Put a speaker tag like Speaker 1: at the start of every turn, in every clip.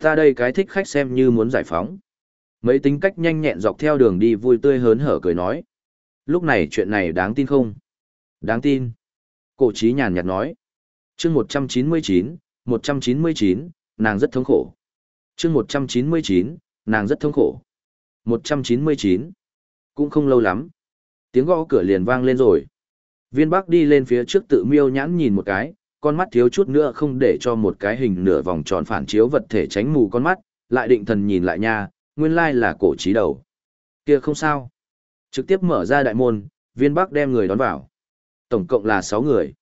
Speaker 1: Ta đây cái thích khách xem như muốn giải phóng. Mấy tính cách nhanh nhẹn dọc theo đường đi vui tươi hớn hở cười nói. Lúc này chuyện này đáng tin không? Đáng tin. Cổ trí nhàn nhạt nói. chương 199, 199, nàng rất thống khổ. chương 199, nàng rất thống khổ. 199. Cũng không lâu lắm. Tiếng gõ cửa liền vang lên rồi. Viên Bắc đi lên phía trước tự miêu nhãn nhìn một cái, con mắt thiếu chút nữa không để cho một cái hình nửa vòng tròn phản chiếu vật thể tránh mù con mắt, lại định thần nhìn lại nha, nguyên lai là cổ trí đầu. Kia không sao. Trực tiếp mở ra đại môn, viên Bắc đem người đón vào. Tổng cộng là 6 người.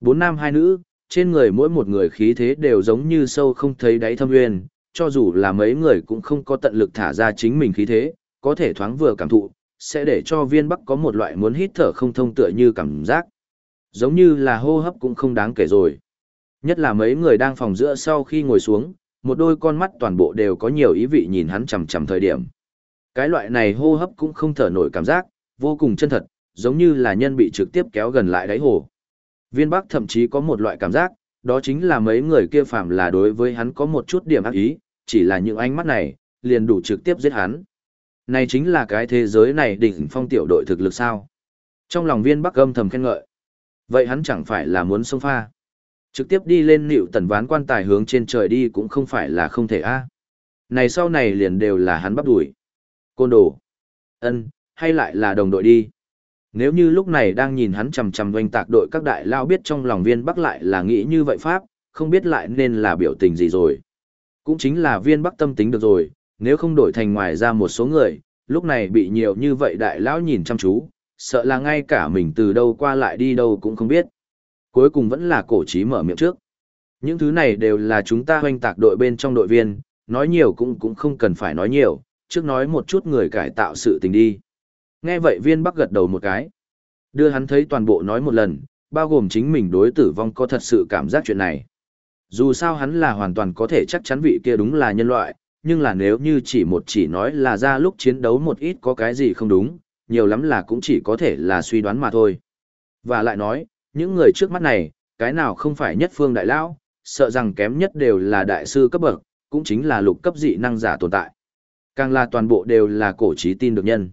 Speaker 1: bốn nam hai nữ, trên người mỗi một người khí thế đều giống như sâu không thấy đáy thâm nguyên, cho dù là mấy người cũng không có tận lực thả ra chính mình khí thế, có thể thoáng vừa cảm thụ, sẽ để cho viên bắc có một loại muốn hít thở không thông tựa như cảm giác. Giống như là hô hấp cũng không đáng kể rồi. Nhất là mấy người đang phòng giữa sau khi ngồi xuống, một đôi con mắt toàn bộ đều có nhiều ý vị nhìn hắn chằm chằm thời điểm. Cái loại này hô hấp cũng không thở nổi cảm giác, vô cùng chân thật, giống như là nhân bị trực tiếp kéo gần lại đáy hồ. Viên Bắc thậm chí có một loại cảm giác, đó chính là mấy người kia phạm là đối với hắn có một chút điểm ác ý, chỉ là những ánh mắt này, liền đủ trực tiếp giết hắn. Này chính là cái thế giới này đỉnh phong tiểu đội thực lực sao. Trong lòng viên Bắc âm thầm khen ngợi. Vậy hắn chẳng phải là muốn xông pha. Trực tiếp đi lên nịu tần ván quan tài hướng trên trời đi cũng không phải là không thể a. À? Này sau này liền đều là hắn bắt đuổi. Côn đồ. ân hay lại là đồng đội đi. Nếu như lúc này đang nhìn hắn chầm chầm doanh tạc đội các đại lao biết trong lòng viên bắc lại là nghĩ như vậy pháp, không biết lại nên là biểu tình gì rồi. Cũng chính là viên bắc tâm tính được rồi, nếu không đổi thành ngoài ra một số người, lúc này bị nhiều như vậy đại lão nhìn chăm chú, sợ là ngay cả mình từ đâu qua lại đi đâu cũng không biết. Cuối cùng vẫn là cổ trí mở miệng trước. Những thứ này đều là chúng ta hoanh tạc đội bên trong đội viên, nói nhiều cũng cũng không cần phải nói nhiều, trước nói một chút người cải tạo sự tình đi. Nghe vậy viên bắc gật đầu một cái. Đưa hắn thấy toàn bộ nói một lần, bao gồm chính mình đối tử vong có thật sự cảm giác chuyện này. Dù sao hắn là hoàn toàn có thể chắc chắn vị kia đúng là nhân loại, nhưng là nếu như chỉ một chỉ nói là ra lúc chiến đấu một ít có cái gì không đúng, nhiều lắm là cũng chỉ có thể là suy đoán mà thôi. Và lại nói, những người trước mắt này, cái nào không phải nhất phương đại lão, sợ rằng kém nhất đều là đại sư cấp bậc, cũng chính là lục cấp dị năng giả tồn tại. Càng là toàn bộ đều là cổ trí tin được nhân.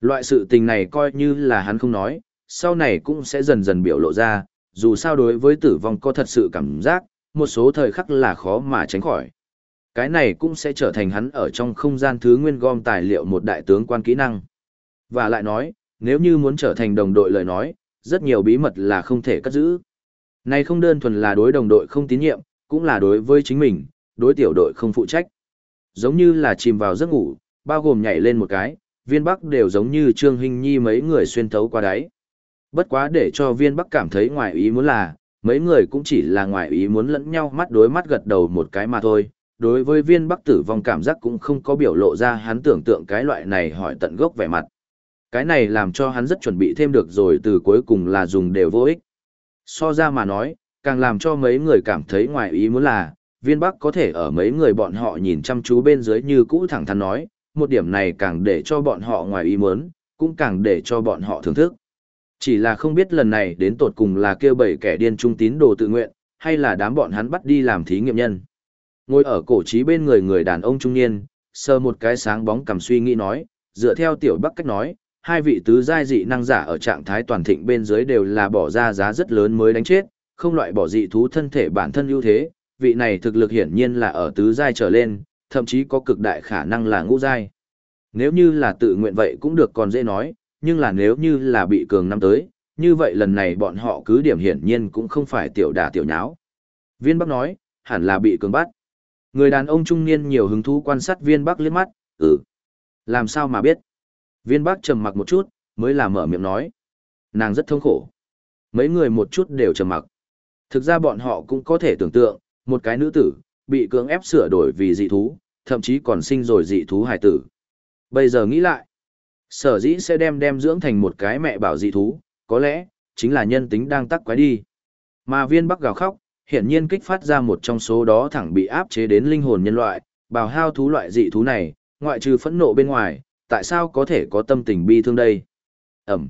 Speaker 1: Loại sự tình này coi như là hắn không nói, sau này cũng sẽ dần dần biểu lộ ra, dù sao đối với tử vong có thật sự cảm giác, một số thời khắc là khó mà tránh khỏi. Cái này cũng sẽ trở thành hắn ở trong không gian thứ nguyên gom tài liệu một đại tướng quan kỹ năng. Và lại nói, nếu như muốn trở thành đồng đội lời nói, rất nhiều bí mật là không thể cất giữ. Này không đơn thuần là đối đồng đội không tín nhiệm, cũng là đối với chính mình, đối tiểu đội không phụ trách. Giống như là chìm vào giấc ngủ, bao gồm nhảy lên một cái, viên bắc đều giống như Trương Hình Nhi mấy người xuyên thấu qua đáy. Bất quá để cho viên bắc cảm thấy ngoài ý muốn là, mấy người cũng chỉ là ngoài ý muốn lẫn nhau mắt đối mắt gật đầu một cái mà thôi. Đối với viên bắc tử vong cảm giác cũng không có biểu lộ ra hắn tưởng tượng cái loại này hỏi tận gốc vẻ mặt. Cái này làm cho hắn rất chuẩn bị thêm được rồi từ cuối cùng là dùng đều vô ích. So ra mà nói, càng làm cho mấy người cảm thấy ngoài ý muốn là, viên bắc có thể ở mấy người bọn họ nhìn chăm chú bên dưới như cũ thẳng thắn nói, một điểm này càng để cho bọn họ ngoài ý muốn, cũng càng để cho bọn họ thưởng thức. Chỉ là không biết lần này đến tột cùng là kêu bảy kẻ điên trung tín đồ tự nguyện, hay là đám bọn hắn bắt đi làm thí nghiệm nhân. Ngồi ở cổ trí bên người người đàn ông trung niên, sờ một cái sáng bóng cầm suy nghĩ nói, dựa theo tiểu bắc cách nói, hai vị tứ giai dị năng giả ở trạng thái toàn thịnh bên dưới đều là bỏ ra giá rất lớn mới đánh chết, không loại bỏ dị thú thân thể bản thân ưu thế, vị này thực lực hiển nhiên là ở tứ giai trở lên, thậm chí có cực đại khả năng là ngũ giai. Nếu như là tự nguyện vậy cũng được còn dễ nói, nhưng là nếu như là bị cường năm tới, như vậy lần này bọn họ cứ điểm hiển nhiên cũng không phải tiểu đà tiểu nháo. Viên Bắc nói, hẳn là bị cường bắt. Người đàn ông trung niên nhiều hứng thú quan sát viên Bắc liếc mắt, ừ. Làm sao mà biết? Viên Bắc trầm mặc một chút, mới là mở miệng nói. Nàng rất thương khổ. Mấy người một chút đều trầm mặc. Thực ra bọn họ cũng có thể tưởng tượng, một cái nữ tử, bị cưỡng ép sửa đổi vì dị thú, thậm chí còn sinh rồi dị thú hải tử. Bây giờ nghĩ lại, sở dĩ sẽ đem đem dưỡng thành một cái mẹ bảo dị thú, có lẽ, chính là nhân tính đang tắc quái đi. Mà viên bắc gào khóc, hiển nhiên kích phát ra một trong số đó thẳng bị áp chế đến linh hồn nhân loại, bào hao thú loại dị thú này, ngoại trừ phẫn nộ bên ngoài, tại sao có thể có tâm tình bi thương đây? Ẩm.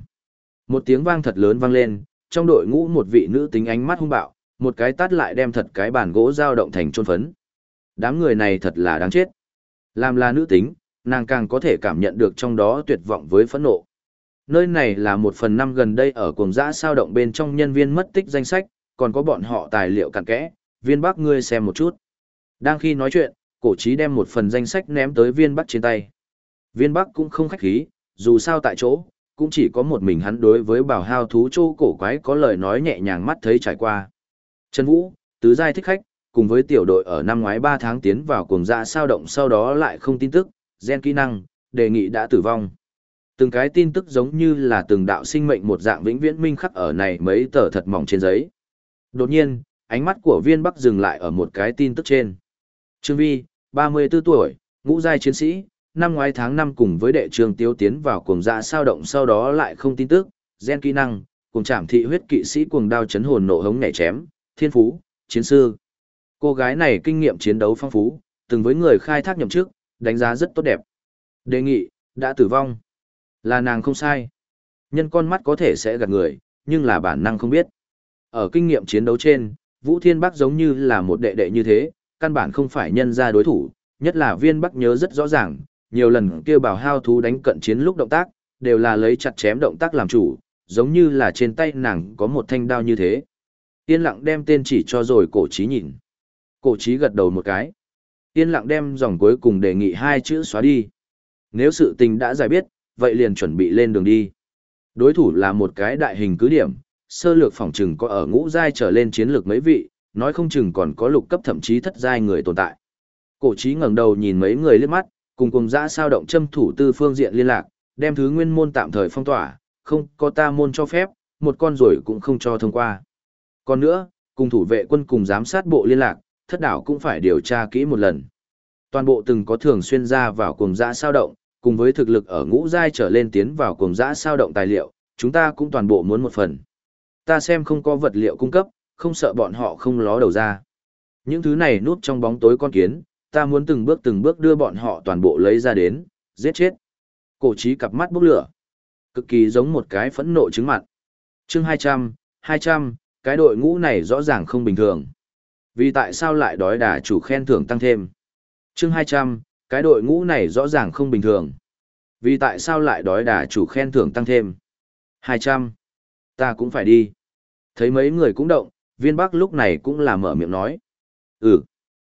Speaker 1: Một tiếng vang thật lớn vang lên, trong đội ngũ một vị nữ tính ánh mắt hung bạo, một cái tát lại đem thật cái bàn gỗ dao động thành trôn phấn. Đám người này thật là đáng chết. Làm là nữ tính, nàng càng có thể cảm nhận được trong đó tuyệt vọng với phẫn nộ. Nơi này là một phần năm gần đây ở cuồng giã sao động bên trong nhân viên mất tích danh sách, còn có bọn họ tài liệu cặn kẽ, viên bắc ngươi xem một chút. Đang khi nói chuyện, cổ trí đem một phần danh sách ném tới viên bắc trên tay. Viên bắc cũng không khách khí, dù sao tại chỗ, cũng chỉ có một mình hắn đối với bảo hao thú châu cổ quái có lời nói nhẹ nhàng mắt thấy trải qua. Trần Vũ, tứ giai thích khách, cùng với tiểu đội ở năm ngoái 3 tháng tiến vào cuồng dạ sao động sau đó lại không tin tức, gen kỹ năng, đề nghị đã tử vong. Từng cái tin tức giống như là từng đạo sinh mệnh một dạng vĩnh viễn minh khắc ở này mấy tờ thật mỏng trên giấy. Đột nhiên, ánh mắt của viên bắc dừng lại ở một cái tin tức trên. Trương Vi, 34 tuổi, ngũ giai chiến sĩ, năm ngoái tháng 5 cùng với đệ trường tiêu tiến vào cuồng dạ sao động sau đó lại không tin tức, gen kỹ năng, cùng trảm thị huyết kỵ sĩ cuồng đao chấn hồn nộ hống nhảy chém, thiên phú, chiến sư. Cô gái này kinh nghiệm chiến đấu phong phú, từng với người khai thác nhậm chức, đánh giá rất tốt đẹp. Đề nghị, đã tử vong. Là nàng không sai. Nhân con mắt có thể sẽ gạt người, nhưng là bản năng không biết. Ở kinh nghiệm chiến đấu trên, Vũ Thiên Bắc giống như là một đệ đệ như thế, căn bản không phải nhân ra đối thủ, nhất là viên Bắc nhớ rất rõ ràng, nhiều lần kêu bảo hao thú đánh cận chiến lúc động tác, đều là lấy chặt chém động tác làm chủ, giống như là trên tay nàng có một thanh đao như thế. Yên lặng đem tên chỉ cho rồi cổ trí nhìn. Cổ trí gật đầu một cái. Yên lặng đem dòng cuối cùng đề nghị hai chữ xóa đi. Nếu sự tình đã giải biết, vậy liền chuẩn bị lên đường đi. Đối thủ là một cái đại hình cứ điểm, sơ lược phòng trừng có ở ngũ giai trở lên chiến lược mấy vị, nói không chừng còn có lục cấp thậm chí thất giai người tồn tại. Cổ trí ngẩng đầu nhìn mấy người liếc mắt, cùng cùng giã sao động châm thủ tư phương diện liên lạc, đem thứ nguyên môn tạm thời phong tỏa, không có ta môn cho phép, một con rồi cũng không cho thông qua. Còn nữa, cùng thủ vệ quân cùng giám sát bộ liên lạc, thất đảo cũng phải điều tra kỹ một lần. Toàn bộ từng có thường xuyên ra vào cùng giã sao động, cùng với thực lực ở ngũ giai trở lên tiến vào cùng giã sao động tài liệu, chúng ta cũng toàn bộ muốn một phần. Ta xem không có vật liệu cung cấp, không sợ bọn họ không ló đầu ra. Những thứ này núp trong bóng tối con kiến, ta muốn từng bước từng bước đưa bọn họ toàn bộ lấy ra đến, giết chết. Cổ trí cặp mắt bốc lửa. Cực kỳ giống một cái phẫn nộ chứng mặn. chương 200, 200, cái đội ngũ này rõ ràng không bình thường. Vì tại sao lại đói đà chủ khen thưởng tăng thêm? chương 200, cái đội ngũ này rõ ràng không bình thường. Vì tại sao lại đói đà chủ khen thưởng tăng thêm? 200. Ta cũng phải đi. Thấy mấy người cũng động, viên bắc lúc này cũng là mở miệng nói. Ừ.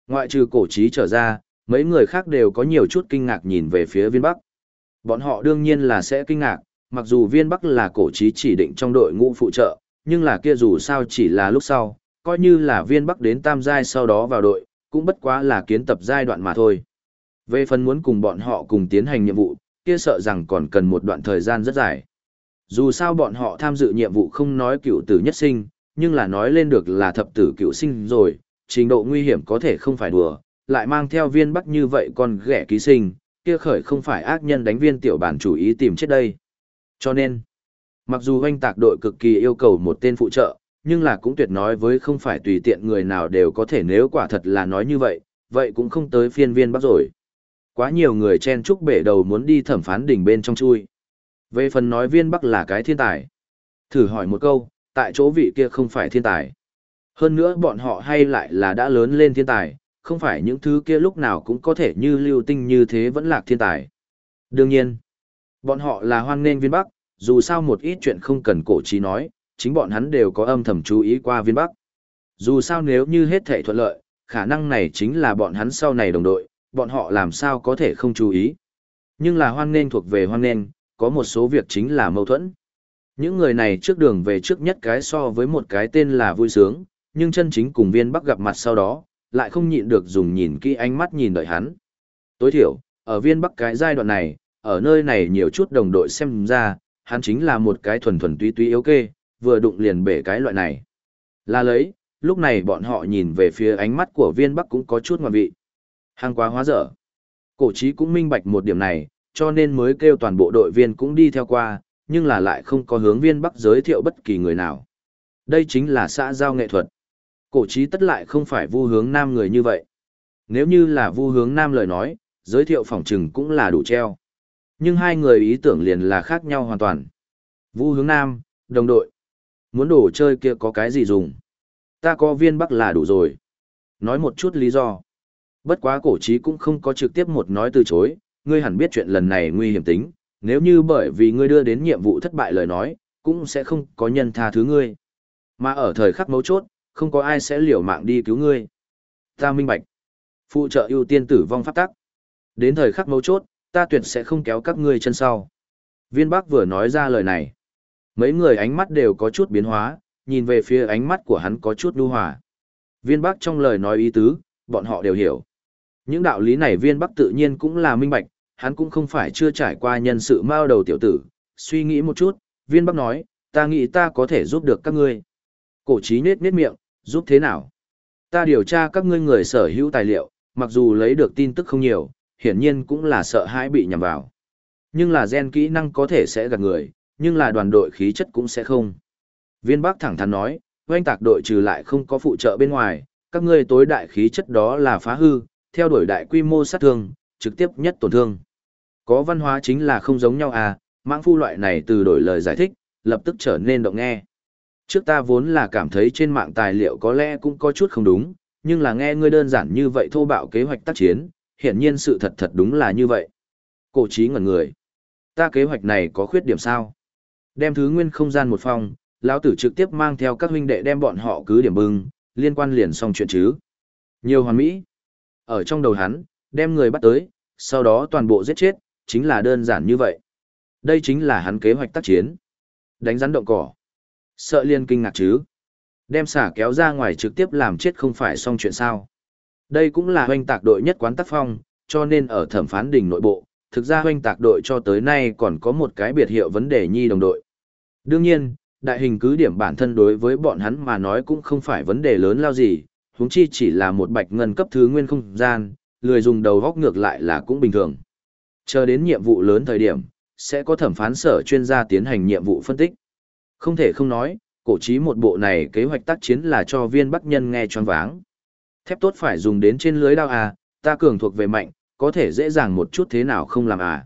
Speaker 1: Ngoại trừ cổ trí trở ra, mấy người khác đều có nhiều chút kinh ngạc nhìn về phía viên bắc. Bọn họ đương nhiên là sẽ kinh ngạc, mặc dù viên bắc là cổ trí chỉ định trong đội ngũ phụ trợ, nhưng là kia dù sao chỉ là lúc sau, coi như là viên bắc đến tam giai sau đó vào đội, cũng bất quá là kiến tập giai đoạn mà thôi. Về phần muốn cùng bọn họ cùng tiến hành nhiệm vụ, kia sợ rằng còn cần một đoạn thời gian rất dài. Dù sao bọn họ tham dự nhiệm vụ không nói cựu tử nhất sinh, nhưng là nói lên được là thập tử cựu sinh rồi, trình độ nguy hiểm có thể không phải đùa, lại mang theo viên bắc như vậy còn ghẻ ký sinh, kia khởi không phải ác nhân đánh viên tiểu bản chủ ý tìm chết đây. Cho nên, mặc dù anh tạc đội cực kỳ yêu cầu một tên phụ trợ, nhưng là cũng tuyệt nói với không phải tùy tiện người nào đều có thể nếu quả thật là nói như vậy, vậy cũng không tới phiên viên bắc rồi. Quá nhiều người chen chúc bể đầu muốn đi thẩm phán đỉnh bên trong chui. Về phần nói viên bắc là cái thiên tài. Thử hỏi một câu, tại chỗ vị kia không phải thiên tài. Hơn nữa bọn họ hay lại là đã lớn lên thiên tài, không phải những thứ kia lúc nào cũng có thể như lưu tinh như thế vẫn lạc thiên tài. Đương nhiên, bọn họ là hoan nghênh viên bắc, dù sao một ít chuyện không cần cổ trí nói, chính bọn hắn đều có âm thầm chú ý qua viên bắc. Dù sao nếu như hết thể thuận lợi, khả năng này chính là bọn hắn sau này đồng đội, bọn họ làm sao có thể không chú ý. Nhưng là hoan nghênh thuộc về hoan nghênh, có một số việc chính là mâu thuẫn. Những người này trước đường về trước nhất cái so với một cái tên là vui sướng, nhưng chân chính cùng viên bắc gặp mặt sau đó, lại không nhịn được dùng nhìn kỹ ánh mắt nhìn đợi hắn. Tối thiểu, ở viên bắc cái giai đoạn này, ở nơi này nhiều chút đồng đội xem ra, hắn chính là một cái thuần thuần túy túy yếu kê, vừa đụng liền bể cái loại này. Là lấy, lúc này bọn họ nhìn về phía ánh mắt của viên bắc cũng có chút ngoan vị. Hàng quá hóa dở. Cổ trí cũng minh bạch một điểm này, cho nên mới kêu toàn bộ đội viên cũng đi theo qua, nhưng là lại không có hướng viên bắc giới thiệu bất kỳ người nào. Đây chính là xã giao nghệ thuật. Cổ trí tất lại không phải vu hướng nam người như vậy. Nếu như là vu hướng nam lời nói, giới thiệu phỏng trừng cũng là đủ treo. Nhưng hai người ý tưởng liền là khác nhau hoàn toàn. Vu hướng nam, đồng đội. Muốn đồ chơi kia có cái gì dùng? Ta có viên bắc là đủ rồi. Nói một chút lý do. Bất quá cổ trí cũng không có trực tiếp một nói từ chối, ngươi hẳn biết chuyện lần này nguy hiểm tính, nếu như bởi vì ngươi đưa đến nhiệm vụ thất bại lời nói, cũng sẽ không có nhân tha thứ ngươi. Mà ở thời khắc mấu chốt, không có ai sẽ liều mạng đi cứu ngươi. Ta minh bạch. Phụ trợ ưu tiên tử vong pháp tắc. Đến thời khắc mấu chốt, ta tuyệt sẽ không kéo các ngươi chân sau. Viên Bắc vừa nói ra lời này. Mấy người ánh mắt đều có chút biến hóa, nhìn về phía ánh mắt của hắn có chút nhu hòa. Viên Bắc trong lời nói ý tứ, bọn họ đều hiểu. Những đạo lý này viên Bắc tự nhiên cũng là minh bạch, hắn cũng không phải chưa trải qua nhân sự mao đầu tiểu tử. Suy nghĩ một chút, viên Bắc nói, ta nghĩ ta có thể giúp được các ngươi. Cổ trí nết nết miệng, giúp thế nào? Ta điều tra các ngươi người sở hữu tài liệu, mặc dù lấy được tin tức không nhiều, hiển nhiên cũng là sợ hãi bị nhầm vào. Nhưng là gen kỹ năng có thể sẽ gạt người, nhưng là đoàn đội khí chất cũng sẽ không. Viên Bắc thẳng thắn nói, oanh tạc đội trừ lại không có phụ trợ bên ngoài, các ngươi tối đại khí chất đó là phá hư, theo đuổi đại quy mô sát thương, trực tiếp nhất tổn thương. Có văn hóa chính là không giống nhau à, mãng phu loại này từ đổi lời giải thích, lập tức trở nên động nghe. Trước ta vốn là cảm thấy trên mạng tài liệu có lẽ cũng có chút không đúng, nhưng là nghe ngươi đơn giản như vậy thô bạo kế hoạch tác chiến, hiển nhiên sự thật thật đúng là như vậy. Cổ trí ngẩn người. Ta kế hoạch này có khuyết điểm sao? Đem thứ nguyên không gian một phòng, lão tử trực tiếp mang theo các huynh đệ đem bọn họ cứ điểm bưng, liên quan liền xong chuyện chứ. Nhiều hoàn mỹ. Ở trong đầu hắn, đem người bắt tới, sau đó toàn bộ giết chết, chính là đơn giản như vậy. Đây chính là hắn kế hoạch tác chiến. Đánh rắn động cỏ. Sợ liên kinh ngạc chứ. Đem xả kéo ra ngoài trực tiếp làm chết không phải xong chuyện sao. Đây cũng là hoanh tạc đội nhất quán tác phong, cho nên ở thẩm phán đỉnh nội bộ, thực ra hoanh tạc đội cho tới nay còn có một cái biệt hiệu vấn đề nhi đồng đội. Đương nhiên, đại hình cứ điểm bản thân đối với bọn hắn mà nói cũng không phải vấn đề lớn lao gì, huống chi chỉ là một bạch ngân cấp thứ nguyên không gian, lười dùng đầu góc ngược lại là cũng bình thường. Chờ đến nhiệm vụ lớn thời điểm, sẽ có thẩm phán sở chuyên gia tiến hành nhiệm vụ phân tích. Không thể không nói, cổ trí một bộ này kế hoạch tác chiến là cho viên bắc nhân nghe choáng váng. Thép tốt phải dùng đến trên lưới đao à, ta cường thuộc về mạnh, có thể dễ dàng một chút thế nào không làm à.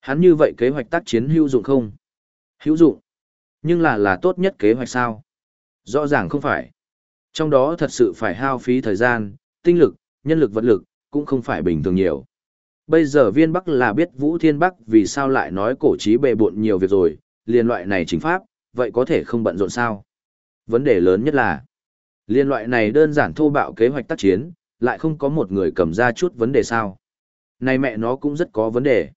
Speaker 1: Hắn như vậy kế hoạch tác chiến hữu dụng không? Hữu dụng. Nhưng là là tốt nhất kế hoạch sao? Rõ ràng không phải. Trong đó thật sự phải hao phí thời gian, tinh lực, nhân lực vật lực, cũng không phải bình thường nhiều. Bây giờ viên Bắc là biết Vũ Thiên Bắc vì sao lại nói cổ trí bề bộn nhiều việc rồi, liền loại này chính pháp, vậy có thể không bận rộn sao? Vấn đề lớn nhất là, liên loại này đơn giản thô bạo kế hoạch tác chiến, lại không có một người cầm ra chút vấn đề sao? Này mẹ nó cũng rất có vấn đề.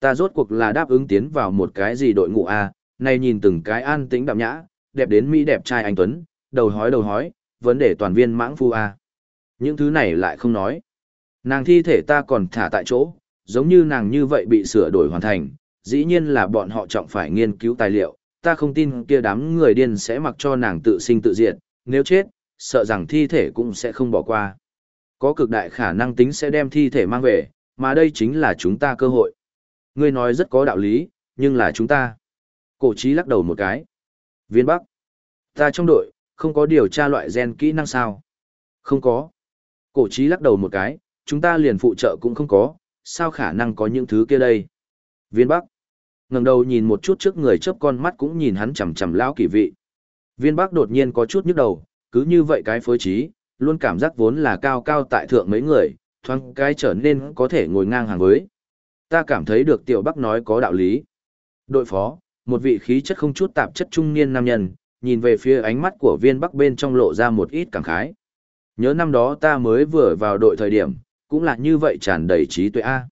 Speaker 1: Ta rốt cuộc là đáp ứng tiến vào một cái gì đội ngũ A, này nhìn từng cái an tĩnh đạm nhã, đẹp đến mỹ đẹp trai anh Tuấn, đầu hói đầu hói, vấn đề toàn viên mãng phu A. Những thứ này lại không nói. Nàng thi thể ta còn thả tại chỗ, giống như nàng như vậy bị sửa đổi hoàn thành, dĩ nhiên là bọn họ trọng phải nghiên cứu tài liệu, ta không tin kia đám người điên sẽ mặc cho nàng tự sinh tự diệt, nếu chết, sợ rằng thi thể cũng sẽ không bỏ qua. Có cực đại khả năng tính sẽ đem thi thể mang về, mà đây chính là chúng ta cơ hội. Ngươi nói rất có đạo lý, nhưng là chúng ta. Cổ trí lắc đầu một cái. Viên Bắc. Ta trong đội, không có điều tra loại gen kỹ năng sao? Không có. Cổ trí lắc đầu một cái, chúng ta liền phụ trợ cũng không có, sao khả năng có những thứ kia đây? Viên Bắc ngẩng đầu nhìn một chút trước người chớp con mắt cũng nhìn hắn chằm chằm lão kỳ vị. Viên Bắc đột nhiên có chút nhức đầu, cứ như vậy cái phối trí, luôn cảm giác vốn là cao cao tại thượng mấy người, thoáng cái trở nên có thể ngồi ngang hàng với. Ta cảm thấy được Tiểu Bắc nói có đạo lý. Đội phó, một vị khí chất không chút tạp chất trung niên nam nhân, nhìn về phía ánh mắt của viên Bắc bên trong lộ ra một ít cảm khái. Nhớ năm đó ta mới vừa vào đội thời điểm, cũng là như vậy tràn đầy trí tuệ A.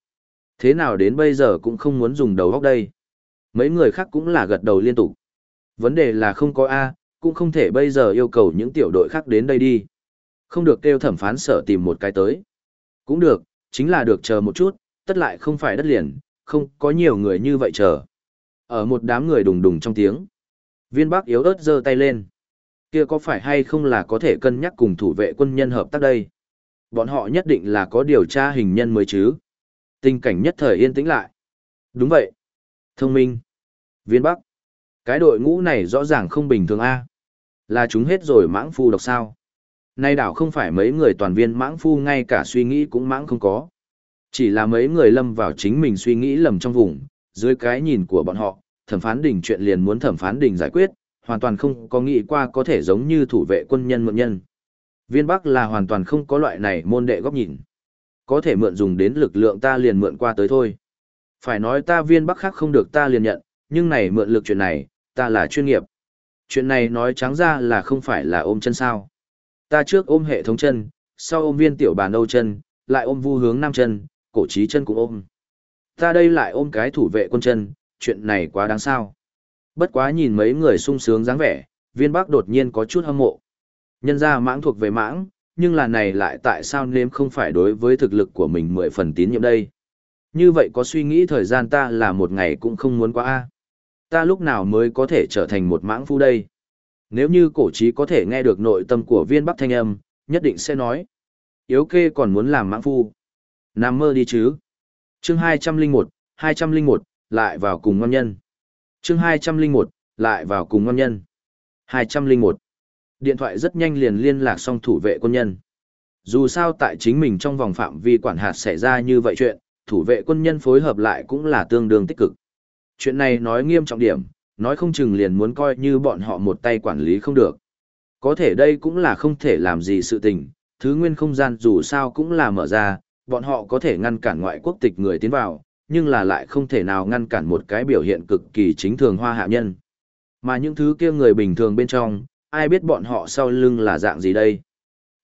Speaker 1: Thế nào đến bây giờ cũng không muốn dùng đầu óc đây. Mấy người khác cũng là gật đầu liên tục. Vấn đề là không có A, cũng không thể bây giờ yêu cầu những tiểu đội khác đến đây đi. Không được kêu thẩm phán sở tìm một cái tới. Cũng được, chính là được chờ một chút, tất lại không phải đất liền, không có nhiều người như vậy chờ. Ở một đám người đùng đùng trong tiếng. Viên bác yếu ớt giơ tay lên. Kia có phải hay không là có thể cân nhắc cùng thủ vệ quân nhân hợp tác đây? Bọn họ nhất định là có điều tra hình nhân mới chứ. Tình cảnh nhất thời yên tĩnh lại. Đúng vậy. Thông minh. Viên Bắc. Cái đội ngũ này rõ ràng không bình thường a. Là chúng hết rồi mãng phu độc sao. Nay đảo không phải mấy người toàn viên mãng phu ngay cả suy nghĩ cũng mãng không có. Chỉ là mấy người lâm vào chính mình suy nghĩ lầm trong vùng, dưới cái nhìn của bọn họ, thẩm phán đình chuyện liền muốn thẩm phán đình giải quyết, hoàn toàn không có nghĩ qua có thể giống như thủ vệ quân nhân mượn nhân. Viên Bắc là hoàn toàn không có loại này môn đệ góc nhìn. Có thể mượn dùng đến lực lượng ta liền mượn qua tới thôi. Phải nói ta viên bắc khác không được ta liền nhận, nhưng này mượn lực chuyện này, ta là chuyên nghiệp. Chuyện này nói trắng ra là không phải là ôm chân sao. Ta trước ôm hệ thống chân, sau ôm viên tiểu bàn âu chân, lại ôm vu hướng nam chân, cổ trí chân cũng ôm. Ta đây lại ôm cái thủ vệ quân chân, chuyện này quá đáng sao. Bất quá nhìn mấy người sung sướng dáng vẻ, viên bác đột nhiên có chút hâm mộ. Nhân ra mãng thuộc về mãng, nhưng là này lại tại sao nếm không phải đối với thực lực của mình mười phần tín nhiệm đây. Như vậy có suy nghĩ thời gian ta là một ngày cũng không muốn quá a Ta lúc nào mới có thể trở thành một mãng phu đây? Nếu như cổ trí có thể nghe được nội tâm của viên bắc thanh âm, nhất định sẽ nói. Yếu kê còn muốn làm mãng phu. Nằm mơ đi chứ. chương 201, 201, lại vào cùng ngon nhân. chương 201, lại vào cùng ngon nhân. 201. Điện thoại rất nhanh liền liên lạc xong thủ vệ quân nhân. Dù sao tại chính mình trong vòng phạm vi quản hạt xảy ra như vậy chuyện, thủ vệ quân nhân phối hợp lại cũng là tương đương tích cực. Chuyện này nói nghiêm trọng điểm, nói không chừng liền muốn coi như bọn họ một tay quản lý không được. Có thể đây cũng là không thể làm gì sự tình, thứ nguyên không gian dù sao cũng là mở ra, bọn họ có thể ngăn cản ngoại quốc tịch người tiến vào, nhưng là lại không thể nào ngăn cản một cái biểu hiện cực kỳ chính thường hoa hạ nhân. Mà những thứ kia người bình thường bên trong, ai biết bọn họ sau lưng là dạng gì đây?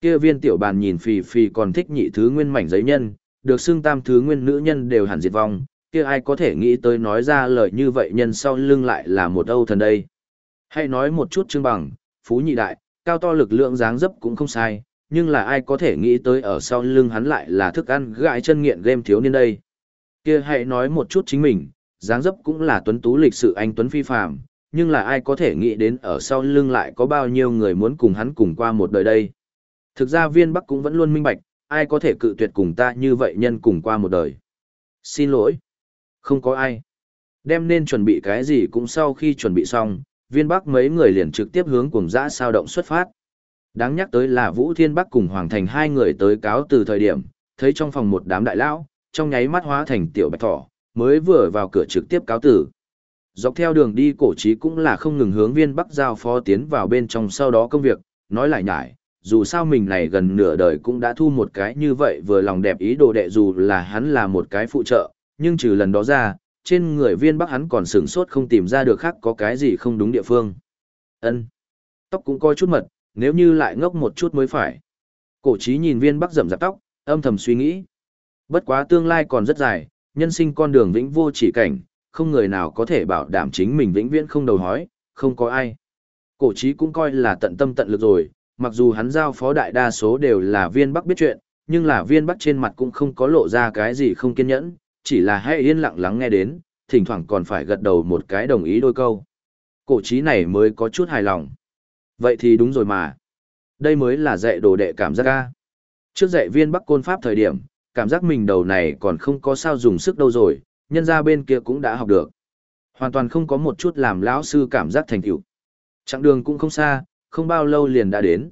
Speaker 1: Kia viên tiểu bàn nhìn phì phì còn thích nhị thứ nguyên mảnh giấy nhân, được xưng tam thứ nguyên nữ nhân đều hẳn diệt vong, kia ai có thể nghĩ tới nói ra lời như vậy nhân sau lưng lại là một âu thần đây. Hãy nói một chút chương bằng, phú nhị đại, cao to lực lượng dáng dấp cũng không sai, nhưng là ai có thể nghĩ tới ở sau lưng hắn lại là thức ăn gãi chân nghiện game thiếu niên đây. Kia hãy nói một chút chính mình, dáng dấp cũng là tuấn tú lịch sự anh tuấn phi phàm, nhưng là ai có thể nghĩ đến ở sau lưng lại có bao nhiêu người muốn cùng hắn cùng qua một đời đây. Thực ra viên Bắc cũng vẫn luôn minh bạch, ai có thể cự tuyệt cùng ta như vậy nhân cùng qua một đời. Xin lỗi. Không có ai. Đem nên chuẩn bị cái gì cũng sau khi chuẩn bị xong, viên Bắc mấy người liền trực tiếp hướng cùng dã sao động xuất phát. Đáng nhắc tới là Vũ Thiên Bắc cùng Hoàng Thành hai người tới cáo từ thời điểm, thấy trong phòng một đám đại lão, trong nháy mắt hóa thành tiểu bạch thỏ, mới vừa vào cửa trực tiếp cáo tử. Dọc theo đường đi cổ trí cũng là không ngừng hướng viên Bắc giao phó tiến vào bên trong sau đó công việc, nói lại nhải, dù sao mình này gần nửa đời cũng đã thu một cái như vậy vừa lòng đẹp ý đồ đệ dù là hắn là một cái phụ trợ, nhưng trừ lần đó ra, trên người viên Bắc hắn còn sửng sốt không tìm ra được khác có cái gì không đúng địa phương. ân Tóc cũng coi chút mật, nếu như lại ngốc một chút mới phải. Cổ trí nhìn viên Bắc rậm rạp tóc, âm thầm suy nghĩ. Bất quá tương lai còn rất dài, nhân sinh con đường vĩnh vô chỉ cảnh, không người nào có thể bảo đảm chính mình vĩnh viễn không đầu hói, không có ai. Cổ trí cũng coi là tận tâm tận lực rồi, mặc dù hắn giao phó đại đa số đều là viên bắc biết chuyện, nhưng là viên bắc trên mặt cũng không có lộ ra cái gì không kiên nhẫn, chỉ là hãy yên lặng lắng nghe đến, thỉnh thoảng còn phải gật đầu một cái đồng ý đôi câu. Cổ trí này mới có chút hài lòng. Vậy thì đúng rồi mà. Đây mới là dạy đồ đệ cảm giác ca. Trước dạy viên bắc côn pháp thời điểm, cảm giác mình đầu này còn không có sao dùng sức đâu rồi, nhân ra bên kia cũng đã học được. Hoàn toàn không có một chút làm lão sư cảm giác thành tựu. Chặng đường cũng không xa, không bao lâu liền đã đến.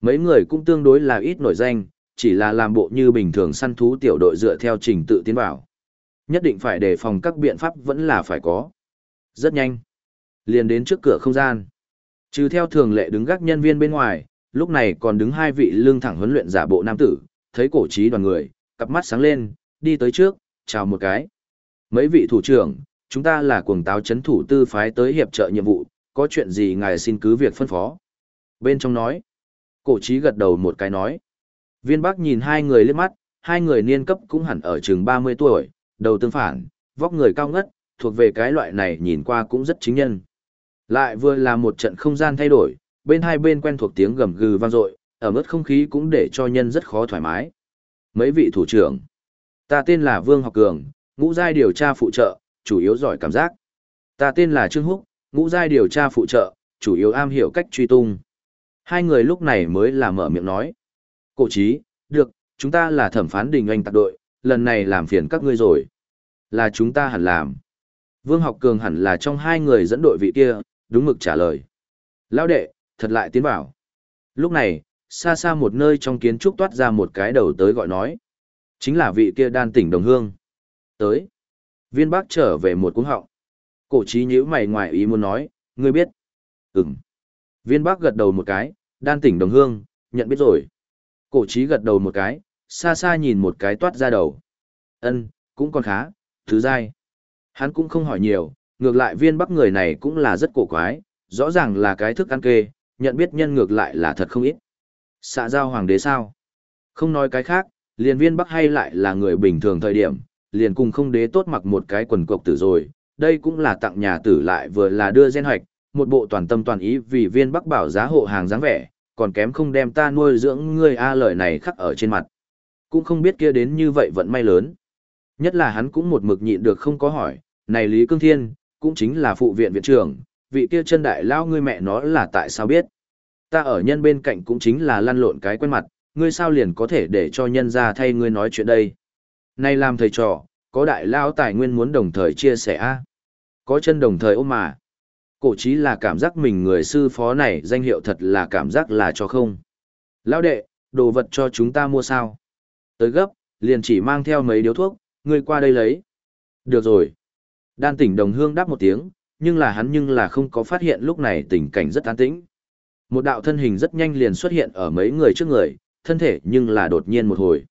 Speaker 1: Mấy người cũng tương đối là ít nổi danh, chỉ là làm bộ như bình thường săn thú tiểu đội dựa theo trình tự tiến vào. Nhất định phải đề phòng các biện pháp vẫn là phải có. Rất nhanh. Liền đến trước cửa không gian. Trừ theo thường lệ đứng gác nhân viên bên ngoài, lúc này còn đứng hai vị lương thẳng huấn luyện giả bộ nam tử, thấy cổ trí đoàn người, cặp mắt sáng lên, đi tới trước, chào một cái. Mấy vị thủ trưởng, chúng ta là cuồng táo chấn thủ tư phái tới hiệp trợ nhiệm vụ, có chuyện gì ngài xin cứ việc phân phó. Bên trong nói, cổ trí gật đầu một cái nói. Viên Bắc nhìn hai người liếc mắt, hai người niên cấp cũng hẳn ở trường 30 tuổi, đầu tương phản, vóc người cao ngất, thuộc về cái loại này nhìn qua cũng rất chính nhân. Lại vừa là một trận không gian thay đổi, bên hai bên quen thuộc tiếng gầm gừ vang dội, ở mức không khí cũng để cho nhân rất khó thoải mái. Mấy vị thủ trưởng, ta tên là Vương Học Cường, ngũ giai điều tra phụ trợ, chủ yếu giỏi cảm giác. Ta tên là Trương Húc, ngũ giai điều tra phụ trợ, chủ yếu am hiểu cách truy tung. Hai người lúc này mới là mở miệng nói. Cổ trí, được, chúng ta là thẩm phán đình anh tạc đội, lần này làm phiền các ngươi rồi. Là chúng ta hẳn làm. Vương học cường hẳn là trong hai người dẫn đội vị kia, đúng mực trả lời. Lão đệ, thật lại tiến vào. Lúc này, xa xa một nơi trong kiến trúc toát ra một cái đầu tới gọi nói. Chính là vị kia đan tỉnh đồng hương. Tới. Viên bác trở về một cuống họng. Cổ trí nhíu mày ngoài ý muốn nói, ngươi biết. Ừm. Viên bác gật đầu một cái, đan tỉnh đồng hương, nhận biết rồi. Cổ trí gật đầu một cái, xa xa nhìn một cái toát ra đầu. Ân, cũng còn khá, thứ dai. Hắn cũng không hỏi nhiều, ngược lại viên bắc người này cũng là rất cổ quái, rõ ràng là cái thức ăn kê, nhận biết nhân ngược lại là thật không ít. Xạ giao hoàng đế sao? Không nói cái khác, liền viên bắc hay lại là người bình thường thời điểm, liền cùng không đế tốt mặc một cái quần cộc tử rồi, đây cũng là tặng nhà tử lại vừa là đưa gen hoạch, một bộ toàn tâm toàn ý vì viên bắc bảo giá hộ hàng dáng vẻ, còn kém không đem ta nuôi dưỡng ngươi a lời này khắc ở trên mặt. Cũng không biết kia đến như vậy vận may lớn. Nhất là hắn cũng một mực nhịn được không có hỏi, này Lý Cương Thiên, cũng chính là phụ viện viện trưởng, vị kia chân đại lao ngươi mẹ nó là tại sao biết. Ta ở nhân bên cạnh cũng chính là lăn lộn cái quen mặt, ngươi sao liền có thể để cho nhân ra thay ngươi nói chuyện đây. Này làm thầy trò, có đại lao tài nguyên muốn đồng thời chia sẻ a Có chân đồng thời ôm mà. Cổ chí là cảm giác mình người sư phó này danh hiệu thật là cảm giác là cho không. lao đệ, đồ vật cho chúng ta mua sao? Tới gấp, liền chỉ mang theo mấy điếu thuốc, ngươi qua đây lấy. Được rồi. Đan tỉnh đồng hương đáp một tiếng, nhưng là hắn nhưng là không có phát hiện lúc này tình cảnh rất an tĩnh. Một đạo thân hình rất nhanh liền xuất hiện ở mấy người trước người, thân thể nhưng là đột nhiên một hồi.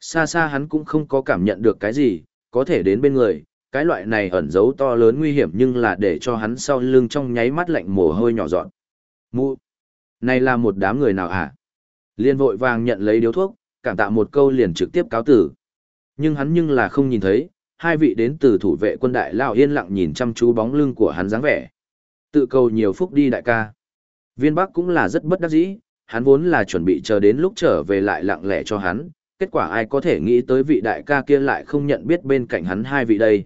Speaker 1: Xa xa hắn cũng không có cảm nhận được cái gì, có thể đến bên người, cái loại này ẩn giấu to lớn nguy hiểm nhưng là để cho hắn sau lưng trong nháy mắt lạnh mồ hôi nhỏ dọn. Mụ! Này là một đám người nào hả? Liên vội vàng nhận lấy điếu thuốc, cảm tạ một câu liền trực tiếp cáo tử. Nhưng hắn nhưng là không nhìn thấy, hai vị đến từ thủ vệ quân đại lao yên lặng nhìn chăm chú bóng lưng của hắn dáng vẻ. Tự cầu nhiều phúc đi đại ca. Viên Bắc cũng là rất bất đắc dĩ, hắn vốn là chuẩn bị chờ đến lúc trở về lại lặng lẽ cho hắn, kết quả ai có thể nghĩ tới vị đại ca kia lại không nhận biết bên cạnh hắn hai vị đây.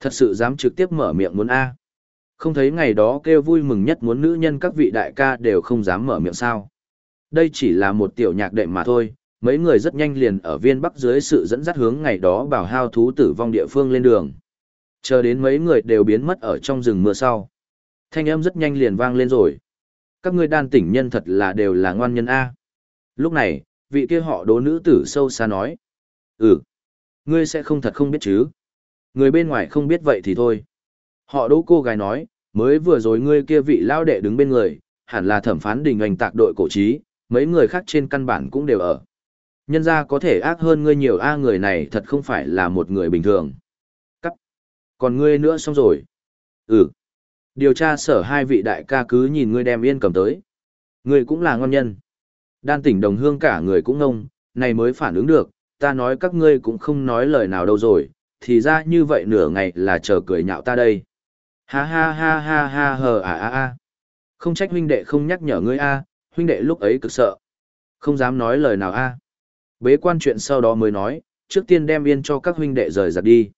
Speaker 1: Thật sự dám trực tiếp mở miệng muốn A. Không thấy ngày đó kêu vui mừng nhất muốn nữ nhân các vị đại ca đều không dám mở miệng sao. Đây chỉ là một tiểu nhạc đệm mà thôi, mấy người rất nhanh liền ở viên bắc dưới sự dẫn dắt hướng ngày đó bảo hao thú tử vong địa phương lên đường. Chờ đến mấy người đều biến mất ở trong rừng mưa sau. Thanh âm rất nhanh liền vang lên rồi. Các ngươi đan tỉnh nhân thật là đều là ngoan nhân A. Lúc này, vị kia họ đố nữ tử sâu xa nói. Ừ, ngươi sẽ không thật không biết chứ. Người bên ngoài không biết vậy thì thôi. Họ đố cô gái nói, mới vừa rồi ngươi kia vị lao đệ đứng bên người, hẳn là thẩm phán đình hành tạc đội cổ trí, mấy người khác trên căn bản cũng đều ở. Nhân ra có thể ác hơn ngươi nhiều a người này thật không phải là một người bình thường. Cắt. Còn ngươi nữa xong rồi. Ừ. Điều tra sở hai vị đại ca cứ nhìn ngươi đem yên cầm tới. Ngươi cũng là ngon nhân. Đan tỉnh đồng hương cả người cũng ngông, này mới phản ứng được, ta nói các ngươi cũng không nói lời nào đâu rồi, thì ra như vậy nửa ngày là chờ cười nhạo ta đây. Ha ha ha ha ha hờ à à à. Không trách huynh đệ không nhắc nhở ngươi a, huynh đệ lúc ấy cực sợ. Không dám nói lời nào a. Bế quan chuyện sau đó mới nói, trước tiên đem yên cho các huynh đệ rời giặt đi.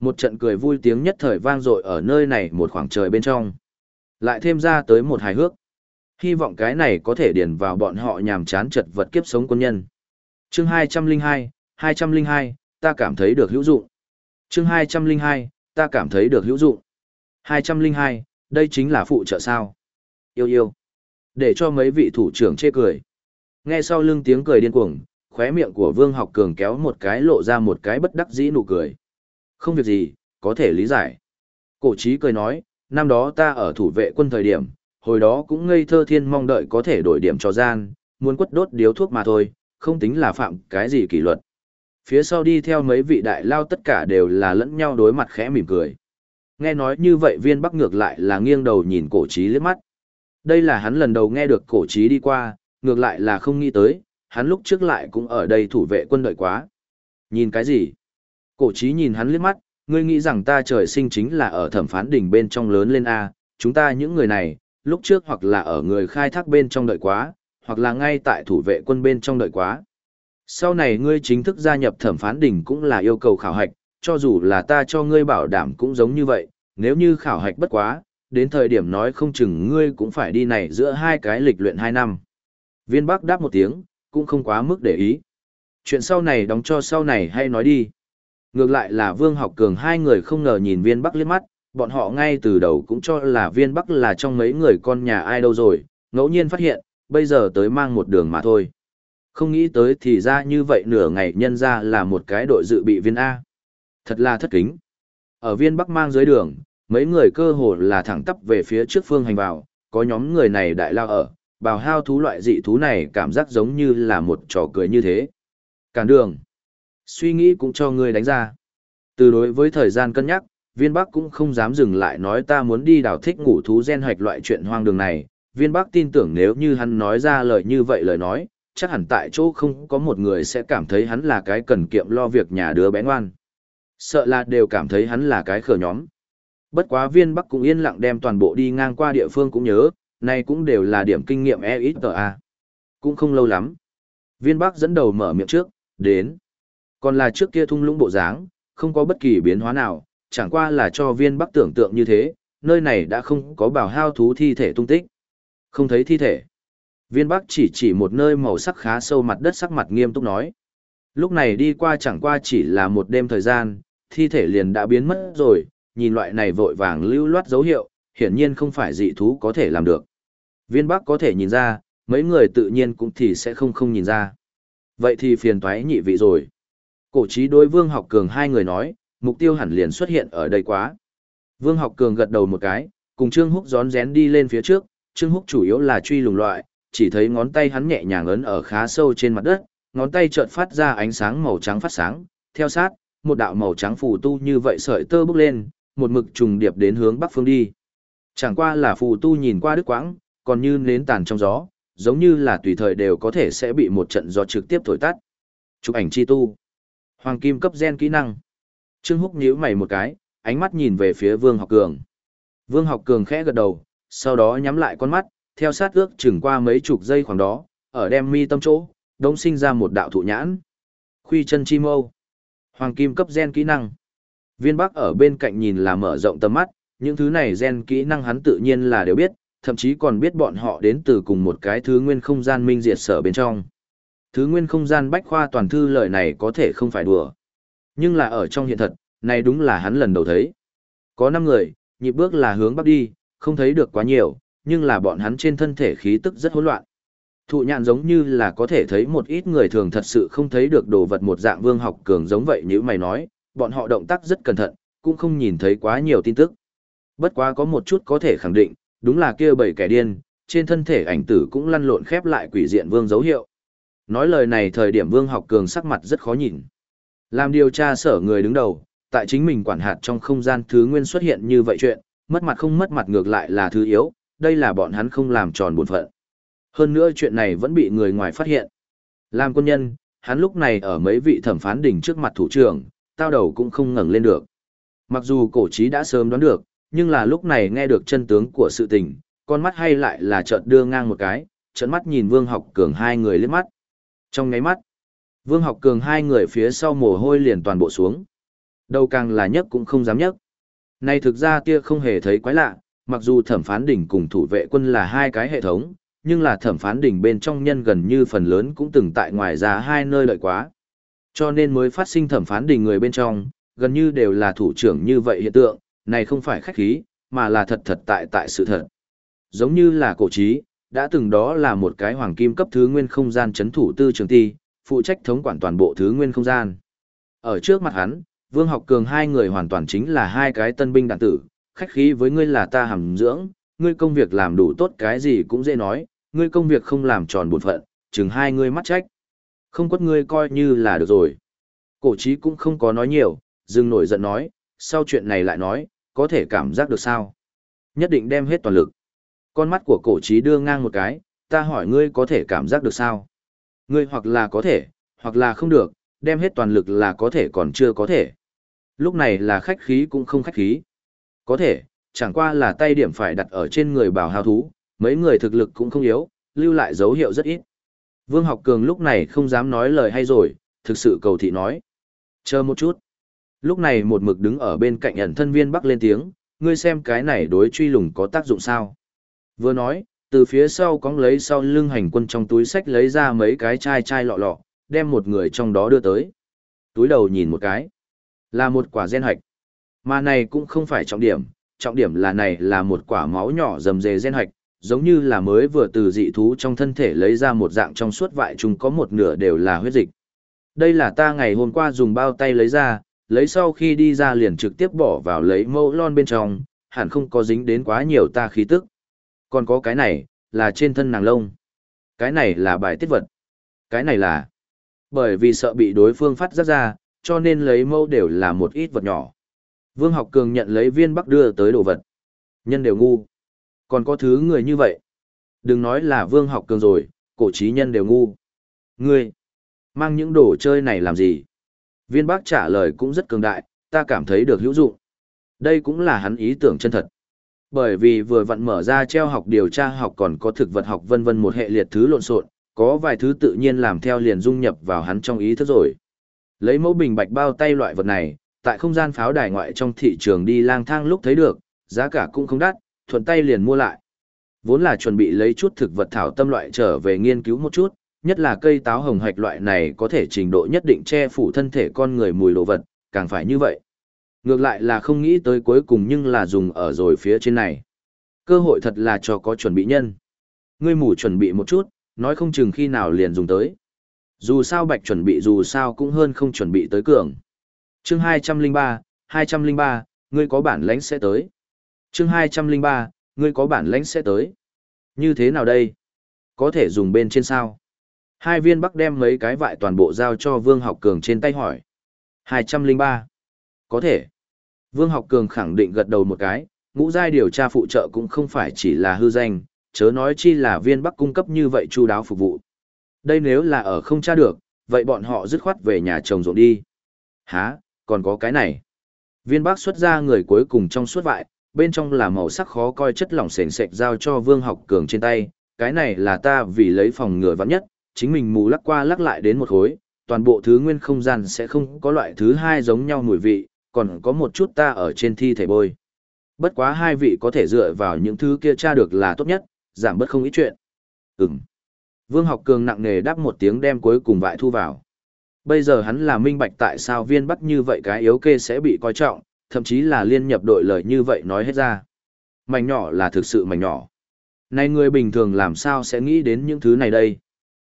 Speaker 1: Một trận cười vui tiếng nhất thời vang dội ở nơi này một khoảng trời bên trong. Lại thêm ra tới một hài hước. Hy vọng cái này có thể điền vào bọn họ nhàm chán chật vật kiếp sống quân nhân. Chương 202, 202, ta cảm thấy được hữu dụng. Chương 202, ta cảm thấy được hữu dụng. 202, đây chính là phụ trợ sao. Yêu yêu. Để cho mấy vị thủ trưởng chê cười. Nghe sau lưng tiếng cười điên cuồng, khóe miệng của Vương Học Cường kéo một cái lộ ra một cái bất đắc dĩ nụ cười. Không việc gì, có thể lý giải. Cổ trí cười nói, năm đó ta ở thủ vệ quân thời điểm, hồi đó cũng ngây thơ thiên mong đợi có thể đổi điểm cho gian, muốn quất đốt điếu thuốc mà thôi, không tính là phạm cái gì kỷ luật. Phía sau đi theo mấy vị đại lao tất cả đều là lẫn nhau đối mặt khẽ mỉm cười. Nghe nói như vậy viên bắc ngược lại là nghiêng đầu nhìn cổ trí liếc mắt. Đây là hắn lần đầu nghe được cổ trí đi qua, ngược lại là không nghĩ tới, hắn lúc trước lại cũng ở đây thủ vệ quân đội quá. Nhìn cái gì? Cổ trí nhìn hắn liếc mắt, ngươi nghĩ rằng ta trời sinh chính là ở thẩm phán đỉnh bên trong lớn lên A, chúng ta những người này, lúc trước hoặc là ở người khai thác bên trong đợi quá, hoặc là ngay tại thủ vệ quân bên trong đợi quá. Sau này ngươi chính thức gia nhập thẩm phán đỉnh cũng là yêu cầu khảo hạch, cho dù là ta cho ngươi bảo đảm cũng giống như vậy, nếu như khảo hạch bất quá, đến thời điểm nói không chừng ngươi cũng phải đi này giữa hai cái lịch luyện hai năm. Viên Bắc đáp một tiếng, cũng không quá mức để ý. Chuyện sau này đóng cho sau này hay nói đi. Ngược lại là Vương Học Cường hai người không ngờ nhìn viên Bắc liếc mắt, bọn họ ngay từ đầu cũng cho là viên Bắc là trong mấy người con nhà ai đâu rồi, ngẫu nhiên phát hiện, bây giờ tới mang một đường mà thôi. Không nghĩ tới thì ra như vậy nửa ngày nhân ra là một cái đội dự bị viên A. Thật là thất kính. Ở viên Bắc mang dưới đường, mấy người cơ hồ là thẳng tắp về phía trước phương hành vào, có nhóm người này đại lao ở, bào hao thú loại dị thú này cảm giác giống như là một trò cười như thế. Cản đường. Suy nghĩ cũng cho ngươi đánh ra. Từ đối với thời gian cân nhắc, viên bắc cũng không dám dừng lại nói ta muốn đi đào thích ngủ thú gen hoạch loại chuyện hoang đường này. Viên bắc tin tưởng nếu như hắn nói ra lời như vậy lời nói, chắc hẳn tại chỗ không có một người sẽ cảm thấy hắn là cái cần kiệm lo việc nhà đứa bé ngoan. Sợ là đều cảm thấy hắn là cái khờ nhóm. Bất quá viên bắc cũng yên lặng đem toàn bộ đi ngang qua địa phương cũng nhớ, nay cũng đều là điểm kinh nghiệm e ít tờ a. Cũng không lâu lắm. Viên bắc dẫn đầu mở miệng trước, đến. Còn là trước kia thung lũng bộ dáng, không có bất kỳ biến hóa nào, chẳng qua là cho viên bắc tưởng tượng như thế, nơi này đã không có bảo hao thú thi thể tung tích. Không thấy thi thể. Viên bắc chỉ chỉ một nơi màu sắc khá sâu mặt đất sắc mặt nghiêm túc nói. Lúc này đi qua chẳng qua chỉ là một đêm thời gian, thi thể liền đã biến mất rồi, nhìn loại này vội vàng lưu loát dấu hiệu, hiển nhiên không phải dị thú có thể làm được. Viên bắc có thể nhìn ra, mấy người tự nhiên cũng thì sẽ không không nhìn ra. Vậy thì phiền toái nhị vị rồi. Cổ trí đối Vương Học Cường hai người nói, mục tiêu hẳn liền xuất hiện ở đây quá. Vương Học Cường gật đầu một cái, cùng Trương Húc gión rén đi lên phía trước, Trương Húc chủ yếu là truy lùng loại, chỉ thấy ngón tay hắn nhẹ nhàng ấn ở khá sâu trên mặt đất, ngón tay chợt phát ra ánh sáng màu trắng phát sáng, theo sát, một đạo màu trắng phù tu như vậy sợi tơ bốc lên, một mực trùng điệp đến hướng bắc phương đi. Chẳng qua là phù tu nhìn qua đứt quãng, còn như nến tàn trong gió, giống như là tùy thời đều có thể sẽ bị một trận gió trực tiếp thổi tắt. Chụp ảnh chi tu. Hoàng kim cấp gen kỹ năng. Trương Húc nhíu mày một cái, ánh mắt nhìn về phía Vương Học Cường. Vương Học Cường khẽ gật đầu, sau đó nhắm lại con mắt, theo sát ước chừng qua mấy chục giây khoảng đó, ở đem mi tâm chỗ, đông sinh ra một đạo thụ nhãn. Khuy chân chi mâu. Hoàng kim cấp gen kỹ năng. Viên Bắc ở bên cạnh nhìn là mở rộng tầm mắt, những thứ này gen kỹ năng hắn tự nhiên là đều biết, thậm chí còn biết bọn họ đến từ cùng một cái thứ nguyên không gian minh diệt sở bên trong. Thứ nguyên không gian bách khoa toàn thư lời này có thể không phải đùa. Nhưng là ở trong hiện thật, này đúng là hắn lần đầu thấy. Có 5 người, nhịp bước là hướng bắc đi, không thấy được quá nhiều, nhưng là bọn hắn trên thân thể khí tức rất hỗn loạn. Thụ nhạn giống như là có thể thấy một ít người thường thật sự không thấy được đồ vật một dạng vương học cường giống vậy như mày nói, bọn họ động tác rất cẩn thận, cũng không nhìn thấy quá nhiều tin tức. Bất quá có một chút có thể khẳng định, đúng là kia bảy kẻ điên, trên thân thể ảnh tử cũng lăn lộn khép lại quỷ diện vương dấu hiệu. Nói lời này thời điểm vương học cường sắc mặt rất khó nhìn. Làm điều tra sở người đứng đầu, tại chính mình quản hạt trong không gian thứ nguyên xuất hiện như vậy chuyện, mất mặt không mất mặt ngược lại là thứ yếu, đây là bọn hắn không làm tròn bổn phận. Hơn nữa chuyện này vẫn bị người ngoài phát hiện. Làm quân nhân, hắn lúc này ở mấy vị thẩm phán đỉnh trước mặt thủ trưởng, tao đầu cũng không ngẩng lên được. Mặc dù cổ trí đã sớm đoán được, nhưng là lúc này nghe được chân tướng của sự tình, con mắt hay lại là chợt đưa ngang một cái, trận mắt nhìn Vương Học Cường hai người liếc mắt. Trong ngáy mắt, Vương Học Cường hai người phía sau mồ hôi liền toàn bộ xuống. đầu càng là nhấc cũng không dám nhấc. Này thực ra tia không hề thấy quái lạ, mặc dù thẩm phán đỉnh cùng thủ vệ quân là hai cái hệ thống, nhưng là thẩm phán đỉnh bên trong nhân gần như phần lớn cũng từng tại ngoài ra hai nơi đợi quá. Cho nên mới phát sinh thẩm phán đỉnh người bên trong, gần như đều là thủ trưởng như vậy hiện tượng, này không phải khách khí, mà là thật thật tại tại sự thật. Giống như là cổ trí, đã từng đó là một cái hoàng kim cấp thứ nguyên không gian chấn thủ tư trường ti, phụ trách thống quản toàn bộ thứ nguyên không gian. Ở trước mặt hắn, Vương Học Cường hai người hoàn toàn chính là hai cái tân binh đạn tử, khách khí với ngươi là ta hàm dưỡng, ngươi công việc làm đủ tốt cái gì cũng dễ nói, ngươi công việc không làm tròn bổn phận, chừng hai ngươi mắt trách. Không quất ngươi coi như là được rồi. Cổ trí cũng không có nói nhiều, dừng nổi giận nói, sau chuyện này lại nói, có thể cảm giác được sao? Nhất định đem hết toàn lực. Con mắt của cổ trí đưa ngang một cái, ta hỏi ngươi có thể cảm giác được sao? Ngươi hoặc là có thể, hoặc là không được, đem hết toàn lực là có thể còn chưa có thể. Lúc này là khách khí cũng không khách khí. Có thể, chẳng qua là tay điểm phải đặt ở trên người bảo hào thú, mấy người thực lực cũng không yếu, lưu lại dấu hiệu rất ít. Vương học cường lúc này không dám nói lời hay rồi, thực sự cầu thị nói. Chờ một chút. Lúc này một mực đứng ở bên cạnh ẩn thân viên bắc lên tiếng, ngươi xem cái này đối truy lùng có tác dụng sao. Vừa nói, từ phía sau cóng lấy sau lưng hành quân trong túi sách lấy ra mấy cái chai chai lọ lọ, đem một người trong đó đưa tới. Túi đầu nhìn một cái. Là một quả gen hạch. Mà này cũng không phải trọng điểm, trọng điểm là này là một quả máu nhỏ rầm rề gen hạch, giống như là mới vừa từ dị thú trong thân thể lấy ra một dạng trong suốt vại chúng có một nửa đều là huyết dịch. Đây là ta ngày hôm qua dùng bao tay lấy ra, lấy sau khi đi ra liền trực tiếp bỏ vào lấy mẫu lon bên trong, hẳn không có dính đến quá nhiều ta khí tức. Còn có cái này, là trên thân nàng lông. Cái này là bài tiết vật. Cái này là Bởi vì sợ bị đối phương phát giác ra, cho nên lấy mẫu đều là một ít vật nhỏ. Vương học cường nhận lấy viên bắc đưa tới đồ vật. Nhân đều ngu. Còn có thứ người như vậy. Đừng nói là vương học cường rồi, cổ trí nhân đều ngu. Ngươi, mang những đồ chơi này làm gì? Viên bác trả lời cũng rất cường đại, ta cảm thấy được hữu dụng. Đây cũng là hắn ý tưởng chân thật. Bởi vì vừa vặn mở ra treo học điều tra học còn có thực vật học vân vân một hệ liệt thứ lộn xộn, có vài thứ tự nhiên làm theo liền dung nhập vào hắn trong ý thức rồi. Lấy mẫu bình bạch bao tay loại vật này, tại không gian pháo đài ngoại trong thị trường đi lang thang lúc thấy được, giá cả cũng không đắt, thuận tay liền mua lại. Vốn là chuẩn bị lấy chút thực vật thảo tâm loại trở về nghiên cứu một chút, nhất là cây táo hồng hạch loại này có thể trình độ nhất định che phủ thân thể con người mùi đồ vật, càng phải như vậy. Ngược lại là không nghĩ tới cuối cùng nhưng là dùng ở rồi phía trên này. Cơ hội thật là cho có chuẩn bị nhân. Ngươi mù chuẩn bị một chút, nói không chừng khi nào liền dùng tới. Dù sao bạch chuẩn bị dù sao cũng hơn không chuẩn bị tới cường. Chương 203, 203, ngươi có bản lãnh sẽ tới. Chương 203, ngươi có bản lãnh sẽ tới. Như thế nào đây? Có thể dùng bên trên sao? Hai viên bắc đem mấy cái vại toàn bộ giao cho Vương Học Cường trên tay hỏi. 203. Có thể. Vương Học Cường khẳng định gật đầu một cái, ngũ giai điều tra phụ trợ cũng không phải chỉ là hư danh, chớ nói chi là viên bắc cung cấp như vậy chu đáo phục vụ. Đây nếu là ở không tra được, vậy bọn họ dứt khoát về nhà chồng ruộng đi. Hả, còn có cái này. Viên bắc xuất ra người cuối cùng trong suốt vại, bên trong là màu sắc khó coi chất lỏng sền sệt giao cho Vương Học Cường trên tay, cái này là ta vì lấy phòng ngừa vắng nhất, chính mình mù lắc qua lắc lại đến một khối, toàn bộ thứ nguyên không gian sẽ không có loại thứ hai giống nhau mùi vị, còn có một chút ta ở trên thi thể bôi. Bất quá hai vị có thể dựa vào những thứ kia tra được là tốt nhất, giảm bớt không ít chuyện. Ừm. Vương học cường nặng nề đáp một tiếng đem cuối cùng vại thu vào. Bây giờ hắn là minh bạch tại sao viên bắt như vậy cái yếu kê sẽ bị coi trọng, thậm chí là liên nhập đội lời như vậy nói hết ra. Mảnh nhỏ là thực sự mảnh nhỏ. Này người bình thường làm sao sẽ nghĩ đến những thứ này đây?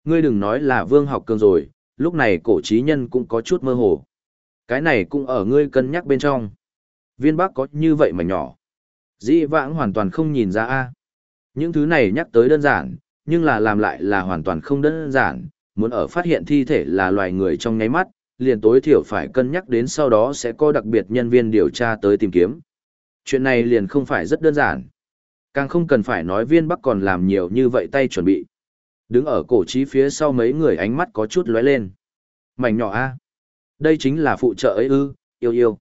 Speaker 1: Ngươi đừng nói là vương học cường rồi, lúc này cổ trí nhân cũng có chút mơ hồ. Cái này cũng ở ngươi cân nhắc bên trong. Viên bắc có như vậy mà nhỏ. Dĩ vãng hoàn toàn không nhìn ra a Những thứ này nhắc tới đơn giản, nhưng là làm lại là hoàn toàn không đơn giản, muốn ở phát hiện thi thể là loài người trong nháy mắt, liền tối thiểu phải cân nhắc đến sau đó sẽ có đặc biệt nhân viên điều tra tới tìm kiếm. Chuyện này liền không phải rất đơn giản. Càng không cần phải nói viên bắc còn làm nhiều như vậy tay chuẩn bị. Đứng ở cổ trí phía sau mấy người ánh mắt có chút lóe lên. Mảnh nhỏ a Đây chính là phụ trợ ấy ư, yêu yêu.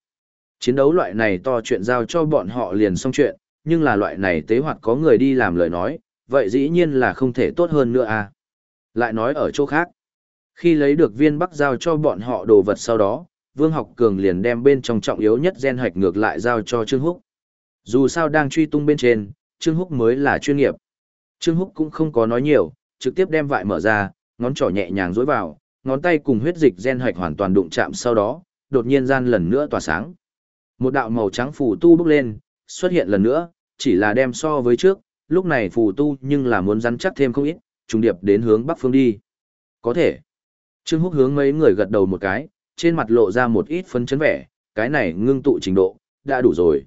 Speaker 1: Chiến đấu loại này to chuyện giao cho bọn họ liền xong chuyện, nhưng là loại này tế hoạt có người đi làm lời nói, vậy dĩ nhiên là không thể tốt hơn nữa a Lại nói ở chỗ khác. Khi lấy được viên bắc giao cho bọn họ đồ vật sau đó, Vương Học Cường liền đem bên trong trọng yếu nhất gen hạch ngược lại giao cho Trương Húc. Dù sao đang truy tung bên trên, Trương Húc mới là chuyên nghiệp. Trương Húc cũng không có nói nhiều, trực tiếp đem vại mở ra, ngón trỏ nhẹ nhàng dối vào, ngón tay cùng huyết dịch gen hạch hoàn toàn đụng chạm sau đó, đột nhiên gian lần nữa tỏa sáng. Một đạo màu trắng phù tu bốc lên, xuất hiện lần nữa, chỉ là đem so với trước, lúc này phù tu nhưng là muốn rắn chắc thêm không ít, trùng điệp đến hướng bắc phương đi. Có thể. Trương Húc hướng mấy người gật đầu một cái, trên mặt lộ ra một ít phấn chấn vẻ, cái này ngưng tụ trình độ, đã đủ rồi.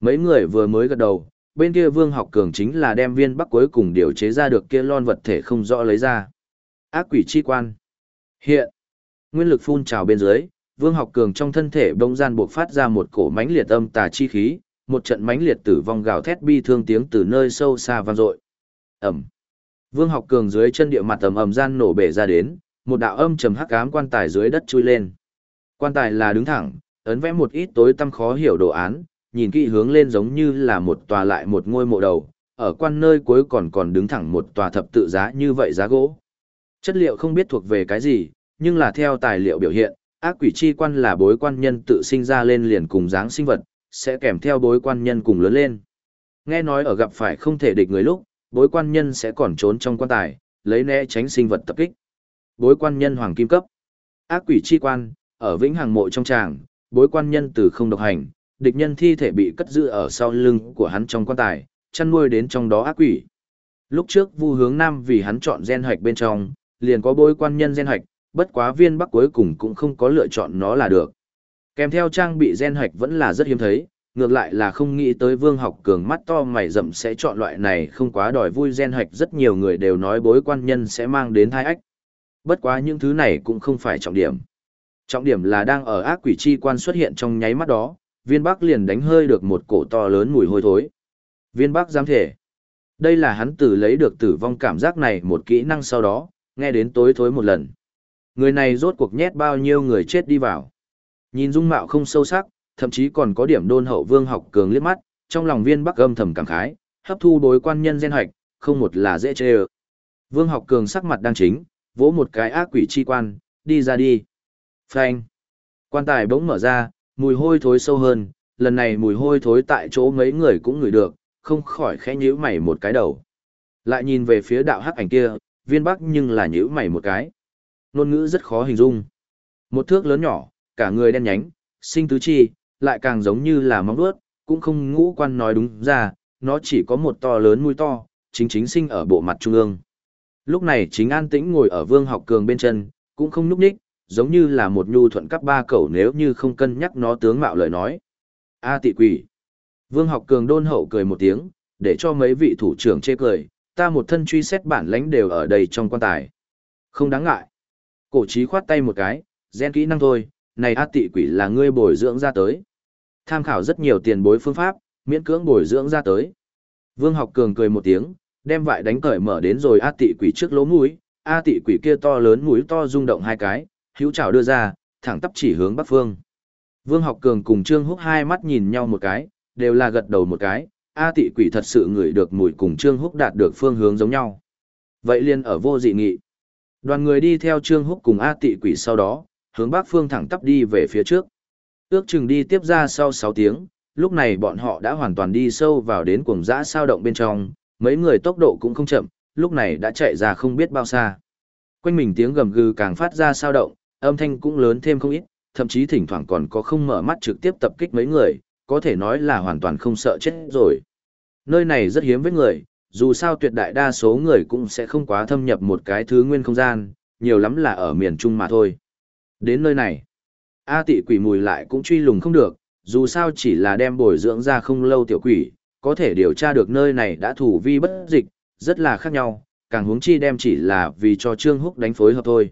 Speaker 1: Mấy người vừa mới gật đầu, bên kia Vương Học Cường chính là đem viên bắc cuối cùng điều chế ra được kia lon vật thể không rõ lấy ra. Ác quỷ chi quan. Hiện, nguyên lực phun trào bên dưới, Vương Học Cường trong thân thể bỗng gian buộc phát ra một cổ mãnh liệt âm tà chi khí, một trận mãnh liệt tử vong gào thét bi thương tiếng từ nơi sâu xa vang dội. Ầm. Vương Học Cường dưới chân địa mặt ầm ầm gian nổ bể ra đến, một đạo âm trầm hắc ám quan tài dưới đất chui lên. Quan tài là đứng thẳng, ấn vẽ một ít tối tăm khó hiểu đồ án, nhìn kỹ hướng lên giống như là một tòa lại một ngôi mộ đầu, ở quan nơi cuối còn còn đứng thẳng một tòa thập tự giá như vậy giá gỗ. Chất liệu không biết thuộc về cái gì, nhưng là theo tài liệu biểu hiện, ác quỷ chi quan là bối quan nhân tự sinh ra lên liền cùng dáng sinh vật, sẽ kèm theo bối quan nhân cùng lớn lên. Nghe nói ở gặp phải không thể địch người lúc, bối quan nhân sẽ còn trốn trong quan tài, lấy né tránh sinh vật tập kích. Bối quan nhân hoàng kim cấp. Ác quỷ chi quan, ở vĩnh hàng mộ trong tràng, bối quan nhân từ không độc hành, địch nhân thi thể bị cất giữ ở sau lưng của hắn trong quan tài, chăn nuôi đến trong đó ác quỷ. Lúc trước Vu Hướng Nam vì hắn chọn gen hạch bên trong, liền có bối quan nhân gen hạch, bất quá viên bắc cuối cùng cũng không có lựa chọn nó là được. Kèm theo trang bị gen hạch vẫn là rất hiếm thấy, ngược lại là không nghĩ tới Vương Học Cường mắt to mày rậm sẽ chọn loại này không quá đòi vui gen hạch rất nhiều người đều nói bối quan nhân sẽ mang đến thai ách. Bất quá những thứ này cũng không phải trọng điểm. Trọng điểm là đang ở ác quỷ chi quan xuất hiện trong nháy mắt đó, viên bắc liền đánh hơi được một cổ to lớn mùi hôi thối. Viên bắc dám thể. Đây là hắn từ lấy được tử vong cảm giác này một kỹ năng sau đó, nghe đến tối thối một lần. Người này rốt cuộc nhét bao nhiêu người chết đi vào. Nhìn dung mạo không sâu sắc, thậm chí còn có điểm đôn hậu vương học cường liếc mắt, trong lòng viên bắc âm thầm cảm khái, hấp thu đối quan nhân gen hoạch, không một là dễ chê ơ. Vương học cường sắc mặt đang chính, vỗ một cái ác quỷ chi quan, đi ra đi. Phanh. Quan tài bỗng mở ra, mùi hôi thối sâu hơn, lần này mùi hôi thối tại chỗ mấy người cũng ngửi được, không khỏi khẽ nhíu mày một cái đầu. Lại nhìn về phía đạo hắc ảnh kia, viên bắc nhưng là nhíu mày một cái. Nôn ngữ rất khó hình dung. Một thước lớn nhỏ, cả người đen nhánh, sinh tứ chi, lại càng giống như là móng vuốt, cũng không ngũ quan nói đúng ra, nó chỉ có một to lớn mũi to, chính chính sinh ở bộ mặt trung ương. Lúc này chính an tĩnh ngồi ở vương học cường bên chân, cũng không núp ních, giống như là một nhu thuận cấp ba cẩu nếu như không cân nhắc nó tướng mạo lời nói. A tị quỷ. Vương học cường đôn hậu cười một tiếng, để cho mấy vị thủ trưởng chê cười, ta một thân truy xét bản lãnh đều ở đây trong quan tài. Không đáng ngại. Cổ trí khoát tay một cái, gen kỹ năng thôi, này A tị quỷ là ngươi bồi dưỡng ra tới. Tham khảo rất nhiều tiền bối phương pháp, miễn cưỡng bồi dưỡng ra tới. Vương học cường cười một tiếng, đem vại đánh cởi mở đến rồi A tị quỷ trước lỗ mũi, A tị quỷ kia to lớn mũi to rung động hai cái, hữu trào đưa ra, thẳng tắp chỉ hướng bắc phương. Vương học cường cùng Trương Húc hai mắt nhìn nhau một cái, đều là gật đầu một cái, A tị quỷ thật sự ngửi được mùi cùng Trương Húc đạt được phương hướng giống nhau. Vậy liền ở vô dị nghị. Đoàn người đi theo Trương Húc cùng A tị quỷ sau đó, hướng bắc phương thẳng tắp đi về phía trước. Ước chừng đi tiếp ra sau 6 tiếng, lúc này bọn họ đã hoàn toàn đi sâu vào đến cuồng dã sao động bên trong, mấy người tốc độ cũng không chậm, lúc này đã chạy ra không biết bao xa. Quanh mình tiếng gầm gừ càng phát ra sao động, âm thanh cũng lớn thêm không ít, thậm chí thỉnh thoảng còn có không mở mắt trực tiếp tập kích mấy người, có thể nói là hoàn toàn không sợ chết rồi. Nơi này rất hiếm với người, dù sao tuyệt đại đa số người cũng sẽ không quá thâm nhập một cái thứ nguyên không gian, nhiều lắm là ở miền Trung mà thôi. Đến nơi này, A tị quỷ mùi lại cũng truy lùng không được, dù sao chỉ là đem bồi dưỡng ra không lâu tiểu quỷ, có thể điều tra được nơi này đã thủ vi bất dịch, rất là khác nhau, càng huống chi đem chỉ là vì cho Trương Húc đánh phối hợp thôi.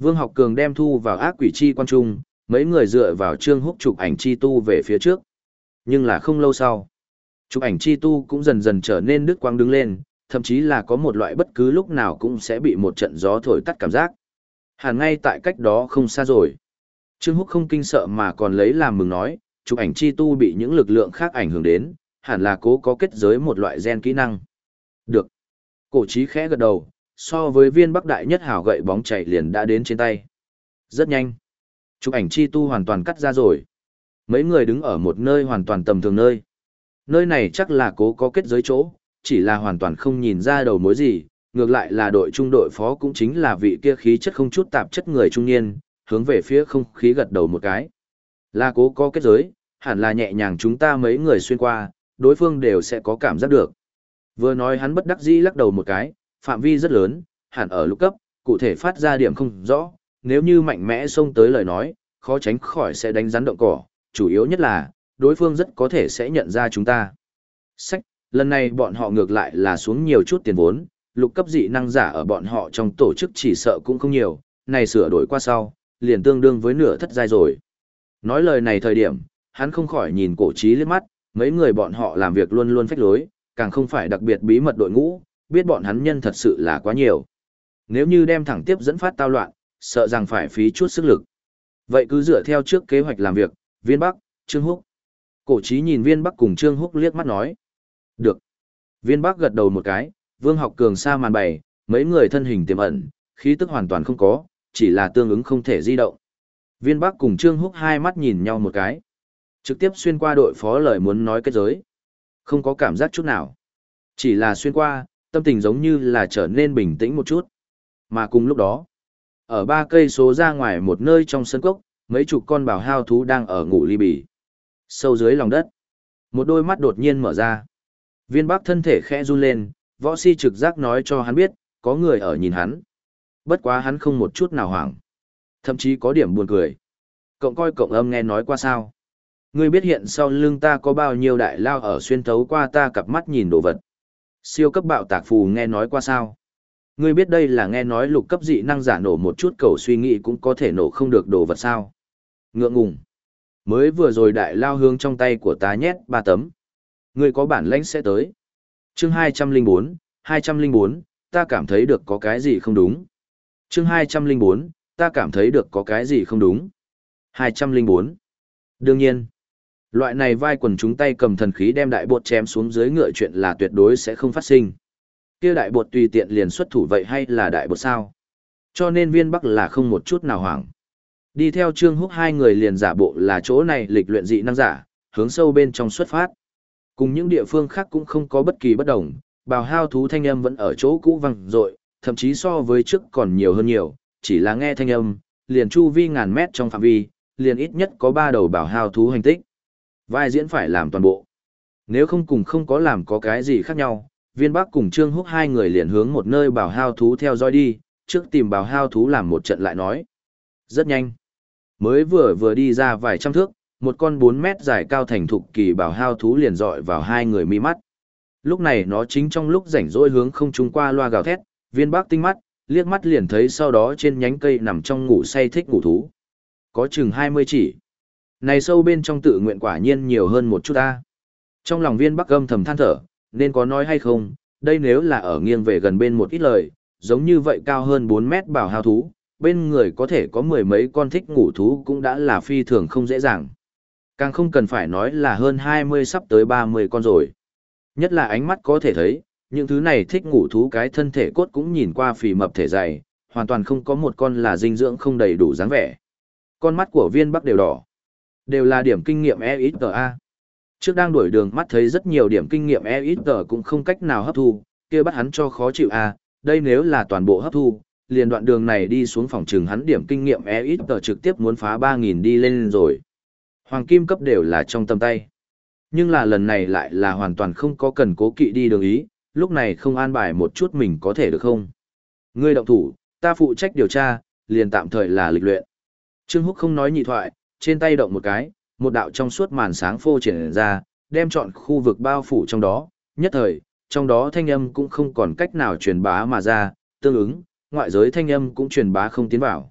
Speaker 1: Vương Học Cường đem thu vào ác quỷ chi quan trung, mấy người dựa vào Trương Húc chụp ảnh chi tu về phía trước. Nhưng là không lâu sau, chụp ảnh chi tu cũng dần dần trở nên đứt quang đứng lên, thậm chí là có một loại bất cứ lúc nào cũng sẽ bị một trận gió thổi tắt cảm giác. Hẳn ngay tại cách đó không xa rồi. Trương Húc không kinh sợ mà còn lấy làm mừng nói, chụp ảnh chi tu bị những lực lượng khác ảnh hưởng đến, hẳn là cố có kết giới một loại gen kỹ năng. Được. Cổ trí khẽ gật đầu, so với viên bắc đại nhất Hảo gậy bóng chạy liền đã đến trên tay. Rất nhanh. Chụp ảnh chi tu hoàn toàn cắt ra rồi. Mấy người đứng ở một nơi hoàn toàn tầm thường nơi. Nơi này chắc là cố có kết giới chỗ, chỉ là hoàn toàn không nhìn ra đầu mối gì, ngược lại là đội trung đội phó cũng chính là vị kia khí chất không chút tạp chất người trung niên, hướng về phía không khí gật đầu một cái. Là cố có kết giới, hẳn là nhẹ nhàng chúng ta mấy người xuyên qua, đối phương đều sẽ có cảm giác được. Vừa nói hắn bất đắc dĩ lắc đầu một cái, phạm vi rất lớn, hẳn ở lục cấp, cụ thể phát ra điểm không rõ, nếu như mạnh mẽ xông tới lời nói, khó tránh khỏi sẽ đánh rắn động cỏ, chủ yếu nhất là, đối phương rất có thể sẽ nhận ra chúng ta. Sách, lần này bọn họ ngược lại là xuống nhiều chút tiền vốn, lục cấp dị năng giả ở bọn họ trong tổ chức chỉ sợ cũng không nhiều, này sửa đổi qua sau, liền tương đương với nửa thất giai rồi. Nói lời này thời điểm, hắn không khỏi nhìn cổ trí liếc mắt, mấy người bọn họ làm việc luôn luôn phách lối, càng không phải đặc biệt bí mật đội ngũ, biết bọn hắn nhân thật sự là quá nhiều. Nếu như đem thẳng tiếp dẫn phát tao loạn, sợ rằng phải phí chút sức lực. Vậy cứ dựa theo trước kế hoạch làm việc, viên bắc, Trương Húc. Cổ trí nhìn viên bắc cùng Trương Húc liếc mắt nói. Được. Viên bắc gật đầu một cái, vương học cường xa màn bày, mấy người thân hình tiềm ẩn, khí tức hoàn toàn không có, chỉ là tương ứng không thể di động. Viên bắc cùng Trương Húc hai mắt nhìn nhau một cái. Trực tiếp xuyên qua đội phó lời muốn nói kết giới. Không có cảm giác chút nào. Chỉ là xuyên qua, tâm tình giống như là trở nên bình tĩnh một chút. Mà cùng lúc đó, ở ba cây số ra ngoài một nơi trong sân cốc, mấy chục con bảo hao thú đang ở ngủ ly bì. Sâu dưới lòng đất, một đôi mắt đột nhiên mở ra. Viên bác thân thể khẽ run lên, võ si trực giác nói cho hắn biết, có người ở nhìn hắn. Bất quá hắn không một chút nào hoảng. Thậm chí có điểm buồn cười. Cộng coi cộng âm nghe nói qua sao. Ngươi biết hiện sau lưng ta có bao nhiêu đại lao ở xuyên thấu qua ta cặp mắt nhìn đồ vật. Siêu cấp bạo tạc phù nghe nói qua sao. Ngươi biết đây là nghe nói lục cấp dị năng giả nổ một chút cầu suy nghĩ cũng có thể nổ không được đồ vật sao. Ngượng ngùng. Mới vừa rồi đại lao hướng trong tay của ta nhét ba tấm. Ngươi có bản lãnh sẽ tới. Chương 204, 204, ta cảm thấy được có cái gì không đúng. Chương 204, ta cảm thấy được có cái gì không đúng. 204. Đương nhiên, loại này vai quần chúng tay cầm thần khí đem đại bột chém xuống dưới ngựa chuyện là tuyệt đối sẽ không phát sinh. Kia đại bột tùy tiện liền xuất thủ vậy hay là đại bột sao? Cho nên viên bắc là không một chút nào hoảng. Đi theo Trương Húc hai người liền giả bộ là chỗ này lịch luyện dị năng giả, hướng sâu bên trong xuất phát. Cùng những địa phương khác cũng không có bất kỳ bất đồng, bào hao thú thanh âm vẫn ở chỗ cũ vang dội, thậm chí so với trước còn nhiều hơn nhiều, chỉ là nghe thanh âm, liền chu vi ngàn mét trong phạm vi, liền ít nhất có ba đầu bảo hao thú hành tích. Vai diễn phải làm toàn bộ. Nếu không cùng không có làm có cái gì khác nhau, viên bắc cùng Trương Húc hai người liền hướng một nơi bảo hao thú theo dõi đi, trước tìm bảo hao thú làm một trận lại nói. Rất nhanh. Mới vừa vừa đi ra vài trăm thước, một con 4 mét dài cao thành thục kỳ bảo hao thú liền dọi vào hai người mi mắt. Lúc này nó chính trong lúc rảnh rỗi hướng không trung qua loa gào thét, viên bắc tinh mắt, liếc mắt liền thấy sau đó trên nhánh cây nằm trong ngủ say thích ngủ thú. Có chừng 20 chỉ. Này sâu bên trong tự nguyện quả nhiên nhiều hơn một chút ta. Trong lòng viên bắc âm thầm than thở, nên có nói hay không, đây nếu là ở nghiêng về gần bên một ít lời, giống như vậy cao hơn 4 mét bảo hao thú, bên người có thể có mười mấy con thích ngủ thú cũng đã là phi thường không dễ dàng. Càng không cần phải nói là hơn 20 sắp tới 30 con rồi. Nhất là ánh mắt có thể thấy, những thứ này thích ngủ thú cái thân thể cốt cũng nhìn qua phì mập thể dày, hoàn toàn không có một con là dinh dưỡng không đầy đủ dáng vẻ. Con mắt của viên bắc đều đỏ. Đều là điểm kinh nghiệm EXTA. Trước đang đuổi đường mắt thấy rất nhiều điểm kinh nghiệm EXTA cũng không cách nào hấp thu, kia bắt hắn cho khó chịu a. đây nếu là toàn bộ hấp thu, liền đoạn đường này đi xuống phòng trường hắn điểm kinh nghiệm EXTA trực tiếp muốn phá 3.000 đi lên rồi. Hoàng kim cấp đều là trong tầm tay. Nhưng là lần này lại là hoàn toàn không có cần cố kỵ đi đường ý, lúc này không an bài một chút mình có thể được không? Ngươi động thủ, ta phụ trách điều tra, liền tạm thời là lịch luyện. Trương Húc không nói nhị thoại, trên tay động một cái, một đạo trong suốt màn sáng phô triển ra, đem chọn khu vực bao phủ trong đó, nhất thời, trong đó thanh âm cũng không còn cách nào truyền bá mà ra, tương ứng, ngoại giới thanh âm cũng truyền bá không tiến vào.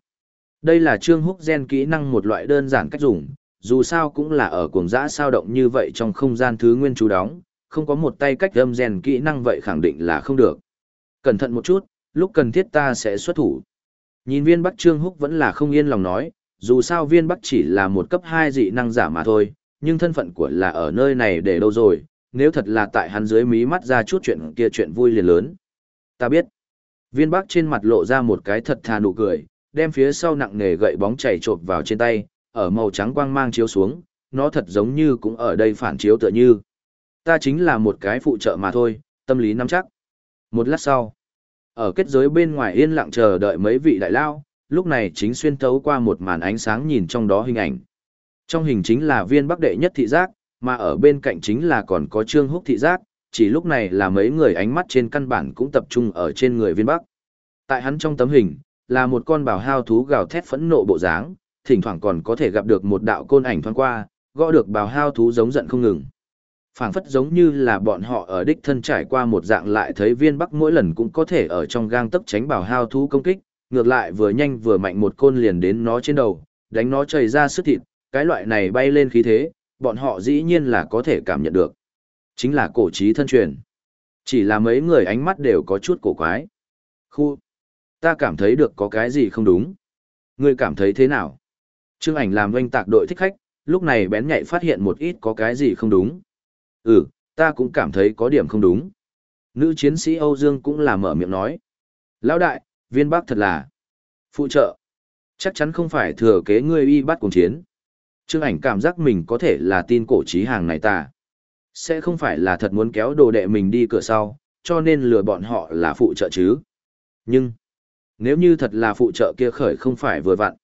Speaker 1: Đây là Trương Húc gen kỹ năng một loại đơn giản cách dùng, dù sao cũng là ở cuồng dã sao động như vậy trong không gian thứ nguyên chú đóng, không có một tay cách âm gen kỹ năng vậy khẳng định là không được. Cẩn thận một chút, lúc cần thiết ta sẽ xuất thủ. Nhìn viên Bắc Trương Húc vẫn là không yên lòng nói, dù sao viên Bắc chỉ là một cấp 2 dị năng giả mà thôi, nhưng thân phận của là ở nơi này để đâu rồi, nếu thật là tại hắn dưới mí mắt ra chút chuyện kia chuyện vui liền lớn. Ta biết. Viên Bắc trên mặt lộ ra một cái thật thà nụ cười, đem phía sau nặng nề gậy bóng chảy trộp vào trên tay, ở màu trắng quang mang chiếu xuống, nó thật giống như cũng ở đây phản chiếu tựa như. Ta chính là một cái phụ trợ mà thôi, tâm lý nắm chắc. Một lát sau, ở kết giới bên ngoài yên lặng chờ đợi mấy vị đại lao, lúc này chính xuyên thấu qua một màn ánh sáng nhìn trong đó hình ảnh. Trong hình chính là viên bắc đệ nhất thị giác, mà ở bên cạnh chính là còn có trương húc thị giác, chỉ lúc này là mấy người ánh mắt trên căn bản cũng tập trung ở trên người viên bắc. Tại hắn trong tấm hình, là một con bảo hao thú gào thét phẫn nộ bộ dáng, thỉnh thoảng còn có thể gặp được một đạo côn ảnh thoáng qua, gõ được bảo hao thú giống giận không ngừng phảng phất giống như là bọn họ ở đích thân trải qua một dạng lại thấy viên bắc mỗi lần cũng có thể ở trong gang tấc tránh bảo hao thú công kích, ngược lại vừa nhanh vừa mạnh một côn liền đến nó trên đầu, đánh nó chảy ra sức thịt, cái loại này bay lên khí thế, bọn họ dĩ nhiên là có thể cảm nhận được. Chính là cổ trí thân truyền. Chỉ là mấy người ánh mắt đều có chút cổ quái. Khu, ta cảm thấy được có cái gì không đúng. Ngươi cảm thấy thế nào? Trương ảnh làm doanh tạc đội thích khách, lúc này bén nhạy phát hiện một ít có cái gì không đúng. Ừ, ta cũng cảm thấy có điểm không đúng. Nữ chiến sĩ Âu Dương cũng là mở miệng nói. Lão đại, viên bắc thật là phụ trợ. Chắc chắn không phải thừa kế ngươi y bắt cùng chiến. Trương ảnh cảm giác mình có thể là tin cổ trí hàng này ta. Sẽ không phải là thật muốn kéo đồ đệ mình đi cửa sau, cho nên lừa bọn họ là phụ trợ chứ. Nhưng, nếu như thật là phụ trợ kia khởi không phải vừa vặn.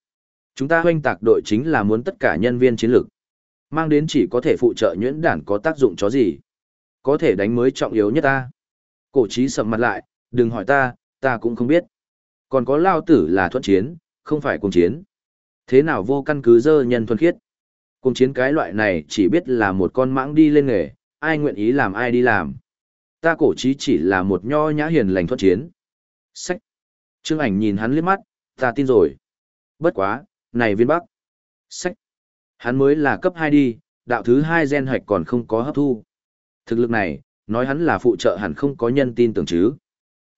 Speaker 1: Chúng ta hoanh tạc đội chính là muốn tất cả nhân viên chiến lược mang đến chỉ có thể phụ trợ nhuyễn đản có tác dụng chó gì. Có thể đánh mới trọng yếu nhất ta. Cổ trí sầm mặt lại, đừng hỏi ta, ta cũng không biết. Còn có lao tử là thuận chiến, không phải cùng chiến. Thế nào vô căn cứ dơ nhân thuần khiết. Cùng chiến cái loại này chỉ biết là một con mãng đi lên nghề, ai nguyện ý làm ai đi làm. Ta cổ trí chỉ là một nho nhã hiền lành thuận chiến. Sách. Trương ảnh nhìn hắn liếc mắt, ta tin rồi. Bất quá, này viên bắc. Sách. Hắn mới là cấp 2 đi, đạo thứ 2 gen hạch còn không có hấp thu. Thực lực này, nói hắn là phụ trợ hẳn không có nhân tin tưởng chứ.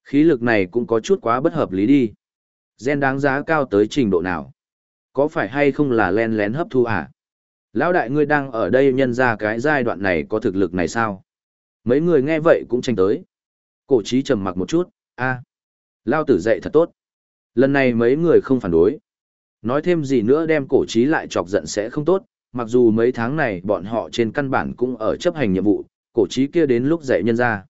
Speaker 1: Khí lực này cũng có chút quá bất hợp lý đi. Gen đáng giá cao tới trình độ nào? Có phải hay không là len lén hấp thu à? Lão đại ngươi đang ở đây nhân ra cái giai đoạn này có thực lực này sao? Mấy người nghe vậy cũng tranh tới. Cổ trí trầm mặc một chút, a Lao tử dạy thật tốt. Lần này mấy người không phản đối. Nói thêm gì nữa đem cổ trí lại chọc giận sẽ không tốt, mặc dù mấy tháng này bọn họ trên căn bản cũng ở chấp hành nhiệm vụ, cổ trí kia đến lúc dạy nhân ra.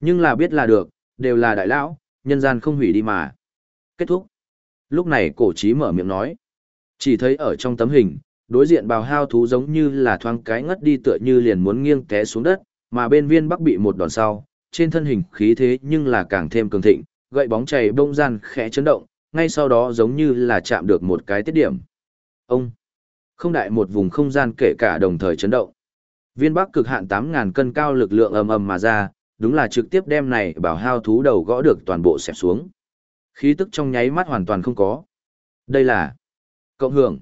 Speaker 1: Nhưng là biết là được, đều là đại lão, nhân gian không hủy đi mà. Kết thúc. Lúc này cổ trí mở miệng nói. Chỉ thấy ở trong tấm hình, đối diện bào hao thú giống như là thoáng cái ngất đi tựa như liền muốn nghiêng té xuống đất, mà bên viên bắc bị một đòn sau, trên thân hình khí thế nhưng là càng thêm cường thịnh, gậy bóng chày bông gian khẽ chấn động, ngay sau đó giống như là chạm được một cái tiết điểm. Ông! Không đại một vùng không gian kể cả đồng thời chấn động. Viên bắc cực hạn 8.000 cân cao lực lượng ầm ầm mà ra, đúng là trực tiếp đem này bảo hao thú đầu gõ được toàn bộ xẹp xuống. Khí tức trong nháy mắt hoàn toàn không có. Đây là cộng hưởng.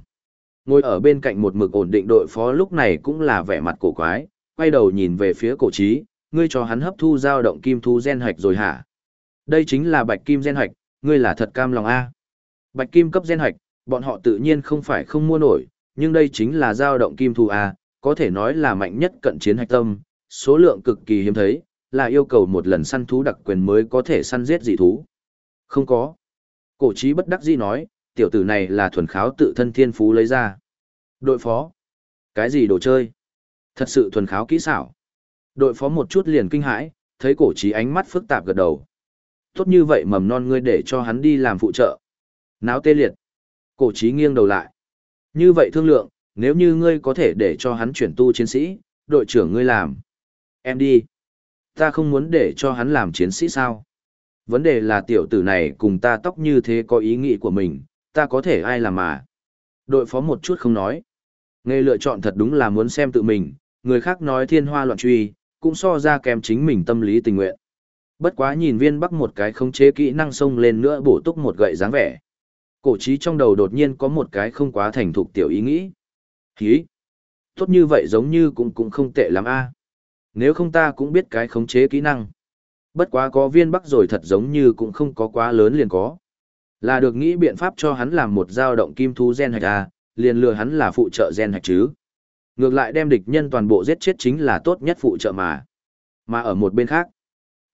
Speaker 1: Ngồi ở bên cạnh một mực ổn định đội phó lúc này cũng là vẻ mặt cổ quái, quay đầu nhìn về phía cổ trí, ngươi cho hắn hấp thu dao động kim thú gen hạch rồi hả? Đây chính là bạch kim gen hạch, ngươi là thật cam lòng A. Bạch kim cấp gen hạch, bọn họ tự nhiên không phải không mua nổi, nhưng đây chính là dao động kim thú A, có thể nói là mạnh nhất cận chiến hạch tâm, số lượng cực kỳ hiếm thấy, là yêu cầu một lần săn thú đặc quyền mới có thể săn giết dị thú. Không có. Cổ trí bất đắc dĩ nói, tiểu tử này là thuần kháo tự thân thiên phú lấy ra. Đội phó. Cái gì đồ chơi? Thật sự thuần kháo kỹ xảo. Đội phó một chút liền kinh hãi, thấy cổ trí ánh mắt phức tạp gật đầu. Tốt như vậy mầm non ngươi để cho hắn đi làm phụ trợ. Náo tê liệt. Cổ trí nghiêng đầu lại. Như vậy thương lượng, nếu như ngươi có thể để cho hắn chuyển tu chiến sĩ, đội trưởng ngươi làm. Em đi. Ta không muốn để cho hắn làm chiến sĩ sao? Vấn đề là tiểu tử này cùng ta tóc như thế có ý nghĩ của mình, ta có thể ai làm mà. Đội phó một chút không nói. Nghe lựa chọn thật đúng là muốn xem tự mình, người khác nói thiên hoa loạn truy, cũng so ra kém chính mình tâm lý tình nguyện. Bất quá nhìn viên bắc một cái khống chế kỹ năng xông lên nữa bổ túc một gậy dáng vẻ. Cổ trí trong đầu đột nhiên có một cái không quá thành thục tiểu ý nghĩ. Hí! Tốt như vậy giống như cũng cũng không tệ lắm a. Nếu không ta cũng biết cái khống chế kỹ năng. Bất quá có viên bắc rồi thật giống như cũng không có quá lớn liền có. Là được nghĩ biện pháp cho hắn làm một dao động kim thú gen hạch a, liền lừa hắn là phụ trợ gen hạch chứ. Ngược lại đem địch nhân toàn bộ giết chết chính là tốt nhất phụ trợ mà. Mà ở một bên khác,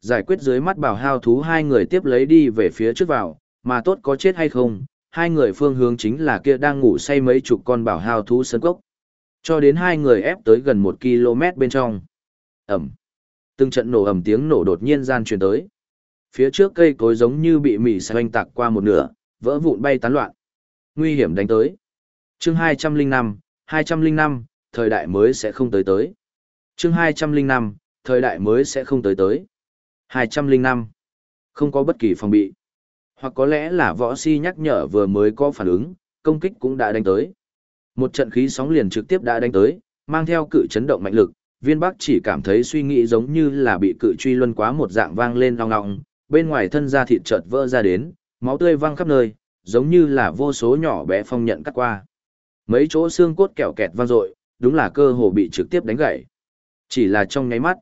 Speaker 1: giải quyết dưới mắt bảo hao thú hai người tiếp lấy đi về phía trước vào, mà tốt có chết hay không, hai người phương hướng chính là kia đang ngủ say mấy chục con bảo hao thú sân cốc. Cho đến hai người ép tới gần một km bên trong. Ẩm. Từng trận nổ ầm tiếng nổ đột nhiên gian truyền tới. Phía trước cây cối giống như bị mỉ xanh tạc qua một nửa, vỡ vụn bay tán loạn. Nguy hiểm đánh tới. Chương 205, 205, thời đại mới sẽ không tới tới. Chương 205, thời đại mới sẽ không tới tới. 205. Không có bất kỳ phòng bị. Hoặc có lẽ là võ si nhắc nhở vừa mới có phản ứng, công kích cũng đã đánh tới. Một trận khí sóng liền trực tiếp đã đánh tới, mang theo cự chấn động mạnh lực, viên bắc chỉ cảm thấy suy nghĩ giống như là bị cự truy luân quá một dạng vang lên long ngọng, bên ngoài thân da thịt chợt vỡ ra đến, máu tươi văng khắp nơi, giống như là vô số nhỏ bé phong nhận cắt qua. Mấy chỗ xương cốt kẹo kẹt vang dội, đúng là cơ hồ bị trực tiếp đánh gãy. Chỉ là trong nháy mắt,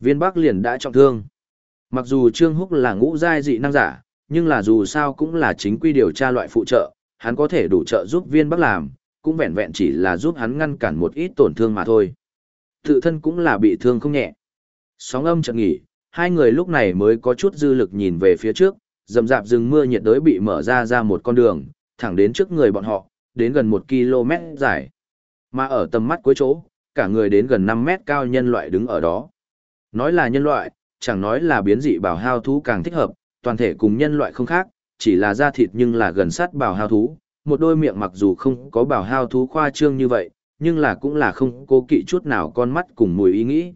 Speaker 1: viên bắc liền đã trọng thương. Mặc dù Trương Húc là ngũ giai dị năng giả, nhưng là dù sao cũng là chính quy điều tra loại phụ trợ, hắn có thể đủ trợ giúp viên bắc làm, cũng vẹn vẹn chỉ là giúp hắn ngăn cản một ít tổn thương mà thôi. Tự thân cũng là bị thương không nhẹ. Sóng âm chợt nghỉ, hai người lúc này mới có chút dư lực nhìn về phía trước, rầm dạp rừng mưa nhiệt đới bị mở ra ra một con đường, thẳng đến trước người bọn họ, đến gần một km dài. Mà ở tầm mắt cuối chỗ, cả người đến gần 5 mét cao nhân loại đứng ở đó. Nói là nhân loại, chẳng nói là biến dị bảo hao thú càng thích hợp, toàn thể cùng nhân loại không khác, chỉ là da thịt nhưng là gần sát bảo hao thú, một đôi miệng mặc dù không có bảo hao thú khoa trương như vậy, nhưng là cũng là không cố kỵ chút nào con mắt cùng mùi ý nghĩ.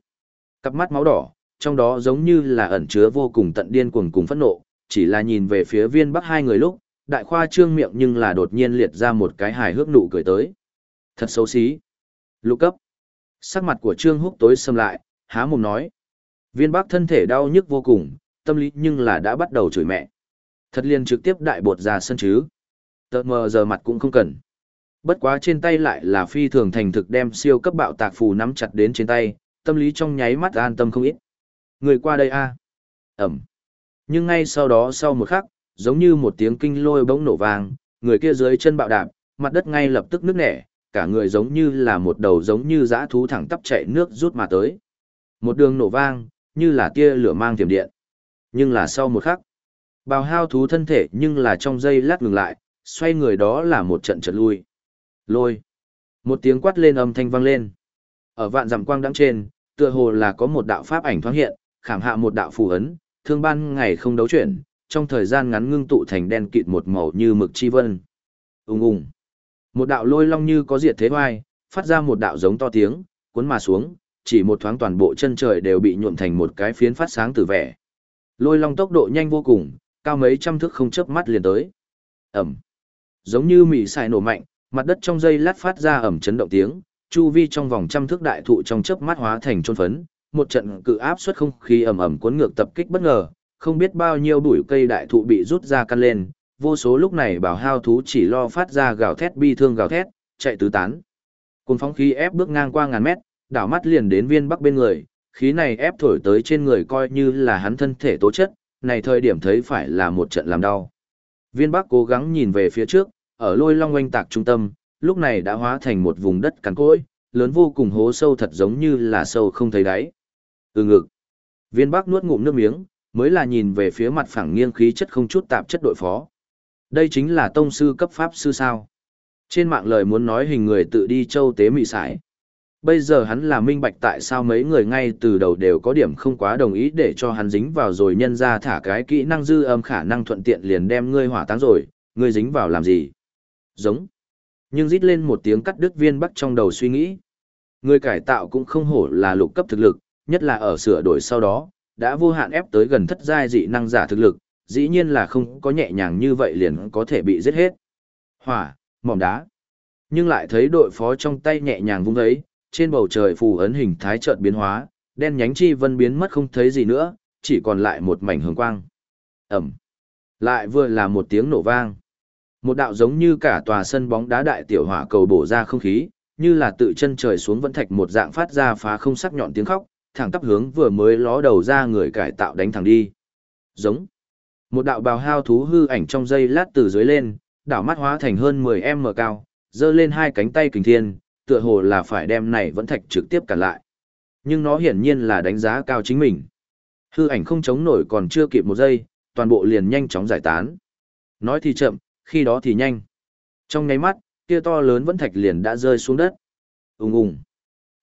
Speaker 1: Cặp mắt máu đỏ, trong đó giống như là ẩn chứa vô cùng tận điên cuồng cùng phẫn nộ, chỉ là nhìn về phía viên bắc hai người lúc, đại khoa trương miệng nhưng là đột nhiên liệt ra một cái hài hước nụ cười tới. Thật xấu xí. Lục cấp. Sắc mặt của Trương Húc tối sầm lại, há mồm nói. Viên bắc thân thể đau nhức vô cùng, tâm lý nhưng là đã bắt đầu chửi mẹ. Thật liền trực tiếp đại bột ra sân chứ. Tợt mờ giờ mặt cũng không cần. Bất quá trên tay lại là phi thường thành thực đem siêu cấp bạo tạc phù nắm chặt đến trên tay, tâm lý trong nháy mắt an tâm không ít. Người qua đây a Ẩm. Nhưng ngay sau đó sau một khắc, giống như một tiếng kinh lôi bỗng nổ vang, người kia dưới chân bạo đạp, mặt đất ngay lập tức nứt nẻ, cả người giống như là một đầu giống như dã thú thẳng tắp chạy nước rút mà tới. Một đường nổ vang, như là tia lửa mang tiềm điện. Nhưng là sau một khắc, bào hao thú thân thể nhưng là trong giây lát ngừng lại, xoay người đó là một trận trận lui. Lôi. Một tiếng quát lên âm thanh vang lên. Ở vạn dặm quang đắng trên, tựa hồ là có một đạo pháp ảnh thoáng hiện, khảm hạ một đạo phù ấn, thương ban ngày không đấu chuyển, trong thời gian ngắn ngưng tụ thành đen kịt một màu như mực chi vân. Ùng ùng. Một đạo lôi long như có diệt thế hoai, phát ra một đạo giống to tiếng, cuốn mà xuống, chỉ một thoáng toàn bộ chân trời đều bị nhuộm thành một cái phiến phát sáng từ vẻ. Lôi long tốc độ nhanh vô cùng, cao mấy trăm thước không chớp mắt liền tới. Ẩm. Giống như mỉ xài nổ mạnh, mặt đất trong dây lát phát ra ẩm chấn động tiếng, chu vi trong vòng trăm thước đại thụ trong chớp mắt hóa thành trôn phấn, một trận cự áp suất không khí ẩm ẩm cuốn ngược tập kích bất ngờ, không biết bao nhiêu bụi cây đại thụ bị rút ra căn lên, vô số lúc này bảo hao thú chỉ lo phát ra gào thét bi thương gào thét, chạy tứ tán. Cùng phóng khí ép bước ngang qua ngàn mét, đảo mắt liền đến viên bắc bên người, khí này ép thổi tới trên người coi như là hắn thân thể tố chất, này thời điểm thấy phải là một trận làm đau. Viên bắc cố gắng nhìn về phía trước, ở lôi long oanh tạc trung tâm, lúc này đã hóa thành một vùng đất cằn cỗi, lớn vô cùng hố sâu thật giống như là sâu không thấy đáy. Ừ ngực. Viên bắc nuốt ngụm nước miếng, mới là nhìn về phía mặt phẳng nghiêng khí chất không chút tạp chất đội phó. Đây chính là tông sư cấp pháp sư sao. Trên mạng lời muốn nói hình người tự đi châu tế mị sải. Bây giờ hắn là minh bạch tại sao mấy người ngay từ đầu đều có điểm không quá đồng ý để cho hắn dính vào rồi nhân ra thả cái kỹ năng dư âm khả năng thuận tiện liền đem ngươi hỏa táng rồi, ngươi dính vào làm gì? Giống. Nhưng rít lên một tiếng cắt đứt viên bắc trong đầu suy nghĩ. Người cải tạo cũng không hổ là lục cấp thực lực, nhất là ở sửa đổi sau đó, đã vô hạn ép tới gần thất giai dị năng giả thực lực, dĩ nhiên là không có nhẹ nhàng như vậy liền có thể bị giết hết. Hỏa, mỏm đá. Nhưng lại thấy đội phó trong tay nhẹ nhàng vung ấy, trên bầu trời phù ấn hình thái chợt biến hóa, đen nhánh chi vân biến mất không thấy gì nữa, chỉ còn lại một mảnh hường quang. Ẩm. Lại vừa là một tiếng nổ vang. Một đạo giống như cả tòa sân bóng đá đại tiểu hỏa cầu bổ ra không khí, như là tự chân trời xuống vẫn thạch một dạng phát ra phá không sắc nhọn tiếng khóc, thẳng tắp hướng vừa mới ló đầu ra người cải tạo đánh thẳng đi. Giống. Một đạo bào hao thú hư ảnh trong dây lát từ dưới lên, đảo mắt hóa thành hơn 10m cao, dơ lên hai cánh tay kình thiên, tựa hồ là phải đem này vẫn thạch trực tiếp cản lại. Nhưng nó hiển nhiên là đánh giá cao chính mình. Hư ảnh không chống nổi còn chưa kịp một giây, toàn bộ liền nhanh chóng giải tán. Nói thì chậm, khi đó thì nhanh. Trong nháy mắt, kia to lớn vẫn thạch liền đã rơi xuống đất. Ùng ùng.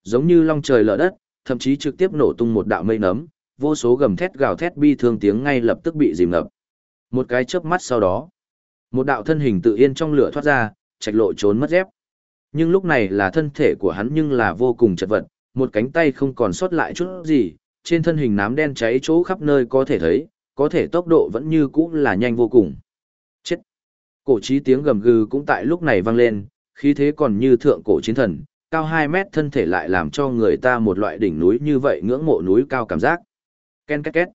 Speaker 1: Giống như long trời lở đất, thậm chí trực tiếp nổ tung một đạo mây nấm, vô số gầm thét gào thét bi thương tiếng ngay lập tức bị dìm ngập. Một cái chớp mắt sau đó, một đạo thân hình tự yên trong lửa thoát ra, trạch lộ trốn mất dép. Nhưng lúc này là thân thể của hắn nhưng là vô cùng chật vật, một cánh tay không còn sót lại chút gì, trên thân hình nám đen cháy chỗ khắp nơi có thể thấy, có thể tốc độ vẫn như cũ là nhanh vô cùng. Cổ trí tiếng gầm gừ cũng tại lúc này vang lên, khí thế còn như thượng cổ chiến thần, cao 2 mét thân thể lại làm cho người ta một loại đỉnh núi như vậy ngưỡng mộ núi cao cảm giác. Ken két két.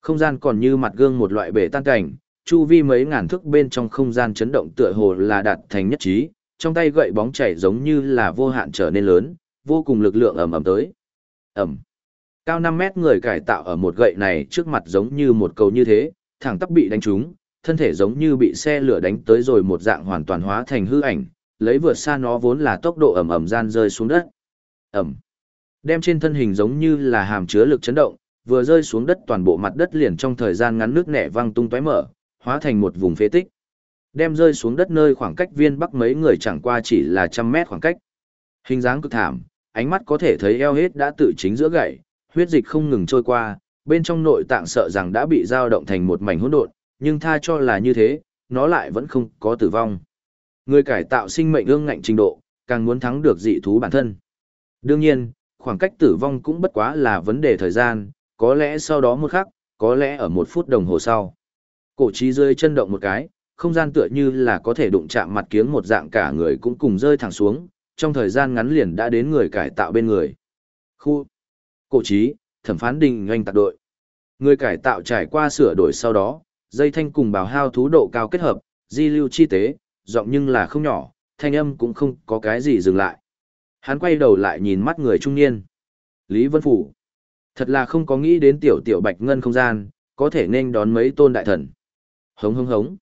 Speaker 1: Không gian còn như mặt gương một loại bể tan cảnh, chu vi mấy ngàn thước bên trong không gian chấn động tựa hồ là đạt thành nhất trí, trong tay gậy bóng chảy giống như là vô hạn trở nên lớn, vô cùng lực lượng ầm ầm tới. Ầm. Cao 5 mét người cải tạo ở một gậy này trước mặt giống như một cầu như thế, thẳng tắp bị đánh trúng, thân thể giống như bị xe lửa đánh tới rồi một dạng hoàn toàn hóa thành hư ảnh, lấy vượt xa nó vốn là tốc độ ầm ầm gian rơi xuống đất. Ầm. Đem trên thân hình giống như là hàm chứa lực chấn động, vừa rơi xuống đất toàn bộ mặt đất liền trong thời gian ngắn nước nẻ văng tung tóe mở, hóa thành một vùng phế tích. Đem rơi xuống đất nơi khoảng cách viên bắc mấy người chẳng qua chỉ là trăm mét khoảng cách. Hình dáng cực thảm, ánh mắt có thể thấy eo hết đã tự chính giữa gãy, huyết dịch không ngừng trôi qua, bên trong nội tạng sợ rằng đã bị dao động thành một mảnh hỗn độn, nhưng tha cho là như thế, nó lại vẫn không có tử vong. Người cải tạo sinh mệnh ương ngạnh trình độ, càng muốn thắng được dị thú bản thân. Đương nhiên, khoảng cách tử vong cũng bất quá là vấn đề thời gian, có lẽ sau đó một khắc, có lẽ ở một phút đồng hồ sau. Cổ trí rơi chân động một cái, không gian tựa như là có thể đụng chạm mặt kiếng một dạng cả người cũng cùng rơi thẳng xuống, trong thời gian ngắn liền đã đến người cải tạo bên người. Khu, cổ trí, thẩm phán đình anh tạc đội. Người cải tạo trải qua sửa đổi sau đó, dây thanh cùng bào hao thú độ cao kết hợp, di lưu chi tế, giọng nhưng là không nhỏ, thanh âm cũng không có cái gì dừng lại. Hắn quay đầu lại nhìn mắt người trung niên. Lý Vân Phủ. Thật là không có nghĩ đến tiểu tiểu bạch ngân không gian, có thể nên đón mấy tôn đại thần. Hống hống hống.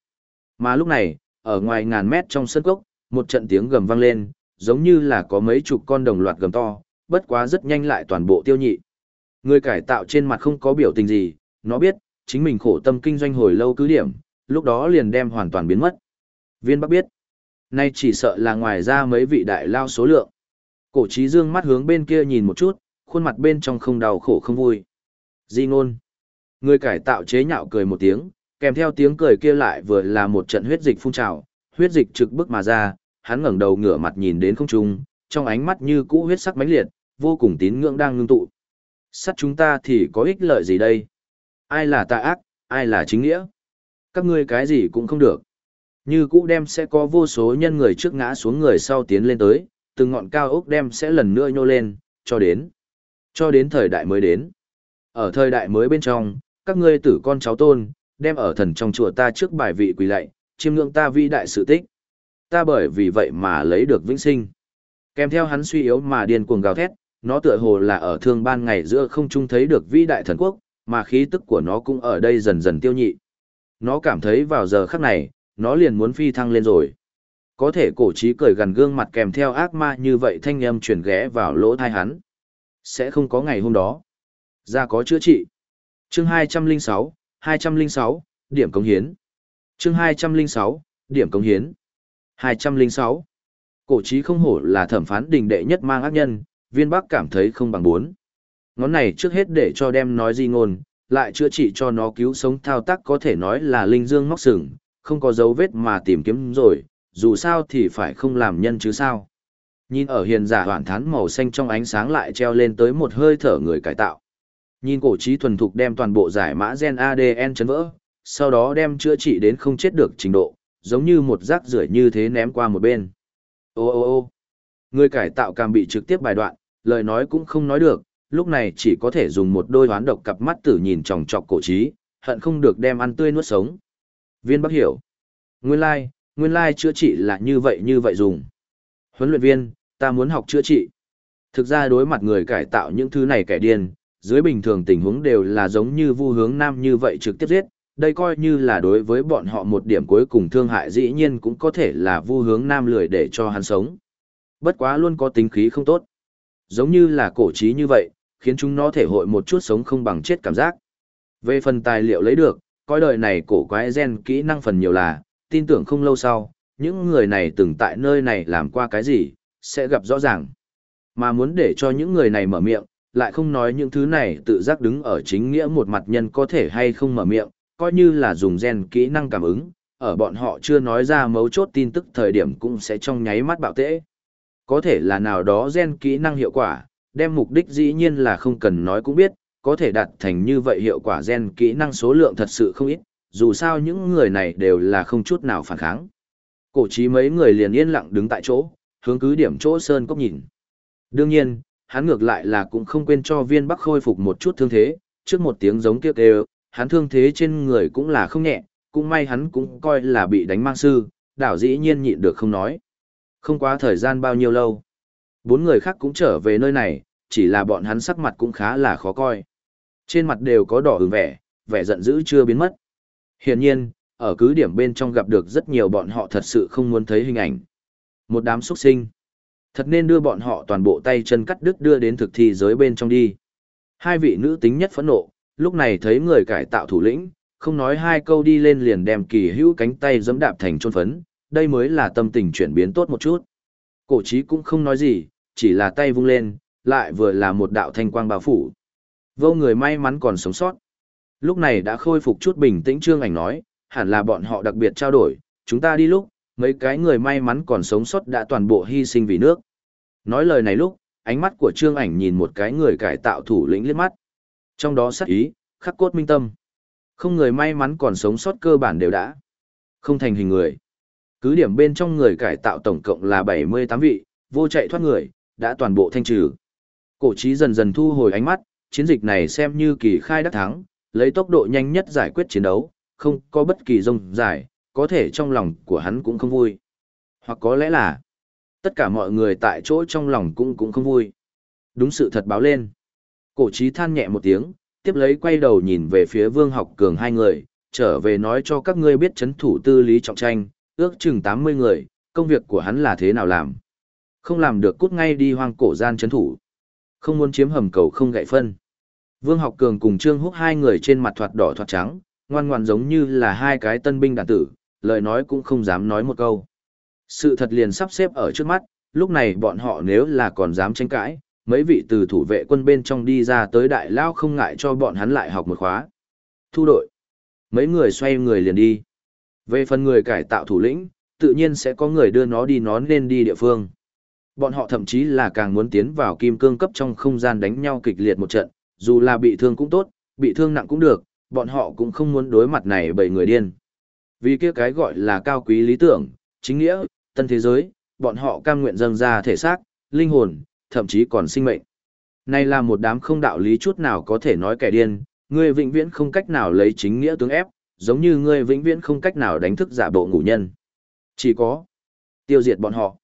Speaker 1: Mà lúc này, ở ngoài ngàn mét trong sân cốc, một trận tiếng gầm vang lên, giống như là có mấy chục con đồng loạt gầm to, bất quá rất nhanh lại toàn bộ tiêu nhị. Người cải tạo trên mặt không có biểu tình gì, nó biết, chính mình khổ tâm kinh doanh hồi lâu cứ điểm, lúc đó liền đem hoàn toàn biến mất. Viên Bắc biết, nay chỉ sợ là ngoài ra mấy vị đại lao số lượng. Cổ trí dương mắt hướng bên kia nhìn một chút, khuôn mặt bên trong không đau khổ không vui. Di ngôn. Người cải tạo chế nhạo cười một tiếng, kèm theo tiếng cười kia lại vừa là một trận huyết dịch phun trào, huyết dịch trực bức mà ra, hắn ngẩng đầu ngửa mặt nhìn đến không trung, trong ánh mắt như cũ huyết sắc mãnh liệt, vô cùng tín ngưỡng đang ngưng tụ. Sát chúng ta thì có ích lợi gì đây? Ai là tà ác, ai là chính nghĩa? Các ngươi cái gì cũng không được. Như cũ đem sẽ có vô số nhân người trước ngã xuống người sau tiến lên tới, từng ngọn cao ốc đem sẽ lần nữa nhô lên, cho đến. Cho đến thời đại mới đến. Ở thời đại mới bên trong, các ngươi tử con cháu tôn, đem ở thần trong chùa ta trước bài vị quỳ lạy, chiêm ngưỡng ta vĩ đại sự tích. Ta bởi vì vậy mà lấy được vĩnh sinh. Kèm theo hắn suy yếu mà điên cuồng gào thét, nó tựa hồ là ở thương ban ngày giữa không trung thấy được vĩ đại thần quốc, mà khí tức của nó cũng ở đây dần dần tiêu nhị. Nó cảm thấy vào giờ khắc này, nó liền muốn phi thăng lên rồi. Có thể cổ trí cười gần gương mặt kèm theo ác ma như vậy thanh âm truyền ghé vào lỗ thai hắn. Sẽ không có ngày hôm đó. Ra có chữa trị. Chương 206, 206, điểm công hiến. Chương 206, điểm công hiến. 206. Cổ trí không hổ là thẩm phán đình đệ nhất mang ác nhân, viên bắc cảm thấy không bằng bốn. Ngón này trước hết để cho đem nói di ngôn, lại chữa trị cho nó cứu sống thao tác có thể nói là linh dương móc sừng, không có dấu vết mà tìm kiếm rồi, dù sao thì phải không làm nhân chứ sao. Nhìn ở hiền giả hoàn thán màu xanh trong ánh sáng lại treo lên tới một hơi thở người cải tạo. Nhìn cổ trí thuần thục đem toàn bộ giải mã gen ADN chấn vỡ, sau đó đem chữa trị đến không chết được trình độ, giống như một rác rưởi như thế ném qua một bên. Ô ô ô người cải tạo càng bị trực tiếp bài đoạn, lời nói cũng không nói được, lúc này chỉ có thể dùng một đôi hoán độc cặp mắt tử nhìn chòng chọc cổ trí, hận không được đem ăn tươi nuốt sống. Viên Bắc hiểu. Nguyên lai, like, nguyên lai like chữa trị là như vậy như vậy dùng. Huấn luyện viên, ta muốn học chữa trị. Thực ra đối mặt người cải tạo những thứ này kẻ điên, dưới bình thường tình huống đều là giống như vu hướng nam như vậy trực tiếp giết, đây coi như là đối với bọn họ một điểm cuối cùng thương hại dĩ nhiên cũng có thể là vu hướng nam lười để cho hắn sống. Bất quá luôn có tính khí không tốt. Giống như là cổ trí như vậy, khiến chúng nó thể hội một chút sống không bằng chết cảm giác. Về phần tài liệu lấy được, coi đời này cổ quái gen kỹ năng phần nhiều là, tin tưởng không lâu sau, những người này từng tại nơi này làm qua cái gì, sẽ gặp rõ ràng. Mà muốn để cho những người này mở miệng, lại không nói những thứ này tự giác đứng ở chính nghĩa một mặt nhân có thể hay không mở miệng, coi như là dùng gen kỹ năng cảm ứng, ở bọn họ chưa nói ra mấu chốt tin tức thời điểm cũng sẽ trong nháy mắt bạo tễ. Có thể là nào đó gen kỹ năng hiệu quả, đem mục đích dĩ nhiên là không cần nói cũng biết, có thể đạt thành như vậy hiệu quả gen kỹ năng số lượng thật sự không ít, dù sao những người này đều là không chút nào phản kháng. Cổ chí mấy người liền yên lặng đứng tại chỗ, hướng cứ điểm chỗ sơn cốc nhìn. Đương nhiên, hắn ngược lại là cũng không quên cho viên bắc khôi phục một chút thương thế, trước một tiếng giống kiếp đều, hắn thương thế trên người cũng là không nhẹ, cũng may hắn cũng coi là bị đánh mang sư, đảo dĩ nhiên nhịn được không nói. Không quá thời gian bao nhiêu lâu. Bốn người khác cũng trở về nơi này, chỉ là bọn hắn sắc mặt cũng khá là khó coi. Trên mặt đều có đỏ ửng vẻ, vẻ giận dữ chưa biến mất. Hiển nhiên, ở cứ điểm bên trong gặp được rất nhiều bọn họ thật sự không muốn thấy hình ảnh. Một đám xuất sinh. Thật nên đưa bọn họ toàn bộ tay chân cắt đứt đưa đến thực thi giới bên trong đi. Hai vị nữ tính nhất phẫn nộ, lúc này thấy người cải tạo thủ lĩnh, không nói hai câu đi lên liền đem kỳ hữu cánh tay giẫm đạp thành trôn phấn, đây mới là tâm tình chuyển biến tốt một chút. Cổ trí cũng không nói gì, chỉ là tay vung lên, lại vừa là một đạo thanh quang bao phủ. Vô người may mắn còn sống sót. Lúc này đã khôi phục chút bình tĩnh trương ảnh nói, hẳn là bọn họ đặc biệt trao đổi, chúng ta đi lúc, mấy cái người may mắn còn sống sót đã toàn bộ hy sinh vì nước. Nói lời này lúc, ánh mắt của trương ảnh nhìn một cái người cải tạo thủ lĩnh liếc mắt. Trong đó sắc ý, khắc cốt minh tâm. Không người may mắn còn sống sót cơ bản đều đã. Không thành hình người. Cứ điểm bên trong người cải tạo tổng cộng là 78 vị, vô chạy thoát người, đã toàn bộ thanh trừ. Cổ trí dần dần thu hồi ánh mắt, chiến dịch này xem như kỳ khai đắc thắng, lấy tốc độ nhanh nhất giải quyết chiến đấu, không có bất kỳ rông giải, có thể trong lòng của hắn cũng không vui. Hoặc có lẽ là, tất cả mọi người tại chỗ trong lòng cũng cũng không vui. Đúng sự thật báo lên. Cổ trí than nhẹ một tiếng, tiếp lấy quay đầu nhìn về phía vương học cường hai người, trở về nói cho các ngươi biết chấn thủ tư lý trọng tranh, ước chừng 80 người, công việc của hắn là thế nào làm. Không làm được cút ngay đi hoang cổ gian chấn thủ. Không muốn chiếm hầm cầu không gậy phân. Vương học cường cùng Trương Húc hai người trên mặt thoạt đỏ thoạt trắng, ngoan ngoan giống như là hai cái tân binh đàn tử, lời nói cũng không dám nói một câu. Sự thật liền sắp xếp ở trước mắt, lúc này bọn họ nếu là còn dám tranh cãi, mấy vị từ thủ vệ quân bên trong đi ra tới đại lao không ngại cho bọn hắn lại học một khóa. Thu đội. Mấy người xoay người liền đi. Về phần người cải tạo thủ lĩnh, tự nhiên sẽ có người đưa nó đi nó nên đi địa phương. Bọn họ thậm chí là càng muốn tiến vào kim cương cấp trong không gian đánh nhau kịch liệt một trận, dù là bị thương cũng tốt, bị thương nặng cũng được, bọn họ cũng không muốn đối mặt này bởi người điên. Vì kia cái gọi là cao quý lý tưởng, chính nghĩa, tân thế giới, bọn họ cam nguyện dâng ra thể xác, linh hồn, thậm chí còn sinh mệnh. Này là một đám không đạo lý chút nào có thể nói kẻ điên, ngươi vĩnh viễn không cách nào lấy chính nghĩa tướng ép, giống như ngươi vĩnh viễn không cách nào đánh thức giả bộ ngủ nhân. Chỉ có tiêu diệt bọn họ.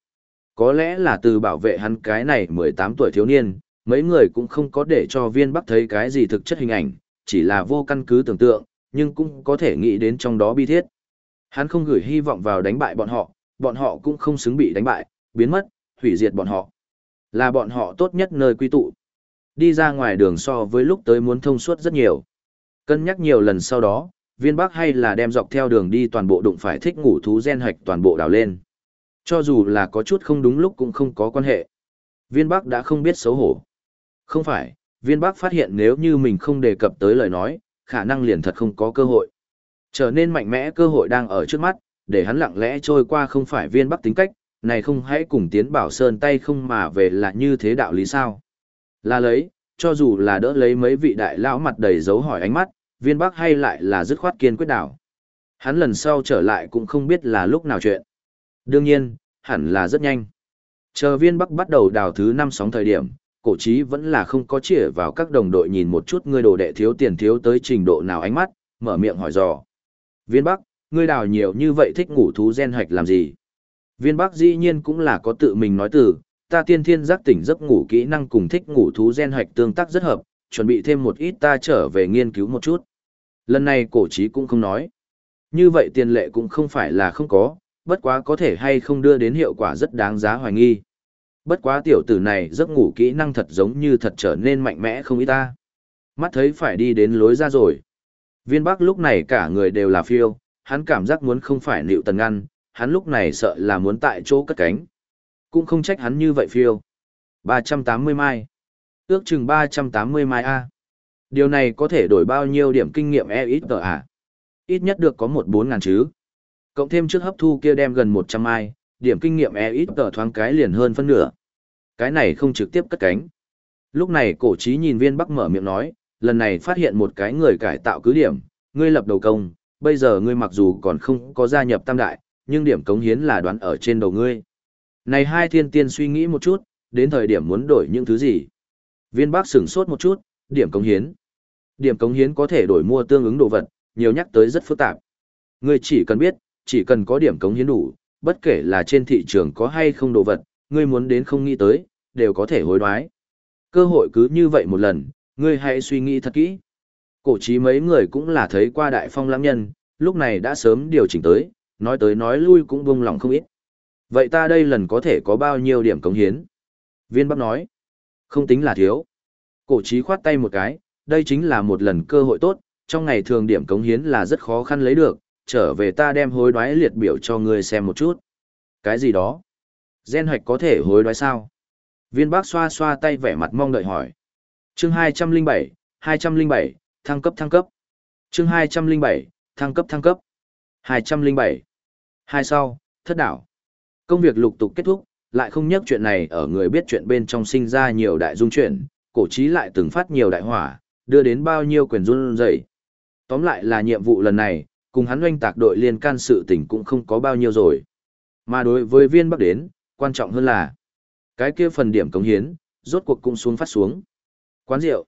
Speaker 1: Có lẽ là từ bảo vệ hắn cái này 18 tuổi thiếu niên, mấy người cũng không có để cho viên bắc thấy cái gì thực chất hình ảnh, chỉ là vô căn cứ tưởng tượng, nhưng cũng có thể nghĩ đến trong đó bi thiết. Hắn không gửi hy vọng vào đánh bại bọn họ, bọn họ cũng không xứng bị đánh bại, biến mất, hủy diệt bọn họ. Là bọn họ tốt nhất nơi quy tụ. Đi ra ngoài đường so với lúc tới muốn thông suốt rất nhiều. Cân nhắc nhiều lần sau đó, viên bắc hay là đem dọc theo đường đi toàn bộ đụng phải thích ngủ thú gen hạch toàn bộ đào lên. Cho dù là có chút không đúng lúc cũng không có quan hệ. Viên bắc đã không biết xấu hổ. Không phải, viên bắc phát hiện nếu như mình không đề cập tới lời nói, khả năng liền thật không có cơ hội. Trở nên mạnh mẽ cơ hội đang ở trước mắt, để hắn lặng lẽ trôi qua không phải viên bắc tính cách, này không hãy cùng tiến bảo sơn tay không mà về là như thế đạo lý sao. Là lấy, cho dù là đỡ lấy mấy vị đại lão mặt đầy dấu hỏi ánh mắt, viên bắc hay lại là dứt khoát kiên quyết đảo. Hắn lần sau trở lại cũng không biết là lúc nào chuyện. Đương nhiên, hẳn là rất nhanh. Chờ viên bắc bắt đầu đào thứ năm sóng thời điểm, cổ trí vẫn là không có chĩa vào các đồng đội nhìn một chút ngươi đồ đệ thiếu tiền thiếu tới trình độ nào ánh mắt, mở miệng hỏi dò. Viên bắc, ngươi đào nhiều như vậy thích ngủ thú gen hạch làm gì? Viên bắc dĩ nhiên cũng là có tự mình nói từ, ta tiên thiên giác tỉnh giấc ngủ kỹ năng cùng thích ngủ thú gen hạch tương tác rất hợp, chuẩn bị thêm một ít ta trở về nghiên cứu một chút. Lần này cổ trí cũng không nói. Như vậy tiền lệ cũng không phải là không có, bất quá có thể hay không đưa đến hiệu quả rất đáng giá hoài nghi. Bất quá tiểu tử này giấc ngủ kỹ năng thật giống như thật trở nên mạnh mẽ không ý ta. Mắt thấy phải đi đến lối ra rồi. Viên Bắc lúc này cả người đều là phiêu, hắn cảm giác muốn không phải nịu tần ngăn, hắn lúc này sợ là muốn tại chỗ cất cánh. Cũng không trách hắn như vậy phiêu. 380 mai. Ước chừng 380 mai A. Điều này có thể đổi bao nhiêu điểm kinh nghiệm e ít tờ à? Ít nhất được có một bốn ngàn chứ. Cộng thêm trước hấp thu kia đem gần 100 mai, điểm kinh nghiệm e ít tờ thoáng cái liền hơn phân nửa. Cái này không trực tiếp cất cánh. Lúc này cổ trí nhìn viên bắc mở miệng nói, lần này phát hiện một cái người cải tạo cứ điểm, ngươi lập đầu công, bây giờ ngươi mặc dù còn không có gia nhập tam đại, nhưng điểm cống hiến là đoán ở trên đầu ngươi. Này hai thiên tiên suy nghĩ một chút, đến thời điểm muốn đổi những thứ gì. Viên bác sửng sốt một chút, điểm cống hiến. Điểm cống hiến có thể đổi mua tương ứng đồ vật, nhiều nhắc tới rất phức tạp. Ngươi chỉ cần biết, chỉ cần có điểm cống hiến đủ, bất kể là trên thị trường có hay không đồ vật, ngươi muốn đến không nghĩ tới, đều có thể hối đoái. Cơ hội cứ như vậy một lần, ngươi hãy suy nghĩ thật kỹ. Cổ trí mấy người cũng là thấy qua đại phong lãng nhân, lúc này đã sớm điều chỉnh tới, nói tới nói lui cũng buông lòng không ít. Vậy ta đây lần có thể có bao nhiêu điểm cống hiến? Viên Bắc nói, không tính là thiếu. Cổ trí khoát tay một cái, đây chính là một lần cơ hội tốt, trong ngày thường điểm cống hiến là rất khó khăn lấy được, trở về ta đem hối đoái liệt biểu cho ngươi xem một chút. Cái gì đó? Gen hoạch có thể hối đoái sao? Viên bác xoa xoa tay vẻ mặt mong đợi hỏi. chương 207, 207, thăng cấp thăng cấp. chương 207, thăng cấp thăng cấp. 207. Hai sau, thất đảo. Công việc lục tục kết thúc, lại không nhắc chuyện này ở người biết chuyện bên trong sinh ra nhiều đại dung chuyện, cổ trí lại từng phát nhiều đại hỏa, đưa đến bao nhiêu quyền run dậy. Tóm lại là nhiệm vụ lần này, cùng hắn oanh tạc đội liên can sự tình cũng không có bao nhiêu rồi. Mà đối với viên bắc đến, quan trọng hơn là cái kia phần điểm cống hiến, rốt cuộc cũng xuống phát xuống. Quán rượu.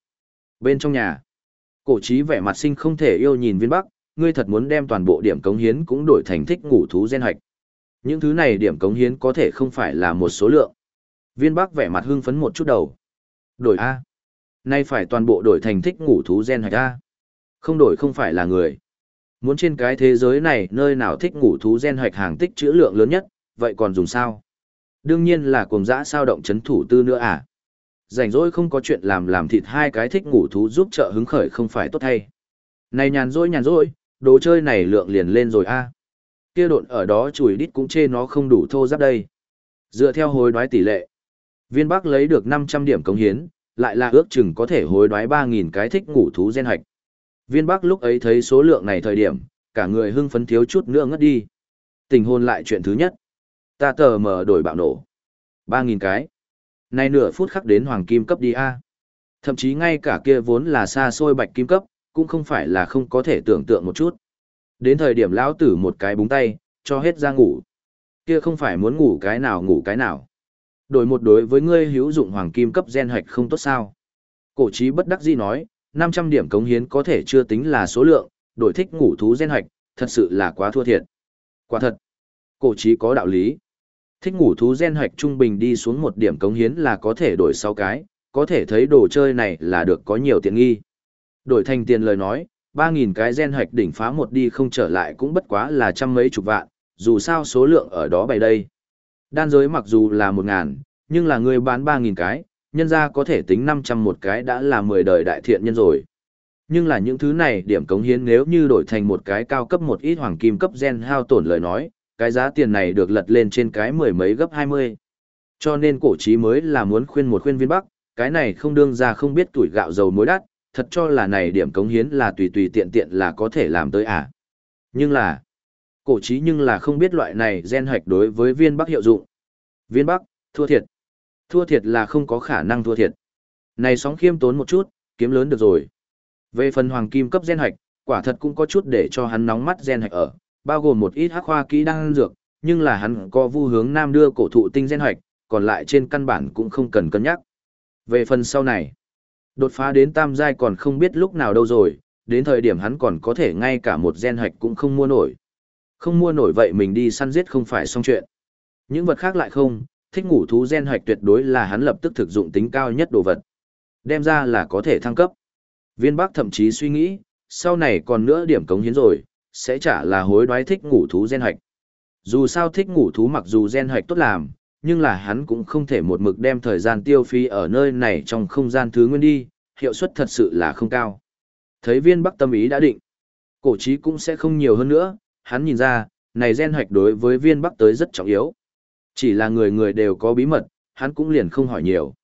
Speaker 1: Bên trong nhà, cổ trí vẻ mặt sinh không thể yêu nhìn viên bắc, ngươi thật muốn đem toàn bộ điểm cống hiến cũng đổi thành thích ngủ thú gen hoạch. Những thứ này điểm cống hiến có thể không phải là một số lượng. Viên Bắc vẻ mặt hưng phấn một chút đầu. Đổi A. Nay phải toàn bộ đổi thành thích ngủ thú gen hoạch A. Không đổi không phải là người. Muốn trên cái thế giới này nơi nào thích ngủ thú gen hoạch hàng tích trữ lượng lớn nhất, vậy còn dùng sao? Đương nhiên là cùng dã sao động chấn thủ tư nữa à. Rảnh rỗi không có chuyện làm làm thịt hai cái thích ngủ thú giúp trợ hứng khởi không phải tốt hay. Này nhàn rỗi nhàn rỗi, đồ chơi này lượng liền lên rồi a. Kia độn ở đó chùi đít cũng chê nó không đủ thô giáp đây. Dựa theo hối đoái tỷ lệ, viên bắc lấy được 500 điểm công hiến, lại là ước chừng có thể hối đoái 3.000 cái thích ngủ thú gen hoạch Viên bắc lúc ấy thấy số lượng này thời điểm, cả người hưng phấn thiếu chút nữa ngất đi. Tình hôn lại chuyện thứ nhất. Ta tờ mở đổi bạo nổ. 3.000 cái. Nay nửa phút khắc đến hoàng kim cấp đi a. Thậm chí ngay cả kia vốn là xa xôi bạch kim cấp, cũng không phải là không có thể tưởng tượng một chút. Đến thời điểm lão tử một cái búng tay, cho hết ra ngủ. Kia không phải muốn ngủ cái nào ngủ cái nào. Đổi một đối với ngươi hữu dụng hoàng kim cấp gen hạch không tốt sao. Cổ trí bất đắc dĩ nói, 500 điểm cống hiến có thể chưa tính là số lượng, đổi thích ngủ thú gen hạch, thật sự là quá thua thiệt. Quả thật, cổ trí có đạo lý. Thích ngủ thú gen hạch trung bình đi xuống một điểm cống hiến là có thể đổi 6 cái, có thể thấy đồ chơi này là được có nhiều tiện nghi. Đổi thành tiền lời nói, 3.000 cái gen hạch đỉnh phá một đi không trở lại cũng bất quá là trăm mấy chục vạn, dù sao số lượng ở đó bày đây. Đan giới mặc dù là 1.000, nhưng là người bán 3.000 cái, nhân ra có thể tính 500 một cái đã là 10 đời đại thiện nhân rồi. Nhưng là những thứ này điểm cống hiến nếu như đổi thành một cái cao cấp một ít hoàng kim cấp gen hao tổn lời nói, cái giá tiền này được lật lên trên cái mười mấy gấp 20. Cho nên cổ chí mới là muốn khuyên một khuyên viên bắc, cái này không đương ra không biết tuổi gạo dầu mối đắt, thật cho là này điểm cống hiến là tùy tùy tiện tiện là có thể làm tới à. Nhưng là, cổ chí nhưng là không biết loại này gen hạch đối với viên bắc hiệu dụng. Viên bắc, thua thiệt. Thua thiệt là không có khả năng thua thiệt. Này sóng khiêm tốn một chút, kiếm lớn được rồi. Về phần hoàng kim cấp gen hoạch, quả thật cũng có chút để cho hắn nóng mắt gen hoạch ở, bao gồm một ít hắc khoa kỹ đang dược, nhưng là hắn có vu hướng nam đưa cổ thụ tinh gen hoạch, còn lại trên căn bản cũng không cần cân nhắc. Về phần sau này, Đột phá đến tam giai còn không biết lúc nào đâu rồi, đến thời điểm hắn còn có thể ngay cả một gen hạch cũng không mua nổi. Không mua nổi vậy mình đi săn giết không phải xong chuyện. Những vật khác lại không, thích ngủ thú gen hoạch tuyệt đối là hắn lập tức thực dụng tính cao nhất đồ vật. Đem ra là có thể thăng cấp. Viên Bắc thậm chí suy nghĩ, sau này còn nữa điểm cống hiến rồi, sẽ trả là hối đoái thích ngủ thú gen hoạch Dù sao thích ngủ thú mặc dù gen hoạch tốt làm, nhưng là hắn cũng không thể một mực đem thời gian tiêu phí ở nơi này trong không gian thứ nguyên đi, hiệu suất thật sự là không cao. Thấy viên bắc tâm ý đã định, cổ trí cũng sẽ không nhiều hơn nữa, hắn nhìn ra, này gen hoạch đối với viên bắc tới rất trọng yếu. Chỉ là người người đều có bí mật, hắn cũng liền không hỏi nhiều.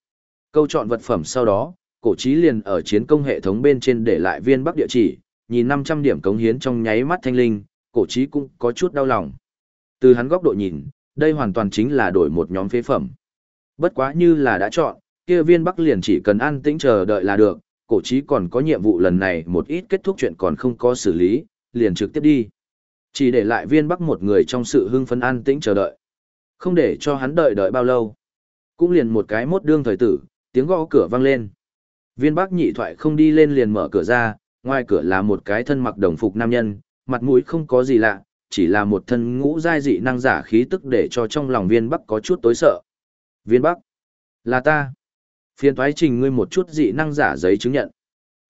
Speaker 1: Câu chọn vật phẩm sau đó, cổ trí liền ở chiến công hệ thống bên trên để lại viên bắc địa chỉ, nhìn 500 điểm cống hiến trong nháy mắt thanh linh, cổ trí cũng có chút đau lòng. Từ hắn góc độ nhìn, đây hoàn toàn chính là đổi một nhóm phế phẩm. Bất quá như là đã chọn, kia viên Bắc liền chỉ cần an tĩnh chờ đợi là được, cổ chí còn có nhiệm vụ lần này một ít kết thúc chuyện còn không có xử lý, liền trực tiếp đi. Chỉ để lại viên Bắc một người trong sự hưng phấn an tĩnh chờ đợi. Không để cho hắn đợi đợi bao lâu. Cũng liền một cái mốt đương thời tử, tiếng gõ cửa vang lên. Viên Bắc nhị thoại không đi lên liền mở cửa ra, ngoài cửa là một cái thân mặc đồng phục nam nhân, mặt mũi không có gì lạ, chỉ là một thân ngũ giai dị năng giả khí tức để cho trong lòng viên bắc có chút tối sợ. Viên bắc, là ta. Phiên thoái trình ngươi một chút dị năng giả giấy chứng nhận.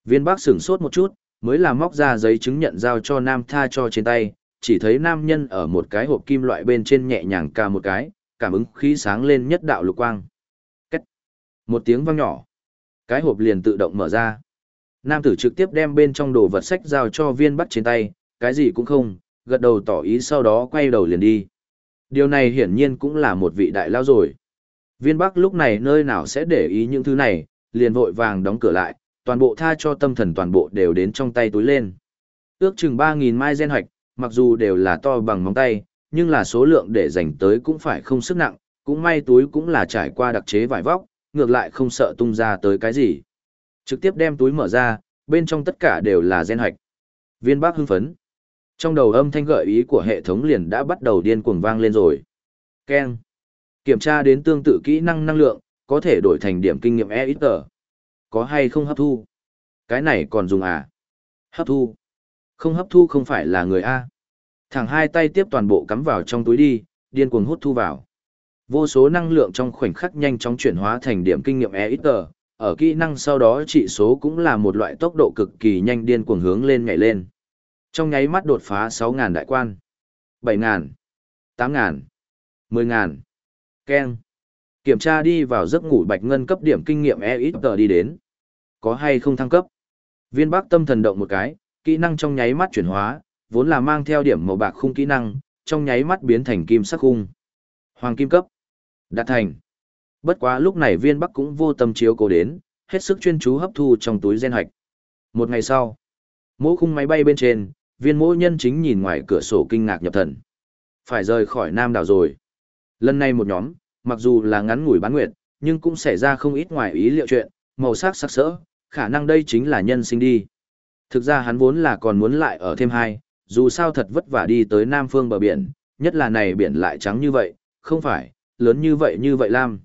Speaker 1: Viên bắc sửng sốt một chút, mới làm móc ra giấy chứng nhận giao cho nam tha cho trên tay, chỉ thấy nam nhân ở một cái hộp kim loại bên trên nhẹ nhàng ca một cái, cảm ứng khí sáng lên nhất đạo lục quang. Cách. Một tiếng vang nhỏ. Cái hộp liền tự động mở ra. Nam tử trực tiếp đem bên trong đồ vật sách giao cho viên bắc trên tay, cái gì cũng không, gật đầu tỏ ý sau đó quay đầu liền đi. Điều này hiển nhiên cũng là một vị đại lao rồi. Viên Bắc lúc này nơi nào sẽ để ý những thứ này, liền vội vàng đóng cửa lại, toàn bộ tha cho tâm thần toàn bộ đều đến trong tay túi lên. Ước chừng 3.000 mai gen hoạch, mặc dù đều là to bằng móng tay, nhưng là số lượng để dành tới cũng phải không sức nặng, cũng may túi cũng là trải qua đặc chế vải vóc, ngược lại không sợ tung ra tới cái gì. Trực tiếp đem túi mở ra, bên trong tất cả đều là gen hoạch. Viên bác hưng phấn. Trong đầu âm thanh gợi ý của hệ thống liền đã bắt đầu điên cuồng vang lên rồi. Ken. Kiểm tra đến tương tự kỹ năng năng lượng, có thể đổi thành điểm kinh nghiệm e ít tờ. Có hay không hấp thu? Cái này còn dùng à? Hấp thu. Không hấp thu không phải là người A. Thẳng hai tay tiếp toàn bộ cắm vào trong túi đi, điên cuồng hút thu vào. Vô số năng lượng trong khoảnh khắc nhanh chóng chuyển hóa thành điểm kinh nghiệm EXP, ở kỹ năng sau đó trị số cũng là một loại tốc độ cực kỳ nhanh điên cuồng hướng lên nhảy lên. Trong nháy mắt đột phá 6.000 đại quan. 7.000, 8.000, 10.000. Ken. Kiểm tra đi vào giấc ngủ bạch ngân cấp điểm kinh nghiệm EXP đi đến. Có hay không thăng cấp? Viên Bắc tâm thần động một cái, kỹ năng trong nháy mắt chuyển hóa, vốn là mang theo điểm màu bạc khung kỹ năng, trong nháy mắt biến thành kim sắc khung. Hoàng kim cấp. Đạt thành. Bất quá lúc này viên bắc cũng vô tâm chiếu cố đến, hết sức chuyên chú hấp thu trong túi gen hạch. Một ngày sau, mỗi khung máy bay bên trên, viên mỗi nhân chính nhìn ngoài cửa sổ kinh ngạc nhập thần. Phải rời khỏi Nam đảo rồi. Lần này một nhóm, mặc dù là ngắn ngủi bán nguyệt, nhưng cũng xảy ra không ít ngoài ý liệu chuyện, màu sắc sắc sỡ, khả năng đây chính là nhân sinh đi. Thực ra hắn vốn là còn muốn lại ở thêm hai, dù sao thật vất vả đi tới Nam phương bờ biển, nhất là này biển lại trắng như vậy, không phải, lớn như vậy như vậy Lam.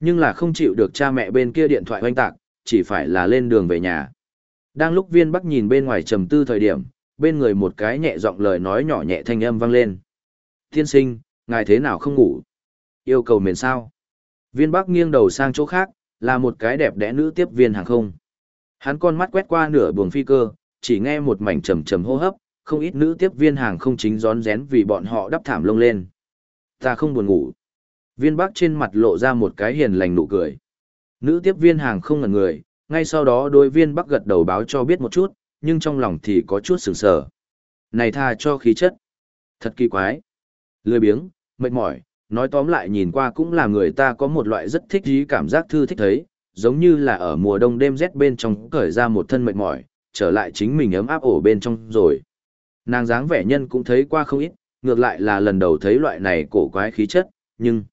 Speaker 1: Nhưng là không chịu được cha mẹ bên kia điện thoại hoanh tạc, chỉ phải là lên đường về nhà. Đang lúc viên bắc nhìn bên ngoài trầm tư thời điểm, bên người một cái nhẹ giọng lời nói nhỏ nhẹ thanh âm vang lên. Tiên sinh, ngài thế nào không ngủ? Yêu cầu mền sao? Viên bắc nghiêng đầu sang chỗ khác, là một cái đẹp đẽ nữ tiếp viên hàng không. Hắn con mắt quét qua nửa buồng phi cơ, chỉ nghe một mảnh trầm trầm hô hấp, không ít nữ tiếp viên hàng không chính rón rén vì bọn họ đắp thảm lông lên. Ta không buồn ngủ. Viên Bắc trên mặt lộ ra một cái hiền lành nụ cười. Nữ tiếp viên hàng không ngẩn người, ngay sau đó đôi viên Bắc gật đầu báo cho biết một chút, nhưng trong lòng thì có chút sửng sờ. Này tha cho khí chất. Thật kỳ quái. Lười biếng, mệt mỏi, nói tóm lại nhìn qua cũng là người ta có một loại rất thích ý cảm giác thư thích thấy, giống như là ở mùa đông đêm rét bên trong cởi ra một thân mệt mỏi, trở lại chính mình ấm áp ổ bên trong rồi. Nàng dáng vẻ nhân cũng thấy qua không ít, ngược lại là lần đầu thấy loại này cổ quái khí chất, nhưng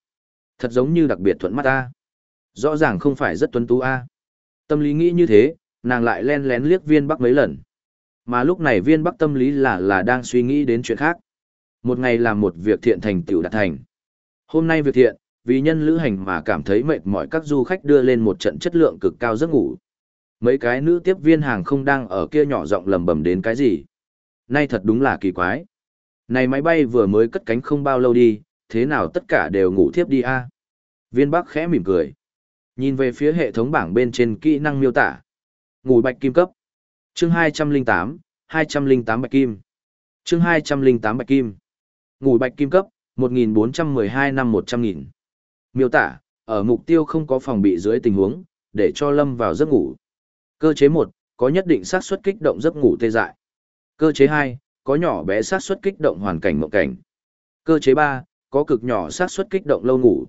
Speaker 1: thật giống như đặc biệt thuận mắt ta. Rõ ràng không phải rất tuấn tú a. Tâm lý nghĩ như thế, nàng lại len lén liếc viên bắc mấy lần. Mà lúc này viên bắc tâm lý là là đang suy nghĩ đến chuyện khác. Một ngày làm một việc thiện thành tựu đạt thành. Hôm nay việc thiện, vì nhân lữ hành mà cảm thấy mệt mỏi các du khách đưa lên một trận chất lượng cực cao giấc ngủ. Mấy cái nữ tiếp viên hàng không đang ở kia nhỏ giọng lầm bầm đến cái gì. Nay thật đúng là kỳ quái. Này máy bay vừa mới cất cánh không bao lâu đi, thế nào tất cả đều ngủ thiếp đi a? Viên Bắc khẽ mỉm cười. Nhìn về phía hệ thống bảng bên trên kỹ năng miêu tả. Ngủ bạch kim cấp. Chương 208, 208 bạch kim. Chương 208 bạch kim. Ngủ bạch kim cấp, 1412 năm 100 nghìn. Miêu tả, ở mục tiêu không có phòng bị dưới tình huống, để cho lâm vào giấc ngủ. Cơ chế 1, có nhất định xác suất kích động giấc ngủ tê dại. Cơ chế 2, có nhỏ bé xác suất kích động hoàn cảnh mộng cảnh. Cơ chế 3, có cực nhỏ xác suất kích động lâu ngủ.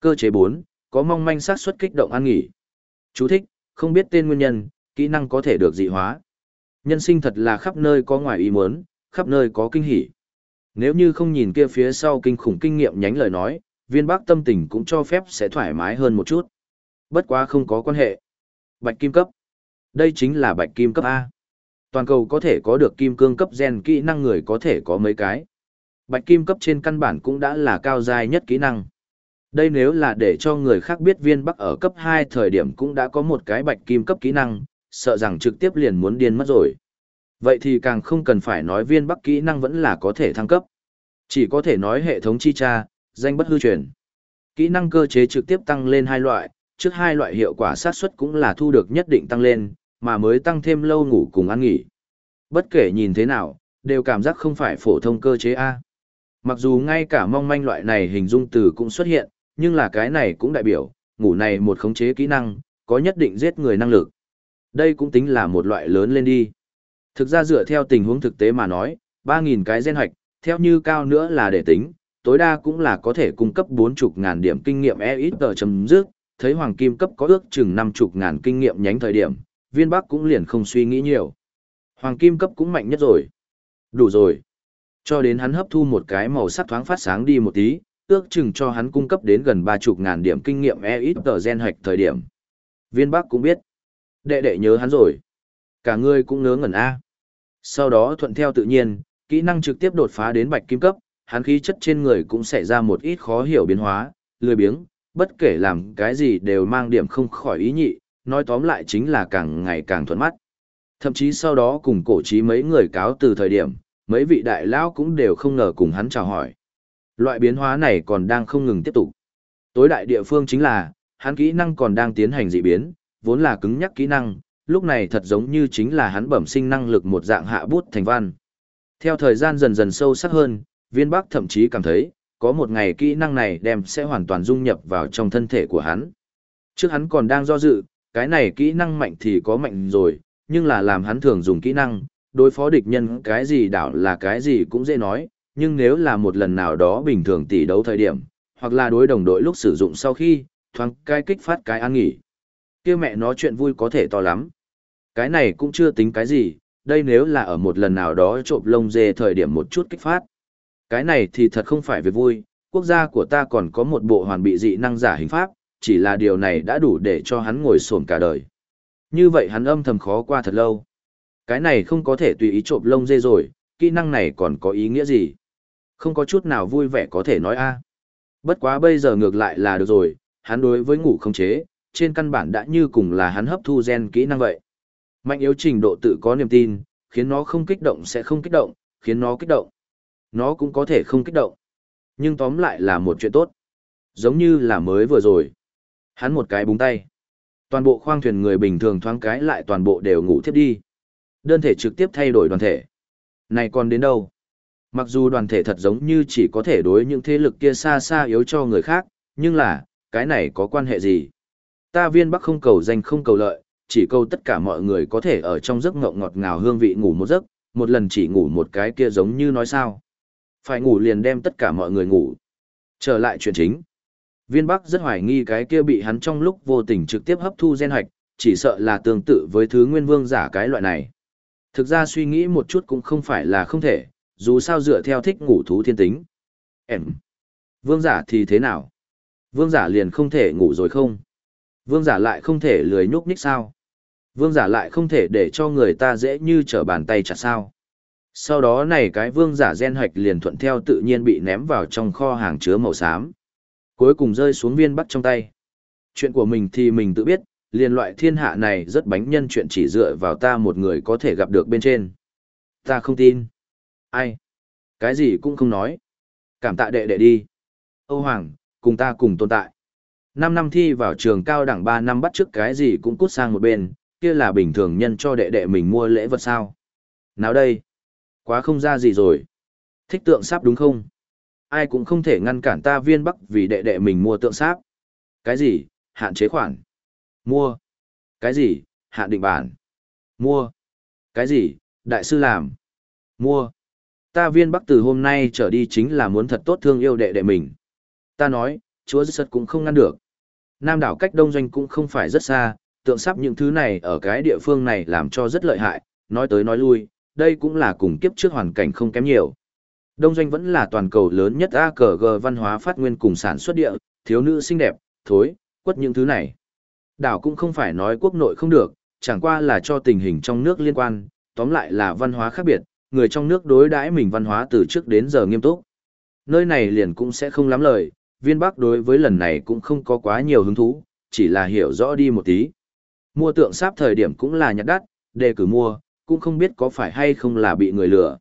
Speaker 1: Cơ chế 4, có mong manh xác suất kích động ăn nghỉ. Chú thích, không biết tên nguyên nhân, kỹ năng có thể được dị hóa. Nhân sinh thật là khắp nơi có ngoài ý muốn, khắp nơi có kinh hỉ. Nếu như không nhìn kia phía sau kinh khủng kinh nghiệm nhánh lời nói, viên bác tâm tình cũng cho phép sẽ thoải mái hơn một chút. Bất quá không có quan hệ. Bạch kim cấp. Đây chính là bạch kim cấp A. Toàn cầu có thể có được kim cương cấp gen kỹ năng người có thể có mấy cái. Bạch kim cấp trên căn bản cũng đã là cao dài nhất kỹ năng. Đây nếu là để cho người khác biết viên bắc ở cấp 2 thời điểm cũng đã có một cái bạch kim cấp kỹ năng, sợ rằng trực tiếp liền muốn điên mất rồi. Vậy thì càng không cần phải nói viên bắc kỹ năng vẫn là có thể thăng cấp. Chỉ có thể nói hệ thống chi tra, danh bất hư truyền. Kỹ năng cơ chế trực tiếp tăng lên hai loại, trước hai loại hiệu quả sát suất cũng là thu được nhất định tăng lên, mà mới tăng thêm lâu ngủ cùng ăn nghỉ. Bất kể nhìn thế nào, đều cảm giác không phải phổ thông cơ chế A. Mặc dù ngay cả mong manh loại này hình dung từ cũng xuất hiện, nhưng là cái này cũng đại biểu, ngủ này một khống chế kỹ năng, có nhất định giết người năng lực. Đây cũng tính là một loại lớn lên đi. Thực ra dựa theo tình huống thực tế mà nói, 3.000 cái gen hoạch, theo như cao nữa là để tính, tối đa cũng là có thể cung cấp 40.000 điểm kinh nghiệm EXP ít chấm dứt, thấy hoàng kim cấp có ước chừng 50.000 kinh nghiệm nhánh thời điểm, viên bắc cũng liền không suy nghĩ nhiều. Hoàng kim cấp cũng mạnh nhất rồi. Đủ rồi. Cho đến hắn hấp thu một cái màu sắc thoáng phát sáng đi một tí, ước chừng cho hắn cung cấp đến gần ba chục ngàn điểm kinh nghiệm EXP ít gen hoạch thời điểm. Viên Bắc cũng biết. Đệ đệ nhớ hắn rồi. Cả người cũng ngớ ngẩn A. Sau đó thuận theo tự nhiên, kỹ năng trực tiếp đột phá đến bạch kim cấp, hắn khí chất trên người cũng xảy ra một ít khó hiểu biến hóa, lười biếng, bất kể làm cái gì đều mang điểm không khỏi ý nhị, nói tóm lại chính là càng ngày càng thuận mắt. Thậm chí sau đó cùng cổ trí mấy người cáo từ thời điểm, mấy vị đại lão cũng đều không ngờ cùng hắn chào hỏi. Loại biến hóa này còn đang không ngừng tiếp tục. Tối đại địa phương chính là, hắn kỹ năng còn đang tiến hành dị biến, vốn là cứng nhắc kỹ năng, lúc này thật giống như chính là hắn bẩm sinh năng lực một dạng hạ bút thành văn. Theo thời gian dần dần sâu sắc hơn, viên bắc thậm chí cảm thấy, có một ngày kỹ năng này đem sẽ hoàn toàn dung nhập vào trong thân thể của hắn. Trước hắn còn đang do dự, cái này kỹ năng mạnh thì có mạnh rồi, nhưng là làm hắn thường dùng kỹ năng, đối phó địch nhân cái gì đảo là cái gì cũng dễ nói, nhưng nếu là một lần nào đó bình thường tỷ đấu thời điểm, hoặc là đối đồng đội lúc sử dụng sau khi, thoáng cái kích phát cái an nghỉ. kia mẹ nó chuyện vui có thể to lắm. Cái này cũng chưa tính cái gì, đây nếu là ở một lần nào đó trộm lông dê thời điểm một chút kích phát. Cái này thì thật không phải việc vui, quốc gia của ta còn có một bộ hoàn bị dị năng giả hình pháp, chỉ là điều này đã đủ để cho hắn ngồi xổm cả đời. Như vậy hắn âm thầm khó qua thật lâu. Cái này không có thể tùy ý trộm lông dê rồi, kỹ năng này còn có ý nghĩa gì? Không có chút nào vui vẻ có thể nói a. Bất quá bây giờ ngược lại là được rồi, hắn đối với ngủ không chế, trên căn bản đã như cùng là hắn hấp thu gen kỹ năng vậy. Mạnh yếu trình độ tự có niềm tin, khiến nó không kích động sẽ không kích động, khiến nó kích động. Nó cũng có thể không kích động. Nhưng tóm lại là một chuyện tốt. Giống như là mới vừa rồi. Hắn một cái búng tay. Toàn bộ khoang thuyền người bình thường thoáng cái lại toàn bộ đều ngủ thiếp đi. Đơn thể trực tiếp thay đổi đoàn thể. Này còn đến đâu? Mặc dù đoàn thể thật giống như chỉ có thể đối những thế lực kia xa xa yếu cho người khác, nhưng là, cái này có quan hệ gì? Ta viên bắc không cầu danh không cầu lợi, chỉ cầu tất cả mọi người có thể ở trong giấc ngộng ngọt ngào hương vị ngủ một giấc, một lần chỉ ngủ một cái kia giống như nói sao. Phải ngủ liền đem tất cả mọi người ngủ. Trở lại chuyện chính. Viên Bắc rất hoài nghi cái kia bị hắn trong lúc vô tình trực tiếp hấp thu gen hạch, chỉ sợ là tương tự với thứ nguyên vương giả cái loại này. Thực ra suy nghĩ một chút cũng không phải là không thể, dù sao dựa theo thích ngủ thú thiên tính. Em. Vương giả thì thế nào? Vương giả liền không thể ngủ rồi không? Vương giả lại không thể lười nhúc nhích sao? Vương giả lại không thể để cho người ta dễ như trở bàn tay chặt sao? Sau đó này cái vương giả gen hoạch liền thuận theo tự nhiên bị ném vào trong kho hàng chứa màu xám. Cuối cùng rơi xuống viên bắt trong tay. Chuyện của mình thì mình tự biết, liền loại thiên hạ này rất bánh nhân chuyện chỉ dựa vào ta một người có thể gặp được bên trên. Ta không tin. Ai? Cái gì cũng không nói. Cảm tạ đệ đệ đi. Âu Hoàng, cùng ta cùng tồn tại. Năm năm thi vào trường cao đẳng ba năm bắt trước cái gì cũng cút sang một bên, kia là bình thường nhân cho đệ đệ mình mua lễ vật sao. Nào đây? Quá không ra gì rồi. Thích tượng sáp đúng không? Ai cũng không thể ngăn cản ta viên bắc vì đệ đệ mình mua tượng sáp. Cái gì? Hạn chế khoản. Mua. Cái gì? Hạn định bản. Mua. Cái gì? Đại sư làm. Mua. Ta viên bắc từ hôm nay trở đi chính là muốn thật tốt thương yêu đệ đệ mình. Ta nói, chúa giật cũng không ngăn được. Nam đảo cách đông doanh cũng không phải rất xa, tượng sắp những thứ này ở cái địa phương này làm cho rất lợi hại, nói tới nói lui, đây cũng là cùng kiếp trước hoàn cảnh không kém nhiều. Đông doanh vẫn là toàn cầu lớn nhất AKG văn hóa phát nguyên cùng sản xuất địa, thiếu nữ xinh đẹp, thối, quất những thứ này. Đảo cũng không phải nói quốc nội không được, chẳng qua là cho tình hình trong nước liên quan, tóm lại là văn hóa khác biệt, người trong nước đối đãi mình văn hóa từ trước đến giờ nghiêm túc. Nơi này liền cũng sẽ không lắm lời, viên bắc đối với lần này cũng không có quá nhiều hứng thú, chỉ là hiểu rõ đi một tí. Mua tượng sáp thời điểm cũng là nhặt đắt, đề cử mua, cũng không biết có phải hay không là bị người lừa.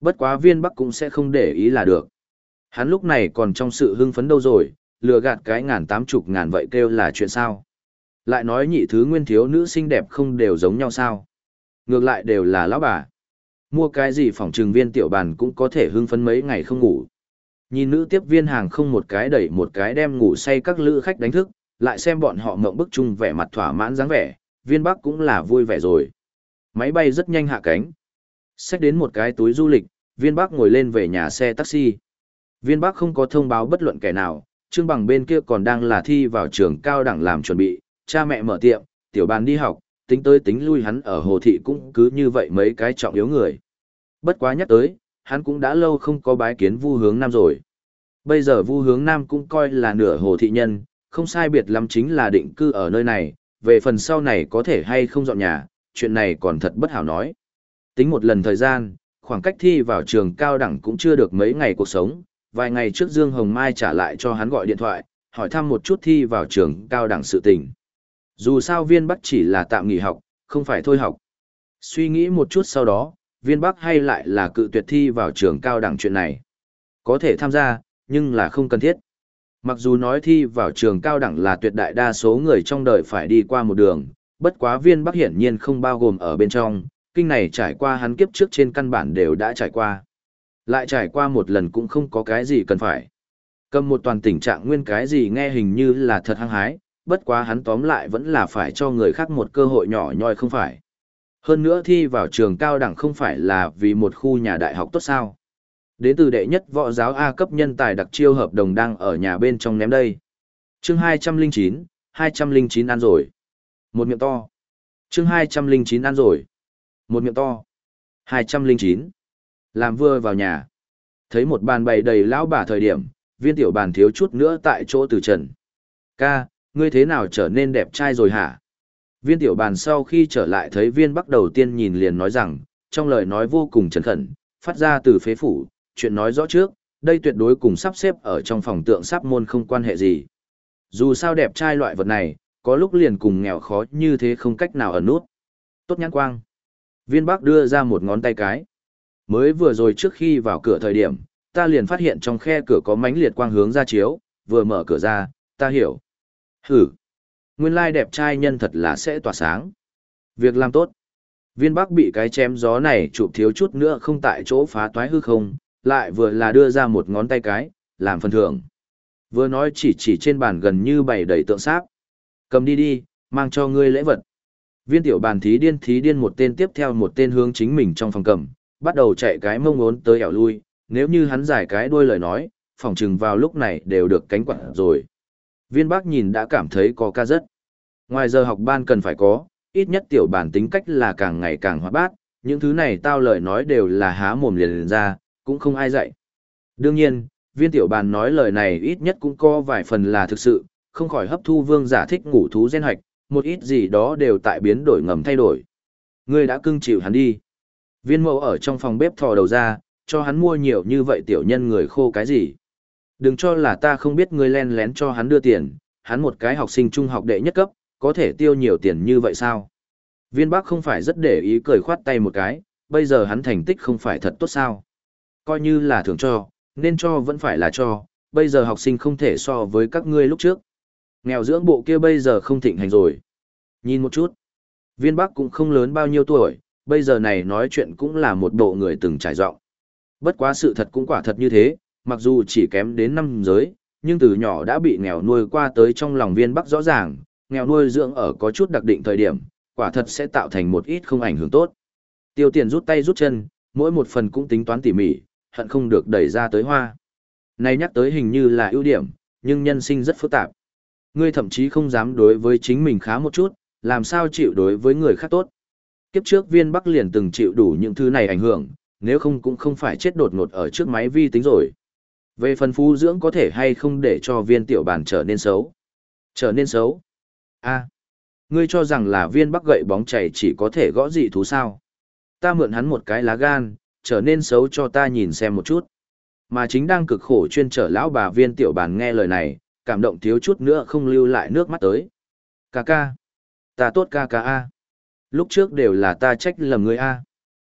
Speaker 1: Bất quá viên bắc cũng sẽ không để ý là được. Hắn lúc này còn trong sự hưng phấn đâu rồi, lừa gạt cái ngàn tám chục ngàn vậy kêu là chuyện sao. Lại nói nhị thứ nguyên thiếu nữ xinh đẹp không đều giống nhau sao. Ngược lại đều là lão bà. Mua cái gì phòng trừng viên tiểu bàn cũng có thể hưng phấn mấy ngày không ngủ. Nhìn nữ tiếp viên hàng không một cái đẩy một cái đem ngủ say các lữ khách đánh thức, lại xem bọn họ mộng bức chung vẻ mặt thỏa mãn dáng vẻ, viên bắc cũng là vui vẻ rồi. Máy bay rất nhanh hạ cánh. Xách đến một cái túi du lịch, viên bắc ngồi lên về nhà xe taxi. Viên bắc không có thông báo bất luận kẻ nào, Trương Bằng bên kia còn đang là thi vào trường cao đẳng làm chuẩn bị, cha mẹ mở tiệm, tiểu bàn đi học, tính tới tính lui hắn ở hồ thị cũng cứ như vậy mấy cái trọng yếu người. Bất quá nhắc tới, hắn cũng đã lâu không có bái kiến vu hướng nam rồi. Bây giờ vu hướng nam cũng coi là nửa hồ thị nhân, không sai biệt lắm chính là định cư ở nơi này, về phần sau này có thể hay không dọn nhà, chuyện này còn thật bất hảo nói. Tính một lần thời gian, khoảng cách thi vào trường cao đẳng cũng chưa được mấy ngày cuộc sống, vài ngày trước Dương Hồng Mai trả lại cho hắn gọi điện thoại, hỏi thăm một chút thi vào trường cao đẳng sự tình. Dù sao viên Bắc chỉ là tạm nghỉ học, không phải thôi học. Suy nghĩ một chút sau đó, viên bắc hay lại là cự tuyệt thi vào trường cao đẳng chuyện này. Có thể tham gia, nhưng là không cần thiết. Mặc dù nói thi vào trường cao đẳng là tuyệt đại đa số người trong đời phải đi qua một đường, bất quá viên bắc hiển nhiên không bao gồm ở bên trong, kinh này trải qua hắn kiếp trước trên căn bản đều đã trải qua. Lại trải qua một lần cũng không có cái gì cần phải. Cầm một toàn tình trạng nguyên cái gì nghe hình như là thật hăng hái, bất quá hắn tóm lại vẫn là phải cho người khác một cơ hội nhỏ nhoi không phải. Hơn nữa thi vào trường cao đẳng không phải là vì một khu nhà đại học tốt sao. Đến từ đệ nhất võ giáo A cấp nhân tài đặc chiêu hợp đồng đang ở nhà bên trong ném đây. chương 209, 209 ăn rồi. Một miệng to. chương 209 ăn rồi. Một miệng to. 209. Làm vừa vào nhà. Thấy một bàn bày đầy lão bà thời điểm, viên tiểu bàn thiếu chút nữa tại chỗ từ trần. Ca, ngươi thế nào trở nên đẹp trai rồi hả? Viên tiểu bàn sau khi trở lại thấy viên bắc đầu tiên nhìn liền nói rằng, trong lời nói vô cùng trần khẩn, phát ra từ phế phủ, chuyện nói rõ trước, đây tuyệt đối cùng sắp xếp ở trong phòng tượng sắp môn không quan hệ gì. Dù sao đẹp trai loại vật này, có lúc liền cùng nghèo khó như thế không cách nào ẩn nút. Tốt nhãn quang. Viên bắc đưa ra một ngón tay cái. Mới vừa rồi trước khi vào cửa thời điểm, ta liền phát hiện trong khe cửa có mánh liệt quang hướng ra chiếu, vừa mở cửa ra, ta hiểu. Hử. Nguyên lai đẹp trai nhân thật là sẽ tỏa sáng. Việc làm tốt. Viên bắc bị cái chém gió này chụp thiếu chút nữa không tại chỗ phá toái hư không, lại vừa là đưa ra một ngón tay cái, làm phần thưởng. Vừa nói chỉ chỉ trên bàn gần như bày đầy tượng sáp. Cầm đi đi, mang cho ngươi lễ vật. Viên tiểu bàn thí điên thí điên một tên tiếp theo một tên hướng chính mình trong phòng cầm, bắt đầu chạy cái mông ốn tới ẻo lui, nếu như hắn giải cái đuôi lời nói, phòng trừng vào lúc này đều được cánh quạt rồi. Viên bác nhìn đã cảm thấy có ca rất. Ngoài giờ học ban cần phải có, ít nhất tiểu bản tính cách là càng ngày càng hoạt bát, những thứ này tao lời nói đều là há mồm liền, liền ra, cũng không ai dạy. Đương nhiên, viên tiểu bàn nói lời này ít nhất cũng có vài phần là thực sự, không khỏi hấp thu vương giả thích ngủ thú gen hoạch, một ít gì đó đều tại biến đổi ngầm thay đổi. Ngươi đã cưng chịu hắn đi. Viên mẫu ở trong phòng bếp thò đầu ra, cho hắn mua nhiều như vậy tiểu nhân người khô cái gì. Đừng cho là ta không biết ngươi len lén cho hắn đưa tiền, hắn một cái học sinh trung học đệ nhất cấp, có thể tiêu nhiều tiền như vậy sao? Viên bác không phải rất để ý cười khoát tay một cái, bây giờ hắn thành tích không phải thật tốt sao? Coi như là thưởng cho, nên cho vẫn phải là cho, bây giờ học sinh không thể so với các ngươi lúc trước. Nghèo dưỡng bộ kia bây giờ không thịnh hành rồi. Nhìn một chút. Viên Bắc cũng không lớn bao nhiêu tuổi, bây giờ này nói chuyện cũng là một bộ người từng trải rộng. Bất quá sự thật cũng quả thật như thế, mặc dù chỉ kém đến năm giới, nhưng từ nhỏ đã bị nghèo nuôi qua tới trong lòng viên bắc rõ ràng, nghèo nuôi dưỡng ở có chút đặc định thời điểm, quả thật sẽ tạo thành một ít không ảnh hưởng tốt. Tiêu tiền rút tay rút chân, mỗi một phần cũng tính toán tỉ mỉ, hận không được đẩy ra tới hoa. Này nhắc tới hình như là ưu điểm, nhưng nhân sinh rất phức tạp. Ngươi thậm chí không dám đối với chính mình khá một chút, làm sao chịu đối với người khác tốt. Kiếp trước viên Bắc liền từng chịu đủ những thứ này ảnh hưởng, nếu không cũng không phải chết đột ngột ở trước máy vi tính rồi. Về phần phú dưỡng có thể hay không để cho viên tiểu bản trở nên xấu. Trở nên xấu. a ngươi cho rằng là viên bắc gậy bóng chảy chỉ có thể gõ dị thú sao. Ta mượn hắn một cái lá gan, trở nên xấu cho ta nhìn xem một chút. Mà chính đang cực khổ chuyên trở lão bà viên tiểu bản nghe lời này, cảm động thiếu chút nữa không lưu lại nước mắt tới. Ca ca. Ta tốt ca ca a. Lúc trước đều là ta trách lầm ngươi a.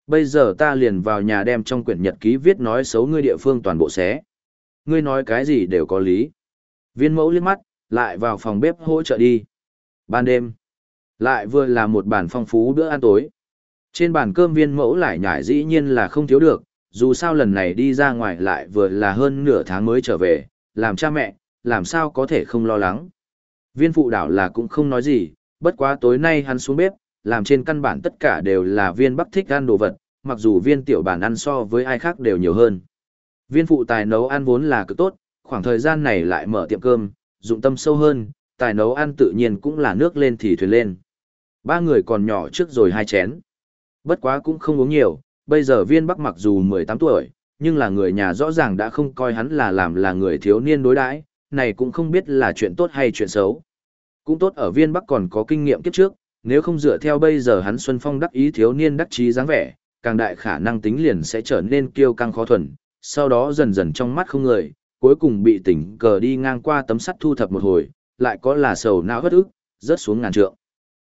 Speaker 1: Bây giờ ta liền vào nhà đem trong quyển nhật ký viết nói xấu ngươi địa phương toàn bộ xé. Ngươi nói cái gì đều có lý. Viên mẫu liếc mắt, lại vào phòng bếp hỗ trợ đi. Ban đêm, lại vừa là một bàn phong phú bữa ăn tối. Trên bàn cơm viên mẫu lại nhải dĩ nhiên là không thiếu được, dù sao lần này đi ra ngoài lại vừa là hơn nửa tháng mới trở về, làm cha mẹ, làm sao có thể không lo lắng. Viên phụ đảo là cũng không nói gì, bất quá tối nay hắn xuống bếp, làm trên căn bản tất cả đều là viên bắc thích ăn đồ vật, mặc dù viên tiểu bản ăn so với ai khác đều nhiều hơn. Viên phụ tài nấu ăn vốn là cực tốt, khoảng thời gian này lại mở tiệm cơm, dụng tâm sâu hơn, tài nấu ăn tự nhiên cũng là nước lên thì thuyền lên. Ba người còn nhỏ trước rồi hai chén. Bất quá cũng không uống nhiều, bây giờ viên bắc mặc dù 18 tuổi, nhưng là người nhà rõ ràng đã không coi hắn là làm là người thiếu niên đối đãi, này cũng không biết là chuyện tốt hay chuyện xấu. Cũng tốt ở viên bắc còn có kinh nghiệm kiếp trước, nếu không dựa theo bây giờ hắn Xuân Phong đắc ý thiếu niên đắc trí dáng vẻ, càng đại khả năng tính liền sẽ trở nên kiêu căng khó thuần, sau đó dần dần trong mắt không người, cuối cùng bị tỉnh cờ đi ngang qua tấm sắt thu thập một hồi, lại có là sầu não hất ức, rớt xuống ngàn trượng.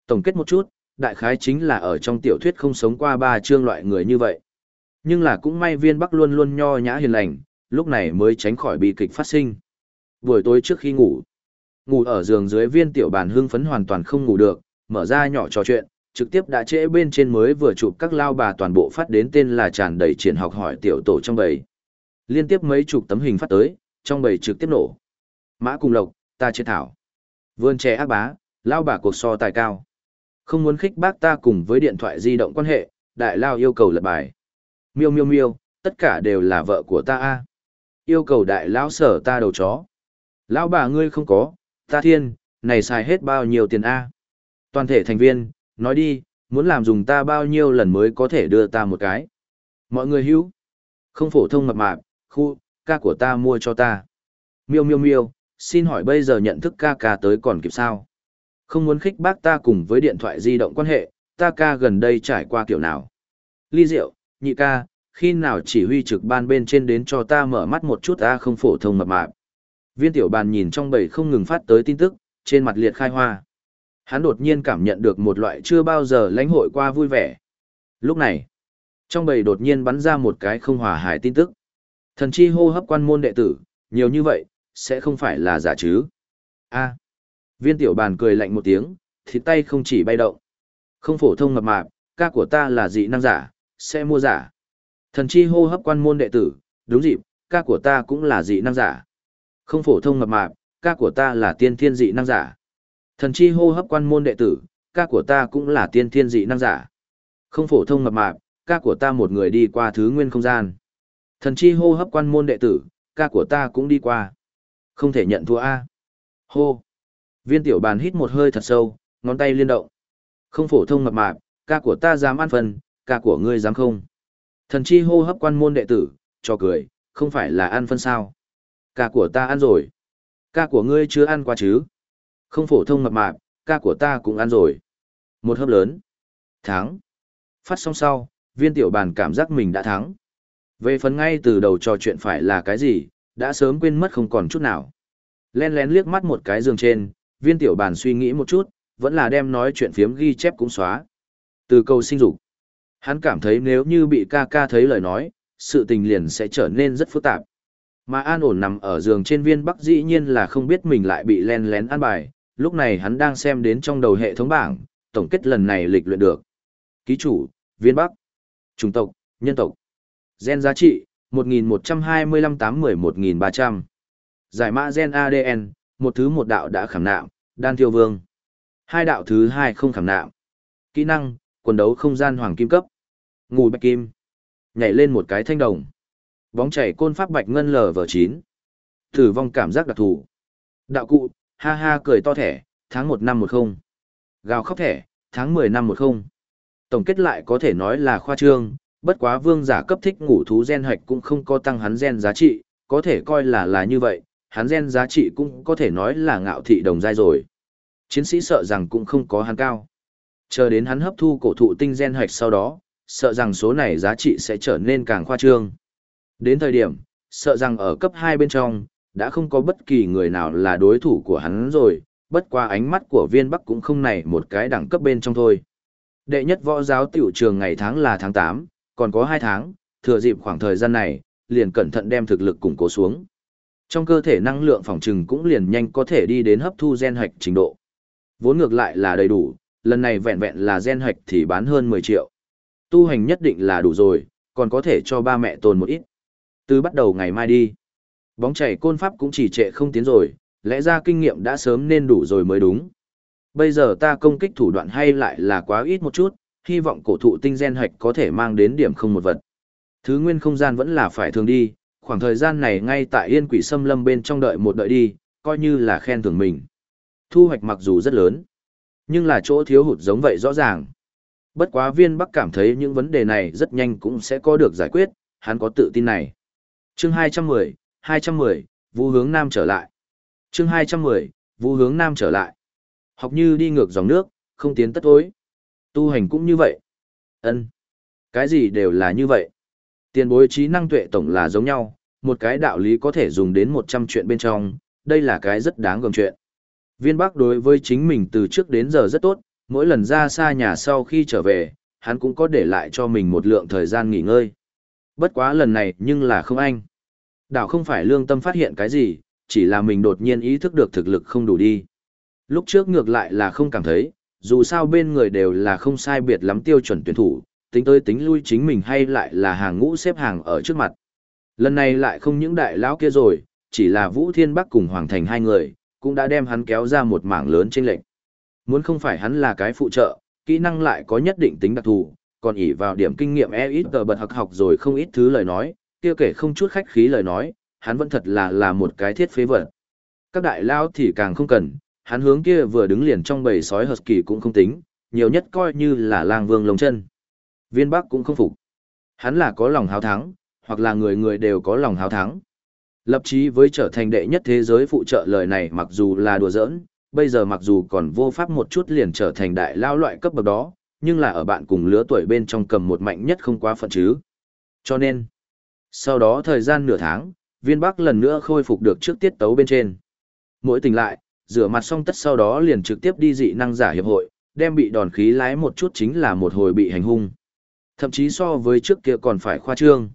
Speaker 1: Tổng kết một chút, đại khái chính là ở trong tiểu thuyết không sống qua ba chương loại người như vậy. Nhưng là cũng may viên bắc luôn luôn nho nhã hiền lành, lúc này mới tránh khỏi bị kịch phát sinh. Buổi tối trước khi ngủ, ngủ ở giường dưới viên tiểu bàn hưng phấn hoàn toàn không ngủ được, mở ra nhỏ trò chuyện, trực tiếp đã trễ bên trên mới vừa chụp các lao bà toàn bộ phát đến tên là tràn đầy triển học hỏi tiểu tổ trong bầy. Liên tiếp mấy chục tấm hình phát tới, trong bầy trực tiếp nổ. Mã cùng lộc, ta chết thảo. Vươn trẻ ác bá, lao bà cuộc so tài cao. Không muốn khích bác ta cùng với điện thoại di động quan hệ, đại lao yêu cầu lật bài. Miêu miêu miêu, tất cả đều là vợ của ta a. Yêu cầu đại lão sở ta đầu chó. Lão bà ngươi không có, ta thiên, này xài hết bao nhiêu tiền a? Toàn thể thành viên, nói đi, muốn làm dùng ta bao nhiêu lần mới có thể đưa ta một cái. Mọi người hữu. Không phổ thông mập mạp, khu, ca của ta mua cho ta. Miêu miêu miêu, xin hỏi bây giờ nhận thức ca ca tới còn kịp sao? Không muốn khích bác ta cùng với điện thoại di động quan hệ, ta ca gần đây trải qua kiểu nào? Ly rượu, nhị ca, khi nào chỉ huy trực ban bên trên đến cho ta mở mắt một chút ta không phổ thông mập mạp. Viên tiểu bàn nhìn trong bầy không ngừng phát tới tin tức, trên mặt liệt khai hoa. Hắn đột nhiên cảm nhận được một loại chưa bao giờ lãnh hội qua vui vẻ. Lúc này, trong bầy đột nhiên bắn ra một cái không hòa hài tin tức. Thần chi hô hấp quan môn đệ tử, nhiều như vậy, sẽ không phải là giả chứ. a à, viên tiểu bàn cười lạnh một tiếng, thịt tay không chỉ bay động. Không phổ thông mập mạp, ca của ta là dị năng giả, sẽ mua giả. Thần chi hô hấp quan môn đệ tử, đúng dịp, ca của ta cũng là dị năng giả. Không phổ thông mập mạp, ca của ta là tiên thiên dị năng giả. Thần chi hô hấp quan môn đệ tử, ca của ta cũng là tiên thiên dị năng giả. Không phổ thông mập mạp, ca của ta một người đi qua thứ nguyên không gian. Thần chi hô hấp quan môn đệ tử, ca của ta cũng đi qua. Không thể nhận thua A. Hô. Viên tiểu bàn hít một hơi thật sâu, ngón tay liên động. Không phổ thông mập mạp, ca của ta dám ăn phần, ca của ngươi dám không. Thần chi hô hấp quan môn đệ tử, cho cười, không phải là ăn phân sao. Ca của ta ăn rồi. Ca của ngươi chưa ăn qua chứ. Không phổ thông mập mạp, ca của ta cũng ăn rồi. Một hớp lớn. Thắng. Phát xong sau, viên tiểu bàn cảm giác mình đã thắng. Về phần ngay từ đầu trò chuyện phải là cái gì, đã sớm quên mất không còn chút nào. Len lén liếc mắt một cái giường trên, viên tiểu bàn suy nghĩ một chút, vẫn là đem nói chuyện phiếm ghi chép cũng xóa. Từ câu sinh dục, hắn cảm thấy nếu như bị ca ca thấy lời nói, sự tình liền sẽ trở nên rất phức tạp. Mà an ổn nằm ở giường trên viên bắc dĩ nhiên là không biết mình lại bị len lén ăn bài, lúc này hắn đang xem đến trong đầu hệ thống bảng, tổng kết lần này lịch luyện được. Ký chủ, viên bắc, chủng tộc, nhân tộc, gen giá trị, 1125-8-11-300. Giải mã gen ADN, một thứ một đạo đã khảm nạm, đan thiêu vương. Hai đạo thứ hai không khảm nạm. Kỹ năng, quần đấu không gian hoàng kim cấp. Ngủ bạch kim. Nhảy lên một cái thanh đồng. Bóng chảy côn pháp bạch ngân lv chín Tử vong cảm giác đặc thù. Đạo cụ, ha ha cười to thẻ, tháng một năm một không Gào khóc thẻ, tháng mười năm một không Tổng kết lại có thể nói là khoa trương, bất quá vương giả cấp thích ngủ thú gen hạch cũng không có tăng hắn gen giá trị, có thể coi là là như vậy, hắn gen giá trị cũng có thể nói là ngạo thị đồng giai rồi. Chiến sĩ sợ rằng cũng không có hắn cao. Chờ đến hắn hấp thu cổ thụ tinh gen hạch sau đó, sợ rằng số này giá trị sẽ trở nên càng khoa trương. Đến thời điểm, sợ rằng ở cấp 2 bên trong, đã không có bất kỳ người nào là đối thủ của hắn rồi, bất qua ánh mắt của viên bắc cũng không này một cái đẳng cấp bên trong thôi. Đệ nhất võ giáo tiểu trường ngày tháng là tháng 8, còn có 2 tháng, thừa dịp khoảng thời gian này, liền cẩn thận đem thực lực củng cố xuống. Trong cơ thể năng lượng phòng trừng cũng liền nhanh có thể đi đến hấp thu gen hạch trình độ. Vốn ngược lại là đầy đủ, lần này vẹn vẹn là gen hạch thì bán hơn 10 triệu. Tu hành nhất định là đủ rồi, còn có thể cho ba mẹ tồn một ít. Từ bắt đầu ngày mai đi. Bóng chảy côn pháp cũng chỉ trệ không tiến rồi, lẽ ra kinh nghiệm đã sớm nên đủ rồi mới đúng. Bây giờ ta công kích thủ đoạn hay lại là quá ít một chút, hy vọng cổ thụ tinh gen hạch có thể mang đến điểm không một vật. Thứ nguyên không gian vẫn là phải thường đi, khoảng thời gian này ngay tại yên quỷ xâm lâm bên trong đợi một đợi đi, coi như là khen thưởng mình. Thu hoạch mặc dù rất lớn, nhưng là chỗ thiếu hụt giống vậy rõ ràng. Bất quá viên bắc cảm thấy những vấn đề này rất nhanh cũng sẽ có được giải quyết, hắn có tự tin này. Chương 210, 210, Vũ hướng Nam trở lại. Chương 210, Vũ hướng Nam trở lại. Học như đi ngược dòng nước, không tiến tất tối. Tu hành cũng như vậy. Ân, Cái gì đều là như vậy. Tiền bối trí năng tuệ tổng là giống nhau, một cái đạo lý có thể dùng đến 100 chuyện bên trong, đây là cái rất đáng gờm chuyện. Viên Bắc đối với chính mình từ trước đến giờ rất tốt, mỗi lần ra xa nhà sau khi trở về, hắn cũng có để lại cho mình một lượng thời gian nghỉ ngơi. Bất quá lần này nhưng là không anh. Đảo không phải lương tâm phát hiện cái gì, chỉ là mình đột nhiên ý thức được thực lực không đủ đi. Lúc trước ngược lại là không cảm thấy, dù sao bên người đều là không sai biệt lắm tiêu chuẩn tuyển thủ, tính tới tính lui chính mình hay lại là hàng ngũ xếp hàng ở trước mặt. Lần này lại không những đại lão kia rồi, chỉ là Vũ Thiên Bắc cùng Hoàng Thành hai người, cũng đã đem hắn kéo ra một mảng lớn trên lệnh. Muốn không phải hắn là cái phụ trợ, kỹ năng lại có nhất định tính đặc thù, còn ỷ vào điểm kinh nghiệm e ít tờ bật học học rồi không ít thứ lời nói, kia kể không chút khách khí lời nói, hắn vẫn thật là là một cái thiết phế vật. Các đại lao thì càng không cần, hắn hướng kia vừa đứng liền trong bầy sói husky cũng không tính, nhiều nhất coi như là lang vương lồng chân. Viên Bắc cũng không phục. Hắn là có lòng hào thắng, hoặc là người người đều có lòng hào thắng. Lập chí với trở thành đệ nhất thế giới phụ trợ lời này mặc dù là đùa giỡn, bây giờ mặc dù còn vô pháp một chút liền trở thành đại lao loại cấp bậc đó, nhưng là ở bạn cùng lứa tuổi bên trong cầm một mạnh nhất không quá phận chứ. Cho nên, sau đó thời gian nửa tháng, viên bắc lần nữa khôi phục được trước tiết tấu bên trên. Mỗi tỉnh lại, rửa mặt xong tất sau đó liền trực tiếp đi dị năng giả hiệp hội, đem bị đòn khí lái một chút chính là một hồi bị hành hung. Thậm chí so với trước kia còn phải khoa trương.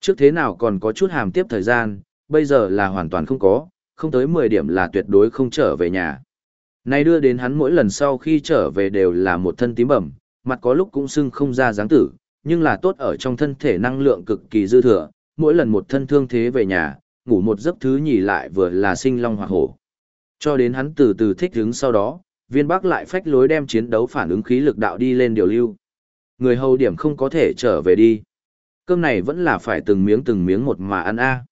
Speaker 1: Trước thế nào còn có chút hàm tiếp thời gian, bây giờ là hoàn toàn không có, không tới 10 điểm là tuyệt đối không trở về nhà. Này đưa đến hắn mỗi lần sau khi trở về đều là một thân tím bẩm, mặt có lúc cũng sưng không ra dáng tử, nhưng là tốt ở trong thân thể năng lượng cực kỳ dư thừa, mỗi lần một thân thương thế về nhà, ngủ một giấc thứ nhì lại vừa là sinh long hoặc hổ. Cho đến hắn từ từ thích ứng sau đó, viên bắc lại phách lối đem chiến đấu phản ứng khí lực đạo đi lên điều lưu. Người hầu điểm không có thể trở về đi. Cơm này vẫn là phải từng miếng từng miếng một mà ăn a.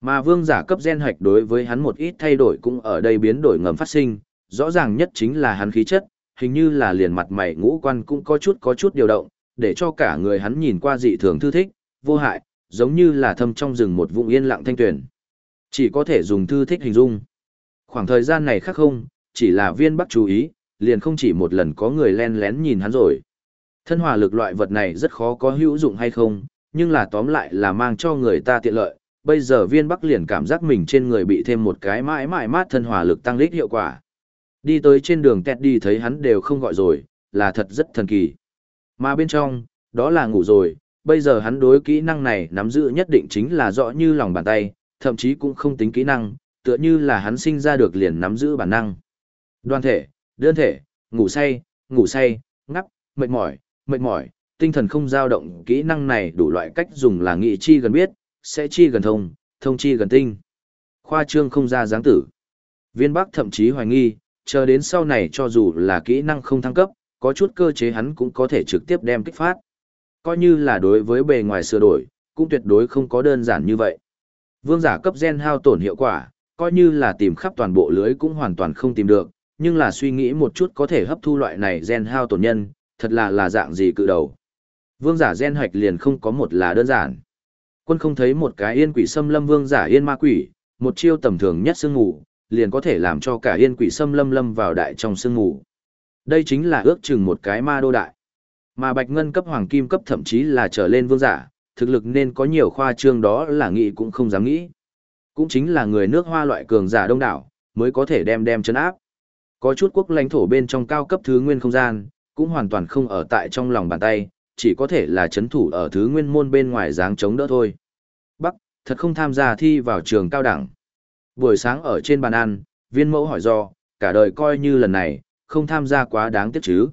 Speaker 1: Mà vương giả cấp gen hạch đối với hắn một ít thay đổi cũng ở đây biến đổi ngầm phát sinh, rõ ràng nhất chính là hắn khí chất, hình như là liền mặt mày ngũ quan cũng có chút có chút điều động, để cho cả người hắn nhìn qua dị thường thư thích, vô hại, giống như là thâm trong rừng một vùng yên lặng thanh tuyển. Chỉ có thể dùng thư thích hình dung. Khoảng thời gian này khác không, chỉ là viên bắc chú ý, liền không chỉ một lần có người len lén nhìn hắn rồi. Thân hỏa lực loại vật này rất khó có hữu dụng hay không, nhưng là tóm lại là mang cho người ta tiện lợi. Bây giờ viên bắc liền cảm giác mình trên người bị thêm một cái mãi mãi mát thân hỏa lực tăng lít hiệu quả. Đi tới trên đường tẹt đi thấy hắn đều không gọi rồi, là thật rất thần kỳ. Mà bên trong, đó là ngủ rồi, bây giờ hắn đối kỹ năng này nắm giữ nhất định chính là rõ như lòng bàn tay, thậm chí cũng không tính kỹ năng, tựa như là hắn sinh ra được liền nắm giữ bản năng. Đoàn thể, đơn thể, ngủ say, ngủ say, ngắp, mệt mỏi, mệt mỏi, tinh thần không dao động kỹ năng này đủ loại cách dùng là nghị chi gần biết, sẽ chi gần thông, thông chi gần tinh. Khoa trương không ra dáng tử. Viên Bắc thậm chí hoài nghi, chờ đến sau này cho dù là kỹ năng không thăng cấp, có chút cơ chế hắn cũng có thể trực tiếp đem kích phát. Coi như là đối với bề ngoài sửa đổi, cũng tuyệt đối không có đơn giản như vậy. Vương giả cấp gen hao tổn hiệu quả, coi như là tìm khắp toàn bộ lưới cũng hoàn toàn không tìm được, nhưng là suy nghĩ một chút có thể hấp thu loại này gen hao tổn nhân, thật là là dạng gì cự đầu. Vương giả gen hoạch liền không có một là đơn giản. Quân không thấy một cái yên quỷ xâm lâm vương giả yên ma quỷ, một chiêu tầm thường nhất sương ngủ, liền có thể làm cho cả yên quỷ xâm lâm lâm vào đại trong sương ngủ. Đây chính là ước chừng một cái ma đô đại. Mà bạch ngân cấp hoàng kim cấp thậm chí là trở lên vương giả, thực lực nên có nhiều khoa trương đó là nghĩ cũng không dám nghĩ. Cũng chính là người nước hoa loại cường giả đông đảo, mới có thể đem đem chấn áp. Có chút quốc lãnh thổ bên trong cao cấp thứ nguyên không gian, cũng hoàn toàn không ở tại trong lòng bàn tay, chỉ có thể là chấn thủ ở thứ nguyên môn bên ngoài dáng chống đỡ thôi. Bắc, thật không tham gia thi vào trường cao đẳng. Buổi sáng ở trên bàn ăn, viên mẫu hỏi do, cả đời coi như lần này, không tham gia quá đáng tiếc chứ.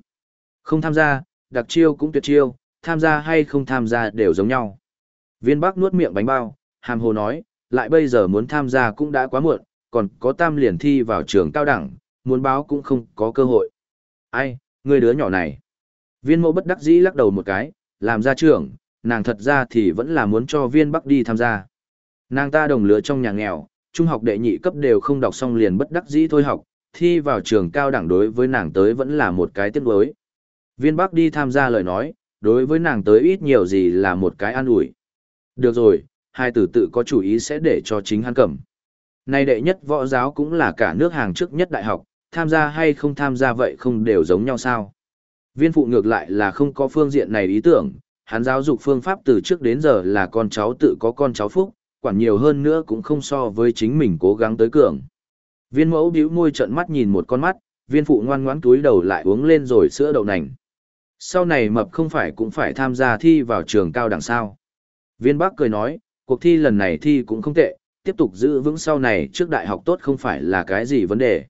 Speaker 1: Không tham gia, đặc chiêu cũng tuyệt chiêu, tham gia hay không tham gia đều giống nhau. Viên Bắc nuốt miệng bánh bao, hàm hồ nói, lại bây giờ muốn tham gia cũng đã quá muộn, còn có tam liền thi vào trường cao đẳng, muốn báo cũng không có cơ hội. Ai, người đứa nhỏ này. Viên mẫu bất đắc dĩ lắc đầu một cái, làm ra trưởng, nàng thật ra thì vẫn là muốn cho viên bắc đi tham gia. Nàng ta đồng lứa trong nhà nghèo, trung học đệ nhị cấp đều không đọc xong liền bất đắc dĩ thôi học, thi vào trường cao đẳng đối với nàng tới vẫn là một cái tiếc nuối. Viên bắc đi tham gia lời nói, đối với nàng tới ít nhiều gì là một cái an ủi. Được rồi, hai tử tự có chủ ý sẽ để cho chính hắn cầm. Nay đệ nhất võ giáo cũng là cả nước hàng trước nhất đại học, tham gia hay không tham gia vậy không đều giống nhau sao. Viên phụ ngược lại là không có phương diện này ý tưởng, hắn giáo dục phương pháp từ trước đến giờ là con cháu tự có con cháu phúc, quản nhiều hơn nữa cũng không so với chính mình cố gắng tới cường. Viên mẫu bĩu môi trận mắt nhìn một con mắt, viên phụ ngoan ngoãn túi đầu lại uống lên rồi sữa đậu nành. Sau này mập không phải cũng phải tham gia thi vào trường cao đẳng sao. Viên bác cười nói, cuộc thi lần này thi cũng không tệ, tiếp tục giữ vững sau này trước đại học tốt không phải là cái gì vấn đề.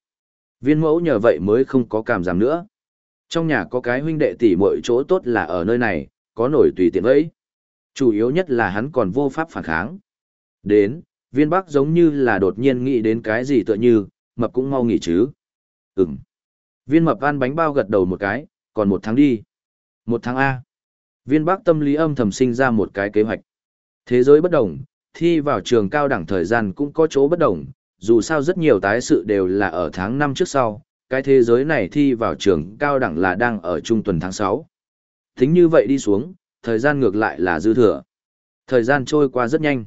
Speaker 1: Viên mẫu nhờ vậy mới không có cảm giảm nữa. Trong nhà có cái huynh đệ tỷ mọi chỗ tốt là ở nơi này, có nổi tùy tiện ấy. Chủ yếu nhất là hắn còn vô pháp phản kháng. Đến, viên bắc giống như là đột nhiên nghĩ đến cái gì tựa như, mập cũng mau nghỉ chứ. Ừm. Viên mập ăn bánh bao gật đầu một cái, còn một tháng đi. Một tháng A. Viên bắc tâm lý âm thầm sinh ra một cái kế hoạch. Thế giới bất đồng, thi vào trường cao đẳng thời gian cũng có chỗ bất đồng, dù sao rất nhiều tái sự đều là ở tháng 5 trước sau, cái thế giới này thi vào trường cao đẳng là đang ở trung tuần tháng 6. Tính như vậy đi xuống, thời gian ngược lại là dư thừa. Thời gian trôi qua rất nhanh.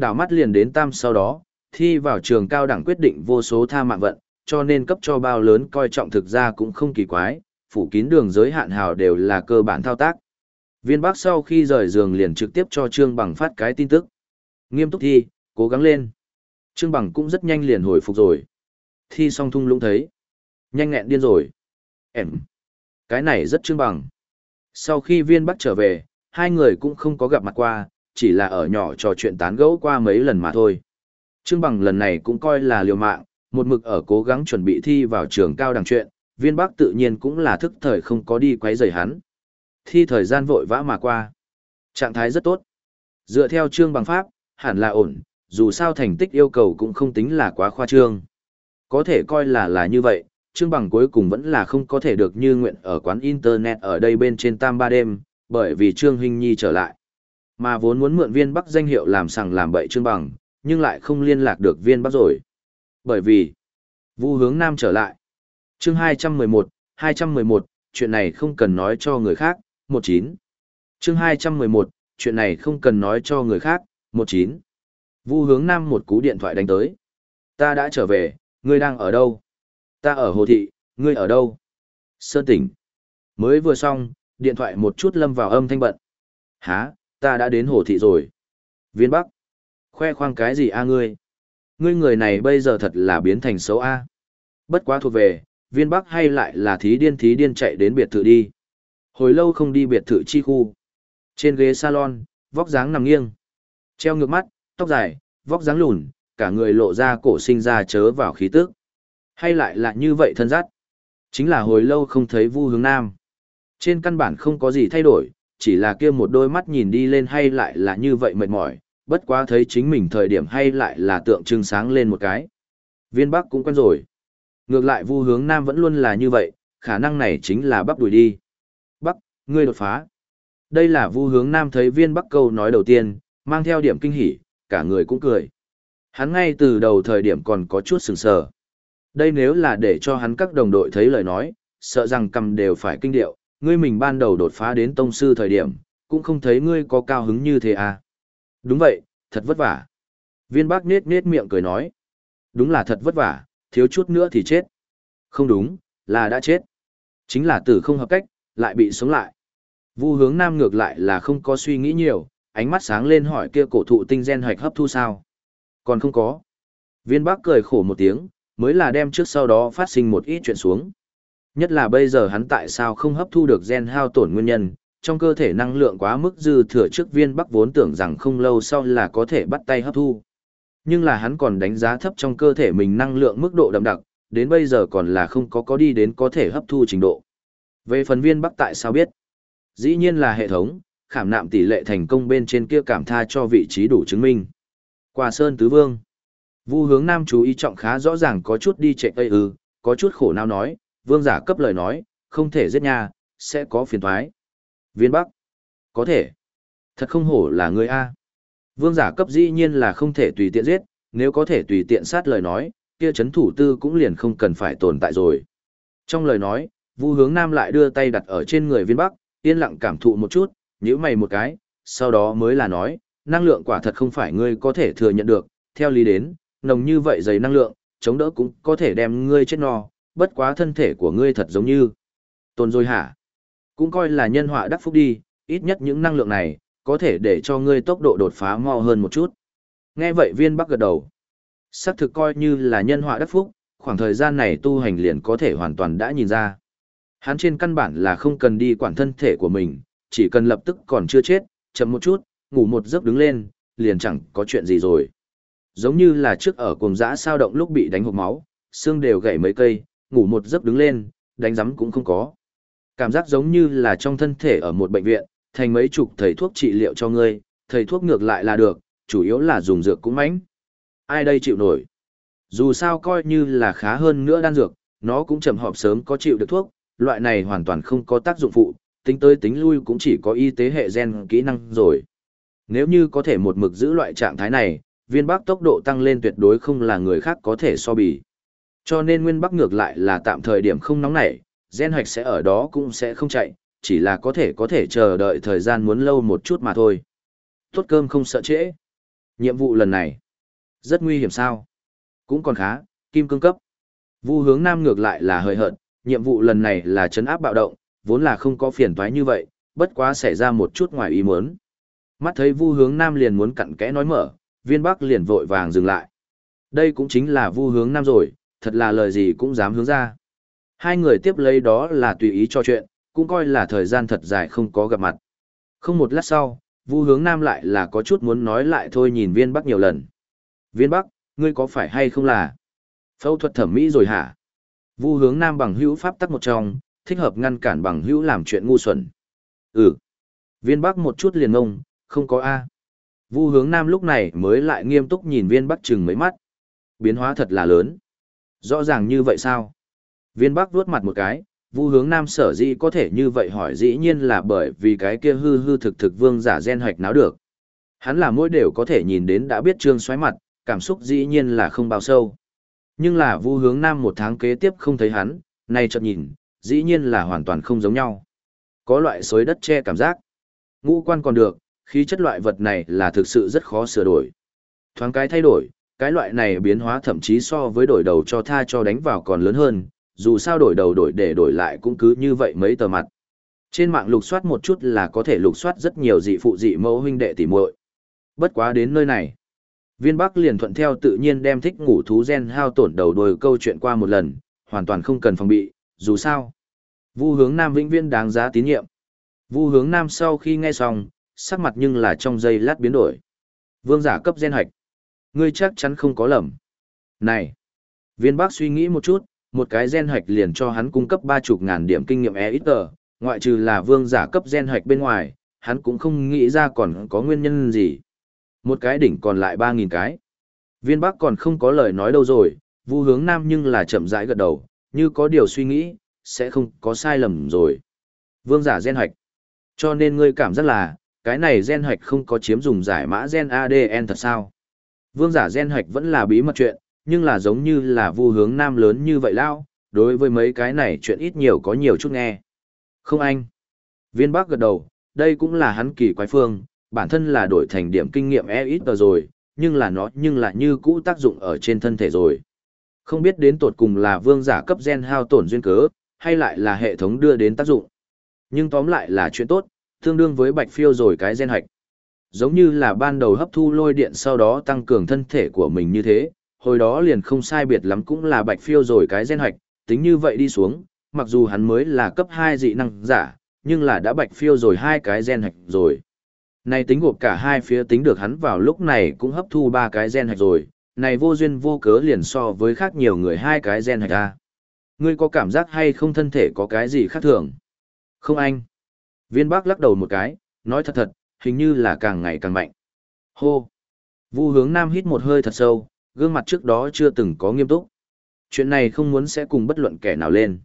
Speaker 1: Đảo mắt liền đến tam sau đó, thi vào trường cao đẳng quyết định vô số tha mạng vận, cho nên cấp cho bao lớn coi trọng thực ra cũng không kỳ quái, phủ kín đường giới hạn hào đều là cơ bản thao tác. Viên Bắc sau khi rời giường liền trực tiếp cho Trương Bằng phát cái tin tức. Nghiêm túc thi, cố gắng lên. Trương Bằng cũng rất nhanh liền hồi phục rồi. Thi xong thung lũng thấy. Nhanh nghẹn điên rồi. Em. Cái này rất Trương Bằng. Sau khi viên Bắc trở về, hai người cũng không có gặp mặt qua, chỉ là ở nhỏ trò chuyện tán gẫu qua mấy lần mà thôi. Trương Bằng lần này cũng coi là liều mạng, một mực ở cố gắng chuẩn bị thi vào trường cao đẳng chuyện, viên Bắc tự nhiên cũng là thức thời không có đi quấy rầy hắn. Thi thời gian vội vã mà qua. Trạng thái rất tốt. Dựa theo Trương Bằng Pháp, hẳn là ổn, dù sao thành tích yêu cầu cũng không tính là quá khoa trương. Có thể coi là là như vậy, Trương Bằng cuối cùng vẫn là không có thể được như nguyện ở quán Internet ở đây bên trên Tam Ba Đêm, bởi vì Trương Huynh Nhi trở lại. Mà vốn muốn mượn viên Bắc danh hiệu làm sằng làm bậy Trương Bằng, nhưng lại không liên lạc được viên Bắc rồi. Bởi vì, Vu hướng Nam trở lại. chương 211, 211, chuyện này không cần nói cho người khác, 19. chương 211, chuyện này không cần nói cho người khác, 19. Vu hướng Nam một cú điện thoại đánh tới. Ta đã trở về, ngươi đang ở đâu? Ta ở Hồ Thị, ngươi ở đâu? Sơn tỉnh. Mới vừa xong, điện thoại một chút lâm vào âm thanh bận. Hả, ta đã đến Hồ Thị rồi. Viên Bắc. Khoe khoang cái gì a ngươi? Ngươi người này bây giờ thật là biến thành xấu a. Bất quá thuộc về, viên Bắc hay lại là thí điên thí điên chạy đến biệt thự đi. Hồi lâu không đi biệt thự chi khu. Trên ghế salon, vóc dáng nằm nghiêng. Treo ngược mắt, tóc dài, vóc dáng lùn, cả người lộ ra cổ sinh ra chớ vào khí tức. Hay lại là như vậy thân dắt. Chính là hồi lâu không thấy Vu Hướng Nam. Trên căn bản không có gì thay đổi, chỉ là kia một đôi mắt nhìn đi lên hay lại là như vậy mệt mỏi, bất quá thấy chính mình thời điểm hay lại là tượng trưng sáng lên một cái. Viên Bắc cũng quen rồi. Ngược lại Vu Hướng Nam vẫn luôn là như vậy, khả năng này chính là Bắc đuổi đi. Bắc, ngươi đột phá. Đây là Vu Hướng Nam thấy Viên Bắc câu nói đầu tiên, mang theo điểm kinh hỉ, cả người cũng cười. Hắn ngay từ đầu thời điểm còn có chút sừng sờ. Đây nếu là để cho hắn các đồng đội thấy lời nói, sợ rằng cầm đều phải kinh điệu, ngươi mình ban đầu đột phá đến tông sư thời điểm, cũng không thấy ngươi có cao hứng như thế à. Đúng vậy, thật vất vả. Viên bác nết nết miệng cười nói. Đúng là thật vất vả, thiếu chút nữa thì chết. Không đúng, là đã chết. Chính là tử không hợp cách, lại bị sống lại. Vu hướng nam ngược lại là không có suy nghĩ nhiều, ánh mắt sáng lên hỏi kia cổ thụ tinh gen hoạch hấp thu sao. Còn không có. Viên bác cười khổ một tiếng, mới là đem trước sau đó phát sinh một ít chuyện xuống. Nhất là bây giờ hắn tại sao không hấp thu được gen hao tổn nguyên nhân, trong cơ thể năng lượng quá mức dư thừa trước viên bắc vốn tưởng rằng không lâu sau là có thể bắt tay hấp thu. Nhưng là hắn còn đánh giá thấp trong cơ thể mình năng lượng mức độ đậm đặc, đến bây giờ còn là không có có đi đến có thể hấp thu trình độ. Về phần viên bắc tại sao biết? Dĩ nhiên là hệ thống, khảm nạm tỷ lệ thành công bên trên kia cảm tha cho vị trí đủ chứng minh. Qua Sơn Tứ Vương. Vu hướng Nam chú ý trọng khá rõ ràng có chút đi chạy ây ư, có chút khổ não nói, vương giả cấp lời nói, không thể giết nha, sẽ có phiền thoái. Viên Bắc. Có thể. Thật không hổ là người A. Vương giả cấp dĩ nhiên là không thể tùy tiện giết, nếu có thể tùy tiện sát lời nói, kia chấn thủ tư cũng liền không cần phải tồn tại rồi. Trong lời nói, Vu hướng Nam lại đưa tay đặt ở trên người viên Bắc, yên lặng cảm thụ một chút, nhíu mày một cái, sau đó mới là nói, năng lượng quả thật không phải ngươi có thể thừa nhận được, theo lý đến, nồng như vậy dày năng lượng, chống đỡ cũng có thể đem ngươi chết no, bất quá thân thể của ngươi thật giống như tồn rồi hả? Cũng coi là nhân họa đắc phúc đi, ít nhất những năng lượng này, có thể để cho ngươi tốc độ đột phá mau hơn một chút. Nghe vậy viên bắc gật đầu. Sắc thực coi như là nhân họa đắc phúc, khoảng thời gian này tu hành liền có thể hoàn toàn đã nhìn ra. Hắn trên căn bản là không cần đi quản thân thể của mình, chỉ cần lập tức còn chưa chết, chậm một chút, ngủ một giấc đứng lên, liền chẳng có chuyện gì rồi. Giống như là trước ở cùng dã sao động lúc bị đánh hộp máu, xương đều gãy mấy cây, ngủ một giấc đứng lên, đánh rắm cũng không có. Cảm giác giống như là trong thân thể ở một bệnh viện, thành mấy chục thầy thuốc trị liệu cho ngươi, thầy thuốc ngược lại là được, chủ yếu là dùng dược cũng mánh. Ai đây chịu nổi? Dù sao coi như là khá hơn nữa đan dược, nó cũng chậm họp sớm có chịu được thuốc, loại này hoàn toàn không có tác dụng phụ, tính tới tính lui cũng chỉ có y tế hệ gen kỹ năng rồi. Nếu như có thể một mực giữ loại trạng thái này, viên bắc tốc độ tăng lên tuyệt đối không là người khác có thể so bì. Cho nên nguyên bắc ngược lại là tạm thời điểm không nóng nảy, gen hạch sẽ ở đó cũng sẽ không chạy, chỉ là có thể có thể chờ đợi thời gian muốn lâu một chút mà thôi. Tốt cơm không sợ trễ. Nhiệm vụ lần này, rất nguy hiểm sao? Cũng còn khá, kim cương cấp. Vu hướng nam ngược lại là hơi hợt, nhiệm vụ lần này là chấn áp bạo động, vốn là không có phiền toái như vậy, bất quá xảy ra một chút ngoài ý muốn. Mắt thấy Vu Hướng Nam liền muốn cặn kẽ nói mở, Viên Bắc liền vội vàng dừng lại. Đây cũng chính là Vu Hướng Nam rồi, thật là lời gì cũng dám hướng ra. Hai người tiếp lấy đó là tùy ý cho chuyện, cũng coi là thời gian thật dài không có gặp mặt. Không một lát sau, Vu Hướng Nam lại là có chút muốn nói lại thôi nhìn Viên Bắc nhiều lần. Viên Bắc, ngươi có phải hay không là phẫu thuật thẩm mỹ rồi hả? Vu Hướng Nam bằng hữu pháp tắc một trong, thích hợp ngăn cản bằng hữu làm chuyện ngu xuẩn. Ừ. Viên Bắc một chút liền ngông, không có A. Vu hướng Nam lúc này mới lại nghiêm túc nhìn viên Bắc chừng mấy mắt. Biến hóa thật là lớn. Rõ ràng như vậy sao? Viên Bắc vuốt mặt một cái, Vu hướng Nam sở dĩ có thể như vậy hỏi dĩ nhiên là bởi vì cái kia hư hư thực thực vương giả gen hoạch náo được. Hắn là mỗi đều có thể nhìn đến đã biết trương xoáy mặt, cảm xúc dĩ nhiên là không bao sâu. Nhưng là Vu hướng Nam một tháng kế tiếp không thấy hắn, nay chợt nhìn, dĩ nhiên là hoàn toàn không giống nhau. Có loại xối đất che cảm giác. Ngũ quan còn được, khí chất loại vật này là thực sự rất khó sửa đổi. Thoáng cái thay đổi, cái loại này biến hóa thậm chí so với đổi đầu cho tha cho đánh vào còn lớn hơn, dù sao đổi đầu đổi để đổi lại cũng cứ như vậy mấy tờ mặt. Trên mạng lục soát một chút là có thể lục soát rất nhiều dị phụ dị mẫu huynh đệ tỉ muội. Bất quá đến nơi này, Viên Bắc liền thuận theo tự nhiên đem thích ngủ thú gen hao tổn đầu đuôi câu chuyện qua một lần, hoàn toàn không cần phòng bị, dù sao. Vu hướng Nam vĩnh viên đáng giá tín nhiệm. Vu hướng Nam sau khi nghe xong, sắc mặt nhưng là trong giây lát biến đổi. Vương giả cấp gen hạch. Ngươi chắc chắn không có lầm. Này! Viên bác suy nghĩ một chút, một cái gen hạch liền cho hắn cung cấp ba chục ngàn điểm kinh nghiệm e ít tờ, ngoại trừ là vương giả cấp gen hạch bên ngoài, hắn cũng không nghĩ ra còn có nguyên nhân gì. Một cái đỉnh còn lại ba nghìn cái. Viên bác còn không có lời nói đâu rồi, vu hướng nam nhưng là chậm rãi gật đầu, như có điều suy nghĩ, sẽ không có sai lầm rồi. Vương giả gen hạch. Cho nên ngươi cảm giác là, cái này gen hạch không có chiếm dùng giải mã gen ADN thật sao? Vương giả gen hạch vẫn là bí mật chuyện, nhưng là giống như là vu hướng nam lớn như vậy lao, đối với mấy cái này chuyện ít nhiều có nhiều chút nghe. Không anh. Viên Bắc gật đầu, đây cũng là hắn kỳ quái phương, bản thân là đổi thành điểm kinh nghiệm e ít rồi, nhưng là nó nhưng là như cũ tác dụng ở trên thân thể rồi. Không biết đến tột cùng là vương giả cấp gen hao tổn duyên cớ, hay lại là hệ thống đưa đến tác dụng. Nhưng tóm lại là chuyện tốt, tương đương với bạch phiêu rồi cái gen hạch. Giống như là ban đầu hấp thu lôi điện sau đó tăng cường thân thể của mình như thế, hồi đó liền không sai biệt lắm cũng là bạch phiêu rồi cái gen hạch, tính như vậy đi xuống, mặc dù hắn mới là cấp 2 dị năng giả, nhưng là đã bạch phiêu rồi hai cái gen hạch rồi. Này tính gộp cả hai phía tính được hắn vào lúc này cũng hấp thu ba cái gen hạch rồi, này vô duyên vô cớ liền so với khác nhiều người hai cái gen hạch a. Ngươi có cảm giác hay không thân thể có cái gì khác thường? Không anh. Viên bác lắc đầu một cái, nói thật thật, hình như là càng ngày càng mạnh. Hô! Vu hướng Nam hít một hơi thật sâu, gương mặt trước đó chưa từng có nghiêm túc. Chuyện này không muốn sẽ cùng bất luận kẻ nào lên.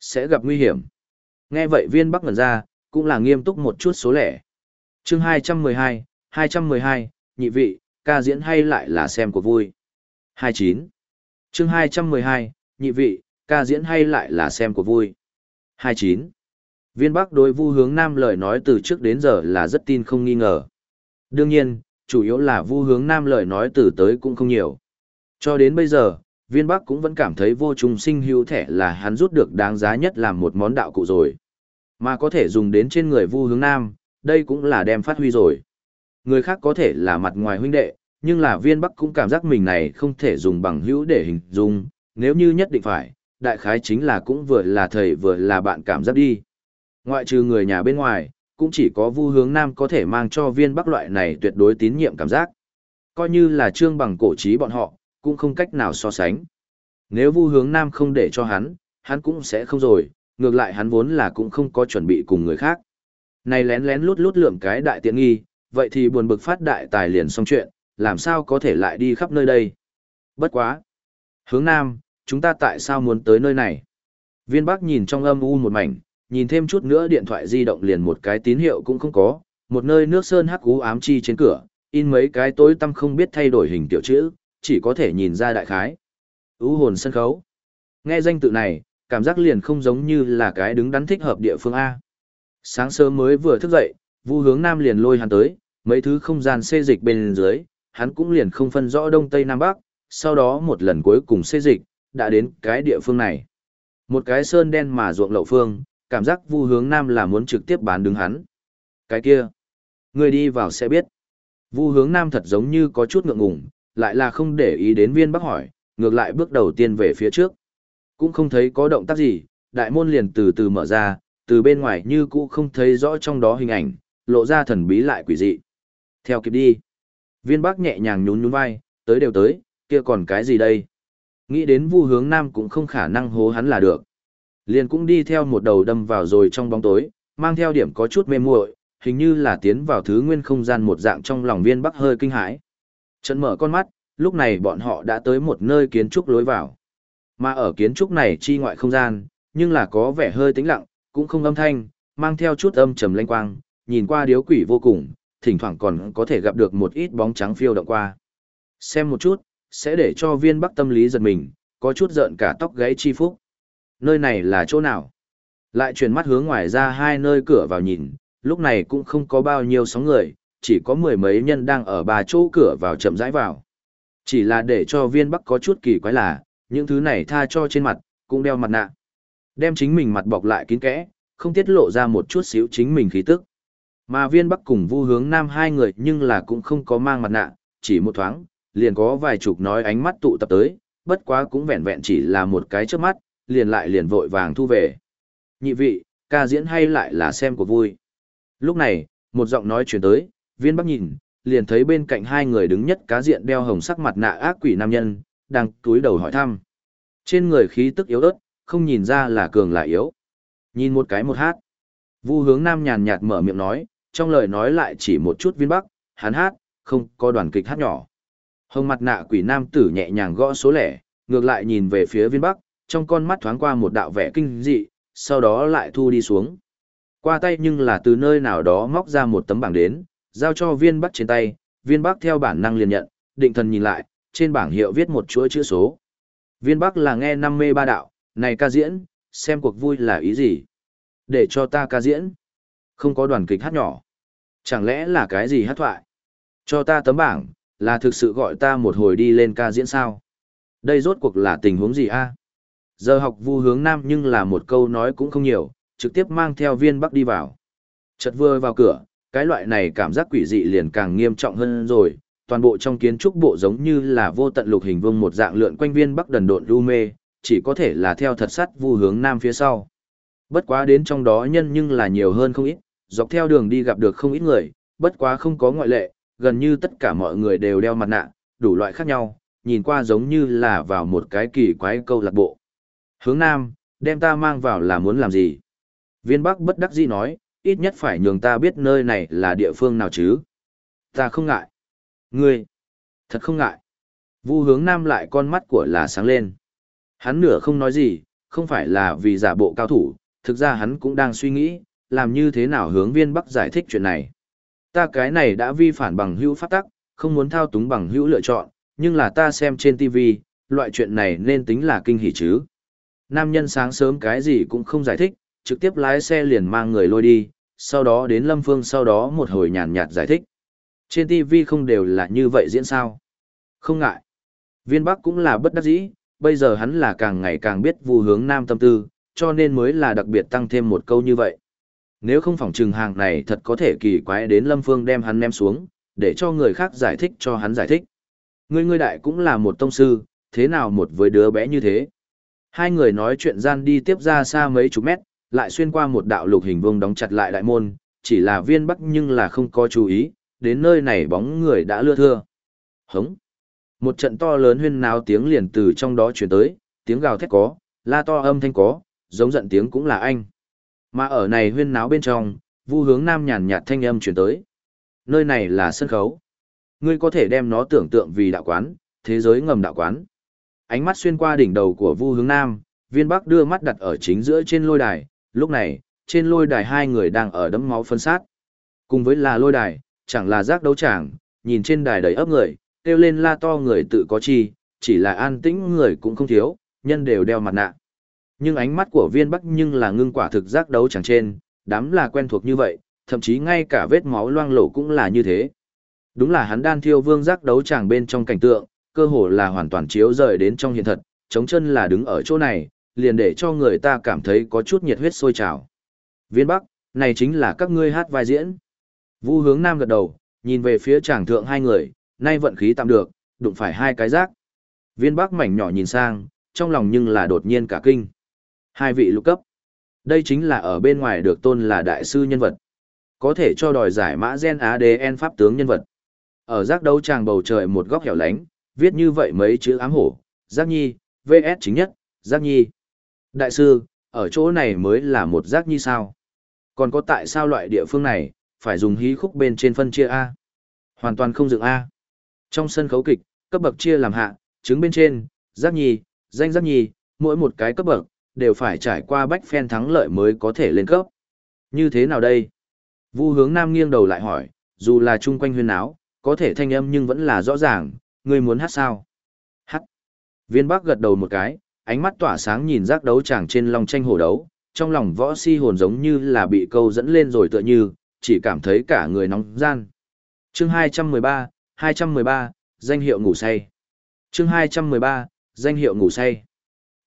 Speaker 1: Sẽ gặp nguy hiểm. Nghe vậy viên Bắc ngần ra, cũng là nghiêm túc một chút số lẻ. chương 212, 212, nhị vị, ca diễn hay lại là xem của vui. 29. chương 212, nhị vị, ca diễn hay lại là xem của vui. 29. Viên Bắc đối Vu Hướng Nam lời nói từ trước đến giờ là rất tin không nghi ngờ. Đương nhiên, chủ yếu là Vu Hướng Nam lời nói từ tới cũng không nhiều. Cho đến bây giờ, Viên Bắc cũng vẫn cảm thấy vô trùng sinh hữu thẻ là hắn rút được đáng giá nhất làm một món đạo cụ rồi. Mà có thể dùng đến trên người Vu Hướng Nam, đây cũng là đem phát huy rồi. Người khác có thể là mặt ngoài huynh đệ, nhưng là Viên Bắc cũng cảm giác mình này không thể dùng bằng hữu để hình dung, nếu như nhất định phải, đại khái chính là cũng vừa là thầy vừa là bạn cảm giác đi. Ngoại trừ người nhà bên ngoài, cũng chỉ có Vu Hướng Nam có thể mang cho viên bắc loại này tuyệt đối tín nhiệm cảm giác. Coi như là trương bằng cổ trí bọn họ, cũng không cách nào so sánh. Nếu Vu Hướng Nam không để cho hắn, hắn cũng sẽ không rồi, ngược lại hắn vốn là cũng không có chuẩn bị cùng người khác. Này lén lén lút lút lượm cái đại tiện nghi, vậy thì buồn bực phát đại tài liền xong chuyện, làm sao có thể lại đi khắp nơi đây. Bất quá. Hướng Nam, chúng ta tại sao muốn tới nơi này? Viên Bắc nhìn trong âm u một mảnh, nhìn thêm chút nữa điện thoại di động liền một cái tín hiệu cũng không có, một nơi nước sơn hắc ú ám chi trên cửa, in mấy cái tối tăm không biết thay đổi hình tiểu chữ, chỉ có thể nhìn ra đại khái. U hồn sân khấu. Nghe danh tự này, cảm giác liền không giống như là cái đứng đắn thích hợp địa phương A. Sáng sớm mới vừa thức dậy, Vu hướng Nam liền lôi hắn tới, mấy thứ không gian xê dịch bên dưới, hắn cũng liền không phân rõ đông tây nam bắc, sau đó một lần cuối cùng xê dịch, đã đến cái địa phương này. Một cái sơn đen mà ruộng lậu phương, cảm giác Vu hướng Nam là muốn trực tiếp bán đứng hắn. Cái kia, người đi vào sẽ biết. Vu hướng Nam thật giống như có chút ngượng ngùng, lại là không để ý đến viên bắc hỏi, ngược lại bước đầu tiên về phía trước. Cũng không thấy có động tác gì, đại môn liền từ từ mở ra, từ bên ngoài như cũ không thấy rõ trong đó hình ảnh, lộ ra thần bí lại quỷ dị. Theo kịp đi. Viên Bắc nhẹ nhàng nhún nhún vai, tới đều tới, kia còn cái gì đây? Nghĩ đến Vu Hướng Nam cũng không khả năng hố hắn là được. Liền cũng đi theo một đầu đâm vào rồi trong bóng tối, mang theo điểm có chút mê muội, hình như là tiến vào thứ nguyên không gian một dạng trong lòng Viên Bắc hơi kinh hãi. Trận mở con mắt, lúc này bọn họ đã tới một nơi kiến trúc lối vào. Mà ở kiến trúc này chi ngoại không gian, nhưng là có vẻ hơi tĩnh lặng, cũng không âm thanh, mang theo chút âm trầm lanh quang, nhìn qua điếu quỷ vô cùng, thỉnh thoảng còn có thể gặp được một ít bóng trắng phiêu động qua. Xem một chút, sẽ để cho viên bắc tâm lý giật mình, có chút giận cả tóc gáy chi phúc. Nơi này là chỗ nào? Lại chuyển mắt hướng ngoài ra hai nơi cửa vào nhìn, lúc này cũng không có bao nhiêu sóng người, chỉ có mười mấy nhân đang ở ba chỗ cửa vào chậm rãi vào. Chỉ là để cho viên bắc có chút kỳ quái là, những thứ này tha cho trên mặt, cũng đeo mặt nạ. Đem chính mình mặt bọc lại kín kẽ, không tiết lộ ra một chút xíu chính mình khí tức. Mà viên bắc cùng vu hướng nam hai người nhưng là cũng không có mang mặt nạ, chỉ một thoáng, liền có vài chục nói ánh mắt tụ tập tới, bất quá cũng vẹn vẹn chỉ là một cái chớp mắt, liền lại liền vội vàng thu về. Nhị vị, ca diễn hay lại là xem của vui. Lúc này, một giọng nói chuyển tới, viên bắc nhìn, liền thấy bên cạnh hai người đứng nhất cá diện đeo hồng sắc mặt nạ ác quỷ nam nhân, đang túi đầu hỏi thăm. Trên người khí tức yếu ớt, không nhìn ra là cường là yếu. Nhìn một cái một hát. Vu hướng nam nhàn nhạt mở miệng nói, trong lời nói lại chỉ một chút viên bắc, hắn hát, không có đoàn kịch hát nhỏ. Hồng mặt nạ quỷ nam tử nhẹ nhàng gõ số lẻ, ngược lại nhìn về phía viên bắc, trong con mắt thoáng qua một đạo vẻ kinh dị, sau đó lại thu đi xuống. Qua tay nhưng là từ nơi nào đó móc ra một tấm bảng đến, giao cho viên bắc trên tay, viên bắc theo bản năng liền nhận, định thần nhìn lại, trên bảng hiệu viết một chuỗi chữ số. Viên bắc là nghe năm mê ba đạo, này ca diễn, xem cuộc vui là ý gì? Để cho ta ca diễn. Không có đoàn kịch hát nhỏ. Chẳng lẽ là cái gì hát thoại? Cho ta tấm bảng, là thực sự gọi ta một hồi đi lên ca diễn sao? Đây rốt cuộc là tình huống gì a? Giờ học vu hướng nam nhưng là một câu nói cũng không nhiều, trực tiếp mang theo viên bắc đi vào. Chợt vừa vào cửa, cái loại này cảm giác quỷ dị liền càng nghiêm trọng hơn rồi, toàn bộ trong kiến trúc bộ giống như là vô tận lục hình vương một dạng lượn quanh viên bắc đần độn lưu mê, chỉ có thể là theo thật sắt vu hướng nam phía sau. Bất quá đến trong đó nhân nhưng là nhiều hơn không ít, dọc theo đường đi gặp được không ít người, bất quá không có ngoại lệ, gần như tất cả mọi người đều đeo mặt nạ, đủ loại khác nhau, nhìn qua giống như là vào một cái kỳ quái câu lạc bộ. Hướng Nam, đem ta mang vào là muốn làm gì? Viên Bắc bất đắc dĩ nói, ít nhất phải nhường ta biết nơi này là địa phương nào chứ. Ta không ngại. Ngươi, thật không ngại. Vu hướng Nam lại con mắt của là sáng lên. Hắn nửa không nói gì, không phải là vì giả bộ cao thủ, thực ra hắn cũng đang suy nghĩ, làm như thế nào hướng viên bắc giải thích chuyện này. Ta cái này đã vi phản bằng hữu pháp tắc, không muốn thao túng bằng hữu lựa chọn, nhưng là ta xem trên TV, loại chuyện này nên tính là kinh hỉ chứ. Nam nhân sáng sớm cái gì cũng không giải thích, trực tiếp lái xe liền mang người lôi đi, sau đó đến Lâm Phương sau đó một hồi nhàn nhạt giải thích. Trên TV không đều là như vậy diễn sao? Không ngại. Viên Bắc cũng là bất đắc dĩ, bây giờ hắn là càng ngày càng biết vu hướng nam tâm tư, cho nên mới là đặc biệt tăng thêm một câu như vậy. Nếu không phỏng trừng hàng này thật có thể kỳ quái đến Lâm Phương đem hắn ném xuống, để cho người khác giải thích cho hắn giải thích. Ngươi ngươi đại cũng là một tông sư, thế nào một với đứa bé như thế. Hai người nói chuyện gian đi tiếp ra xa mấy chục mét, lại xuyên qua một đạo lục hình vuông đóng chặt lại đại môn, chỉ là viên bắc nhưng là không có chú ý, đến nơi này bóng người đã lưa thưa. Hống! Một trận to lớn huyên náo tiếng liền từ trong đó truyền tới, tiếng gào thét có, la to âm thanh có, giống giận tiếng cũng là anh. Mà ở này huyên náo bên trong, vu hướng nam nhàn nhạt thanh âm truyền tới. Nơi này là sân khấu. Ngươi có thể đem nó tưởng tượng vì đạo quán, thế giới ngầm đạo quán. Ánh mắt xuyên qua đỉnh đầu của vu hướng nam, viên bắc đưa mắt đặt ở chính giữa trên lôi đài, lúc này, trên lôi đài hai người đang ở đấm máu phân sát. Cùng với là lôi đài, chẳng là giác đấu tràng, nhìn trên đài đầy ấp người, kêu lên la to người tự có chi, chỉ là an tĩnh người cũng không thiếu, nhân đều đeo mặt nạ. Nhưng ánh mắt của viên bắc nhưng là ngưng quả thực giác đấu chẳng trên, đám là quen thuộc như vậy, thậm chí ngay cả vết máu loang lổ cũng là như thế. Đúng là hắn đan thiêu vương giác đấu tràng bên trong cảnh tượng, cơ hồ là hoàn toàn chiếu rời đến trong hiện thật, chống chân là đứng ở chỗ này, liền để cho người ta cảm thấy có chút nhiệt huyết sôi trào. Viên Bắc, này chính là các ngươi hát vai diễn. Vu hướng nam gật đầu, nhìn về phía tràng thượng hai người, nay vận khí tạm được, đụng phải hai cái rác. Viên Bắc mảnh nhỏ nhìn sang, trong lòng nhưng là đột nhiên cả kinh. Hai vị lục cấp. Đây chính là ở bên ngoài được tôn là đại sư nhân vật. Có thể cho đòi giải mã gen ADN pháp tướng nhân vật. Ở giác đấu tràng bầu trời một góc hẻo lánh, viết như vậy mấy chữ ám hổ, giác nhi, VS chính nhất, giác nhi. Đại sư, ở chỗ này mới là một giác nhi sao? Còn có tại sao loại địa phương này, phải dùng hí khúc bên trên phân chia A? Hoàn toàn không dựng A. Trong sân khấu kịch, cấp bậc chia làm hạ, chứng bên trên, giác nhi, danh giác nhi, mỗi một cái cấp bậc, đều phải trải qua bách phen thắng lợi mới có thể lên cấp. Như thế nào đây? Vu hướng nam nghiêng đầu lại hỏi, dù là chung quanh huyên áo, có thể thanh âm nhưng vẫn là rõ ràng, ngươi muốn hát sao? Hát. Viên Bắc gật đầu một cái, ánh mắt tỏa sáng nhìn giác đấu chàng trên long tranh hổ đấu, trong lòng võ si hồn giống như là bị câu dẫn lên rồi tựa như, chỉ cảm thấy cả người nóng gian. Chương 213, 213, danh hiệu ngủ say. Chương 213, danh hiệu ngủ say.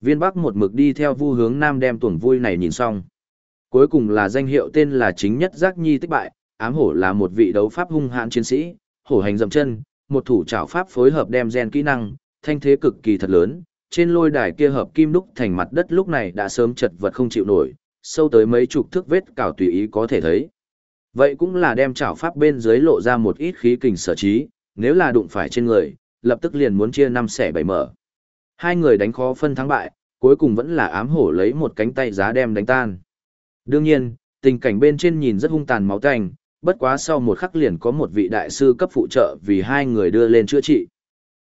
Speaker 1: Viên Bắc một mực đi theo vu hướng nam đem tuần vui này nhìn xong. Cuối cùng là danh hiệu tên là chính nhất giác nhi tích bại, ám hổ là một vị đấu pháp hung hãn chiến sĩ, hổ hành dậm chân, một thủ trảo pháp phối hợp đem gen kỹ năng, thanh thế cực kỳ thật lớn, trên lôi đài kia hợp kim đúc thành mặt đất lúc này đã sớm chật vật không chịu nổi, sâu tới mấy chục thước vết cào tùy ý có thể thấy. Vậy cũng là đem trảo pháp bên dưới lộ ra một ít khí kình sở trí, nếu là đụng phải trên người, lập tức liền muốn chia năm xẻ bảy mở. Hai người đánh khó phân thắng bại, cuối cùng vẫn là ám hổ lấy một cánh tay giá đem đánh tan. Đương nhiên, tình cảnh bên trên nhìn rất hung tàn máu tanh, bất quá sau một khắc liền có một vị đại sư cấp phụ trợ vì hai người đưa lên chữa trị.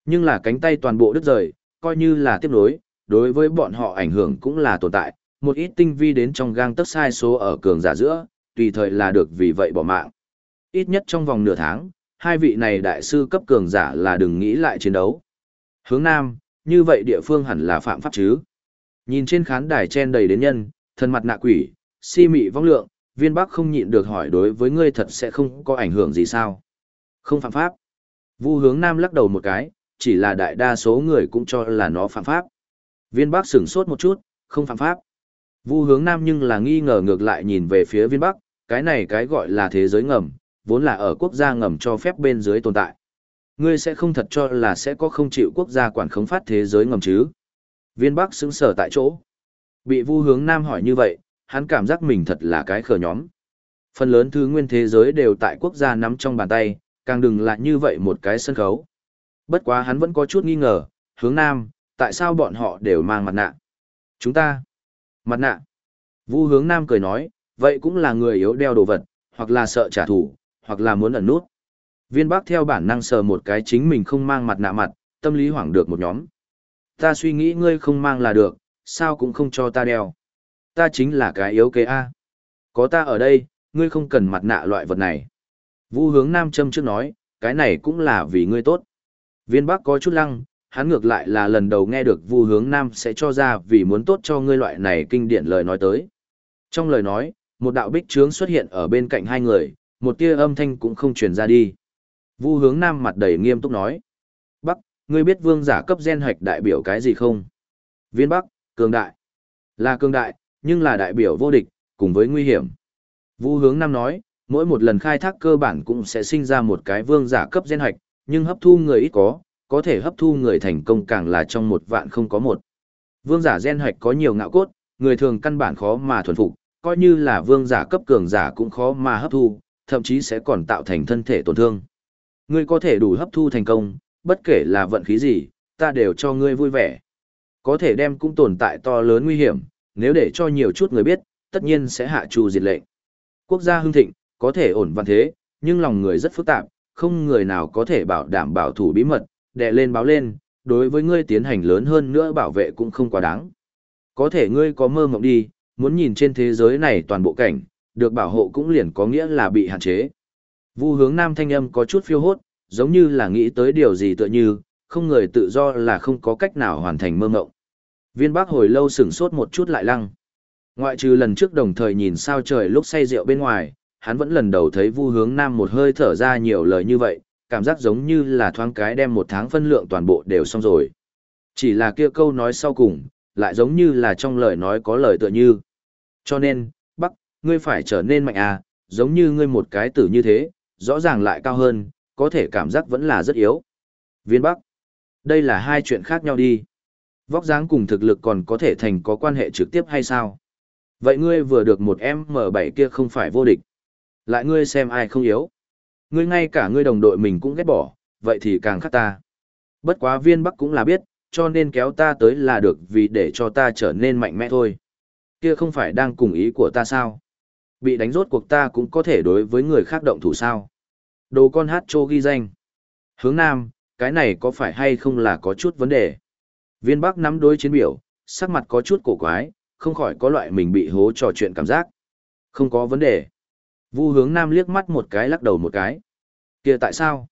Speaker 1: Nhưng là cánh tay toàn bộ đứt rời, coi như là tiếp nối, đối với bọn họ ảnh hưởng cũng là tồn tại, một ít tinh vi đến trong gang tấc sai số ở cường giả giữa, tùy thời là được vì vậy bỏ mạng. Ít nhất trong vòng nửa tháng, hai vị này đại sư cấp cường giả là đừng nghĩ lại chiến đấu. Hướng Nam, như vậy địa phương hẳn là phạm pháp chứ. Nhìn trên khán đài chen đầy đến nhân, thân mặt nạ quỷ, si mị vong lượng, viên bắc không nhịn được hỏi đối với ngươi thật sẽ không có ảnh hưởng gì sao. Không phạm pháp. Vu hướng Nam lắc đầu một cái, chỉ là đại đa số người cũng cho là nó phạm pháp. Viên Bắc sửng sốt một chút, không phạm pháp. Vu hướng Nam nhưng là nghi ngờ ngược lại nhìn về phía viên Bắc, cái này cái gọi là thế giới ngầm, vốn là ở quốc gia ngầm cho phép bên dưới tồn tại. Ngươi sẽ không thật cho là sẽ có không chịu quốc gia quản khống phát thế giới ngầm chứ. Viên Bắc sững sờ tại chỗ. Bị Vu hướng Nam hỏi như vậy, hắn cảm giác mình thật là cái khờ nhóm. Phần lớn thứ nguyên thế giới đều tại quốc gia nắm trong bàn tay, càng đừng lại như vậy một cái sân khấu. Bất quá hắn vẫn có chút nghi ngờ, hướng nam, tại sao bọn họ đều mang mặt nạ? Chúng ta. Mặt nạ. Vu hướng nam cười nói, vậy cũng là người yếu đeo đồ vật, hoặc là sợ trả thù, hoặc là muốn ẩn nút. Viên bác theo bản năng sờ một cái chính mình không mang mặt nạ mặt, tâm lý hoảng được một nhóm. Ta suy nghĩ ngươi không mang là được, sao cũng không cho ta đeo. Ta chính là cái yếu kế A. Có ta ở đây, ngươi không cần mặt nạ loại vật này. Vu hướng nam châm trước nói, cái này cũng là vì ngươi tốt. Viên Bắc có chút lăng, hắn ngược lại là lần đầu nghe được Vu Hướng Nam sẽ cho ra vì muốn tốt cho ngươi loại này kinh điển lời nói tới. Trong lời nói, một đạo bích trướng xuất hiện ở bên cạnh hai người, một tia âm thanh cũng không truyền ra đi. Vu Hướng Nam mặt đầy nghiêm túc nói: "Bắc, ngươi biết vương giả cấp gen hạch đại biểu cái gì không?" Viên Bắc, cường đại. Là cường đại, nhưng là đại biểu vô địch, cùng với nguy hiểm. Vu Hướng Nam nói, mỗi một lần khai thác cơ bản cũng sẽ sinh ra một cái vương giả cấp gen hạch, nhưng hấp thu người ít có, có thể hấp thu người thành công càng là trong một vạn không có một. Vương giả gen hoạch có nhiều ngạo cốt, người thường căn bản khó mà thuần phục, coi như là vương giả cấp cường giả cũng khó mà hấp thu, thậm chí sẽ còn tạo thành thân thể tổn thương. Ngươi có thể đủ hấp thu thành công, bất kể là vận khí gì, ta đều cho ngươi vui vẻ. Có thể đem cũng tồn tại to lớn nguy hiểm, nếu để cho nhiều chút người biết, tất nhiên sẽ hạ trù diệt lệnh. Quốc gia hưng thịnh, có thể ổn văn thế, nhưng lòng người rất phức tạp, không người nào có thể bảo đảm bảo thủ bí mật, đè lên báo lên, đối với ngươi tiến hành lớn hơn nữa bảo vệ cũng không quá đáng. Có thể ngươi có mơ mộng đi, muốn nhìn trên thế giới này toàn bộ cảnh, được bảo hộ cũng liền có nghĩa là bị hạn chế. Vu hướng nam thanh âm có chút phiêu hốt, giống như là nghĩ tới điều gì tựa như, không người tự do là không có cách nào hoàn thành mơ mộng. Viên bác hồi lâu sửng sốt một chút lại lăng. Ngoại trừ lần trước đồng thời nhìn sao trời lúc say rượu bên ngoài, hắn vẫn lần đầu thấy vu hướng nam một hơi thở ra nhiều lời như vậy, cảm giác giống như là thoáng cái đem một tháng phân lượng toàn bộ đều xong rồi. Chỉ là kia câu nói sau cùng, lại giống như là trong lời nói có lời tựa như. Cho nên, Bắc, ngươi phải trở nên mạnh à, giống như ngươi một cái tử như thế, rõ ràng lại cao hơn, có thể cảm giác vẫn là rất yếu. Viên Bắc, đây là hai chuyện khác nhau đi. Vóc dáng cùng thực lực còn có thể thành có quan hệ trực tiếp hay sao? Vậy ngươi vừa được một M7 kia không phải vô địch. Lại ngươi xem ai không yếu. Ngươi ngay cả ngươi đồng đội mình cũng ghét bỏ, vậy thì càng khác ta. Bất quá viên bắc cũng là biết, cho nên kéo ta tới là được vì để cho ta trở nên mạnh mẽ thôi. Kia không phải đang cùng ý của ta sao? Bị đánh rốt cuộc ta cũng có thể đối với người khác động thủ sao? Đồ con hát cho ghi danh. Hướng nam, cái này có phải hay không là có chút vấn đề? Viên bắc nắm đối chiến biểu, sắc mặt có chút cổ quái, không khỏi có loại mình bị hố trò chuyện cảm giác. Không có vấn đề. Vu hướng nam liếc mắt một cái lắc đầu một cái. kia tại sao?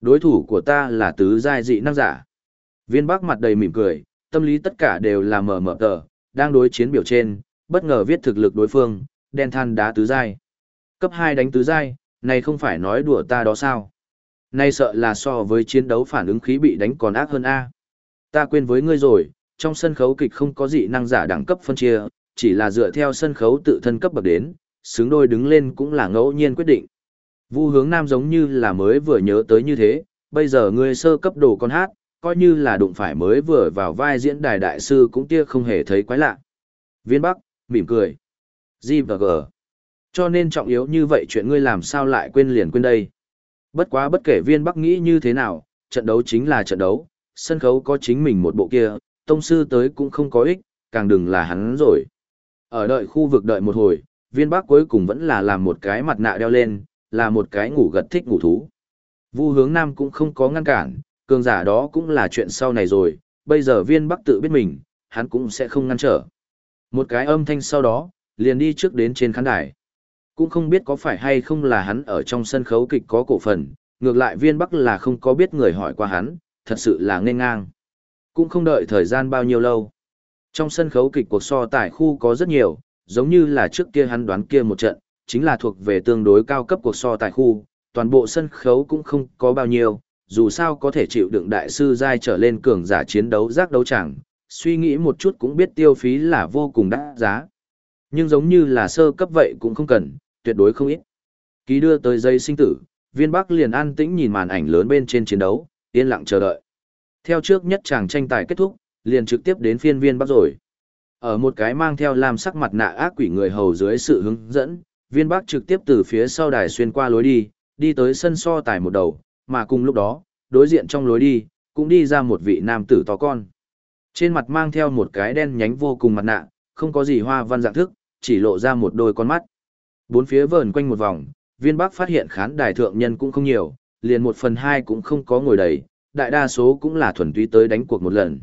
Speaker 1: Đối thủ của ta là tứ giai dị năng giả. Viên bắc mặt đầy mỉm cười, tâm lý tất cả đều là mở mở tờ, đang đối chiến biểu trên, bất ngờ viết thực lực đối phương, đen than đá tứ giai. Cấp 2 đánh tứ giai, này không phải nói đùa ta đó sao? Nay sợ là so với chiến đấu phản ứng khí bị đánh còn ác hơn A. Ta quên với ngươi rồi, trong sân khấu kịch không có dị năng giả đẳng cấp phân chia, chỉ là dựa theo sân khấu tự thân cấp bậc đến, xứng đôi đứng lên cũng là ngẫu nhiên quyết định. Vu hướng nam giống như là mới vừa nhớ tới như thế, bây giờ ngươi sơ cấp đồ con hát, coi như là đụng phải mới vừa vào vai diễn đài đại sư cũng tia không hề thấy quái lạ. Viên Bắc, mỉm cười. Di và G. Cho nên trọng yếu như vậy chuyện ngươi làm sao lại quên liền quên đây. Bất quá bất kể viên Bắc nghĩ như thế nào, trận đấu chính là trận đấu, sân khấu có chính mình một bộ kia, tông sư tới cũng không có ích, càng đừng là hắn rồi. Ở đợi khu vực đợi một hồi, viên bác cuối cùng vẫn là làm một cái mặt nạ đeo lên, là một cái ngủ gật thích ngủ thú. Vu hướng nam cũng không có ngăn cản, cường giả đó cũng là chuyện sau này rồi, bây giờ viên bắc tự biết mình, hắn cũng sẽ không ngăn trở. Một cái âm thanh sau đó, liền đi trước đến trên khán đài. Cũng không biết có phải hay không là hắn ở trong sân khấu kịch có cổ phần, ngược lại viên bắc là không có biết người hỏi qua hắn, thật sự là nên ngang. Cũng không đợi thời gian bao nhiêu lâu. Trong sân khấu kịch cuộc so tài khu có rất nhiều, giống như là trước kia hắn đoán kia một trận, chính là thuộc về tương đối cao cấp cuộc so tài khu, toàn bộ sân khấu cũng không có bao nhiêu, dù sao có thể chịu đựng đại sư giai trở lên cường giả chiến đấu giác đấu chẳng, suy nghĩ một chút cũng biết tiêu phí là vô cùng đắt giá. Nhưng giống như là sơ cấp vậy cũng không cần, tuyệt đối không ít. Ký đưa tới dây sinh tử, viên bắc liền an tĩnh nhìn màn ảnh lớn bên trên chiến đấu, yên lặng chờ đợi. Theo trước nhất chàng tranh tài kết thúc, liền trực tiếp đến phiên viên bắc rồi. Ở một cái mang theo làm sắc mặt nạ ác quỷ người hầu dưới sự hướng dẫn, viên bắc trực tiếp từ phía sau đài xuyên qua lối đi, đi tới sân so tài một đầu, mà cùng lúc đó, đối diện trong lối đi, cũng đi ra một vị nam tử to con. Trên mặt mang theo một cái đen nhánh vô cùng mặt nạ, không có gì hoa văn dạng thức, chỉ lộ ra một đôi con mắt. Bốn phía vờn quanh một vòng, viên bắc phát hiện khán đài thượng nhân cũng không nhiều, liền một phần hai cũng không có ngồi đầy, đại đa số cũng là thuần túy tới đánh cuộc một lần.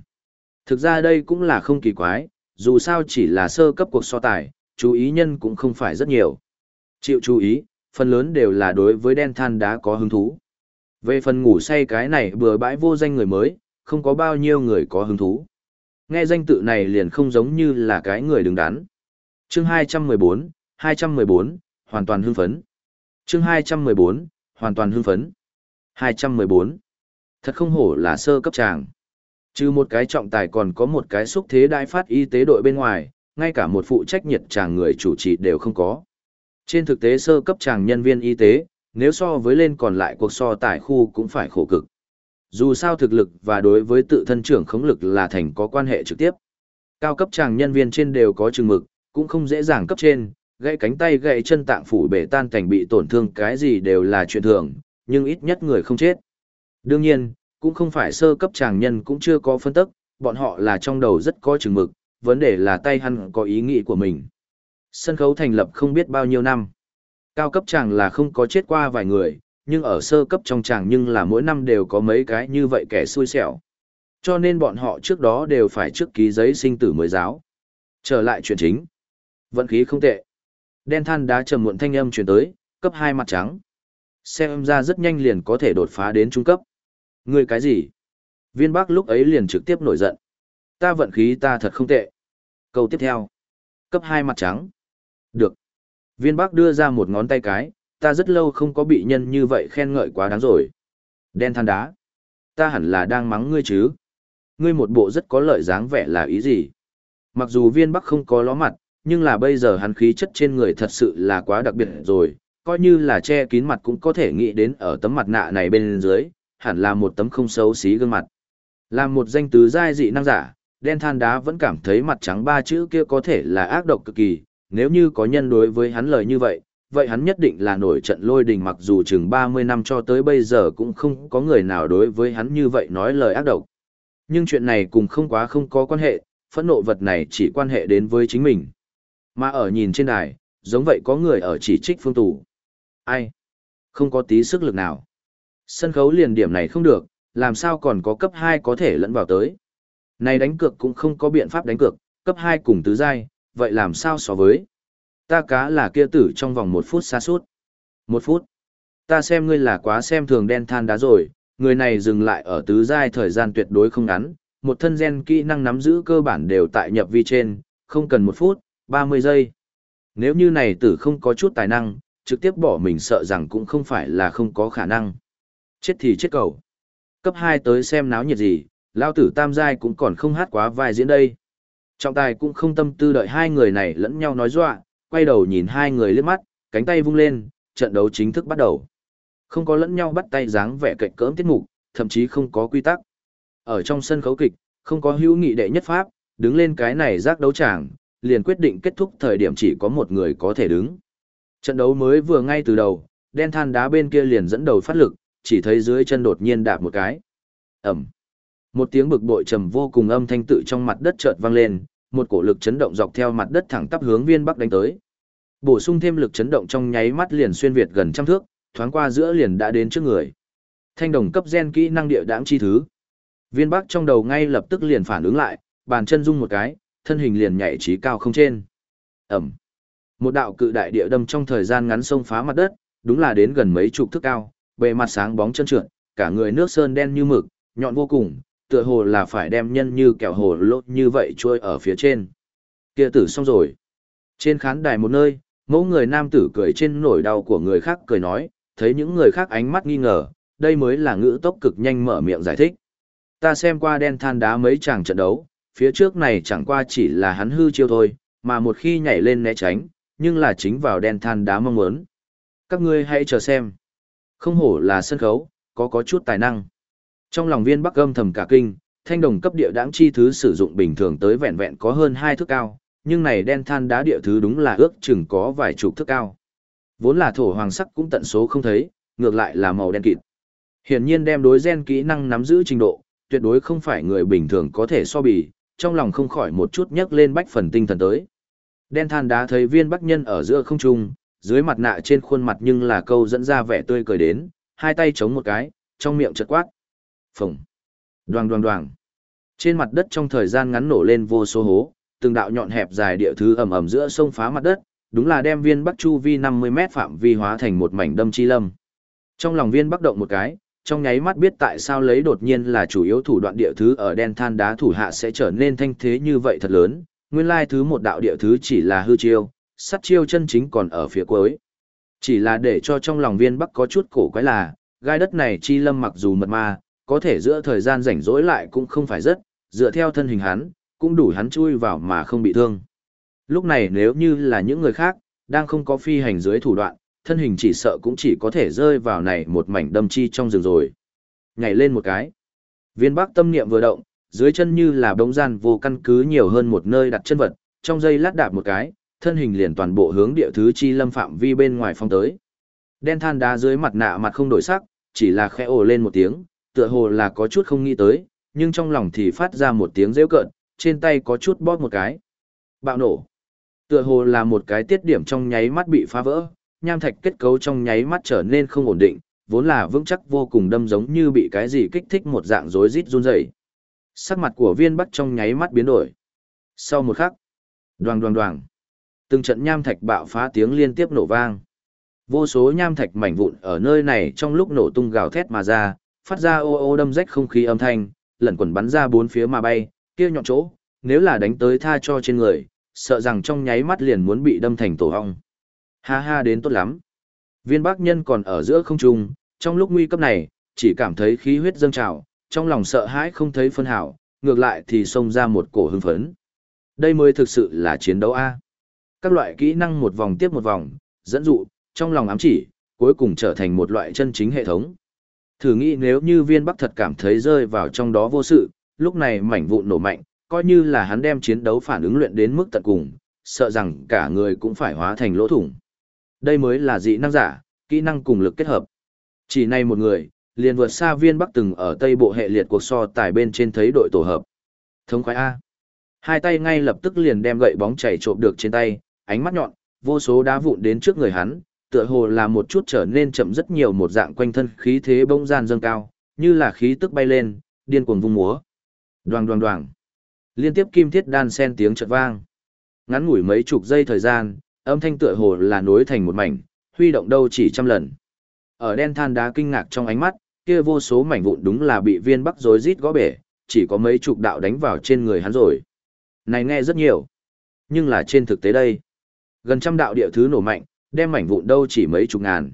Speaker 1: Thực ra đây cũng là không kỳ quái, dù sao chỉ là sơ cấp cuộc so tài, chú ý nhân cũng không phải rất nhiều. Chịu chú ý, phần lớn đều là đối với đen than đá có hứng thú. Về phần ngủ say cái này bừa bãi vô danh người mới, không có bao nhiêu người có hứng thú. Nghe danh tự này liền không giống như là cái người đứng đắn. Chương 214, 214, hoàn toàn hưng phấn. Chương 214, hoàn toàn hưng phấn. 214. Thật không hổ là sơ cấp tràng. Trừ một cái trọng tài còn có một cái xúc thế đại phát y tế đội bên ngoài, ngay cả một phụ trách nhiệt tràng người chủ trì đều không có. Trên thực tế sơ cấp tràng nhân viên y tế, nếu so với lên còn lại cuộc so tải khu cũng phải khổ cực. Dù sao thực lực và đối với tự thân trưởng khống lực là thành có quan hệ trực tiếp. Cao cấp tràng nhân viên trên đều có chừng mực, cũng không dễ dàng cấp trên, gãy cánh tay gãy chân tạng phủ bể tan cảnh bị tổn thương cái gì đều là chuyện thường, nhưng ít nhất người không chết. Đương nhiên, cũng không phải sơ cấp chàng nhân cũng chưa có phân tức, bọn họ là trong đầu rất có chừng mực, vấn đề là tay hắn có ý nghĩ của mình. Sân khấu thành lập không biết bao nhiêu năm. Cao cấp chàng là không có chết qua vài người, nhưng ở sơ cấp trong chàng nhưng là mỗi năm đều có mấy cái như vậy kẻ xui xẻo. Cho nên bọn họ trước đó đều phải trước ký giấy sinh tử mới giáo. Trở lại chuyện chính. Vận khí không tệ. Đen than đá trầm muộn thanh âm truyền tới, cấp 2 mặt trắng. Xem ra rất nhanh liền có thể đột phá đến trung cấp. Ngươi cái gì? Viên Bắc lúc ấy liền trực tiếp nổi giận. Ta vận khí ta thật không tệ. Câu tiếp theo. Cấp 2 mặt trắng. Được. Viên Bắc đưa ra một ngón tay cái, ta rất lâu không có bị nhân như vậy khen ngợi quá đáng rồi. Đen than đá. Ta hẳn là đang mắng ngươi chứ. Ngươi một bộ rất có lợi dáng vẻ là ý gì? Mặc dù viên Bắc không có ló mặt, nhưng là bây giờ hắn khí chất trên người thật sự là quá đặc biệt rồi, coi như là che kín mặt cũng có thể nghĩ đến ở tấm mặt nạ này bên dưới, hẳn là một tấm không xấu xí gương mặt. Làm một danh tứ giai dị năng giả, đen than đá vẫn cảm thấy mặt trắng ba chữ kia có thể là ác độc cực kỳ, nếu như có nhân đối với hắn lời như vậy, vậy hắn nhất định là nổi trận lôi đình mặc dù chừng 30 năm cho tới bây giờ cũng không có người nào đối với hắn như vậy nói lời ác độc. Nhưng chuyện này cùng không quá không có quan hệ, phẫn nộ vật này chỉ quan hệ đến với chính mình. Mà ở nhìn trên đài, giống vậy có người ở chỉ trích phương tù. Ai? Không có tí sức lực nào. Sân khấu liền điểm này không được, làm sao còn có cấp 2 có thể lẫn vào tới. Này đánh cược cũng không có biện pháp đánh cược, cấp 2 cùng tứ giai, vậy làm sao so với? Ta cá là kia tử trong vòng một phút xa suốt. Một phút. Ta xem ngươi là quá xem thường đen than đá rồi, người này dừng lại ở tứ giai thời gian tuyệt đối không ngắn, một thân gen kỹ năng nắm giữ cơ bản đều tại nhập vi trên, không cần một phút, 30 giây. Nếu như này tử không có chút tài năng, trực tiếp bỏ mình sợ rằng cũng không phải là không có khả năng. Chết thì chết cầu. Cấp 2 tới xem náo nhiệt gì, lao tử tam giai cũng còn không hát quá vai diễn đây. Trọng tài cũng không tâm tư đợi hai người này lẫn nhau nói dọa, quay đầu nhìn hai người liếc mắt, cánh tay vung lên, trận đấu chính thức bắt đầu. Không có lẫn nhau bắt tay dáng vẻ cạnh cỡm tiết mục, thậm chí không có quy tắc. Ở trong sân khấu kịch, không có hữu nghị đệ nhất pháp, đứng lên cái này giác đấu tràng, liền quyết định kết thúc thời điểm chỉ có một người có thể đứng. Trận đấu mới vừa ngay từ đầu, đen than đá bên kia liền dẫn đầu phát lực, chỉ thấy dưới chân đột nhiên đạp một cái. Ẩm. Một tiếng bực bội trầm vô cùng âm thanh tự trong mặt đất chợt vang lên, một cổ lực chấn động dọc theo mặt đất thẳng tắp hướng viên bắc đánh tới. Bổ sung thêm lực chấn động trong nháy mắt liền xuyên việt gần trăm thước, thoáng qua giữa liền đã đến trước người. Thanh đồng cấp gen kỹ năng địa đãng chi thứ. Viên bắc trong đầu ngay lập tức liền phản ứng lại, bàn chân rung một cái, thân hình liền nhảy trí cao không trên. Ẩm. Một đạo cự đại địa đâm trong thời gian ngắn sông phá mặt đất, đúng là đến gần mấy chục thước cao, bề mặt sáng bóng chân trượt, cả người nước sơn đen như mực, nhọn vô cùng, tựa hồ là phải đem nhân như kẹo hồ lốt như vậy trôi ở phía trên. Kia tử xong rồi. Trên khán đài một nơi, mẫu người nam tử cười trên nỗi đau của người khác cười nói, thấy những người khác ánh mắt nghi ngờ, đây mới là ngữ tốc cực nhanh mở miệng giải thích. Ta xem qua đen than đá mấy chàng trận đấu, phía trước này chẳng qua chỉ là hắn hư chiêu thôi, mà một khi nhảy lên né tránh, nhưng là chính vào đen than đá mong muốn. Các ngươi hãy chờ xem. Không hổ là sân khấu, có có chút tài năng. Trong lòng viên bắc âm thầm cả kinh, thanh đồng cấp địa đãng chi thứ sử dụng bình thường tới vẹn vẹn có hơn hai thước cao, nhưng này đen than đá địa thứ đúng là ước chừng có vài chục thước cao. Vốn là thổ hoàng sắc cũng tận số không thấy, ngược lại là màu đen kịt. Hiển nhiên đem đối gen kỹ năng nắm giữ trình độ, tuyệt đối không phải người bình thường có thể so bì, trong lòng không khỏi một chút nhấc lên bách phần tinh thần tới. Đen than đá thấy viên bắc nhân ở giữa không trung, dưới mặt nạ trên khuôn mặt nhưng là câu dẫn ra vẻ tươi cười đến, hai tay chống một cái, trong miệng chật quát. Phồng. Đoàng đoàng đoàng. Trên mặt đất trong thời gian ngắn nổ lên vô số hố, từng đạo nhọn hẹp dài địa thứ ầm ầm giữa sông phá mặt đất, đúng là đem viên bắc chu vi 50 mét phạm vi hóa thành một mảnh đâm chi lâm. Trong lòng viên bắc động một cái, trong nháy mắt biết tại sao lấy đột nhiên là chủ yếu thủ đoạn địa thứ ở đen than đá thủ hạ sẽ trở nên thanh thế như vậy thật lớn, nguyên lai thứ một đạo địa thứ chỉ là hư chiêu, sắt chiêu chân chính còn ở phía cuối. Chỉ là để cho trong lòng viên bắc có chút cổ quái là, gai đất này chi lâm mặc dù mật ma, có thể giữa thời gian rảnh rỗi lại cũng không phải rất, dựa theo thân hình hắn, cũng đủ hắn chui vào mà không bị thương. Lúc này nếu như là những người khác, đang không có phi hành dưới thủ đoạn, thân hình chỉ sợ cũng chỉ có thể rơi vào này một mảnh đâm chi trong rừng rồi. Nhảy lên một cái. Viên Bắc tâm niệm vừa động, dưới chân như là bóng gian vô căn cứ nhiều hơn một nơi đặt chân vật, trong giây lát đạp một cái, thân hình liền toàn bộ hướng địa thứ chi lâm phạm vi bên ngoài phong tới. Đen than đá dưới mặt nạ mặt không đổi sắc, chỉ là khẽ ồ lên một tiếng, tựa hồ là có chút không nghĩ tới, nhưng trong lòng thì phát ra một tiếng rêu cợt, trên tay có chút bóp một cái. Bạo nổ. Tựa hồ là một cái tiết điểm trong nháy mắt bị phá vỡ, nham thạch kết cấu trong nháy mắt trở nên không ổn định, vốn là vững chắc vô cùng đâm giống như bị cái gì kích thích một dạng rối rít run rẩy. Sắc mặt của viên bắc trong nháy mắt biến đổi. Sau một khắc, đoàng đoàng đoàng, từng trận nham thạch bạo phá tiếng liên tiếp nổ vang. Vô số nham thạch mảnh vụn ở nơi này trong lúc nổ tung gào thét mà ra, phát ra ô ô đâm rách không khí âm thanh, lẩn quẩn bắn ra bốn phía mà bay, kia nhọn chỗ, nếu là đánh tới tha cho trên người, sợ rằng trong nháy mắt liền muốn bị đâm thành tổ hong. Ha ha đến tốt lắm. Viên bác nhân còn ở giữa không trung, trong lúc nguy cấp này, chỉ cảm thấy khí huyết dâng trào, trong lòng sợ hãi không thấy phân hảo, ngược lại thì xông ra một cổ hưng phấn. Đây mới thực sự là chiến đấu A. Các loại kỹ năng một vòng tiếp một vòng, dẫn dụ, trong lòng ám chỉ, cuối cùng trở thành một loại chân chính hệ thống. Thử nghĩ nếu như viên bắc thật cảm thấy rơi vào trong đó vô sự, lúc này mảnh vụn nổ mạnh, coi như là hắn đem chiến đấu phản ứng luyện đến mức tận cùng, sợ rằng cả người cũng phải hóa thành lỗ thủng. Đây mới là dị năng giả, kỹ năng cùng lực kết hợp. Chỉ này một người, liền vượt xa viên bắc từng ở tây bộ hệ liệt cuộc so tài bên trên thấy đội tổ hợp. Thống khoái A. Hai tay ngay lập tức liền đem gậy bóng chảy trộm được trên tay, ánh mắt nhọn, vô số đá vụn đến trước người hắn, tựa hồ là một chút trở nên chậm rất nhiều một dạng quanh thân khí thế bỗng gian dâng cao, như là khí tức bay lên, điên cuồng vung múa. Đoàng đoàng đoàng. Liên tiếp kim thiết đan sen tiếng chợt vang. Ngắn ngủi mấy chục giây thời gian, âm thanh tựa hồ là nối thành một mảnh, huy động đâu chỉ trăm lần. Ở đen than đá kinh ngạc trong ánh mắt, kia vô số mảnh vụn đúng là bị viên bắc rối rít gõ bể, chỉ có mấy chục đạo đánh vào trên người hắn rồi. Này nghe rất nhiều. Nhưng là trên thực tế đây. Gần trăm đạo địa thứ nổ mạnh, đem mảnh vụn đâu chỉ mấy chục ngàn.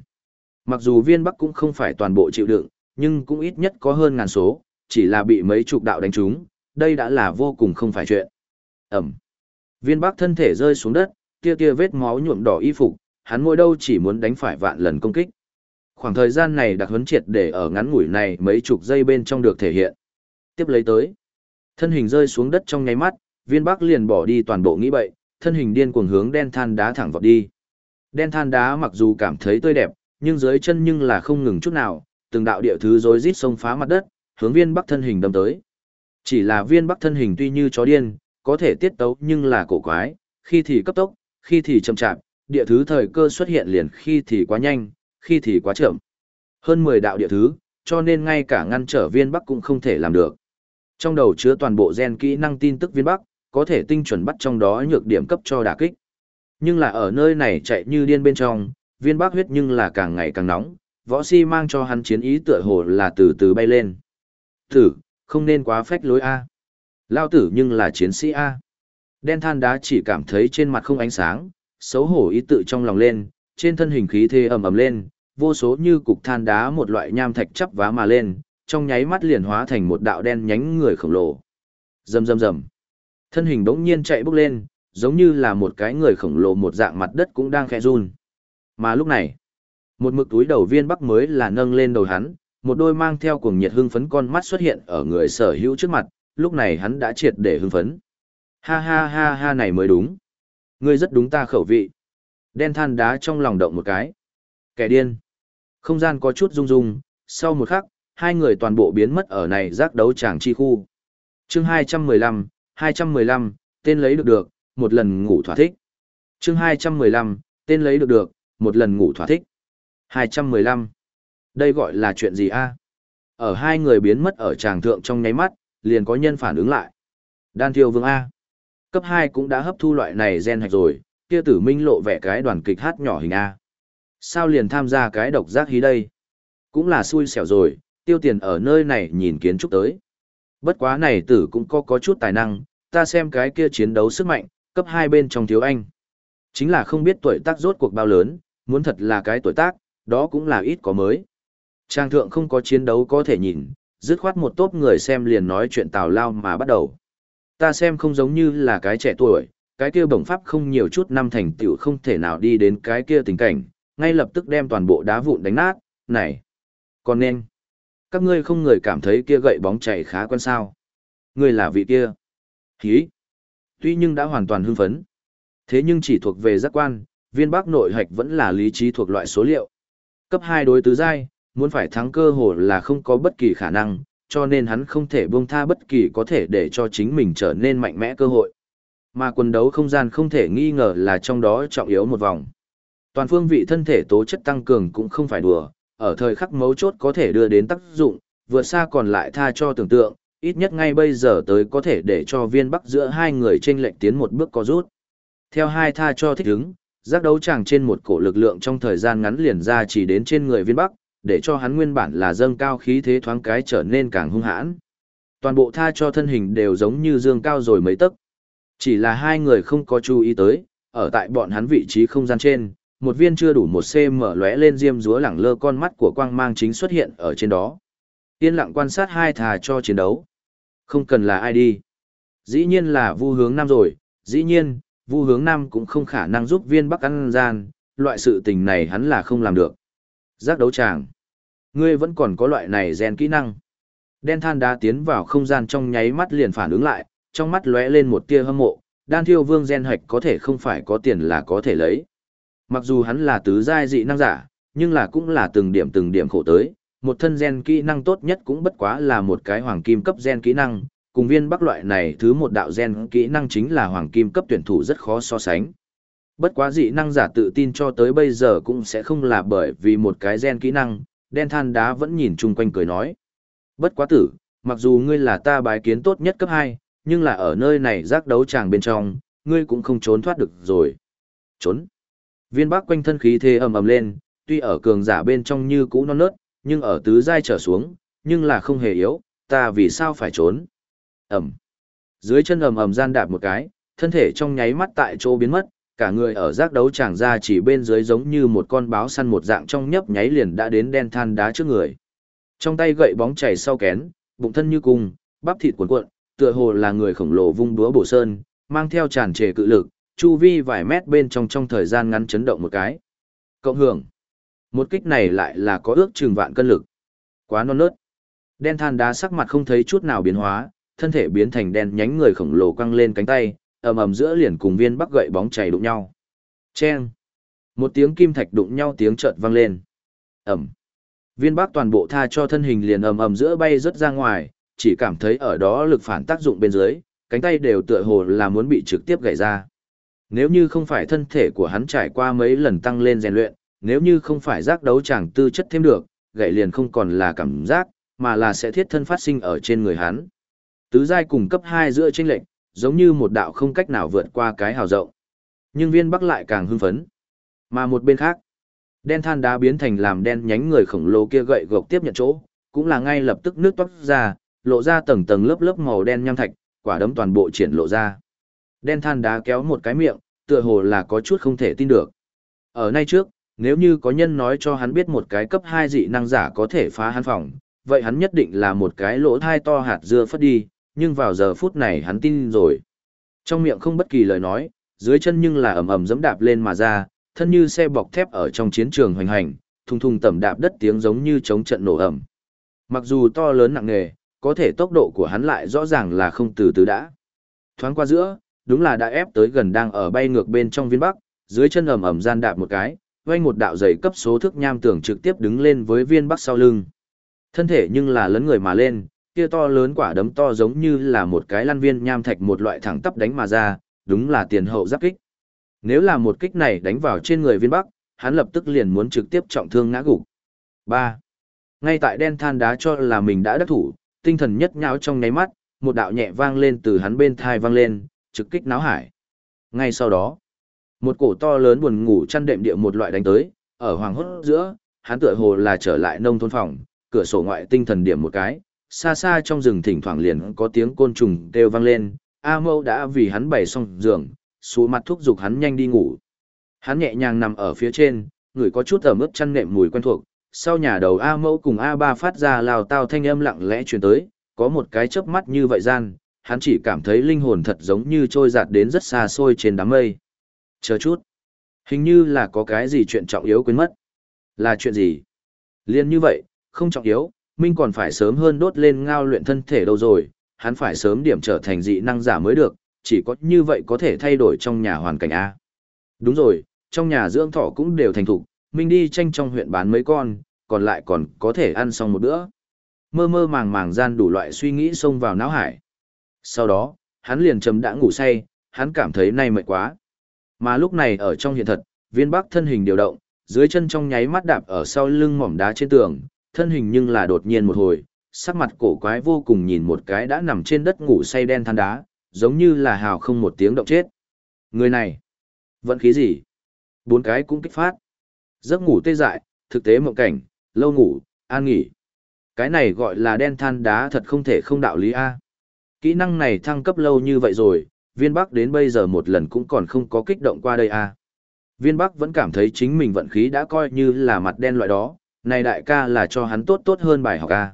Speaker 1: Mặc dù viên bắc cũng không phải toàn bộ chịu đựng, nhưng cũng ít nhất có hơn ngàn số, chỉ là bị mấy chục đạo đánh trúng, đây đã là vô cùng không phải chuyện. Ẩm. Viên bắc thân thể rơi xuống đất, kia kia vết máu nhuộm đỏ y phục, hắn mỗi đâu chỉ muốn đánh phải vạn lần công kích. Khoảng thời gian này đặc huấn triệt để ở ngắn ngủi này mấy chục giây bên trong được thể hiện. Tiếp lấy tới. Thân hình rơi xuống đất trong nháy mắt, viên bắc liền bỏ đi toàn bộ nghĩ bậy, thân hình điên cuồng hướng đen than đá thẳng vọt đi. Đen than đá mặc dù cảm thấy tươi đẹp, nhưng dưới chân nhưng là không ngừng chút nào, từng đạo địa thứ rối rít xông phá mặt đất, hướng viên bắc thân hình đâm tới. Chỉ là viên bắc thân hình tuy như chó điên, có thể tiết tấu nhưng là cổ quái, khi thì cấp tốc, khi thì chậm chạp, địa thứ thời cơ xuất hiện liền khi thì quá nhanh, khi thì quá chậm. Hơn 10 đạo địa thứ, cho nên ngay cả ngăn trở viên bắc cũng không thể làm được. Trong đầu chứa toàn bộ gen kỹ năng tin tức viên bắc, có thể tinh chuẩn bắt trong đó nhược điểm cấp cho đả kích. Nhưng là ở nơi này chạy như điên bên trong, viên bắc huyết nhưng là càng ngày càng nóng, võ si mang cho hắn chiến ý tựa hồ là từ từ bay lên. Tử, không nên quá phách lối A. Lao tử nhưng là chiến sĩ A. Đen than đá chỉ cảm thấy trên mặt không ánh sáng, xấu hổ ý tự trong lòng lên, trên thân hình khí thế ầm ầm lên, vô số như cục than đá một loại nham thạch chắp vá mà lên, trong nháy mắt liền hóa thành một đạo đen nhánh người khổng lồ. Rầm rầm rầm. Thân hình bỗng nhiên chạy bốc lên, giống như là một cái người khổng lồ một dạng mặt đất cũng đang khẽ run. Mà lúc này, một mực túi đầu viên bắc mới là nâng lên đầu hắn, một đôi mang theo cuồng nhiệt hưng phấn con mắt xuất hiện ở người sở hữu trước mặt, lúc này hắn đã triệt để hưng phấn. Ha ha ha ha này mới đúng. Ngươi rất đúng ta khẩu vị. Đen than đá trong lòng động một cái. Kẻ điên. Không gian có chút rung rung, sau một khắc, hai người toàn bộ biến mất ở này giác đấu tràng chi khu. chương 215, 215, tên lấy được được, một lần ngủ thỏa thích. chương 215, tên lấy được được, một lần ngủ thỏa thích. 215. Đây gọi là chuyện gì a? Ở hai người biến mất ở tràng thượng trong nháy mắt, liền có nhân phản ứng lại. Đan thiêu vương A. Cấp 2 cũng đã hấp thu loại này gen hạch rồi, kia tử minh lộ vẻ cái đoàn kịch hát nhỏ hình A. Sao liền tham gia cái độc giác hí đây? Cũng là xui xẻo rồi, tiêu tiền ở nơi này nhìn kiến trúc tới. Bất quá này tử cũng có có chút tài năng, ta xem cái kia chiến đấu sức mạnh, cấp hai bên trong thiếu anh. Chính là không biết tuổi tác rốt cuộc bao lớn, muốn thật là cái tuổi tác, đó cũng là ít có mới. Trang thượng không có chiến đấu có thể nhìn, dứt khoát một tốp người xem liền nói chuyện tào lao mà bắt đầu. Ta xem không giống như là cái trẻ tuổi, cái kia bổng pháp không nhiều chút năm thành tựu không thể nào đi đến cái kia tình cảnh, ngay lập tức đem toàn bộ đá vụn đánh nát, này. Còn nên, Các ngươi không người cảm thấy kia gậy bóng chảy khá quen sao. Ngươi là vị kia. Hí. Tuy nhưng đã hoàn toàn hưng phấn. Thế nhưng chỉ thuộc về giác quan, viên bắc nội hạch vẫn là lý trí thuộc loại số liệu. Cấp 2 đối tứ giai, muốn phải thắng cơ hồ là không có bất kỳ khả năng, cho nên hắn không thể buông tha bất kỳ có thể để cho chính mình trở nên mạnh mẽ cơ hội. Mà quần đấu không gian không thể nghi ngờ là trong đó trọng yếu một vòng. Toàn phương vị thân thể tố chất tăng cường cũng không phải đùa, ở thời khắc mấu chốt có thể đưa đến tác dụng, vượt xa còn lại tha cho tưởng tượng, ít nhất ngay bây giờ tới có thể để cho viên bắc giữa hai người trên lệnh tiến một bước có rút. Theo hai tha cho thích ứng, giác đấu chàng trên một cổ lực lượng trong thời gian ngắn liền ra chỉ đến trên người viên bắc, để cho hắn nguyên bản là dâng cao khí thế thoáng cái trở nên càng hung hãn. Toàn bộ tha cho thân hình đều giống như dương cao rồi mấy tấc. Chỉ là hai người không có chú ý tới, ở tại bọn hắn vị trí không gian trên, một viên chưa đủ một cm lóe lên diêm rúa lẳng lơ con mắt của quang mang chính xuất hiện ở trên đó. Yên lặng quan sát hai thà cho chiến đấu. Không cần là ai đi. Dĩ nhiên là vu hướng nam rồi, dĩ nhiên, vu hướng nam cũng không khả năng giúp viên bắc ăn gian, loại sự tình này hắn là không làm được. Giác đấu tràng. Ngươi vẫn còn có loại này gen kỹ năng. Đen than đá tiến vào không gian trong nháy mắt liền phản ứng lại, trong mắt lóe lên một tia hâm mộ, đan thiêu vương gen hạch có thể không phải có tiền là có thể lấy. Mặc dù hắn là tứ giai dị năng giả, nhưng là cũng là từng điểm từng điểm khổ tới, một thân gen kỹ năng tốt nhất cũng bất quá là một cái hoàng kim cấp gen kỹ năng, cùng viên bắc loại này thứ một đạo gen kỹ năng chính là hoàng kim cấp tuyển thủ rất khó so sánh. Bất quá dị năng giả tự tin cho tới bây giờ cũng sẽ không là bởi vì một cái gen kỹ năng, đen than đá vẫn nhìn chung quanh cười nói. Bất quá tử, mặc dù ngươi là ta bái kiến tốt nhất cấp 2, nhưng là ở nơi này giác đấu tràng bên trong, ngươi cũng không trốn thoát được rồi. Trốn. Viên bắc quanh thân khí thế ầm ầm lên, tuy ở cường giả bên trong như cũ non nớt, nhưng ở tứ giai trở xuống, nhưng là không hề yếu, ta vì sao phải trốn. Ẩm. Dưới chân ầm ầm gian đạp một cái, thân thể trong nháy mắt tại chỗ biến mất, cả người ở giác đấu tràng ra chỉ bên dưới giống như một con báo săn một dạng trong nhấp nháy liền đã đến đen than đá trước người. Trong tay gậy bóng chảy sau kén, bụng thân như cung, bắp thịt cuộn cuộn, tựa hồ là người khổng lồ vung đúa bổ sơn, mang theo tràn trề cự lực, chu vi vài mét bên trong trong thời gian ngắn chấn động một cái. Cộng hưởng. Một kích này lại là có ước chừng vạn cân lực. Quá non nớt. Đen than đá sắc mặt không thấy chút nào biến hóa, thân thể biến thành đen nhánh người khổng lồ quăng lên cánh tay, ầm ầm giữa liền cùng viên bắc gậy bóng chảy đụng nhau. Chen. Một tiếng kim thạch đụng nhau tiếng chợt vang lên. Ầm. Viên bắc toàn bộ tha cho thân hình liền ầm ầm giữa bay rất ra ngoài, chỉ cảm thấy ở đó lực phản tác dụng bên dưới, cánh tay đều tựa hồ là muốn bị trực tiếp gãy ra. Nếu như không phải thân thể của hắn trải qua mấy lần tăng lên rèn luyện, nếu như không phải giác đấu chẳng tư chất thêm được, gãy liền không còn là cảm giác, mà là sẽ thiết thân phát sinh ở trên người hắn. Tứ giai cùng cấp 2 giữa chênh lệnh, giống như một đạo không cách nào vượt qua cái hào rộng. Nhưng viên bắc lại càng hưng phấn. Mà một bên khác, đen than đá biến thành làm đen nhánh người khổng lồ kia gậy gộc tiếp nhận chỗ, cũng là ngay lập tức nước toát ra, lộ ra tầng tầng lớp lớp màu đen nham thạch, quả đấm toàn bộ triển lộ ra. Đen than đá kéo một cái miệng, tựa hồ là có chút không thể tin được. Ở nay trước, nếu như có nhân nói cho hắn biết một cái cấp 2 dị năng giả có thể phá hắn phòng, vậy hắn nhất định là một cái lỗ thai to hạt dưa phất đi, nhưng vào giờ phút này hắn tin rồi. Trong miệng không bất kỳ lời nói, dưới chân nhưng là ầm ầm dẫm đạp lên mà ra, thân như xe bọc thép ở trong chiến trường hoành hành, thùng thùng tẩm đạp đất tiếng giống như chống trận nổ ầm. Mặc dù to lớn nặng nề, có thể tốc độ của hắn lại rõ ràng là không từ từ đã. Thoáng qua giữa, đúng là đã ép tới gần đang ở bay ngược bên trong viên bắc, dưới chân ầm ầm gian đạp một cái, quay một đạo dày cấp số thước nham tưởng trực tiếp đứng lên với viên bắc sau lưng. Thân thể nhưng là lấn người mà lên, kia to lớn quả đấm to giống như là một cái lăn viên nham thạch một loại thẳng tắp đánh mà ra, đúng là tiền hậu giáp kích. Nếu là một kích này đánh vào trên người viên bắc, hắn lập tức liền muốn trực tiếp trọng thương ngã gục. 3. Ngay tại đen than đá cho là mình đã đắc thủ, tinh thần nhất nháo trong nháy mắt, một đạo nhẹ vang lên từ hắn bên thai vang lên, trực kích náo hải. Ngay sau đó, một cổ to lớn buồn ngủ chăn đệm địa một loại đánh tới, ở hoàng hốt giữa, hắn tựa hồ là trở lại nông thôn phòng, cửa sổ ngoại tinh thần điểm một cái, xa xa trong rừng thỉnh thoảng liền có tiếng côn trùng kêu vang lên, A Mâu đã vì hắn bày xong giường, xuống mặt thúc giục hắn nhanh đi ngủ. Hắn nhẹ nhàng nằm ở phía trên, người có chút ẩm ướt chăn nệm mùi quen thuộc, sau nhà đầu A mẫu cùng A Ba phát ra lào tao thanh âm lặng lẽ truyền tới, có một cái chớp mắt như vậy gian, hắn chỉ cảm thấy linh hồn thật giống như trôi giạt đến rất xa xôi trên đám mây. Chờ chút. Hình như là có cái gì chuyện trọng yếu quên mất. Là chuyện gì? Liên như vậy, không trọng yếu, Minh còn phải sớm hơn đốt lên ngao luyện thân thể đâu rồi, hắn phải sớm điểm trở thành dị năng giả mới được, chỉ có như vậy có thể thay đổi trong nhà hoàn cảnh A. Đúng rồi, trong nhà dưỡng thỏ cũng đều thành thục, Minh đi tranh trong huyện bán mấy con, còn lại còn có thể ăn xong một bữa. Mơ mơ màng màng gian đủ loại suy nghĩ xông vào não hải. Sau đó, hắn liền chấm đã ngủ say, hắn cảm thấy nay mệt quá. Mà lúc này ở trong hiện thật, viên bắc thân hình điều động, dưới chân trong nháy mắt đạp ở sau lưng mỏm đá trên tường, thân hình nhưng là đột nhiên một hồi, sắc mặt cổ quái vô cùng nhìn một cái đã nằm trên đất ngủ say đen than đá, giống như là hào không một tiếng động chết. Người này, vận khí gì? Bốn cái cũng kích phát. Giấc ngủ tê dại, thực tế mộng cảnh, lâu ngủ, an nghỉ. Cái này gọi là đen than đá thật không thể không đạo lý A. Kỹ năng này thăng cấp lâu như vậy rồi, viên bắc đến bây giờ một lần cũng còn không có kích động qua đây A. Viên bắc vẫn cảm thấy chính mình vận khí đã coi như là mặt đen loại đó, này đại ca là cho hắn tốt tốt hơn bài học A.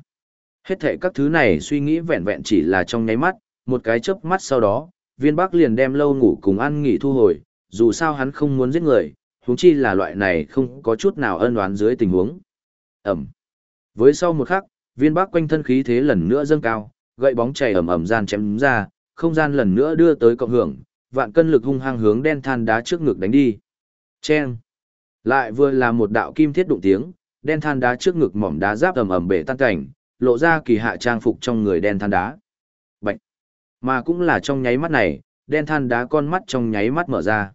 Speaker 1: Hết thể các thứ này suy nghĩ vẹn vẹn chỉ là trong nháy mắt, một cái chớp mắt sau đó, viên bắc liền đem lâu ngủ cùng ăn nghỉ thu hồi, dù sao hắn không muốn giết người, huống chi là loại này không có chút nào ân oán dưới tình huống. Ẩm. Với sau một khắc, viên bắc quanh thân khí thế lần nữa dâng cao, gậy bóng chảy ẩm ẩm gian chém ra, không gian lần nữa đưa tới cộng hưởng, vạn cân lực hung hăng hướng đen than đá trước ngực đánh đi. Chen. Lại vừa là một đạo kim thiết đụng tiếng, đen than đá trước ngực mỏm đá giáp ầm ầm bể tan cảnh, lộ ra kỳ hạ trang phục trong người đen than đá. Bạch. Mà cũng là trong nháy mắt này, đen than đá con mắt trong nháy mắt mở ra.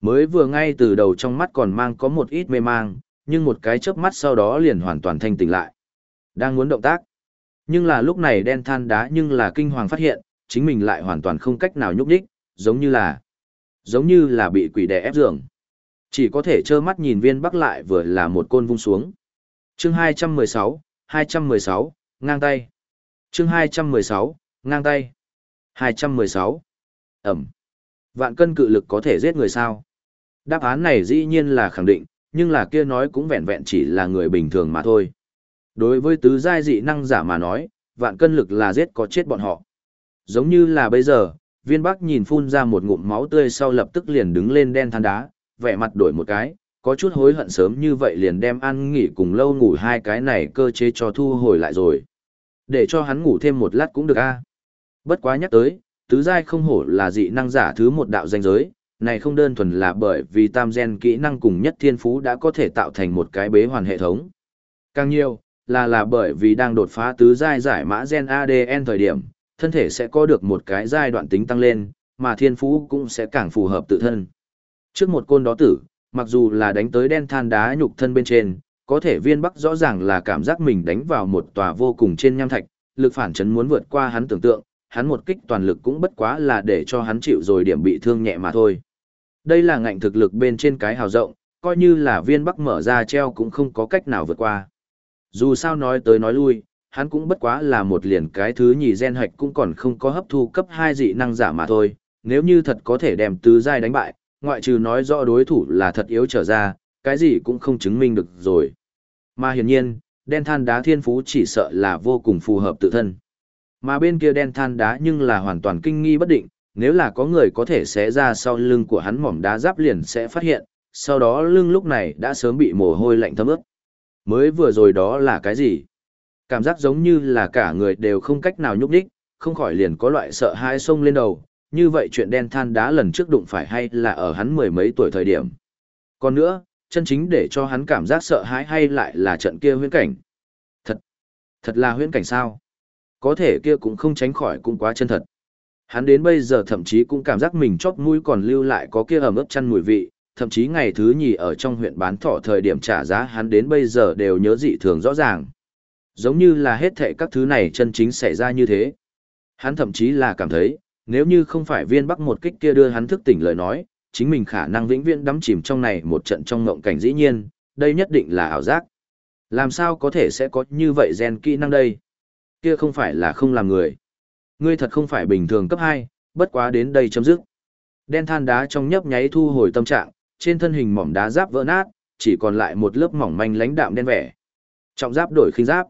Speaker 1: Mới vừa ngay từ đầu trong mắt còn mang có một ít mê mang, nhưng một cái chớp mắt sau đó liền hoàn toàn thanh tỉnh lại. Đang muốn động tác. Nhưng là lúc này đen than đá nhưng là kinh hoàng phát hiện, chính mình lại hoàn toàn không cách nào nhúc nhích, giống như là giống như là bị quỷ đè ép giường. Chỉ có thể trơ mắt nhìn viên bắc lại vừa là một côn vung xuống. Chương 216, 216, ngang tay. Chương 216, ngang tay. 216. Ẩm. Vạn cân cự lực có thể giết người sao? Đáp án này dĩ nhiên là khẳng định, nhưng là kia nói cũng vẹn vẹn chỉ là người bình thường mà thôi. Đối với tứ giai dị năng giả mà nói, vạn cân lực là giết có chết bọn họ. Giống như là bây giờ, viên bắc nhìn phun ra một ngụm máu tươi sau lập tức liền đứng lên đen than đá, vẻ mặt đổi một cái, có chút hối hận sớm như vậy liền đem ăn nghỉ cùng lâu ngủ hai cái này cơ chế cho thu hồi lại rồi. Để cho hắn ngủ thêm một lát cũng được a. Bất quá nhắc tới, tứ giai không hổ là dị năng giả thứ một đạo danh giới, này không đơn thuần là bởi vì tam gen kỹ năng cùng nhất thiên phú đã có thể tạo thành một cái bế hoàn hệ thống. Càng nhiều, là là bởi vì đang đột phá tứ giai giải mã gen ADN thời điểm, thân thể sẽ có được một cái giai đoạn tính tăng lên, mà thiên phú cũng sẽ càng phù hợp tự thân. Trước một côn đó tử, mặc dù là đánh tới đen than đá nhục thân bên trên, có thể viên bắc rõ ràng là cảm giác mình đánh vào một tòa vô cùng trên nham thạch, lực phản chấn muốn vượt qua hắn tưởng tượng, hắn một kích toàn lực cũng bất quá là để cho hắn chịu rồi điểm bị thương nhẹ mà thôi. Đây là ngạnh thực lực bên trên cái hào rộng, coi như là viên bắc mở ra treo cũng không có cách nào vượt qua. Dù sao nói tới nói lui, hắn cũng bất quá là một liền cái thứ nhì gen hạch cũng còn không có hấp thu cấp 2 dị năng giả mà thôi, nếu như thật có thể đem tứ giai đánh bại, ngoại trừ nói rõ đối thủ là thật yếu trở ra, cái gì cũng không chứng minh được rồi. Mà hiển nhiên, đen than đá thiên phú chỉ sợ là vô cùng phù hợp tự thân. Mà bên kia đen than đá nhưng là hoàn toàn kinh nghi bất định, nếu là có người có thể xé ra sau lưng của hắn mỏm đá giáp liền sẽ phát hiện, sau đó lưng lúc này đã sớm bị mồ hôi lạnh thấm ướt. Mới vừa rồi đó là cái gì? Cảm giác giống như là cả người đều không cách nào nhúc đích, không khỏi liền có loại sợ hãi sông lên đầu, như vậy chuyện đen than đá lần trước đụng phải hay là ở hắn mười mấy tuổi thời điểm. Còn nữa, chân chính để cho hắn cảm giác sợ hãi hay lại là trận kia huyễn cảnh. Thật, thật là huyễn cảnh sao? Có thể kia cũng không tránh khỏi cũng quá chân thật. Hắn đến bây giờ thậm chí cũng cảm giác mình chóp mũi còn lưu lại có kia ẩm ướt chăn mùi vị, thậm chí ngày thứ nhì ở trong huyện bán thỏ thời điểm trả giá hắn đến bây giờ đều nhớ dị thường rõ ràng. Giống như là hết thệ các thứ này chân chính xảy ra như thế. Hắn thậm chí là cảm thấy, nếu như không phải viên bắc một kích kia đưa hắn thức tỉnh lời nói, chính mình khả năng vĩnh viễn đắm chìm trong này một trận trong ngộng cảnh dĩ nhiên, đây nhất định là ảo giác. Làm sao có thể sẽ có như vậy gen kỹ năng đây? Kia không phải là không làm người. Ngươi thật không phải bình thường cấp 2, bất quá đến đây chấm dứt. Đen than đá trong nhấp nháy thu hồi tâm trạng, trên thân hình mỏng đá giáp vỡ nát, chỉ còn lại một lớp mỏng manh lánh đạm đen vẻ. Trọng giáp đổi khinh giáp.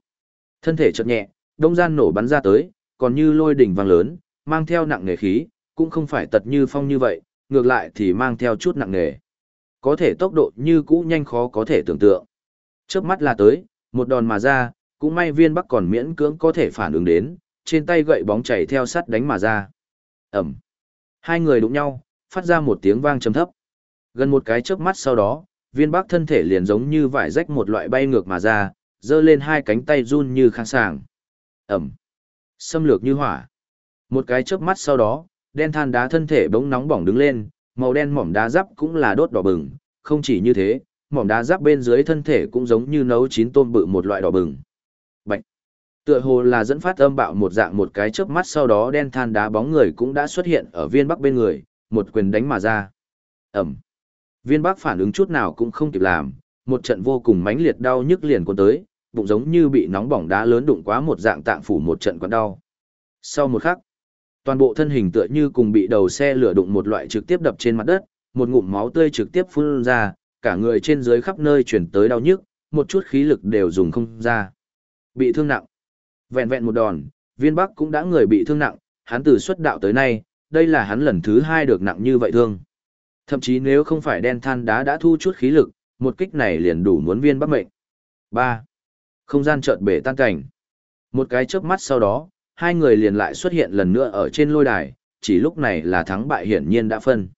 Speaker 1: Thân thể chợt nhẹ, đông gian nổ bắn ra tới, còn như lôi đỉnh vàng lớn, mang theo nặng nghề khí, cũng không phải tật như phong như vậy, ngược lại thì mang theo chút nặng nghề. Có thể tốc độ như cũ nhanh khó có thể tưởng tượng. Chớp mắt là tới, một đòn mà ra, cũng may viên bắc còn miễn cưỡng có thể phản ứng đến, trên tay gậy bóng chảy theo sắt đánh mà ra. Ẩm. Hai người đụng nhau, phát ra một tiếng vang trầm thấp. Gần một cái chớp mắt sau đó, viên bác thân thể liền giống như vải rách một loại bay ngược mà ra, giơ lên hai cánh tay run như khang sàng. Ẩm. Xâm lược như hỏa. Một cái chớp mắt sau đó, đen than đá thân thể bỗng nóng bỏng đứng lên, màu đen mỏm đá giáp cũng là đốt đỏ bừng, không chỉ như thế, mỏm đá giáp bên dưới thân thể cũng giống như nấu chín tôm bự một loại đỏ bừng. Bạch. Tựa hồ là dẫn phát âm bạo một dạng một cái chớp mắt sau đó đen than đá bóng người cũng đã xuất hiện ở viên bắc bên người, một quyền đánh mà ra. Ẩm. Viên bắc phản ứng chút nào cũng không kịp làm, một trận vô cùng mãnh liệt đau nhức liền cuốn tới, bụng giống như bị nóng bỏng đá lớn đụng quá một dạng tạng phủ một trận quặn đau. Sau một khắc, toàn bộ thân hình tựa như cùng bị đầu xe lửa đụng một loại trực tiếp đập trên mặt đất, một ngụm máu tươi trực tiếp phun ra, cả người trên dưới khắp nơi chuyển tới đau nhức, một chút khí lực đều dùng không ra. Bị thương nặng. Vẹn vẹn một đòn, viên bắc cũng đã người bị thương nặng, hắn từ xuất đạo tới nay, đây là hắn lần thứ hai được nặng như vậy thương. Thậm chí nếu không phải đen than đá đã thu chút khí lực, một kích này liền đủ muốn viên bắc mệnh. 3. Không gian chợt bể tan cảnh. Một cái chớp mắt sau đó, hai người liền lại xuất hiện lần nữa ở trên lôi đài, chỉ lúc này là thắng bại hiển nhiên đã phân.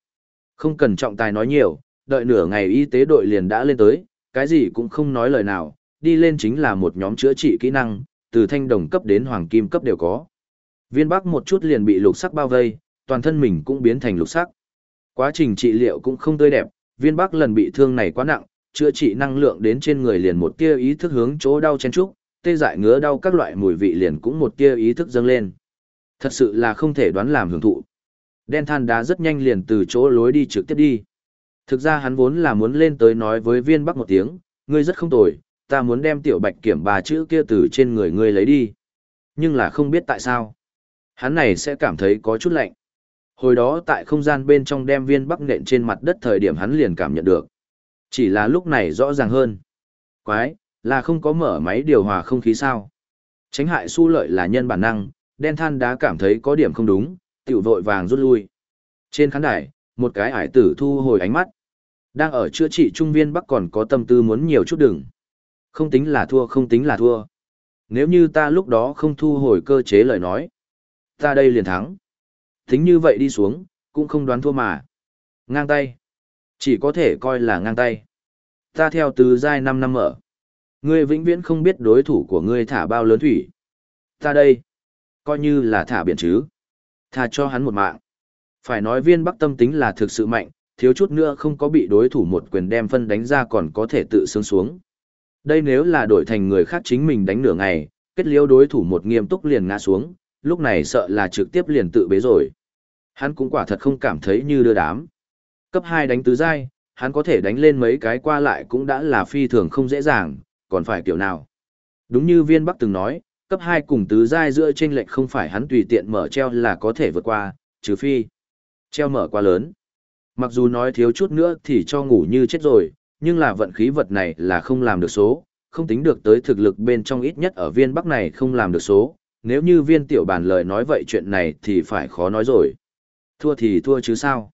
Speaker 1: Không cần trọng tài nói nhiều, đợi nửa ngày y tế đội liền đã lên tới, cái gì cũng không nói lời nào, đi lên chính là một nhóm chữa trị kỹ năng, từ thanh đồng cấp đến hoàng kim cấp đều có. Viên Bắc một chút liền bị lục sắc bao vây, toàn thân mình cũng biến thành lục sắc. Quá trình trị liệu cũng không tươi đẹp, viên Bắc lần bị thương này quá nặng, chữa trị năng lượng đến trên người liền một tia ý thức hướng chỗ đau chen trúc, tê dại ngứa đau các loại mùi vị liền cũng một tia ý thức dâng lên. Thật sự là không thể đoán làm hưởng thụ. Đen than đá rất nhanh liền từ chỗ lối đi trực tiếp đi. Thực ra hắn vốn là muốn lên tới nói với viên bắc một tiếng, ngươi rất không tồi, ta muốn đem tiểu bạch kiểm bà chữ kia từ trên người ngươi lấy đi. Nhưng là không biết tại sao. Hắn này sẽ cảm thấy có chút lạnh. Hồi đó tại không gian bên trong đem viên bắc nện trên mặt đất thời điểm hắn liền cảm nhận được. Chỉ là lúc này rõ ràng hơn. Quái, là không có mở máy điều hòa không khí sao. Tránh hại su lợi là nhân bản năng, đen than đá cảm thấy có điểm không đúng, tiểu vội vàng rút lui. Trên khán đài, một cái ải tử thu hồi ánh mắt. Đang ở chữa trị trung viên Bắc còn có tâm tư muốn nhiều chút đừng. Không tính là thua không tính là thua. Nếu như ta lúc đó không thu hồi cơ chế lời nói. Ta đây liền thắng. Tính như vậy đi xuống, cũng không đoán thua mà. Ngang tay. Chỉ có thể coi là ngang tay. Ta theo từ giai 5 năm ở. Ngươi vĩnh viễn không biết đối thủ của ngươi thả bao lớn thủy. Ta đây. Coi như là thả biển chứ. Thà cho hắn một mạng. Phải nói viên bắc tâm tính là thực sự mạnh, thiếu chút nữa không có bị đối thủ một quyền đem phân đánh ra còn có thể tự sướng xuống. Đây nếu là đổi thành người khác chính mình đánh nửa ngày, kết liễu đối thủ một nghiêm túc liền ngã xuống, lúc này sợ là trực tiếp liền tự bế rồi. Hắn cũng quả thật không cảm thấy như đưa đám. Cấp 2 đánh tứ giai, hắn có thể đánh lên mấy cái qua lại cũng đã là phi thường không dễ dàng, còn phải kiểu nào. Đúng như viên Bắc từng nói, cấp 2 cùng tứ giai giữa trên lệch không phải hắn tùy tiện mở treo là có thể vượt qua, trừ phi treo mở quá lớn. Mặc dù nói thiếu chút nữa thì cho ngủ như chết rồi, nhưng là vận khí vật này là không làm được số, không tính được tới thực lực bên trong ít nhất ở viên bắc này không làm được số, nếu như viên tiểu bản lời nói vậy chuyện này thì phải khó nói rồi. Thua thì thua chứ sao?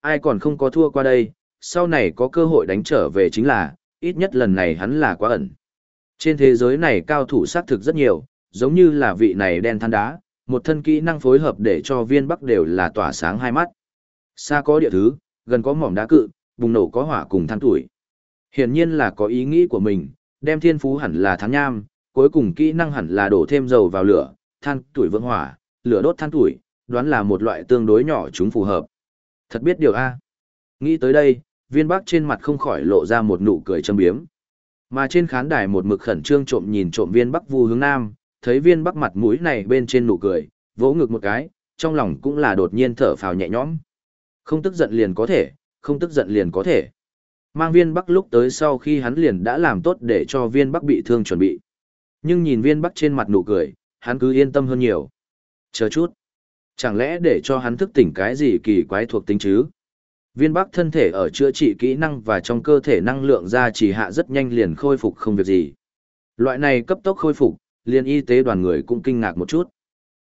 Speaker 1: Ai còn không có thua qua đây, sau này có cơ hội đánh trở về chính là, ít nhất lần này hắn là quá ẩn. Trên thế giới này cao thủ sát thực rất nhiều, giống như là vị này đen than đá, một thân kỹ năng phối hợp để cho viên bắc đều là tỏa sáng hai mắt. Xa có địa thứ, gần có mỏm đá cự, bùng nổ có hỏa cùng than tuổi. Hiển nhiên là có ý nghĩ của mình, đem thiên phú hẳn là thắng nham, cuối cùng kỹ năng hẳn là đổ thêm dầu vào lửa, than tuổi vượng hỏa, lửa đốt than tuổi, đoán là một loại tương đối nhỏ chúng phù hợp. Thật biết điều A. Nghĩ tới đây, viên bắc trên mặt không khỏi lộ ra một nụ cười châm biếm. Mà trên khán đài một mực khẩn trương trộm nhìn trộm viên bắc vu hướng nam, thấy viên bắc mặt mũi này bên trên nụ cười, vỗ ngực một cái, trong lòng cũng là đột nhiên thở phào nhẹ nhõm. Không tức giận liền có thể, không tức giận liền có thể. Mang viên bắc lúc tới sau khi hắn liền đã làm tốt để cho viên bắc bị thương chuẩn bị. Nhưng nhìn viên bắc trên mặt nụ cười, hắn cứ yên tâm hơn nhiều. Chờ chút. Chẳng lẽ để cho hắn thức tỉnh cái gì kỳ quái thuộc tính chứ? Viên bắc thân thể ở chữa trị kỹ năng và trong cơ thể năng lượng ra chỉ hạ rất nhanh liền khôi phục không việc gì. Loại này cấp tốc khôi phục, liền y tế đoàn người cũng kinh ngạc một chút.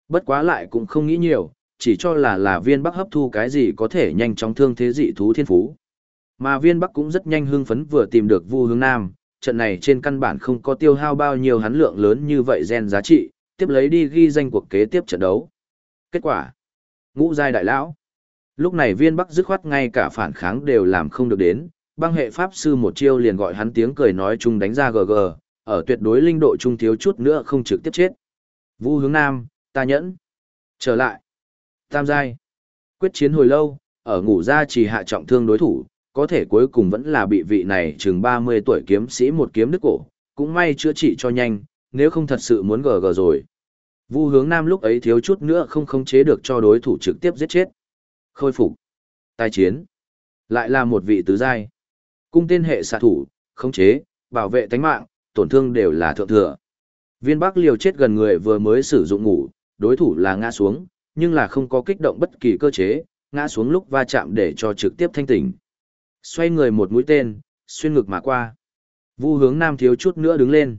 Speaker 1: Bất quá lại cũng không nghĩ nhiều, chỉ cho là là viên bắc hấp thu cái gì có thể nhanh chóng thương thế dị thú thiên phú. Mà viên bắc cũng rất nhanh hưng phấn vừa tìm được vu hướng nam, trận này trên căn bản không có tiêu hao bao nhiêu hắn lượng lớn như vậy gen giá trị, tiếp lấy đi ghi danh cuộc kế tiếp trận đấu. Kết quả, ngũ giai đại lão. Lúc này viên bắc dứt khoát ngay cả phản kháng đều làm không được đến, băng hệ pháp sư một chiêu liền gọi hắn tiếng cười nói chung đánh ra GG, ở tuyệt đối linh độ trung thiếu chút nữa không trực tiếp chết. Vu hướng nam, ta nhẫn. Trở lại. Tam giai. Quyết chiến hồi lâu, ở ngủ ra chỉ hạ trọng thương đối thủ, có thể cuối cùng vẫn là bị vị này chừng 30 tuổi kiếm sĩ một kiếm đứt cổ, cũng may chữa trị cho nhanh, nếu không thật sự muốn gờ gờ rồi. Vu hướng nam lúc ấy thiếu chút nữa không khống chế được cho đối thủ trực tiếp giết chết. Khôi phục. Tài chiến. Lại là một vị tứ giai. Cung tên hệ xạ thủ, khống chế, bảo vệ tánh mạng, tổn thương đều là thượng thừa. Viên Bắc liều chết gần người vừa mới sử dụng ngủ, đối thủ là ngã xuống, nhưng là không có kích động bất kỳ cơ chế, ngã xuống lúc va chạm để cho trực tiếp thanh tỉnh. Xoay người một mũi tên, xuyên ngực mà qua. Vu hướng nam thiếu chút nữa đứng lên.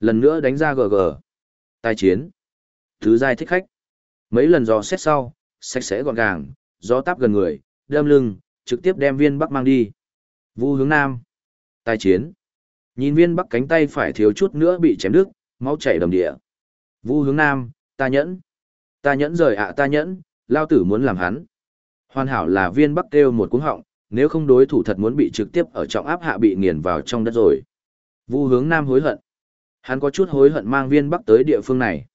Speaker 1: Lần nữa đánh ra gờ gờ Tài chiến. Thứ giai thích khách. Mấy lần dò xét sau, sạch sẽ gọn gàng, gió táp gần người, đâm lưng, trực tiếp đem viên bắc mang đi. Vu hướng nam. Tài chiến. Nhìn viên bắc cánh tay phải thiếu chút nữa bị chém đứt, máu chảy đầm địa. Vu hướng nam, ta nhẫn. Ta nhẫn rời ạ ta nhẫn, lao tử muốn làm hắn. Hoàn hảo là viên bắc kêu một cuống họng, nếu không đối thủ thật muốn bị trực tiếp ở trọng áp hạ bị nghiền vào trong đất rồi. Vu hướng nam hối hận. Hắn có chút hối hận mang viên bắc tới địa phương này.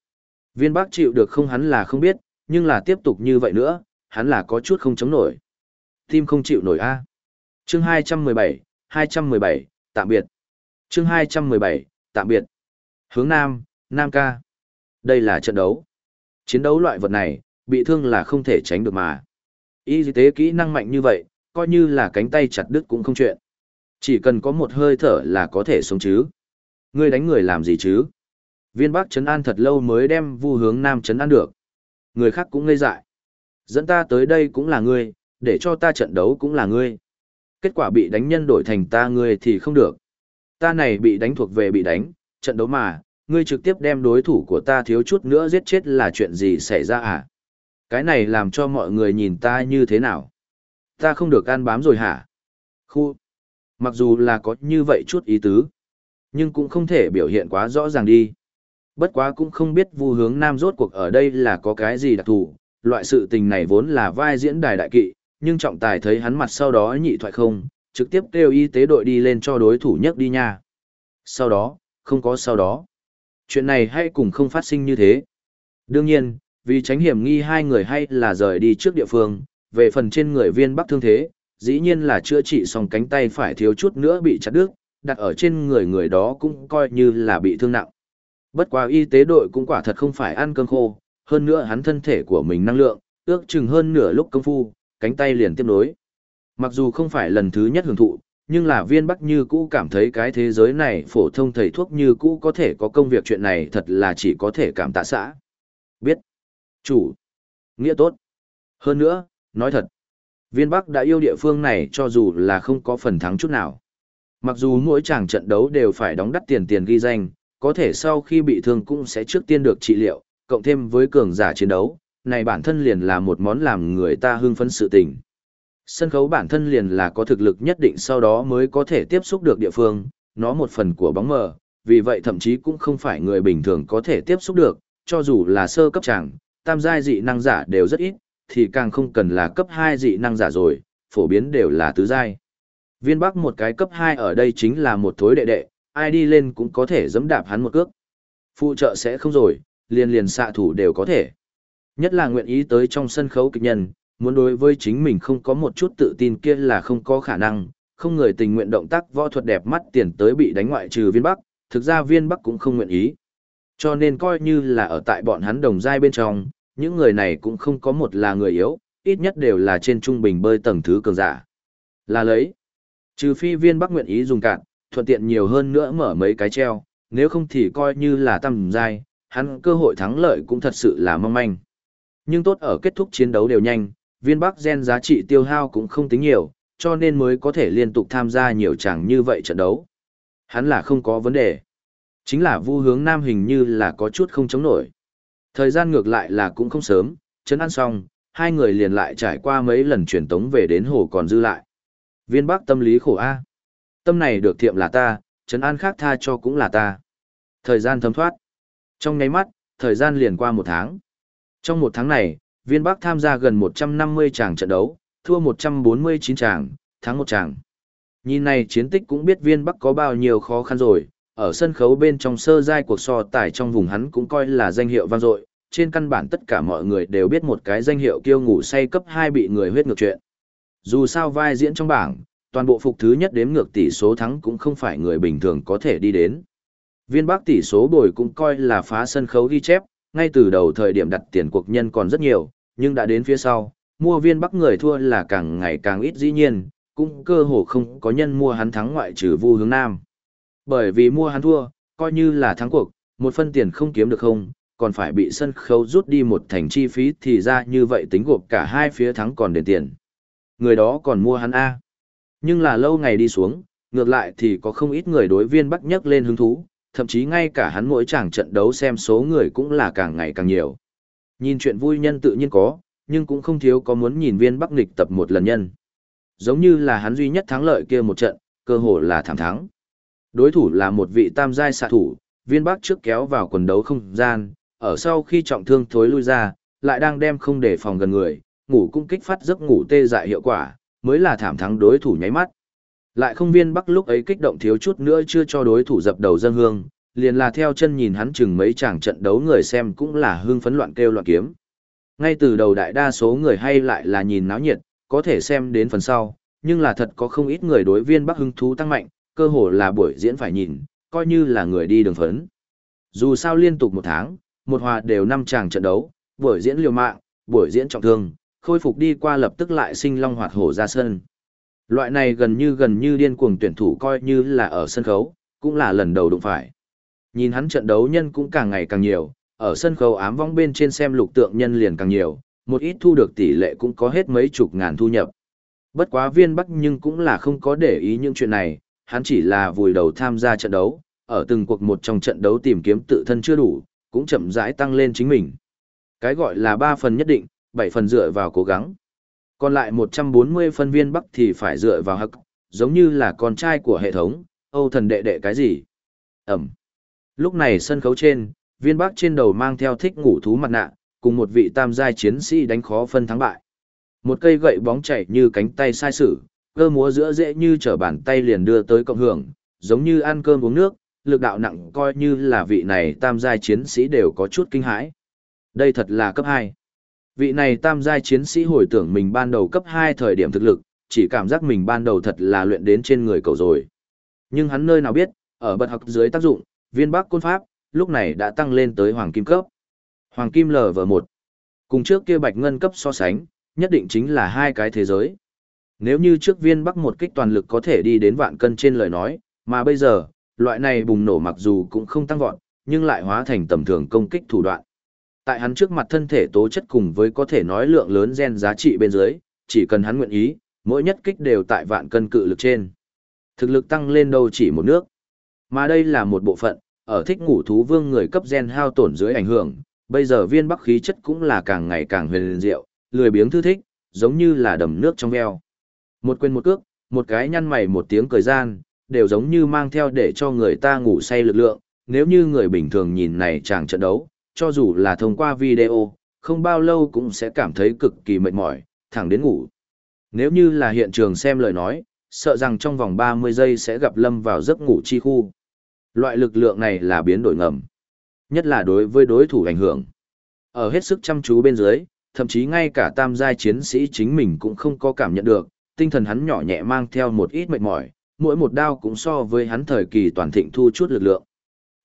Speaker 1: Viên bắc chịu được không hắn là không biết, nhưng là tiếp tục như vậy nữa, hắn là có chút không chống nổi. Tim không chịu nổi a. Chương 217, 217, tạm biệt. Chương 217, tạm biệt. Hướng Nam, Nam ca. Đây là trận đấu. Chiến đấu loại vật này, bị thương là không thể tránh được mà. Y tế kỹ năng mạnh như vậy, coi như là cánh tay chặt đứt cũng không chuyện. Chỉ cần có một hơi thở là có thể sống chứ. Ngươi đánh người làm gì chứ? Viên Bắc chấn an thật lâu mới đem vu hướng Nam chấn an được. Người khác cũng ngây dại. Dẫn ta tới đây cũng là ngươi, để cho ta trận đấu cũng là ngươi. Kết quả bị đánh nhân đổi thành ta ngươi thì không được. Ta này bị đánh thuộc về bị đánh, trận đấu mà, ngươi trực tiếp đem đối thủ của ta thiếu chút nữa giết chết là chuyện gì xảy ra à? Cái này làm cho mọi người nhìn ta như thế nào? Ta không được ăn bám rồi hả? Khu! Mặc dù là có như vậy chút ý tứ, nhưng cũng không thể biểu hiện quá rõ ràng đi. Bất quá cũng không biết vu hướng nam rốt cuộc ở đây là có cái gì đặc thù, loại sự tình này vốn là vai diễn đài đại kỵ, nhưng trọng tài thấy hắn mặt sau đó nhị thoại không, trực tiếp kêu y tế đội đi lên cho đối thủ nhất đi nha. Sau đó, không có sau đó. Chuyện này hay cùng không phát sinh như thế. Đương nhiên, vì tránh hiểm nghi hai người hay là rời đi trước địa phương, về phần trên người viên bắc thương thế, dĩ nhiên là chữa trị xong cánh tay phải thiếu chút nữa bị chặt đứt, đặt ở trên người người đó cũng coi như là bị thương nặng. Bất quá y tế đội cũng quả thật không phải ăn cơm khô, hơn nữa hắn thân thể của mình năng lượng, ước chừng hơn nửa lúc công phu, cánh tay liền tiếp nối. Mặc dù không phải lần thứ nhất hưởng thụ, nhưng là viên bắc như cũ cảm thấy cái thế giới này phổ thông thầy thuốc như cũ có thể có công việc chuyện này thật là chỉ có thể cảm tạ xã. Biết. Chủ. Nghĩa tốt. Hơn nữa, nói thật. Viên bắc đã yêu địa phương này cho dù là không có phần thắng chút nào. Mặc dù mỗi chàng trận đấu đều phải đóng đắt tiền tiền ghi danh, có thể sau khi bị thương cũng sẽ trước tiên được trị liệu, cộng thêm với cường giả chiến đấu, này bản thân liền là một món làm người ta hưng phấn sự tình. Sân khấu bản thân liền là có thực lực nhất định sau đó mới có thể tiếp xúc được địa phương, nó một phần của bóng mờ, vì vậy thậm chí cũng không phải người bình thường có thể tiếp xúc được, cho dù là sơ cấp chẳng, tam giai dị năng giả đều rất ít, thì càng không cần là cấp 2 dị năng giả rồi, phổ biến đều là tứ giai. Viên Bắc một cái cấp 2 ở đây chính là một thối đệ đệ, ai đi lên cũng có thể giẫm đạp hắn một cước. Phụ trợ sẽ không rồi, liền liền xạ thủ đều có thể. Nhất là nguyện ý tới trong sân khấu kịch nhân, muốn đối với chính mình không có một chút tự tin kia là không có khả năng, không người tình nguyện động tác võ thuật đẹp mắt tiền tới bị đánh ngoại trừ viên bắc, thực ra viên bắc cũng không nguyện ý. Cho nên coi như là ở tại bọn hắn đồng giai bên trong, những người này cũng không có một là người yếu, ít nhất đều là trên trung bình bơi tầng thứ cường giả. Là lấy. Trừ phi viên bắc nguyện ý dùng cạn, thuận tiện nhiều hơn nữa mở mấy cái treo, nếu không thì coi như là tầm giai, hắn cơ hội thắng lợi cũng thật sự là mong manh. Nhưng tốt ở kết thúc chiến đấu đều nhanh, viên bắc gen giá trị tiêu hao cũng không tính nhiều, cho nên mới có thể liên tục tham gia nhiều chẳng như vậy trận đấu. Hắn là không có vấn đề. Chính là vu hướng nam hình như là có chút không chống nổi. Thời gian ngược lại là cũng không sớm, chấn ăn xong, hai người liền lại trải qua mấy lần truyền tống về đến hồ còn dư lại. Viên bắc tâm lý khổ A. Tâm này được thiệm là ta, chấn an khác tha cho cũng là ta. Thời gian thấm thoát. Trong nháy mắt, thời gian liền qua một tháng. Trong một tháng này, viên Bắc tham gia gần 150 tràng trận đấu, thua 149 tràng, thắng một tràng. Nhìn này chiến tích cũng biết viên Bắc có bao nhiêu khó khăn rồi, ở sân khấu bên trong sơ giai cuộc so tài trong vùng hắn cũng coi là danh hiệu vang dội, trên căn bản tất cả mọi người đều biết một cái danh hiệu kiêu ngủ say cấp 2 bị người huyết ngược chuyện. Dù sao vai diễn trong bảng, toàn bộ phục thứ nhất đếm ngược tỷ số thắng cũng không phải người bình thường có thể đi đến. Viên Bắc tỷ số bồi cũng coi là phá sân khấu ghi chép, ngay từ đầu thời điểm đặt tiền cuộc nhân còn rất nhiều, nhưng đã đến phía sau, mua viên Bắc người thua là càng ngày càng ít dĩ nhiên, cũng cơ hồ không có nhân mua hắn thắng ngoại trừ Vu Hướng Nam. Bởi vì mua hắn thua, coi như là thắng cuộc, một phân tiền không kiếm được không, còn phải bị sân khấu rút đi một thành chi phí thì ra như vậy tính gộp cả hai phía thắng còn đền tiền. Người đó còn mua hắn A. Nhưng là lâu ngày đi xuống, ngược lại thì có không ít người đối viên Bắc nhắc lên hứng thú, thậm chí ngay cả hắn mỗi chàng trận đấu xem số người cũng là càng ngày càng nhiều. Nhìn chuyện vui nhân tự nhiên có, nhưng cũng không thiếu có muốn nhìn viên Bắc nghịch tập một lần nhân. Giống như là hắn duy nhất thắng lợi kia một trận, cơ hồ là thảm thắng. Đối thủ là một vị tam giai xạ thủ, viên Bắc trước kéo vào quần đấu không gian, ở sau khi trọng thương thối lui ra, lại đang đem không để phòng gần người, ngủ cung kích phát giấc ngủ tê dại hiệu quả, mới là thảm thắng đối thủ nháy mắt. Lại không viên bắc lúc ấy kích động thiếu chút nữa chưa cho đối thủ dập đầu dân hương, liền là theo chân nhìn hắn chừng mấy chàng trận đấu người xem cũng là hương phấn loạn kêu loạn kiếm. Ngay từ đầu đại đa số người hay lại là nhìn náo nhiệt, có thể xem đến phần sau, nhưng là thật có không ít người đối viên bắc hưng thú tăng mạnh, cơ hồ là buổi diễn phải nhìn, coi như là người đi đường phấn. Dù sao liên tục một tháng, một hòa đều năm chàng trận đấu, buổi diễn liều mạng, buổi diễn trọng thương, khôi phục đi qua lập tức lại sinh long hoạt hổ ra sân. Loại này gần như gần như điên cuồng tuyển thủ coi như là ở sân khấu, cũng là lần đầu đụng phải. Nhìn hắn trận đấu nhân cũng càng ngày càng nhiều, ở sân khấu ám vong bên trên xem lục tượng nhân liền càng nhiều, một ít thu được tỷ lệ cũng có hết mấy chục ngàn thu nhập. Bất quá viên bắc nhưng cũng là không có để ý những chuyện này, hắn chỉ là vùi đầu tham gia trận đấu, ở từng cuộc một trong trận đấu tìm kiếm tự thân chưa đủ, cũng chậm rãi tăng lên chính mình. Cái gọi là 3 phần nhất định, 7 phần dựa vào cố gắng. Còn lại 140 phân viên bắc thì phải dựa vào hắc, giống như là con trai của hệ thống, Âu thần đệ đệ cái gì. Ẩm. Lúc này sân khấu trên, viên bắc trên đầu mang theo thích ngủ thú mặt nạ, cùng một vị tam giai chiến sĩ đánh khó phân thắng bại. Một cây gậy bóng chảy như cánh tay sai sử, cơ múa giữa dễ như trở bàn tay liền đưa tới cộng hưởng, giống như ăn cơm uống nước, lực đạo nặng coi như là vị này tam giai chiến sĩ đều có chút kinh hãi. Đây thật là cấp 2. Vị này tam giai chiến sĩ hồi tưởng mình ban đầu cấp 2 thời điểm thực lực, chỉ cảm giác mình ban đầu thật là luyện đến trên người cậu rồi. Nhưng hắn nơi nào biết, ở bật học dưới tác dụng, viên bắc côn pháp, lúc này đã tăng lên tới hoàng kim cấp. Hoàng kim LV1. Cùng trước kia bạch ngân cấp so sánh, nhất định chính là hai cái thế giới. Nếu như trước viên bắc một kích toàn lực có thể đi đến vạn cân trên lời nói, mà bây giờ, loại này bùng nổ mặc dù cũng không tăng vọt, nhưng lại hóa thành tầm thường công kích thủ đoạn. Tại hắn trước mặt thân thể tố chất cùng với có thể nói lượng lớn gen giá trị bên dưới, chỉ cần hắn nguyện ý, mỗi nhất kích đều tại vạn cân cự lực trên. Thực lực tăng lên đâu chỉ một nước. Mà đây là một bộ phận, ở thích ngủ thú vương người cấp gen hao tổn dưới ảnh hưởng, bây giờ viên bắc khí chất cũng là càng ngày càng huyền diệu, lười biếng thư thích, giống như là đầm nước trong veo. Một quên một cước, một cái nhăn mày một tiếng cười gian, đều giống như mang theo để cho người ta ngủ say lực lượng, nếu như người bình thường nhìn này chàng trận đấu, cho dù là thông qua video, không bao lâu cũng sẽ cảm thấy cực kỳ mệt mỏi, thẳng đến ngủ. Nếu như là hiện trường xem lời nói, sợ rằng trong vòng 30 giây sẽ gặp lâm vào giấc ngủ chi khu. Loại lực lượng này là biến đổi ngầm, nhất là đối với đối thủ ảnh hưởng. Ở hết sức chăm chú bên dưới, thậm chí ngay cả tam giai chiến sĩ chính mình cũng không có cảm nhận được, tinh thần hắn nhỏ nhẹ mang theo một ít mệt mỏi, mỗi một đao cũng so với hắn thời kỳ toàn thịnh thu chút lực lượng.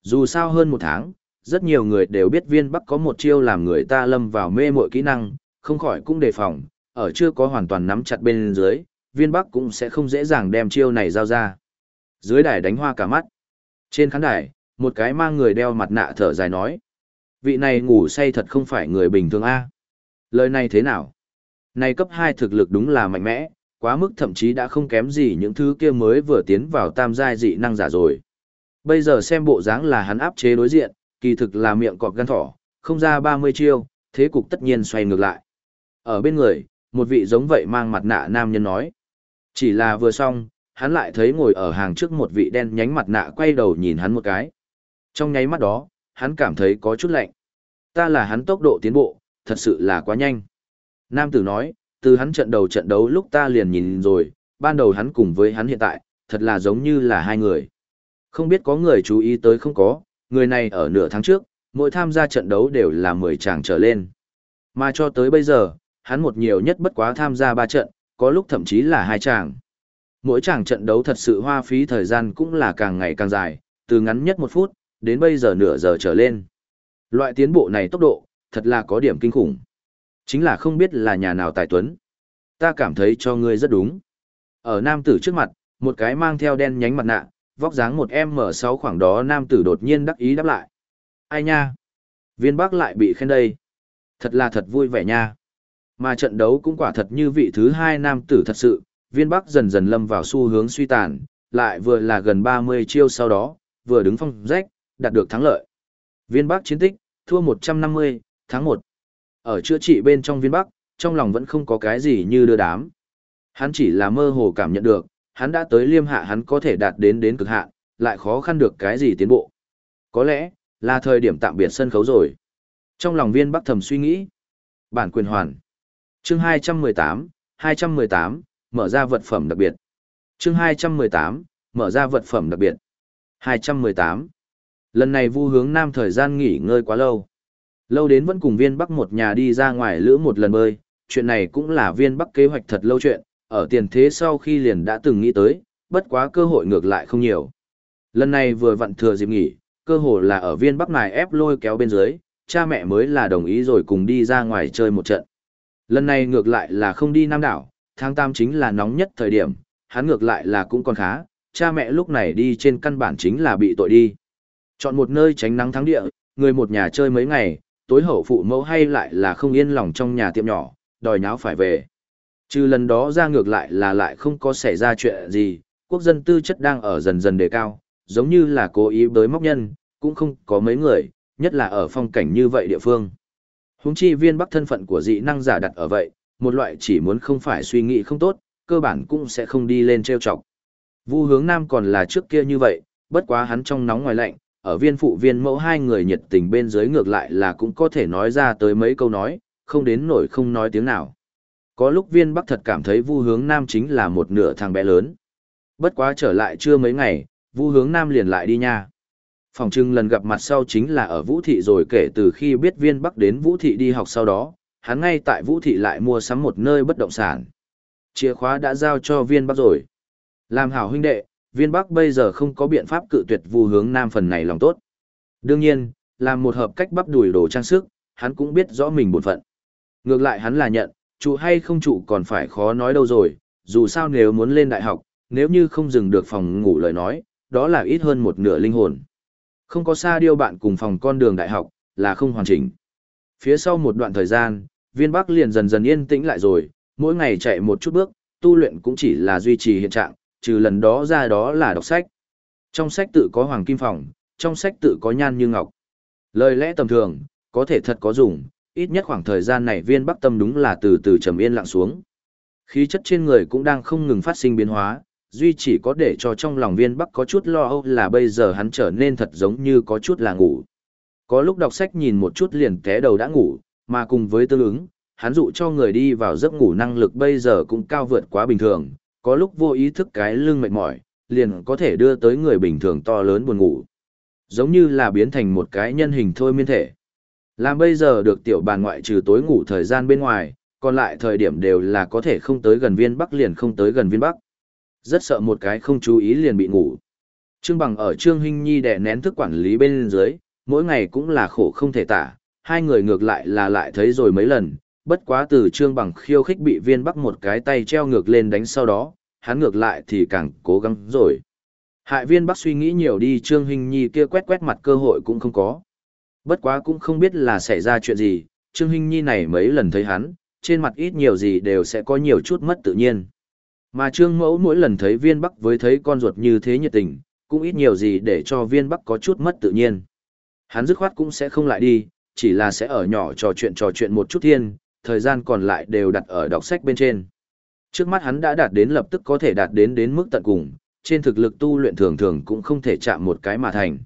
Speaker 1: Dù sao hơn một tháng, rất nhiều người đều biết viên bắc có một chiêu làm người ta lâm vào mê mội kỹ năng, không khỏi cũng đề phòng, ở chưa có hoàn toàn nắm chặt bên dưới, viên bắc cũng sẽ không dễ dàng đem chiêu này giao ra. Dưới đài đánh hoa cả mắt. Trên khán đài, một cái mang người đeo mặt nạ thở dài nói. Vị này ngủ say thật không phải người bình thường a Lời này thế nào? Này cấp 2 thực lực đúng là mạnh mẽ, quá mức thậm chí đã không kém gì những thứ kia mới vừa tiến vào tam giai dị năng giả rồi. Bây giờ xem bộ dáng là hắn áp chế đối diện, kỳ thực là miệng cọp gan thỏ, không ra 30 chiêu, thế cục tất nhiên xoay ngược lại. Ở bên người, một vị giống vậy mang mặt nạ nam nhân nói. Chỉ là vừa xong, hắn lại thấy ngồi ở hàng trước một vị đen nhánh mặt nạ quay đầu nhìn hắn một cái. Trong nháy mắt đó, hắn cảm thấy có chút lạnh. Ta là hắn tốc độ tiến bộ, thật sự là quá nhanh. Nam tử nói, từ hắn trận đầu trận đấu lúc ta liền nhìn rồi, ban đầu hắn cùng với hắn hiện tại, thật là giống như là hai người. Không biết có người chú ý tới không có, người này ở nửa tháng trước, mỗi tham gia trận đấu đều là 10 chàng trở lên. Mà cho tới bây giờ, hắn một nhiều nhất bất quá tham gia 3 trận, có lúc thậm chí là hai chàng. Mỗi chàng trận đấu thật sự hoa phí thời gian cũng là càng ngày càng dài, từ ngắn nhất một phút, đến bây giờ nửa giờ trở lên. Loại tiến bộ này tốc độ, thật là có điểm kinh khủng. Chính là không biết là nhà nào tài tuấn. Ta cảm thấy cho ngươi rất đúng. Ở nam tử trước mặt, một cái mang theo đen nhánh mặt nạ, vóc dáng một M6 khoảng đó nam tử đột nhiên đắc ý đáp lại. Ai nha? Viên Bắc lại bị khen đây. Thật là thật vui vẻ nha. Mà trận đấu cũng quả thật như vị thứ hai nam tử thật sự, viên Bắc dần dần lâm vào xu hướng suy tàn, lại vừa là gần 30 chiêu sau đó, vừa đứng phong rách, đạt được thắng lợi. Viên Bắc chiến tích, thua 150, tháng 1. Ở chữa trị bên trong viên Bắc, trong lòng vẫn không có cái gì như đưa đám. Hắn chỉ là mơ hồ cảm nhận được, hắn đã tới liêm hạ hắn có thể đạt đến đến cực hạn, lại khó khăn được cái gì tiến bộ. Có lẽ, là thời điểm tạm biệt sân khấu rồi. Trong lòng viên bắc thầm suy nghĩ. Bản quyền hoàn. Chương 218, 218, mở ra vật phẩm đặc biệt. Chương 218, mở ra vật phẩm đặc biệt. 218. Lần này vu hướng nam thời gian nghỉ ngơi quá lâu. Lâu đến vẫn cùng viên bắc một nhà đi ra ngoài lữ một lần bơi, chuyện này cũng là viên bắc kế hoạch thật lâu chuyện, ở tiền thế sau khi liền đã từng nghĩ tới, bất quá cơ hội ngược lại không nhiều. Lần này vừa vặn thừa dịp nghỉ, cơ hội là ở viên bắc này ép lôi kéo bên dưới, cha mẹ mới là đồng ý rồi cùng đi ra ngoài chơi một trận. Lần này ngược lại là không đi Nam đảo, tháng 8 chính là nóng nhất thời điểm, hắn ngược lại là cũng còn khá, cha mẹ lúc này đi trên căn bản chính là bị tội đi. Chọn một nơi tránh nắng thắng địa, người một nhà chơi mấy ngày, tối hậu phụ mẫu hay lại là không yên lòng trong nhà tiệm nhỏ, đòi nháo phải về. Trừ lần đó ra ngược lại là lại không có xảy ra chuyện gì, quốc dân tư chất đang ở dần dần đề cao, giống như là cố ý bới móc nhân, cũng không có mấy người, nhất là ở phong cảnh như vậy địa phương. Húng chi viên bắc thân phận của dị năng giả đặt ở vậy, một loại chỉ muốn không phải suy nghĩ không tốt, cơ bản cũng sẽ không đi lên treo chọc. Vu hướng nam còn là trước kia như vậy, bất quá hắn trong nóng ngoài lạnh, ở viên phụ viên mẫu hai người nhiệt tình bên dưới ngược lại là cũng có thể nói ra tới mấy câu nói, không đến nổi không nói tiếng nào. Có lúc viên bắc thật cảm thấy vu hướng nam chính là một nửa thằng bé lớn. Bất quá trở lại chưa mấy ngày, vu hướng nam liền lại đi nha. Phòng trưng lần gặp mặt sau chính là ở Vũ Thị rồi kể từ khi biết viên bắc đến Vũ Thị đi học sau đó, hắn ngay tại Vũ Thị lại mua sắm một nơi bất động sản. Chìa khóa đã giao cho viên bắc rồi. Làm hảo huynh đệ, viên bắc bây giờ không có biện pháp cự tuyệt vu hướng nam phần này lòng tốt. Đương nhiên, làm một hợp cách bắp đùi đồ trang sức, hắn cũng biết rõ mình buồn phận. Ngược lại hắn là nhận, trụ hay không trụ còn phải khó nói đâu rồi, dù sao nếu muốn lên đại học, nếu như không dừng được phòng ngủ lời nói, đó là ít hơn một nửa linh hồn. Không có xa điêu bạn cùng phòng con đường đại học, là không hoàn chỉnh. Phía sau một đoạn thời gian, viên bắc liền dần dần yên tĩnh lại rồi, mỗi ngày chạy một chút bước, tu luyện cũng chỉ là duy trì hiện trạng, trừ lần đó ra đó là đọc sách. Trong sách tự có hoàng kim phòng, trong sách tự có nhan như ngọc. Lời lẽ tầm thường, có thể thật có dùng, ít nhất khoảng thời gian này viên bắc tâm đúng là từ từ trầm yên lặng xuống. Khí chất trên người cũng đang không ngừng phát sinh biến hóa, duy chỉ có để cho trong lòng viên bắc có chút lo âu là bây giờ hắn trở nên thật giống như có chút là ngủ. Có lúc đọc sách nhìn một chút liền té đầu đã ngủ, mà cùng với tương ứng, hắn dụ cho người đi vào giấc ngủ năng lực bây giờ cũng cao vượt quá bình thường, có lúc vô ý thức cái lưng mệt mỏi, liền có thể đưa tới người bình thường to lớn buồn ngủ. Giống như là biến thành một cái nhân hình thôi miên thể. Làm bây giờ được tiểu bàn ngoại trừ tối ngủ thời gian bên ngoài, còn lại thời điểm đều là có thể không tới gần viên bắc liền không tới gần viên bắc. Rất sợ một cái không chú ý liền bị ngủ. Trương Bằng ở Trương Hinh Nhi đè nén thức quản lý bên dưới, mỗi ngày cũng là khổ không thể tả, hai người ngược lại là lại thấy rồi mấy lần, bất quá từ Trương Bằng khiêu khích bị viên bắc một cái tay treo ngược lên đánh sau đó, hắn ngược lại thì càng cố gắng rồi. Hại viên bắc suy nghĩ nhiều đi Trương hình Nhi kia quét quét mặt cơ hội cũng không có. Bất quá cũng không biết là xảy ra chuyện gì, Trương hình Nhi này mấy lần thấy hắn, trên mặt ít nhiều gì đều sẽ có nhiều chút mất tự nhiên. Mà Trương Mẫu mỗi lần thấy viên bắc với thấy con ruột như thế nhiệt tình, cũng ít nhiều gì để cho viên bắc có chút mất tự nhiên. Hắn dứt khoát cũng sẽ không lại đi, chỉ là sẽ ở nhỏ trò chuyện trò chuyện một chút thiên, thời gian còn lại đều đặt ở đọc sách bên trên. Trước mắt hắn đã đạt đến lập tức có thể đạt đến đến mức tận cùng, trên thực lực tu luyện thường thường cũng không thể chạm một cái mà thành.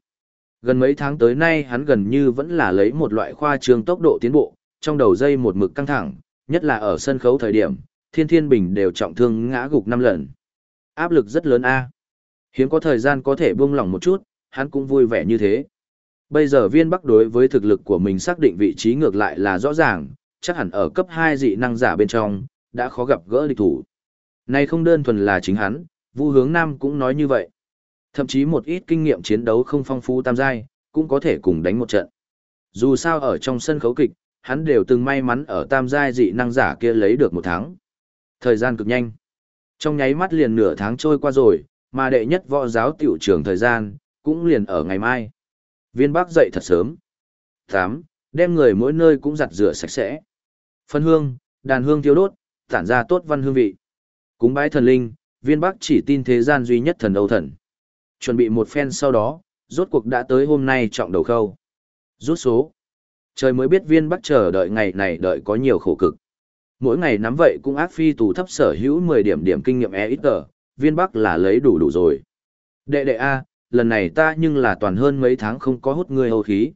Speaker 1: Gần mấy tháng tới nay hắn gần như vẫn là lấy một loại khoa trương tốc độ tiến bộ, trong đầu dây một mực căng thẳng, nhất là ở sân khấu thời điểm, Thiên Thiên Bình đều trọng thương ngã gục 5 lần. Áp lực rất lớn a. Hiếm có thời gian có thể buông lỏng một chút, hắn cũng vui vẻ như thế. Bây giờ viên bắc đối với thực lực của mình xác định vị trí ngược lại là rõ ràng, chắc hẳn ở cấp 2 dị năng giả bên trong, đã khó gặp gỡ địch thủ. Này không đơn thuần là chính hắn, Vu Hướng Nam cũng nói như vậy. Thậm chí một ít kinh nghiệm chiến đấu không phong phú tam giai, cũng có thể cùng đánh một trận. Dù sao ở trong sân khấu kịch, hắn đều từng may mắn ở tam giai dị năng giả kia lấy được một tháng. Thời gian cực nhanh. Trong nháy mắt liền nửa tháng trôi qua rồi, mà đệ nhất võ giáo tiểu trưởng thời gian, cũng liền ở ngày mai. Viên Bắc dậy thật sớm. 8. Đem người mỗi nơi cũng giặt rửa sạch sẽ. Phân hương, đàn hương thiêu đốt, tản ra tốt văn hương vị. Cúng bái thần linh, viên Bắc chỉ tin thế gian duy nhất thần Âu thần. Chuẩn bị một phen sau đó, rốt cuộc đã tới hôm nay trọng đầu khâu. Rút số. Trời mới biết viên Bắc chờ đợi ngày này đợi có nhiều khổ cực. Mỗi ngày nắm vậy cũng ác phi tù thấp sở hữu 10 điểm điểm kinh nghiệm e ít tờ, viên Bắc là lấy đủ đủ rồi. Đệ đệ A, lần này ta nhưng là toàn hơn mấy tháng không có hút người hầu khí.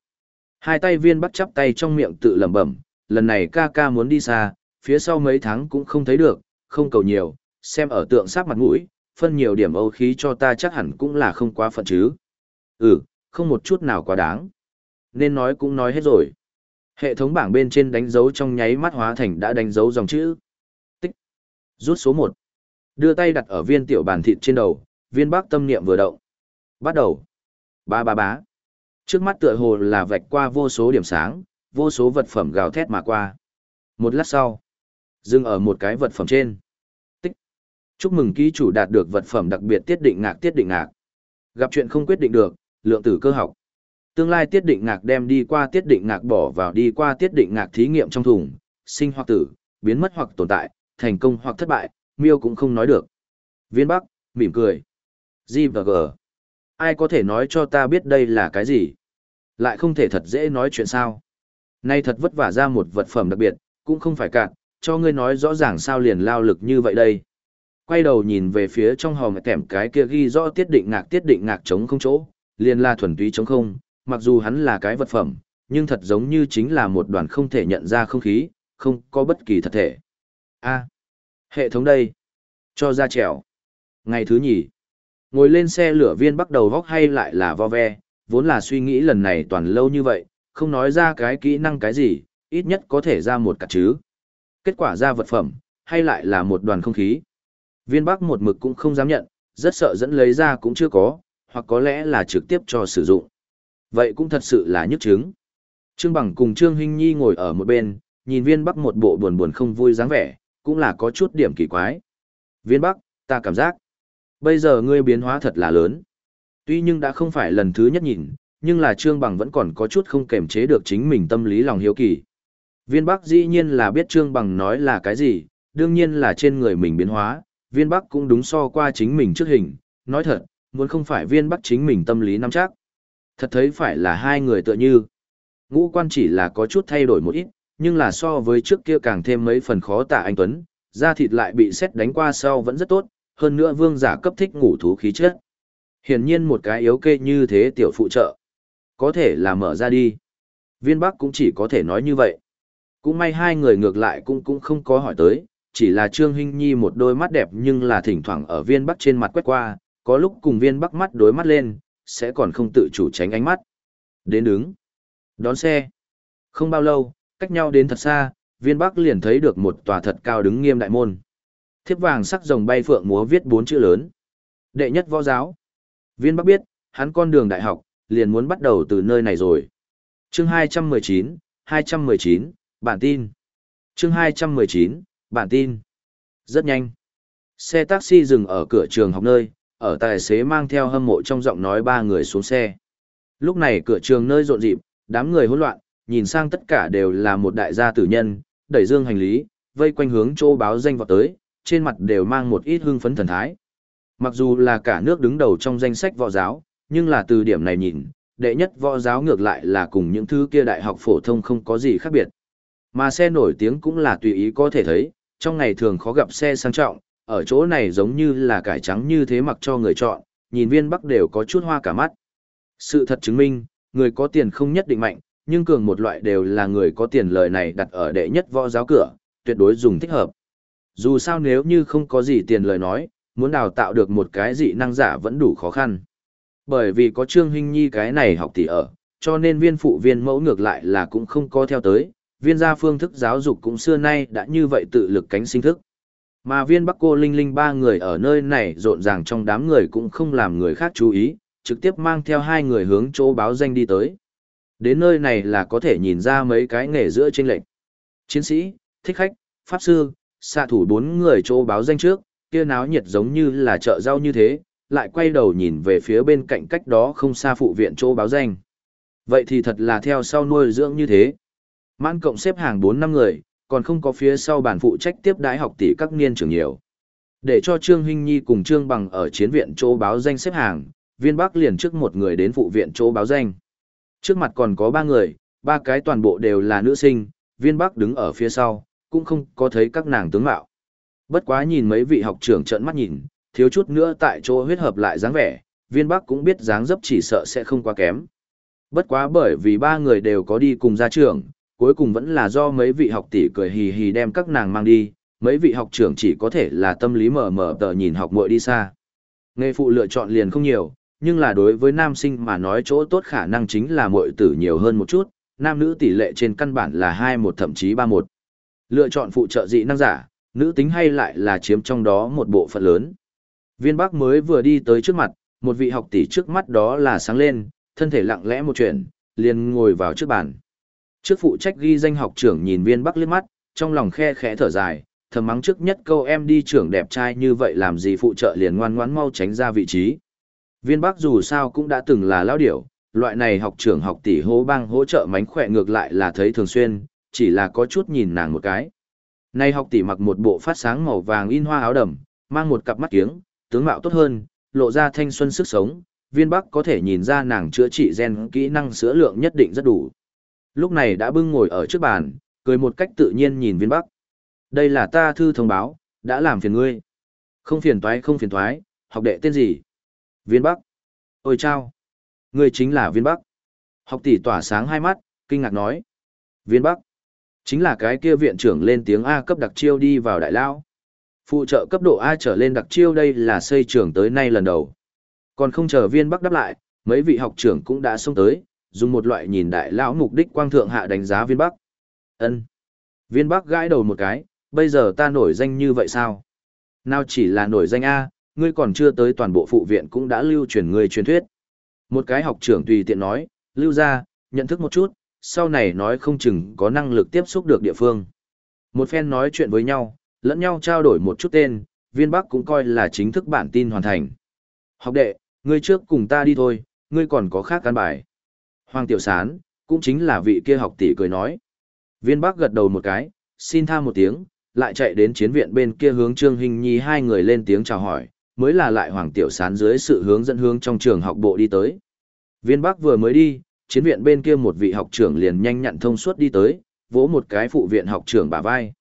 Speaker 1: Hai tay viên Bắc chắp tay trong miệng tự lẩm bẩm, lần này ca ca muốn đi xa, phía sau mấy tháng cũng không thấy được, không cầu nhiều, xem ở tượng sát mặt mũi, phân nhiều điểm âu khí cho ta chắc hẳn cũng là không quá phận chứ. Ừ, không một chút nào quá đáng. Nên nói cũng nói hết rồi. Hệ thống bảng bên trên đánh dấu trong nháy mắt hóa thành đã đánh dấu dòng chữ. Tích. Rút số 1. Đưa tay đặt ở viên tiểu bàn thịt trên đầu, viên bác tâm niệm vừa động. Bắt đầu. Ba ba bá. Trước mắt tựa hồ là vạch qua vô số điểm sáng, vô số vật phẩm gào thét mà qua. Một lát sau, dừng ở một cái vật phẩm trên. Tích. Chúc mừng ký chủ đạt được vật phẩm đặc biệt tiết định ngạc tiết định ngạc. Gặp chuyện không quyết định được, lượng tử cơ học. Tương lai tiết định ngạc đem đi qua tiết định ngạc bỏ vào đi qua tiết định ngạc thí nghiệm trong thùng, sinh hoặc tử, biến mất hoặc tồn tại, thành công hoặc thất bại, miêu cũng không nói được. Viên Bắc, mỉm cười. G và G. Ai có thể nói cho ta biết đây là cái gì? Lại không thể thật dễ nói chuyện sao? Nay thật vất vả ra một vật phẩm đặc biệt, cũng không phải cạn, cho ngươi nói rõ ràng sao liền lao lực như vậy đây. Quay đầu nhìn về phía trong hòm kèm cái kia ghi rõ tiết định ngạc tiết định ngạc chống không chỗ, liền là thuần túy chống không, mặc dù hắn là cái vật phẩm, nhưng thật giống như chính là một đoàn không thể nhận ra không khí, không có bất kỳ thật thể. A, hệ thống đây, cho ra trèo. Ngày thứ nhì, ngồi lên xe lửa viên bắt đầu vóc hay lại là vo ve, vốn là suy nghĩ lần này toàn lâu như vậy, không nói ra cái kỹ năng cái gì, ít nhất có thể ra một cả chứ. Kết quả ra vật phẩm, hay lại là một đoàn không khí. Viên bắc một mực cũng không dám nhận, rất sợ dẫn lấy ra cũng chưa có, hoặc có lẽ là trực tiếp cho sử dụng. Vậy cũng thật sự là nhức chứng. Trương Bằng cùng Trương Hinh Nhi ngồi ở một bên, nhìn viên bắc một bộ buồn buồn không vui dáng vẻ, cũng là có chút điểm kỳ quái. Viên bắc, ta cảm giác, bây giờ ngươi biến hóa thật là lớn. Tuy nhưng đã không phải lần thứ nhất nhìn, nhưng là Trương Bằng vẫn còn có chút không kềm chế được chính mình tâm lý lòng hiếu kỳ. Viên Bắc dĩ nhiên là biết Trương Bằng nói là cái gì, đương nhiên là trên người mình biến hóa, viên Bắc cũng đúng so qua chính mình trước hình, nói thật, muốn không phải viên Bắc chính mình tâm lý nắm chắc. Thật thấy phải là hai người tựa như. Ngũ quan chỉ là có chút thay đổi một ít, nhưng là so với trước kia càng thêm mấy phần khó tả anh Tuấn, da thịt lại bị xét đánh qua sau vẫn rất tốt, hơn nữa vương giả cấp thích ngủ thú khí chất. Hiển nhiên một cái yếu kê như thế tiểu phụ trợ. Có thể là mở ra đi. Viên Bắc cũng chỉ có thể nói như vậy. Cũng may hai người ngược lại cũng cũng không có hỏi tới, chỉ là Trương Hinh Nhi một đôi mắt đẹp nhưng là thỉnh thoảng ở viên Bắc trên mặt quét qua, có lúc cùng viên Bắc mắt đối mắt lên, sẽ còn không tự chủ tránh ánh mắt. Đến đứng. Đón xe. Không bao lâu, cách nhau đến thật xa, viên Bắc liền thấy được một tòa thật cao đứng nghiêm đại môn. Thiếp vàng sắc rồng bay phượng múa viết bốn chữ lớn. Đệ nhất võ giáo. Viên Bắc biết, hắn con đường đại học, liền muốn bắt đầu từ nơi này rồi. Chương 219, 219, bản tin. Chương 219, bản tin. Rất nhanh. Xe taxi dừng ở cửa trường học nơi, ở tài xế mang theo hâm mộ trong giọng nói ba người xuống xe. Lúc này cửa trường nơi rộn rịp, đám người hỗn loạn, nhìn sang tất cả đều là một đại gia tử nhân, đẩy dương hành lý, vây quanh hướng chỗ báo danh vọt tới, trên mặt đều mang một ít hưng phấn thần thái. Mặc dù là cả nước đứng đầu trong danh sách võ giáo, nhưng là từ điểm này nhìn, đệ nhất võ giáo ngược lại là cùng những thứ kia đại học phổ thông không có gì khác biệt. Mà xe nổi tiếng cũng là tùy ý có thể thấy, Trong ngày thường khó gặp xe sang trọng, ở chỗ này giống như là cải trắng như thế mặc cho người chọn, nhìn viên bắc đều có chút hoa cả mắt. Sự thật chứng minh, người có tiền không nhất định mạnh, nhưng cường một loại đều là người có tiền lời này đặt ở đệ nhất võ giáo cửa, tuyệt đối dùng thích hợp. Dù sao nếu như không có gì tiền lời nói, muốn đào tạo được một cái dị năng giả vẫn đủ khó khăn. Bởi vì có Trương Hinh Nhi cái này học tỷ ở, cho nên viên phụ viên mẫu ngược lại là cũng không có theo tới, viên gia phương thức giáo dục cũng xưa nay đã như vậy tự lực cánh sinh thức. Mà viên Bắc Cô Linh Linh ba người ở nơi này rộn ràng trong đám người cũng không làm người khác chú ý, trực tiếp mang theo hai người hướng chỗ báo danh đi tới. Đến nơi này là có thể nhìn ra mấy cái nghề giữa trên lệnh. Chiến sĩ, thích khách, pháp sư, xạ thủ bốn người chỗ báo danh trước, kia náo nhiệt giống như là chợ rau như thế, lại quay đầu nhìn về phía bên cạnh cách đó không xa phụ viện chỗ báo danh. Vậy thì thật là theo sau nuôi dưỡng như thế. Mãn cộng xếp hàng 4 năm người, còn không có phía sau bản phụ trách tiếp đái học tỷ các niên trưởng nhiều. Để cho Trương Hinh Nhi cùng Trương Bằng ở chiến viện chỗ báo danh xếp hàng, viên bắc liền trước một người đến phụ viện chỗ báo danh. Trước mặt còn có ba người, ba cái toàn bộ đều là nữ sinh, viên bắc đứng ở phía sau, cũng không có thấy các nàng tướng mạo. Bất quá nhìn mấy vị học trưởng trợn mắt nhìn, thiếu chút nữa tại chỗ huyết hợp lại dáng vẻ, viên bắc cũng biết dáng dấp chỉ sợ sẽ không quá kém. Bất quá bởi vì ba người đều có đi cùng gia trưởng, cuối cùng vẫn là do mấy vị học tỷ cười hì hì đem các nàng mang đi, mấy vị học trưởng chỉ có thể là tâm lý mở mở tờ nhìn học muội đi xa. Nghề phụ lựa chọn liền không nhiều, nhưng là đối với nam sinh mà nói chỗ tốt khả năng chính là muội tử nhiều hơn một chút, nam nữ tỷ lệ trên căn bản là hai một thậm chí ba một. Lựa chọn phụ trợ dị năng giả, nữ tính hay lại là chiếm trong đó một bộ phận lớn. Viên Bắc mới vừa đi tới trước mặt, một vị học tỷ trước mắt đó là sáng lên, thân thể lặng lẽ một chuyện, liền ngồi vào trước bàn. Trước phụ trách ghi danh học trưởng nhìn viên Bắc liếc mắt, trong lòng khe khẽ thở dài, thầm mắng trước nhất câu em đi trưởng đẹp trai như vậy làm gì phụ trợ liền ngoan ngoãn mau tránh ra vị trí. Viên Bắc dù sao cũng đã từng là lão điểu, loại này học trưởng học tỷ hố bang hỗ trợ mánh khỏe ngược lại là thấy thường xuyên, chỉ là có chút nhìn nàng một cái. Nay học tỷ mặc một bộ phát sáng màu vàng in hoa áo đầm, mang một cặp mắt kiếng, tướng mạo tốt hơn, lộ ra thanh xuân sức sống, viên bắc có thể nhìn ra nàng chữa trị gen kỹ năng sữa lượng nhất định rất đủ. Lúc này đã bưng ngồi ở trước bàn, cười một cách tự nhiên nhìn viên bắc. Đây là ta thư thông báo, đã làm phiền ngươi. Không phiền toái không phiền toái, học đệ tên gì? Viên bắc. Ôi chao. Ngươi chính là viên bắc. Học tỷ tỏa sáng hai mắt, kinh ngạc nói. Viên bắc. Chính là cái kia viện trưởng lên tiếng A cấp đặc chiêu đi vào đại lao. Phụ trợ cấp độ A trở lên đặc chiêu đây là xây trường tới nay lần đầu. Còn không chờ viên bắc đáp lại, mấy vị học trưởng cũng đã xông tới, dùng một loại nhìn đại lão mục đích quang thượng hạ đánh giá viên bắc. ân Viên bắc gãi đầu một cái, bây giờ ta nổi danh như vậy sao? Nào chỉ là nổi danh A, ngươi còn chưa tới toàn bộ phụ viện cũng đã lưu truyền ngươi truyền thuyết. Một cái học trưởng tùy tiện nói, lưu ra, nhận thức một chút, sau này nói không chừng có năng lực tiếp xúc được địa phương. Một phen nói chuyện với nhau, lẫn nhau trao đổi một chút tên, viên bắc cũng coi là chính thức bản tin hoàn thành. Học đệ, ngươi trước cùng ta đi thôi, ngươi còn có khác căn bài. Hoàng tiểu sán, cũng chính là vị kia học tỷ cười nói. Viên bắc gật đầu một cái, xin tha một tiếng, lại chạy đến chiến viện bên kia hướng Trương Hình Nhi hai người lên tiếng chào hỏi, mới là lại Hoàng Tiểu Sán dưới sự hướng dẫn hướng trong trường học bộ đi tới. Viên Bắc vừa mới đi, chiến viện bên kia một vị học trưởng liền nhanh nhặn thông suốt đi tới, vỗ một cái phụ viện học trưởng bả vai.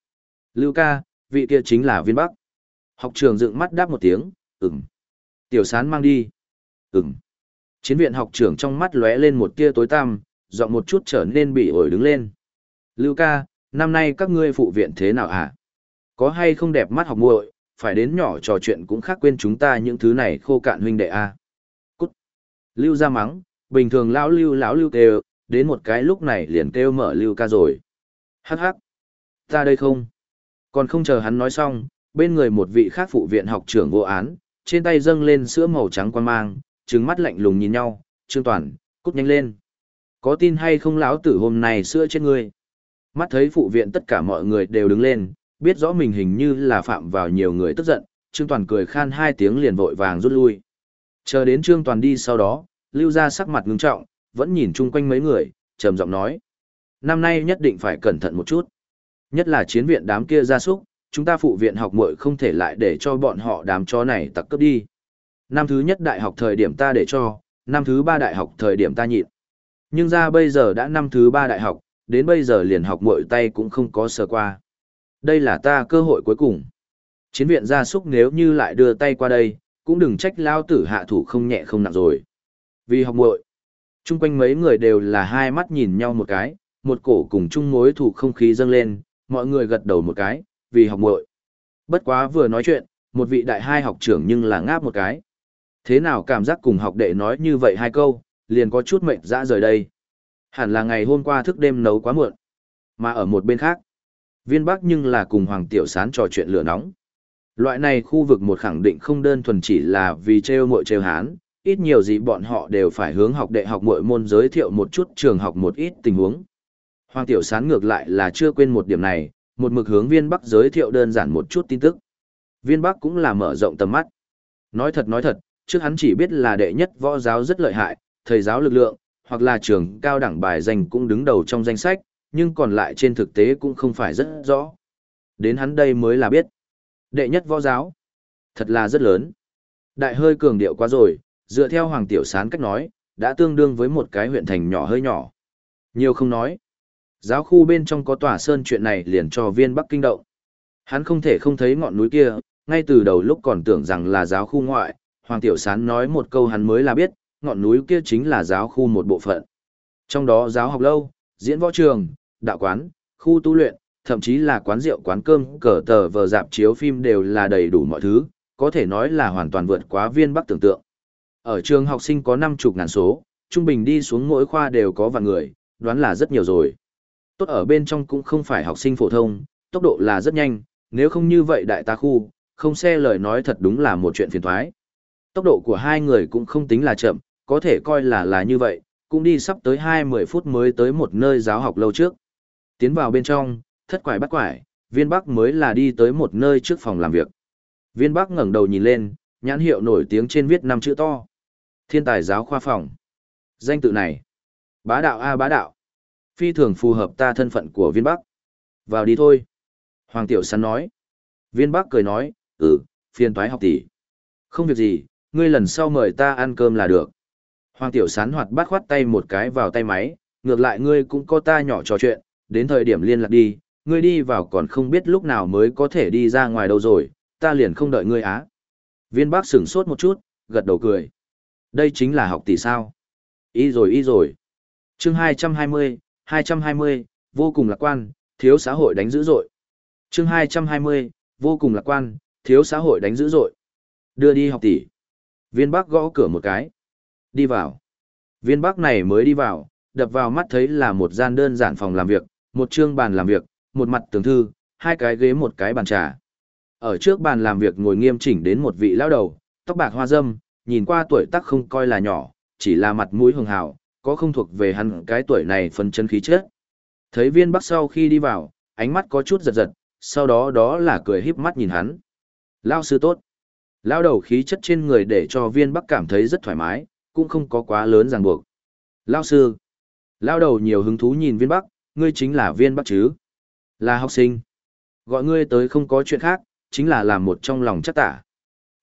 Speaker 1: Lưu ca, vị kia chính là viên bắc. Học trưởng dựng mắt đáp một tiếng, ừm. Tiểu sán mang đi. Ừm. Chiến viện học trưởng trong mắt lóe lên một tia tối tăm, giọng một chút trở nên bị ổi đứng lên. Lưu ca, năm nay các ngươi phụ viện thế nào hả? Có hay không đẹp mắt học muội, phải đến nhỏ trò chuyện cũng khác quên chúng ta những thứ này khô cạn huynh đệ a. Cút. Lưu ra mắng, bình thường lão lưu lão lưu kêu, đến một cái lúc này liền kêu mở lưu ca rồi. Hắc hắc. Ta đây không. Còn không chờ hắn nói xong, bên người một vị khác phụ viện học trưởng vô án, trên tay dâng lên sữa màu trắng quan mang, trừng mắt lạnh lùng nhìn nhau, Trương Toàn, cút nhanh lên. Có tin hay không lão tử hôm nay sữa trên ngươi? Mắt thấy phụ viện tất cả mọi người đều đứng lên, biết rõ mình hình như là phạm vào nhiều người tức giận, Trương Toàn cười khan hai tiếng liền vội vàng rút lui. Chờ đến Trương Toàn đi sau đó, lưu ra sắc mặt ngưng trọng, vẫn nhìn chung quanh mấy người, trầm giọng nói. Năm nay nhất định phải cẩn thận một chút. Nhất là chiến viện đám kia ra súc, chúng ta phụ viện học muội không thể lại để cho bọn họ đám chó này tặc cướp đi. Năm thứ nhất đại học thời điểm ta để cho, năm thứ ba đại học thời điểm ta nhịn. Nhưng ra bây giờ đã năm thứ ba đại học, đến bây giờ liền học muội tay cũng không có sờ qua. Đây là ta cơ hội cuối cùng. Chiến viện gia súc nếu như lại đưa tay qua đây, cũng đừng trách lao tử hạ thủ không nhẹ không nặng rồi. Vì học muội, chung quanh mấy người đều là hai mắt nhìn nhau một cái, một cổ cùng chung mối thủ không khí dâng lên, mọi người gật đầu một cái, vì học muội. Bất quá vừa nói chuyện, một vị đại hai học trưởng nhưng là ngáp một cái. Thế nào cảm giác cùng học đệ nói như vậy hai câu, liền có chút mệt dã rời đây. Hẳn là ngày hôm qua thức đêm nấu quá muộn. Mà ở một bên khác, viên bắc nhưng là cùng Hoàng Tiểu Sán trò chuyện lửa nóng. Loại này khu vực một khẳng định không đơn thuần chỉ là vì trêu mội trêu hán, ít nhiều gì bọn họ đều phải hướng học đệ học mỗi môn giới thiệu một chút trường học một ít tình huống. Hoàng Tiểu Sán ngược lại là chưa quên một điểm này, một mực hướng viên bắc giới thiệu đơn giản một chút tin tức. Viên bắc cũng là mở rộng tầm mắt. Nói thật nói thật, trước hắn chỉ biết là đệ nhất võ giáo rất lợi hại, thầy giáo lực lượng, hoặc là trường cao đẳng bài danh cũng đứng đầu trong danh sách, nhưng còn lại trên thực tế cũng không phải rất rõ. Đến hắn đây mới là biết. Đệ nhất võ giáo. Thật là rất lớn. Đại hơi cường điệu quá rồi, dựa theo Hoàng Tiểu Sán cách nói, đã tương đương với một cái huyện thành nhỏ hơi nhỏ. Nhiều không nói. Giáo khu bên trong có tòa sơn chuyện này liền cho viên Bắc kinh động. Hắn không thể không thấy ngọn núi kia, ngay từ đầu lúc còn tưởng rằng là giáo khu ngoại, Hoàng Tiểu Sán nói một câu hắn mới là biết, ngọn núi kia chính là giáo khu một bộ phận. Trong đó giáo học lâu, diễn võ trường, đạo quán, khu tu luyện, thậm chí là quán rượu quán cơm, cờ tờ vờ dạp chiếu phim đều là đầy đủ mọi thứ, có thể nói là hoàn toàn vượt quá viên bắc tưởng tượng. Ở trường học sinh có năm chục ngàn số, trung bình đi xuống mỗi khoa đều có vài người, đoán là rất nhiều rồi. Tốt ở bên trong cũng không phải học sinh phổ thông, tốc độ là rất nhanh, nếu không như vậy đại ta khu, không xe lời nói thật đúng là một chuyện phiền thoái. Tốc độ của hai người cũng không tính là chậm, có thể coi là là như vậy, cũng đi sắp tới 20 phút mới tới một nơi giáo học lâu trước. Tiến vào bên trong, thất quải bắt quải, viên bắc mới là đi tới một nơi trước phòng làm việc. Viên bắc ngẩng đầu nhìn lên, nhãn hiệu nổi tiếng trên viết năm chữ to. Thiên tài giáo khoa phòng. Danh tự này. Bá đạo A bá đạo. Phi thường phù hợp ta thân phận của viên bắc. Vào đi thôi. Hoàng Tiểu Sắn nói. Viên bắc cười nói, ừ, phiền toái học tỷ. Không việc gì, ngươi lần sau mời ta ăn cơm là được. Hoàng Tiểu Sán hoạt bát khoát tay một cái vào tay máy, ngược lại ngươi cũng có ta nhỏ trò chuyện, đến thời điểm liên lạc đi, ngươi đi vào còn không biết lúc nào mới có thể đi ra ngoài đâu rồi, ta liền không đợi ngươi á. Viên bác sửng sốt một chút, gật đầu cười. Đây chính là học tỷ sao. Y rồi y rồi. chương 220, 220, vô cùng lạc quan, thiếu xã hội đánh dữ dội. chương 220, vô cùng lạc quan, thiếu xã hội đánh dữ dội. Đưa đi học tỷ. Viên bác gõ cửa một cái. Đi vào. Viên bác này mới đi vào, đập vào mắt thấy là một gian đơn giản phòng làm việc, một chương bàn làm việc, một mặt tường thư, hai cái ghế một cái bàn trà. Ở trước bàn làm việc ngồi nghiêm chỉnh đến một vị lão đầu, tóc bạc hoa râm, nhìn qua tuổi tác không coi là nhỏ, chỉ là mặt mũi hường hào, có không thuộc về hắn cái tuổi này phần chân khí chất. Thấy viên bắc sau khi đi vào, ánh mắt có chút giật giật, sau đó đó là cười híp mắt nhìn hắn. Lao sư tốt. Lao đầu khí chất trên người để cho viên bắc cảm thấy rất thoải mái, cũng không có quá lớn ràng buộc. Lao sư. Lao đầu nhiều hứng thú nhìn viên bắc, ngươi chính là viên bắc chứ. Là học sinh. Gọi ngươi tới không có chuyện khác, chính là làm một trong lòng chắc tả.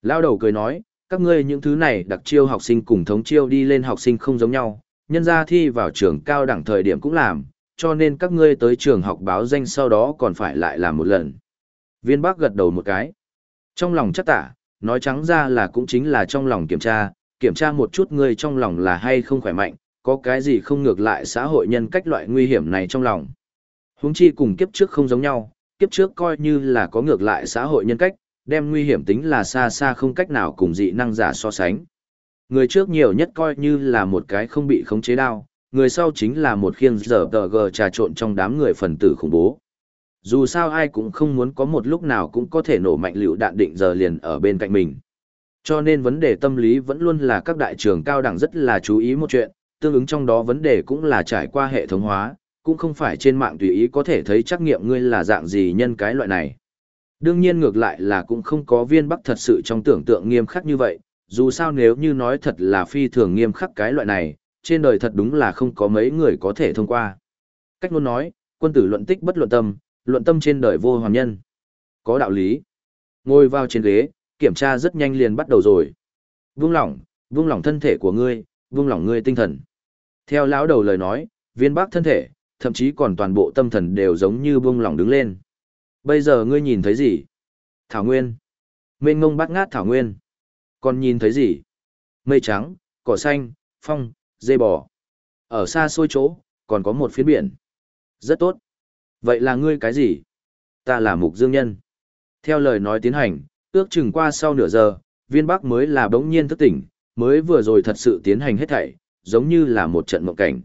Speaker 1: Lao đầu cười nói, các ngươi những thứ này đặc chiêu học sinh cùng thống chiêu đi lên học sinh không giống nhau, nhân ra thi vào trường cao đẳng thời điểm cũng làm, cho nên các ngươi tới trường học báo danh sau đó còn phải lại làm một lần. Viên bác gật đầu một cái. Trong lòng chắc tả, nói trắng ra là cũng chính là trong lòng kiểm tra, kiểm tra một chút ngươi trong lòng là hay không khỏe mạnh, có cái gì không ngược lại xã hội nhân cách loại nguy hiểm này trong lòng. Huống chi cùng kiếp trước không giống nhau, kiếp trước coi như là có ngược lại xã hội nhân cách, đem nguy hiểm tính là xa xa không cách nào cùng dị năng giả so sánh. Người trước nhiều nhất coi như là một cái không bị khống chế đao, người sau chính là một khiên giờ tờ gờ trà trộn trong đám người phần tử khủng bố. Dù sao ai cũng không muốn có một lúc nào cũng có thể nổ mạnh liệu đạn định giờ liền ở bên cạnh mình. Cho nên vấn đề tâm lý vẫn luôn là các đại trường cao đẳng rất là chú ý một chuyện, tương ứng trong đó vấn đề cũng là trải qua hệ thống hóa, cũng không phải trên mạng tùy ý có thể thấy trắc nghiệm ngươi là dạng gì nhân cái loại này. Đương nhiên ngược lại là cũng không có viên bắc thật sự trong tưởng tượng nghiêm khắc như vậy, dù sao nếu như nói thật là phi thường nghiêm khắc cái loại này, trên đời thật đúng là không có mấy người có thể thông qua. Cách luôn nói, quân tử luận tích bất luận tâm, luận tâm trên đời vô hoàn nhân. Có đạo lý. Ngồi vào trên ghế, kiểm tra rất nhanh liền bắt đầu rồi. Vung lỏng, vung lỏng thân thể của ngươi, vung lỏng ngươi tinh thần. Theo lão đầu lời nói, viên bác thân thể, thậm chí còn toàn bộ tâm thần đều giống như vung lỏng đứng lên. Bây giờ ngươi nhìn thấy gì? Thảo Nguyên. Mênh ngông bát ngát Thảo Nguyên. Còn nhìn thấy gì? Mây trắng, cỏ xanh, phong, dây bò. Ở xa xôi chỗ, còn có một phiến biển. Rất tốt. Vậy là ngươi cái gì? Ta là mục dương nhân. Theo lời nói tiến hành, ước chừng qua sau nửa giờ, viên bắc mới là bỗng nhiên thức tỉnh, mới vừa rồi thật sự tiến hành hết thảy, giống như là một trận mộng cảnh.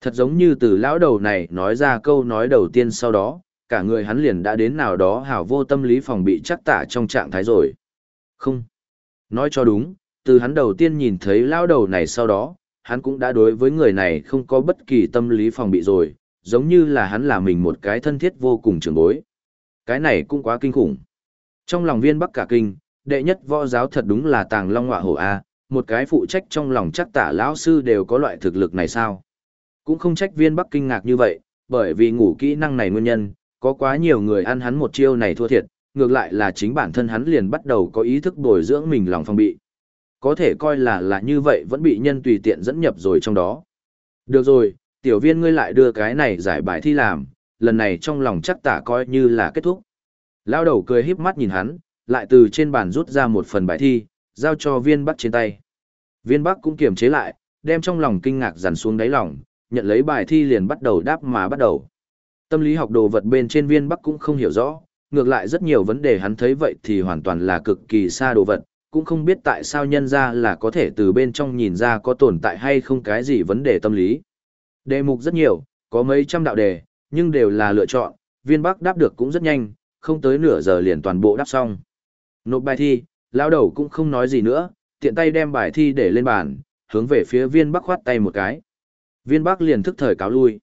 Speaker 1: Thật giống như từ lão đầu này nói ra câu nói đầu tiên sau đó, cả người hắn liền đã đến nào đó hảo vô tâm lý phòng bị chắc tả trong trạng thái rồi. Không. Nói cho đúng, từ hắn đầu tiên nhìn thấy lão đầu này sau đó, hắn cũng đã đối với người này không có bất kỳ tâm lý phòng bị rồi, giống như là hắn là mình một cái thân thiết vô cùng trường bối. Cái này cũng quá kinh khủng. Trong lòng viên bắc cả kinh, đệ nhất võ giáo thật đúng là tàng long họa hổ A, một cái phụ trách trong lòng chắc tả lão sư đều có loại thực lực này sao. Cũng không trách viên bắc kinh ngạc như vậy, bởi vì ngủ kỹ năng này nguyên nhân, có quá nhiều người ăn hắn một chiêu này thua thiệt, ngược lại là chính bản thân hắn liền bắt đầu có ý thức bồi dưỡng mình lòng phòng bị. Có thể coi là là như vậy vẫn bị nhân tùy tiện dẫn nhập rồi trong đó. Được rồi, tiểu viên ngươi lại đưa cái này giải bài thi làm, lần này trong lòng chắc tả coi như là kết thúc. Lao đầu cười híp mắt nhìn hắn, lại từ trên bàn rút ra một phần bài thi, giao cho viên bắc trên tay. Viên bắc cũng kiềm chế lại, đem trong lòng kinh ngạc dằn xuống đáy lòng, nhận lấy bài thi liền bắt đầu đáp mà bắt đầu. Tâm lý học đồ vật bên trên viên bắc cũng không hiểu rõ, ngược lại rất nhiều vấn đề hắn thấy vậy thì hoàn toàn là cực kỳ xa đồ vật, cũng không biết tại sao nhân ra là có thể từ bên trong nhìn ra có tồn tại hay không cái gì vấn đề tâm lý. Đề mục rất nhiều, có mấy trăm đạo đề, nhưng đều là lựa chọn, viên bắc đáp được cũng rất nhanh, không tới nửa giờ liền toàn bộ đáp xong. Nộp bài thi, lão đầu cũng không nói gì nữa, tiện tay đem bài thi để lên bàn, hướng về phía viên bắc khoát tay một cái. Viên bắc liền thức thời cáo lui.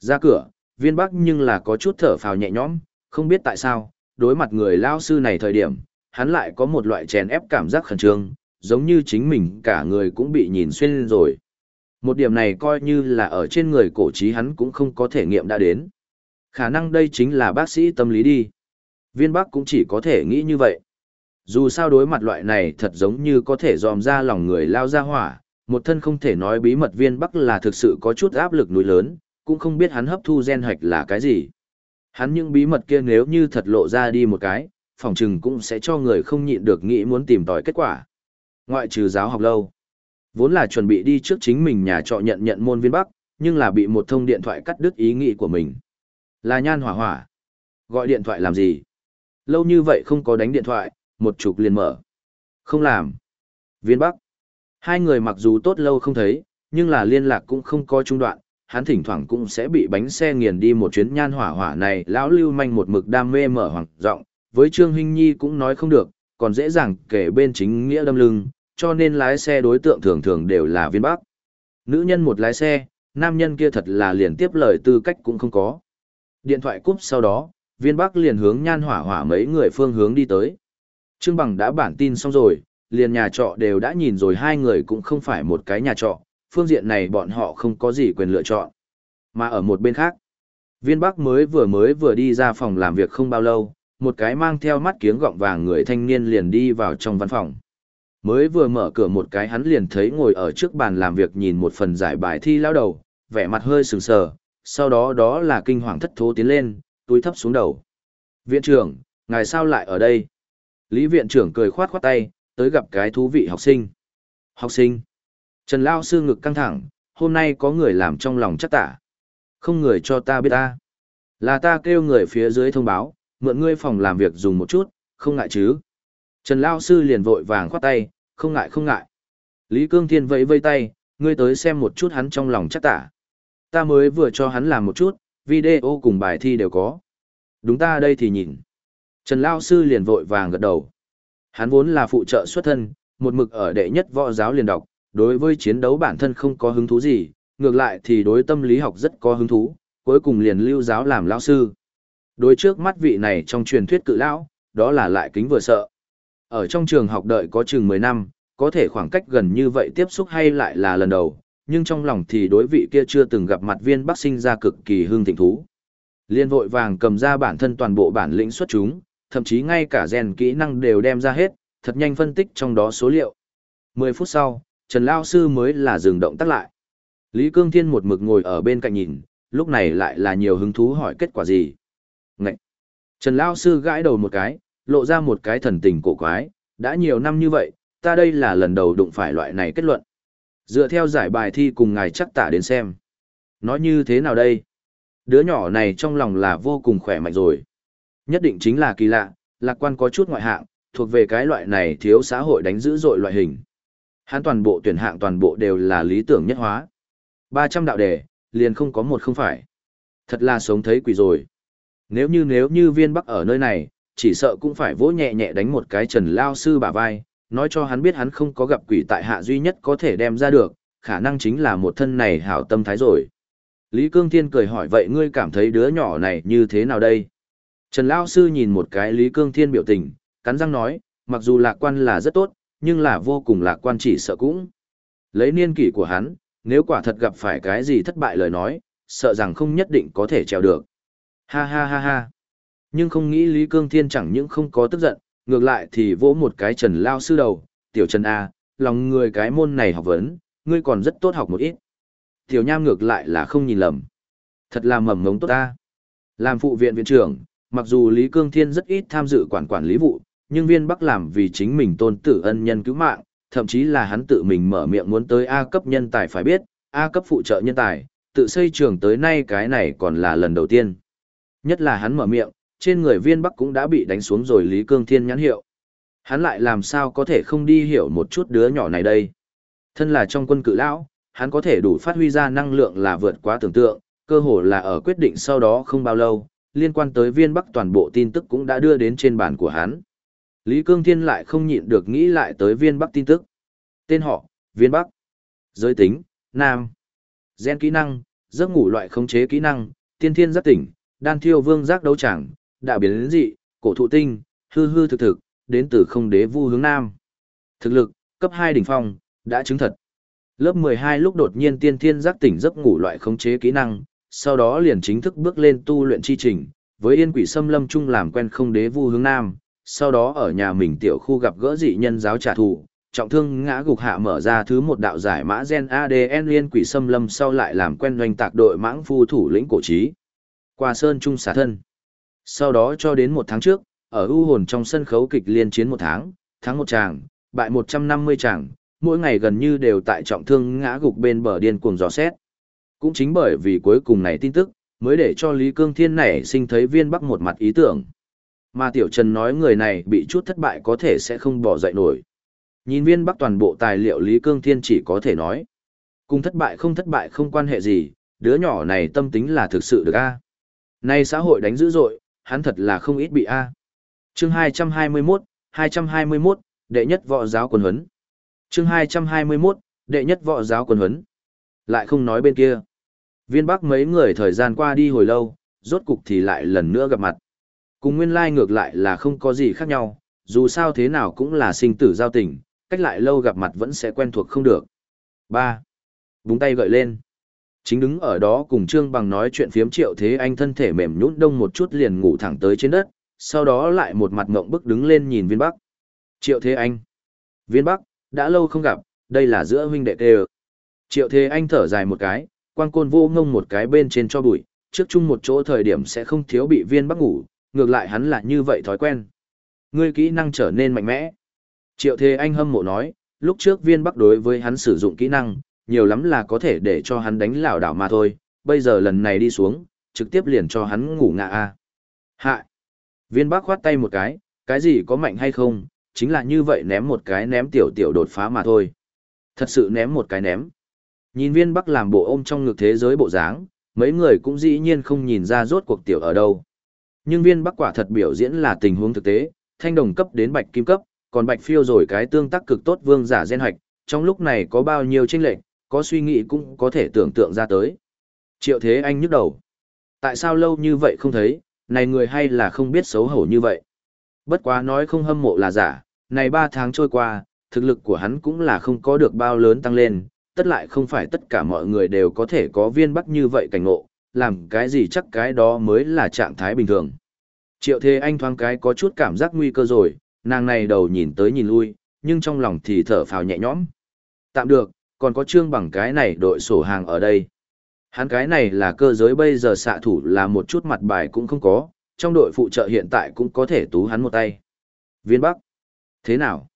Speaker 1: Ra cửa, viên bắc nhưng là có chút thở phào nhẹ nhõm, không biết tại sao, đối mặt người lao sư này thời điểm, hắn lại có một loại chèn ép cảm giác khẩn trương, giống như chính mình cả người cũng bị nhìn xuyên lên rồi. Một điểm này coi như là ở trên người cổ trí hắn cũng không có thể nghiệm đã đến. Khả năng đây chính là bác sĩ tâm lý đi. Viên Bắc cũng chỉ có thể nghĩ như vậy. Dù sao đối mặt loại này thật giống như có thể dòm ra lòng người lao ra hỏa, một thân không thể nói bí mật viên Bắc là thực sự có chút áp lực núi lớn, cũng không biết hắn hấp thu gen hạch là cái gì. Hắn những bí mật kia nếu như thật lộ ra đi một cái, phòng trừng cũng sẽ cho người không nhịn được nghĩ muốn tìm tòi kết quả. Ngoại trừ giáo học lâu, vốn là chuẩn bị đi trước chính mình nhà trọ nhận nhận môn viên Bắc, nhưng là bị một thông điện thoại cắt đứt ý nghĩ của mình. Là nhan hỏa hỏa. Gọi điện thoại làm gì? Lâu như vậy không có đánh điện thoại, một chục liền mở. Không làm. Viên Bắc. Hai người mặc dù tốt lâu không thấy, nhưng là liên lạc cũng không có trung đoạn, hắn thỉnh thoảng cũng sẽ bị bánh xe nghiền đi một chuyến nhan hỏa hỏa này. Lão lưu manh một mực đam mê mở hoàng giọng với Trương Hinh Nhi cũng nói không được, còn dễ dàng kể bên chính nghĩa đâm lưng, cho nên lái xe đối tượng thường thường đều là viên Bắc. Nữ nhân một lái xe, nam nhân kia thật là liền tiếp lời tư cách cũng không có. Điện thoại cúp sau đó, viên bắc liền hướng nhan hỏa hỏa mấy người phương hướng đi tới. Trương Bằng đã bản tin xong rồi, liền nhà trọ đều đã nhìn rồi hai người cũng không phải một cái nhà trọ, phương diện này bọn họ không có gì quyền lựa chọn. Mà ở một bên khác, viên bắc mới vừa mới vừa đi ra phòng làm việc không bao lâu, một cái mang theo mắt kiếng gọng vàng người thanh niên liền đi vào trong văn phòng. Mới vừa mở cửa một cái hắn liền thấy ngồi ở trước bàn làm việc nhìn một phần giải bài thi lao đầu, vẻ mặt hơi sừng sờ, sau đó đó là kinh hoàng thất thố tiến lên, túi thấp xuống đầu. Viện trưởng, ngài sao lại ở đây? Lý viện trưởng cười khoát khoát tay, tới gặp cái thú vị học sinh. Học sinh. Trần Lao sư ngực căng thẳng, hôm nay có người làm trong lòng chắc tả. Không người cho ta biết ta. Là ta kêu người phía dưới thông báo, mượn ngươi phòng làm việc dùng một chút, không ngại chứ. Trần Lao sư liền vội vàng khoát tay, không ngại không ngại. Lý Cương Thiên vẫy vây tay, ngươi tới xem một chút hắn trong lòng chắc tả. Ta mới vừa cho hắn làm một chút, video cùng bài thi đều có. Đúng ta đây thì nhìn. Trần Lao Sư liền vội vàng gật đầu. Hắn vốn là phụ trợ xuất thân, một mực ở đệ nhất võ giáo liền đọc, đối với chiến đấu bản thân không có hứng thú gì, ngược lại thì đối tâm lý học rất có hứng thú, cuối cùng liền lưu giáo làm lão sư. Đối trước mắt vị này trong truyền thuyết cự lão, đó là lại kính vừa sợ. Ở trong trường học đợi có chừng 10 năm, có thể khoảng cách gần như vậy tiếp xúc hay lại là lần đầu, nhưng trong lòng thì đối vị kia chưa từng gặp mặt viên bắc sinh ra cực kỳ hương thịnh thú. Liên vội vàng cầm ra bản thân toàn bộ bản lĩnh xuất chúng, thậm chí ngay cả rèn kỹ năng đều đem ra hết, thật nhanh phân tích trong đó số liệu. 10 phút sau, Trần Lao Sư mới là dừng động tác lại. Lý Cương Thiên một mực ngồi ở bên cạnh nhìn, lúc này lại là nhiều hứng thú hỏi kết quả gì. Ngậy! Trần Lao Sư gãi đầu một cái, lộ ra một cái thần tình cổ quái, đã nhiều năm như vậy, ta đây là lần đầu đụng phải loại này kết luận. Dựa theo giải bài thi cùng ngài chắc tả đến xem. Nói như thế nào đây? Đứa nhỏ này trong lòng là vô cùng khỏe mạnh rồi. Nhất định chính là kỳ lạ, lạc quan có chút ngoại hạng, thuộc về cái loại này thiếu xã hội đánh dữ dội loại hình. Hắn toàn bộ tuyển hạng toàn bộ đều là lý tưởng nhất hóa. 300 đạo đề, liền không có một không phải. Thật là sống thấy quỷ rồi. Nếu như nếu như viên bắc ở nơi này, chỉ sợ cũng phải vỗ nhẹ nhẹ đánh một cái trần lao sư bả vai, nói cho hắn biết hắn không có gặp quỷ tại hạ duy nhất có thể đem ra được, khả năng chính là một thân này hảo tâm thái rồi. Lý Cương Thiên cười hỏi vậy ngươi cảm thấy đứa nhỏ này như thế nào đây? Trần Lao Sư nhìn một cái Lý Cương Thiên biểu tình, cắn răng nói, mặc dù lạc quan là rất tốt, nhưng là vô cùng lạc quan chỉ sợ cũng. Lấy niên kỷ của hắn, nếu quả thật gặp phải cái gì thất bại lời nói, sợ rằng không nhất định có thể trèo được. Ha ha ha ha. Nhưng không nghĩ Lý Cương Thiên chẳng những không có tức giận, ngược lại thì vỗ một cái Trần Lao Sư đầu, tiểu Trần A, lòng người cái môn này học vấn, ngươi còn rất tốt học một ít. Tiểu Nham ngược lại là không nhìn lầm. Thật là mầm ngống tốt ta. Làm phụ viện viện trưởng, mặc dù Lý Cương Thiên rất ít tham dự quản quản lý vụ, nhưng viên Bắc làm vì chính mình tôn tử ân nhân cứu mạng, thậm chí là hắn tự mình mở miệng muốn tới A cấp nhân tài phải biết, A cấp phụ trợ nhân tài, tự xây trường tới nay cái này còn là lần đầu tiên. Nhất là hắn mở miệng, trên người viên Bắc cũng đã bị đánh xuống rồi Lý Cương Thiên nhãn hiệu. Hắn lại làm sao có thể không đi hiểu một chút đứa nhỏ này đây. Thân là trong quân cự lão, hắn có thể đủ phát huy ra năng lượng là vượt quá tưởng tượng, cơ hồ là ở quyết định sau đó không bao lâu, liên quan tới viên bắc toàn bộ tin tức cũng đã đưa đến trên bàn của hắn. Lý Cương Thiên lại không nhịn được nghĩ lại tới viên bắc tin tức. Tên họ, viên bắc. Giới tính, nam. Gen kỹ năng, giấc ngủ loại khống chế kỹ năng, tiên thiên giác tỉnh, đan thiêu vương giác đấu tràng, đạo biến lĩnh dị, cổ thụ tinh, hư hư thực thực, đến từ không đế vu hướng nam. Thực lực, cấp 2 đỉnh phong, đã chứng thật. Lớp 12 lúc đột nhiên tiên thiên giác tỉnh giấc ngủ loại khống chế kỹ năng, sau đó liền chính thức bước lên tu luyện chi trình, với yên quỷ xâm lâm chung làm quen không đế vu hướng nam, sau đó ở nhà mình tiểu khu gặp gỡ dị nhân giáo trả thù, trọng thương ngã gục hạ mở ra thứ một đạo giải mã gen ADN liên quỷ xâm lâm sau lại làm quen doanh tạc đội mãng phu thủ lĩnh cổ trí. Qua sơn trung xả thân. Sau đó cho đến một tháng trước, ở ưu hồn trong sân khấu kịch liên chiến một tháng, tháng một tràng, bại 150 tràng, mỗi ngày gần như đều tại trọng thương ngã gục bên bờ điên cuồng dò xét. Cũng chính bởi vì cuối cùng này tin tức, mới để cho Lý Cương Thiên nảy sinh thấy viên bắc một mặt ý tưởng. Mà Tiểu Trần nói người này bị chút thất bại có thể sẽ không bỏ dậy nổi. Nhìn viên bắc toàn bộ tài liệu Lý Cương Thiên chỉ có thể nói. Cùng thất bại không thất bại không quan hệ gì, đứa nhỏ này tâm tính là thực sự được a Nay xã hội đánh dữ dội, hắn thật là không ít bị a à. Chương 221, 221, đệ nhất võ giáo quân huấn. Chương 221, đệ nhất võ giáo quân huấn. Lại không nói bên kia. Viên Bắc mấy người thời gian qua đi hồi lâu, rốt cục thì lại lần nữa gặp mặt. Cùng nguyên lai ngược lại là không có gì khác nhau, dù sao thế nào cũng là sinh tử giao tình, cách lại lâu gặp mặt vẫn sẽ quen thuộc không được. 3. Búng tay gợi lên. Chính đứng ở đó cùng Trương Bằng nói chuyện phiếm triệu thế anh thân thể mềm nhũn đông một chút liền ngủ thẳng tới trên đất, sau đó lại một mặt ngộng bức đứng lên nhìn viên bắc. Triệu thế anh. Viên bắc, đã lâu không gặp, đây là giữa huynh đệ tê Triệu thế anh thở dài một cái, quang côn vô ngông một cái bên trên cho bụi, trước chung một chỗ thời điểm sẽ không thiếu bị viên bắc ngủ, ngược lại hắn là như vậy thói quen. Ngươi kỹ năng trở nên mạnh mẽ. Triệu thế anh hâm mộ nói, lúc trước viên bắc đối với hắn sử dụng kỹ năng, nhiều lắm là có thể để cho hắn đánh lảo đảo mà thôi, bây giờ lần này đi xuống, trực tiếp liền cho hắn ngủ ngạ a. Hạ. Viên bắc khoát tay một cái, cái gì có mạnh hay không, chính là như vậy ném một cái ném tiểu tiểu đột phá mà thôi. Thật sự ném một cái ném. Nhìn viên bắc làm bộ ôm trong ngực thế giới bộ dáng, mấy người cũng dĩ nhiên không nhìn ra rốt cuộc tiểu ở đâu. Nhưng viên bắc quả thật biểu diễn là tình huống thực tế, thanh đồng cấp đến bạch kim cấp, còn bạch phiêu rồi cái tương tác cực tốt vương giả gen hoạch, trong lúc này có bao nhiêu tranh lệch, có suy nghĩ cũng có thể tưởng tượng ra tới. Triệu thế anh nhức đầu. Tại sao lâu như vậy không thấy, này người hay là không biết xấu hổ như vậy. Bất quá nói không hâm mộ là giả, này 3 tháng trôi qua, thực lực của hắn cũng là không có được bao lớn tăng lên, tất lại không phải tất cả mọi người đều có thể có viên bắc như vậy cảnh ngộ, làm cái gì chắc cái đó mới là trạng thái bình thường. Triệu Thế Anh thoáng cái có chút cảm giác nguy cơ rồi, nàng này đầu nhìn tới nhìn lui, nhưng trong lòng thì thở phào nhẹ nhõm. Tạm được, còn có trương bằng cái này đội sổ hàng ở đây. Hắn cái này là cơ giới bây giờ xạ thủ là một chút mặt bài cũng không có, trong đội phụ trợ hiện tại cũng có thể tú hắn một tay. Viên Bắc. Thế nào?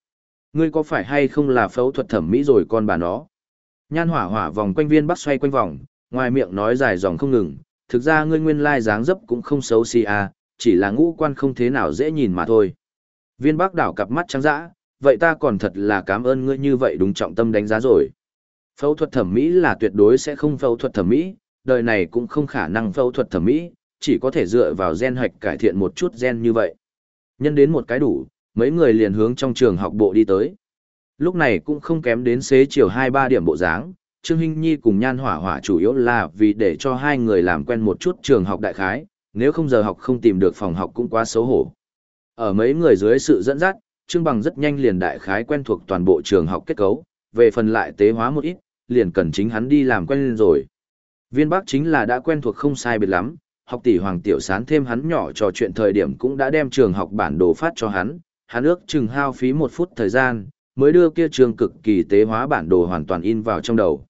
Speaker 1: Ngươi có phải hay không là phẫu thuật thẩm mỹ rồi con bà nó? Nhan hỏa hỏa vòng quanh viên Bắc xoay quanh vòng, ngoài miệng nói dài dòng không ngừng, thực ra ngươi nguyên lai dáng dấp cũng không xấu xí à, chỉ là ngũ quan không thế nào dễ nhìn mà thôi. Viên Bắc đảo cặp mắt trắng dã, vậy ta còn thật là cảm ơn ngươi như vậy đúng trọng tâm đánh giá rồi. Phẫu thuật thẩm mỹ là tuyệt đối sẽ không phẫu thuật thẩm mỹ, đời này cũng không khả năng phẫu thuật thẩm mỹ, chỉ có thể dựa vào gen hoạch cải thiện một chút gen như vậy. Nhân đến một cái đủ, mấy người liền hướng trong trường học bộ đi tới. Lúc này cũng không kém đến xế chiều 2-3 điểm bộ dáng, Trương Hinh Nhi cùng Nhan Hỏa Hỏa chủ yếu là vì để cho hai người làm quen một chút trường học đại khái, nếu không giờ học không tìm được phòng học cũng quá xấu hổ. Ở mấy người dưới sự dẫn dắt, Trương Bằng rất nhanh liền đại khái quen thuộc toàn bộ trường học kết cấu, về phần lại tế hóa một ít, liền cần chính hắn đi làm quen lên rồi. Viên Bắc chính là đã quen thuộc không sai biệt lắm, học tỷ Hoàng Tiểu Sán thêm hắn nhỏ trò chuyện thời điểm cũng đã đem trường học bản đồ phát cho hắn, hắn ước chừng hao phí một phút thời gian, mới đưa kia trường cực kỳ tế hóa bản đồ hoàn toàn in vào trong đầu.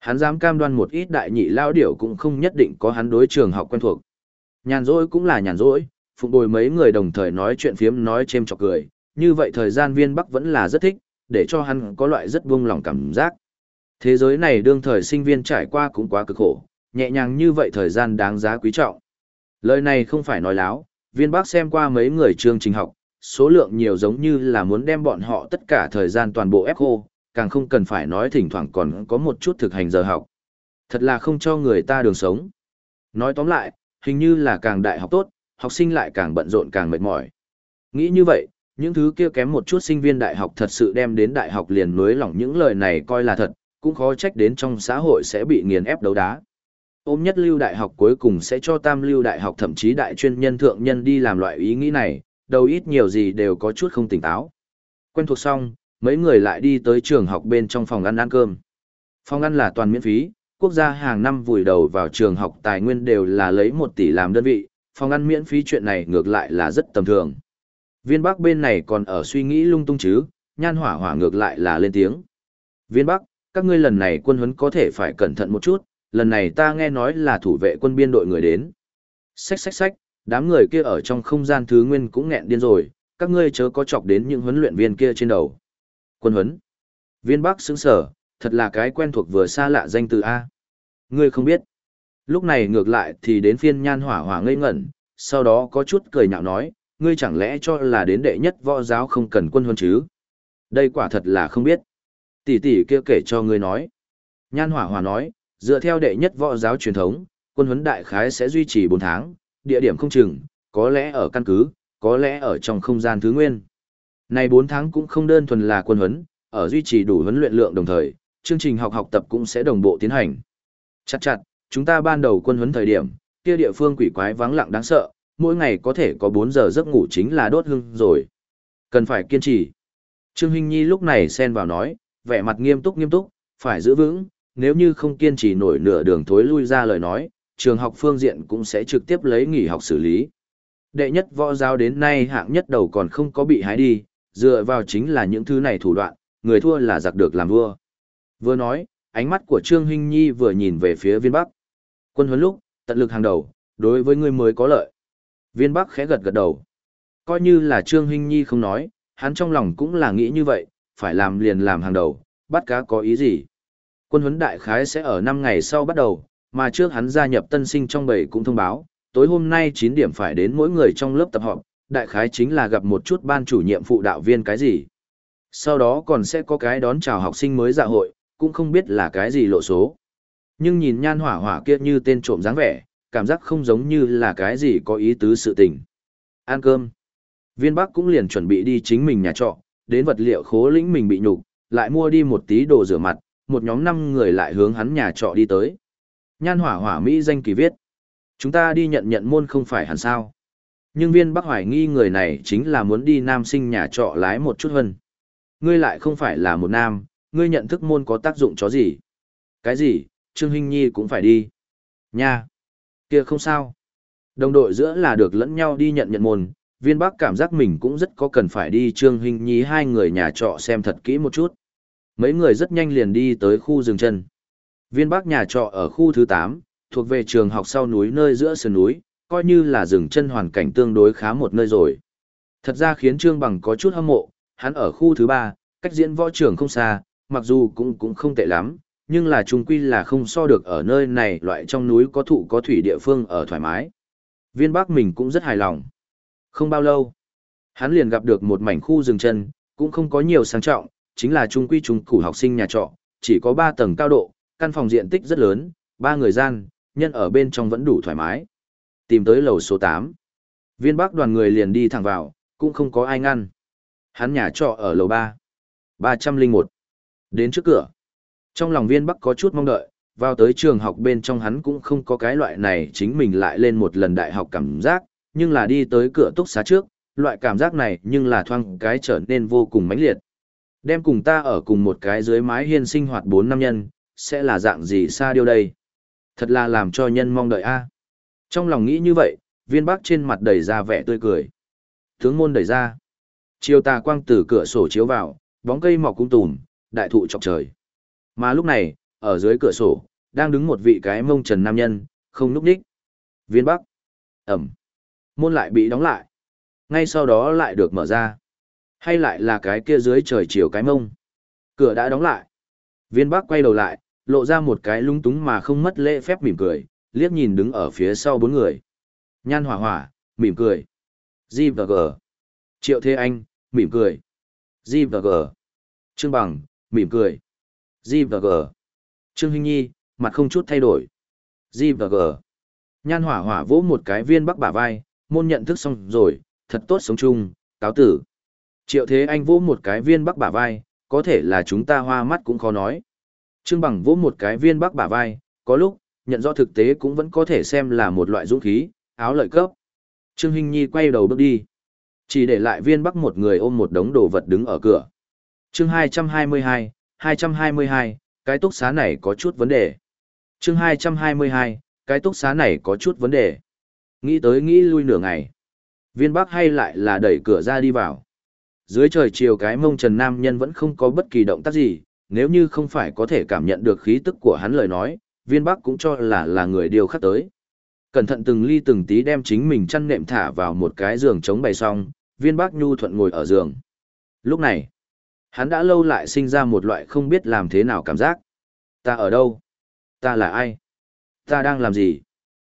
Speaker 1: Hắn dám cam đoan một ít đại nhị lao điểu cũng không nhất định có hắn đối trường học quen thuộc. Nhàn rỗi cũng là nhàn rỗi, phụng bồi mấy người đồng thời nói chuyện phiếm nói chêm chọc cười, như vậy thời gian viên Bắc vẫn là rất thích, để cho hắn có loại rất buông lòng cảm giác. Thế giới này đương thời sinh viên trải qua cũng quá cực khổ, nhẹ nhàng như vậy thời gian đáng giá quý trọng. Lời này không phải nói láo, viên bắc xem qua mấy người chương trình học, số lượng nhiều giống như là muốn đem bọn họ tất cả thời gian toàn bộ ép khô, càng không cần phải nói thỉnh thoảng còn có một chút thực hành giờ học. Thật là không cho người ta đường sống. Nói tóm lại, hình như là càng đại học tốt, học sinh lại càng bận rộn càng mệt mỏi. Nghĩ như vậy, những thứ kia kém một chút sinh viên đại học thật sự đem đến đại học liền nối lỏng những lời này coi là thật, cũng khó trách đến trong xã hội sẽ bị nghiền ép đấu đá. Ôm nhất lưu đại học cuối cùng sẽ cho tam lưu đại học thậm chí đại chuyên nhân thượng nhân đi làm loại ý nghĩ này, đầu ít nhiều gì đều có chút không tỉnh táo. Quen thuộc xong, mấy người lại đi tới trường học bên trong phòng ăn ăn cơm. Phòng ăn là toàn miễn phí, quốc gia hàng năm vùi đầu vào trường học tài nguyên đều là lấy 1 tỷ làm đơn vị, phòng ăn miễn phí chuyện này ngược lại là rất tầm thường. Viên Bắc bên này còn ở suy nghĩ lung tung chứ, nhan hỏa hỏa ngược lại là lên tiếng. Viên Bắc, các ngươi lần này quân huấn có thể phải cẩn thận một chút, lần này ta nghe nói là thủ vệ quân biên đội người đến. Xách xách xách, đám người kia ở trong không gian thứ nguyên cũng nghẹn điên rồi, các ngươi chớ có chọc đến những huấn luyện viên kia trên đầu. Quân huấn. Viên Bắc sững sở, thật là cái quen thuộc vừa xa lạ danh từ A. Ngươi không biết. Lúc này ngược lại thì đến phiên nhan hỏa hỏa ngây ngẩn, sau đó có chút cười nhạo nói, ngươi chẳng lẽ cho là đến đệ nhất võ giáo không cần quân huấn chứ? Đây quả thật là không biết tỷ tỷ kia kể cho ngươi nói. Nhan hỏa hỏa nói, dựa theo đệ nhất võ giáo truyền thống, quân huấn đại khái sẽ duy trì 4 tháng, địa điểm không chừng, có lẽ ở căn cứ, có lẽ ở trong không gian thứ nguyên. Này 4 tháng cũng không đơn thuần là quân huấn, ở duy trì đủ huấn luyện lượng đồng thời, chương trình học học tập cũng sẽ đồng bộ tiến hành. Chặt chặt, chúng ta ban đầu quân huấn thời điểm, kia địa phương quỷ quái vắng lặng đáng sợ, mỗi ngày có thể có 4 giờ giấc ngủ chính là đốt hương rồi. Cần phải kiên trì. Trương Hinh Nhi lúc này xen vào nói, vẻ mặt nghiêm túc nghiêm túc, phải giữ vững, nếu như không kiên trì nổi nửa đường thối lui ra lời nói, trường học phương diện cũng sẽ trực tiếp lấy nghỉ học xử lý. Đệ nhất võ giáo đến nay hạng nhất đầu còn không có bị hái đi, dựa vào chính là những thứ này thủ đoạn, người thua là giặc được làm vua. Vừa nói, ánh mắt của Trương Hinh Nhi vừa nhìn về phía viên Bắc. Quân huấn lúc, tận lực hàng đầu, đối với người mới có lợi. Viên Bắc khẽ gật gật đầu. Coi như là Trương Hinh Nhi không nói, hắn trong lòng cũng là nghĩ như vậy, phải làm liền làm hàng đầu, bắt cá có ý gì. Quân huấn đại khái sẽ ở 5 ngày sau bắt đầu, mà trước hắn gia nhập tân sinh trong bầy cũng thông báo, tối hôm nay 9 điểm phải đến mỗi người trong lớp tập họp, đại khái chính là gặp một chút ban chủ nhiệm phụ đạo viên cái gì. Sau đó còn sẽ có cái đón chào học sinh mới dạ hội, cũng không biết là cái gì lộ số. Nhưng nhìn nhan hỏa hỏa kia như tên trộm dáng vẻ, cảm giác không giống như là cái gì có ý tứ sự tình. Ăn cơm. Viên Bắc cũng liền chuẩn bị đi chính mình nhà trọ, đến vật liệu khố lĩnh mình bị nhục, lại mua đi một tí đồ rửa mặt, một nhóm năm người lại hướng hắn nhà trọ đi tới. Nhan hỏa hỏa Mỹ danh kỳ viết. Chúng ta đi nhận nhận môn không phải hẳn sao. Nhưng viên bắc hoài nghi người này chính là muốn đi nam sinh nhà trọ lái một chút hơn. Ngươi lại không phải là một nam, ngươi nhận thức môn có tác dụng chó gì. Cái gì, Trương Hinh Nhi cũng phải đi. Nha, kia không sao. Đồng đội giữa là được lẫn nhau đi nhận nhận môn, viên bắc cảm giác mình cũng rất có cần phải đi trương Hinh Nhi hai người nhà trọ xem thật kỹ một chút mấy người rất nhanh liền đi tới khu rừng chân viên bắc nhà trọ ở khu thứ tám thuộc về trường học sau núi nơi giữa sườn núi coi như là rừng chân hoàn cảnh tương đối khá một nơi rồi. Thật ra khiến Trương Bằng có chút hâm mộ, hắn ở khu thứ ba, cách diễn võ trường không xa, mặc dù cũng cũng không tệ lắm, nhưng là trung quy là không so được ở nơi này loại trong núi có thụ có thủy địa phương ở thoải mái. Viên Bắc mình cũng rất hài lòng. Không bao lâu, hắn liền gặp được một mảnh khu rừng chân, cũng không có nhiều sang trọng, chính là trung quy trung củ học sinh nhà trọ, chỉ có 3 tầng cao độ, căn phòng diện tích rất lớn, ba người gian, nhân ở bên trong vẫn đủ thoải mái. Tìm tới lầu số 8. Viên Bắc đoàn người liền đi thẳng vào, cũng không có ai ngăn. Hắn nhà trọ ở lầu 3. 301. Đến trước cửa. Trong lòng viên Bắc có chút mong đợi, vào tới trường học bên trong hắn cũng không có cái loại này chính mình lại lên một lần đại học cảm giác, nhưng là đi tới cửa túc xá trước, loại cảm giác này nhưng là thoang cái trở nên vô cùng mãnh liệt. Đem cùng ta ở cùng một cái dưới mái hiên sinh hoạt bốn năm nhân, sẽ là dạng gì xa điều đây? Thật là làm cho nhân mong đợi a. Trong lòng nghĩ như vậy, viên bắc trên mặt đầy ra vẻ tươi cười. Tướng môn đẩy ra. Chiều tà quang từ cửa sổ chiếu vào, bóng cây mọc cung tùm, đại thụ chọc trời. Mà lúc này, ở dưới cửa sổ, đang đứng một vị cái mông trần nam nhân, không núp đích. Viên bắc. Ẩm. Môn lại bị đóng lại. Ngay sau đó lại được mở ra. Hay lại là cái kia dưới trời chiều cái mông. Cửa đã đóng lại. Viên bắc quay đầu lại, lộ ra một cái lung túng mà không mất lễ phép mỉm cười, liếc nhìn đứng ở phía sau bốn người. Nhan hỏa hỏa, mỉm cười. G và G. Triệu Thế Anh, mỉm cười. G và G. Trương Bằng, mỉm cười. G và G. Trương Hinh Nhi, mặt không chút thay đổi. G và G. Nhan hỏa hỏa vỗ một cái viên bắc bả vai, môn nhận thức xong rồi, thật tốt sống chung, cáo tử. Triệu Thế Anh vỗ một cái viên bắc bả vai, có thể là chúng ta hoa mắt cũng khó nói. Trương Bằng vỗ một cái viên bắc bả vai, có lúc, nhận rõ thực tế cũng vẫn có thể xem là một loại dũng khí, áo lợi cấp. Trương Hinh Nhi quay đầu bước đi. Chỉ để lại viên bắc một người ôm một đống đồ vật đứng ở cửa. chương 222, 222, cái túc xá này có chút vấn đề. chương 222, cái túc xá này có chút vấn đề. Nghĩ tới nghĩ lui nửa ngày. Viên bắc hay lại là đẩy cửa ra đi vào. Dưới trời chiều cái mông trần nam nhân vẫn không có bất kỳ động tác gì, nếu như không phải có thể cảm nhận được khí tức của hắn lời nói, viên bắc cũng cho là là người điều khắc tới. Cẩn thận từng ly từng tí đem chính mình chăn nệm thả vào một cái giường chống bày xong, viên bắc nhu thuận ngồi ở giường. Lúc này, hắn đã lâu lại sinh ra một loại không biết làm thế nào cảm giác. Ta ở đâu? Ta là ai? Ta đang làm gì?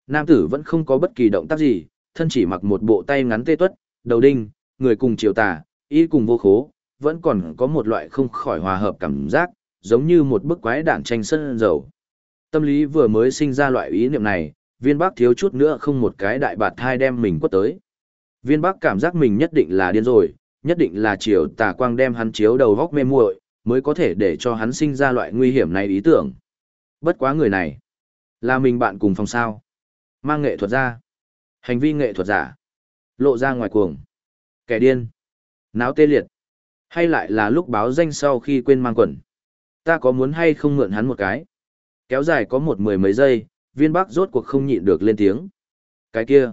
Speaker 1: Nam tử vẫn không có bất kỳ động tác gì, thân chỉ mặc một bộ tay ngắn tê tuất, đầu đinh, người cùng chiều tà, y cùng vô khố, vẫn còn có một loại không khỏi hòa hợp cảm giác, giống như một bức quái đản tranh sân dầu. Tâm lý vừa mới sinh ra loại ý niệm này, viên bác thiếu chút nữa không một cái đại bạt thai đem mình quất tới. Viên bác cảm giác mình nhất định là điên rồi, nhất định là chiều tà quang đem hắn chiếu đầu góc mê muội mới có thể để cho hắn sinh ra loại nguy hiểm này ý tưởng. Bất quá người này, là mình bạn cùng phòng sao. Mang nghệ thuật ra. Hành vi nghệ thuật giả. Lộ ra ngoài cuồng. Kẻ điên. Náo tê liệt. Hay lại là lúc báo danh sau khi quên mang quần. Ta có muốn hay không mượn hắn một cái. Kéo dài có một mười mấy giây, viên bắc rốt cuộc không nhịn được lên tiếng. Cái kia.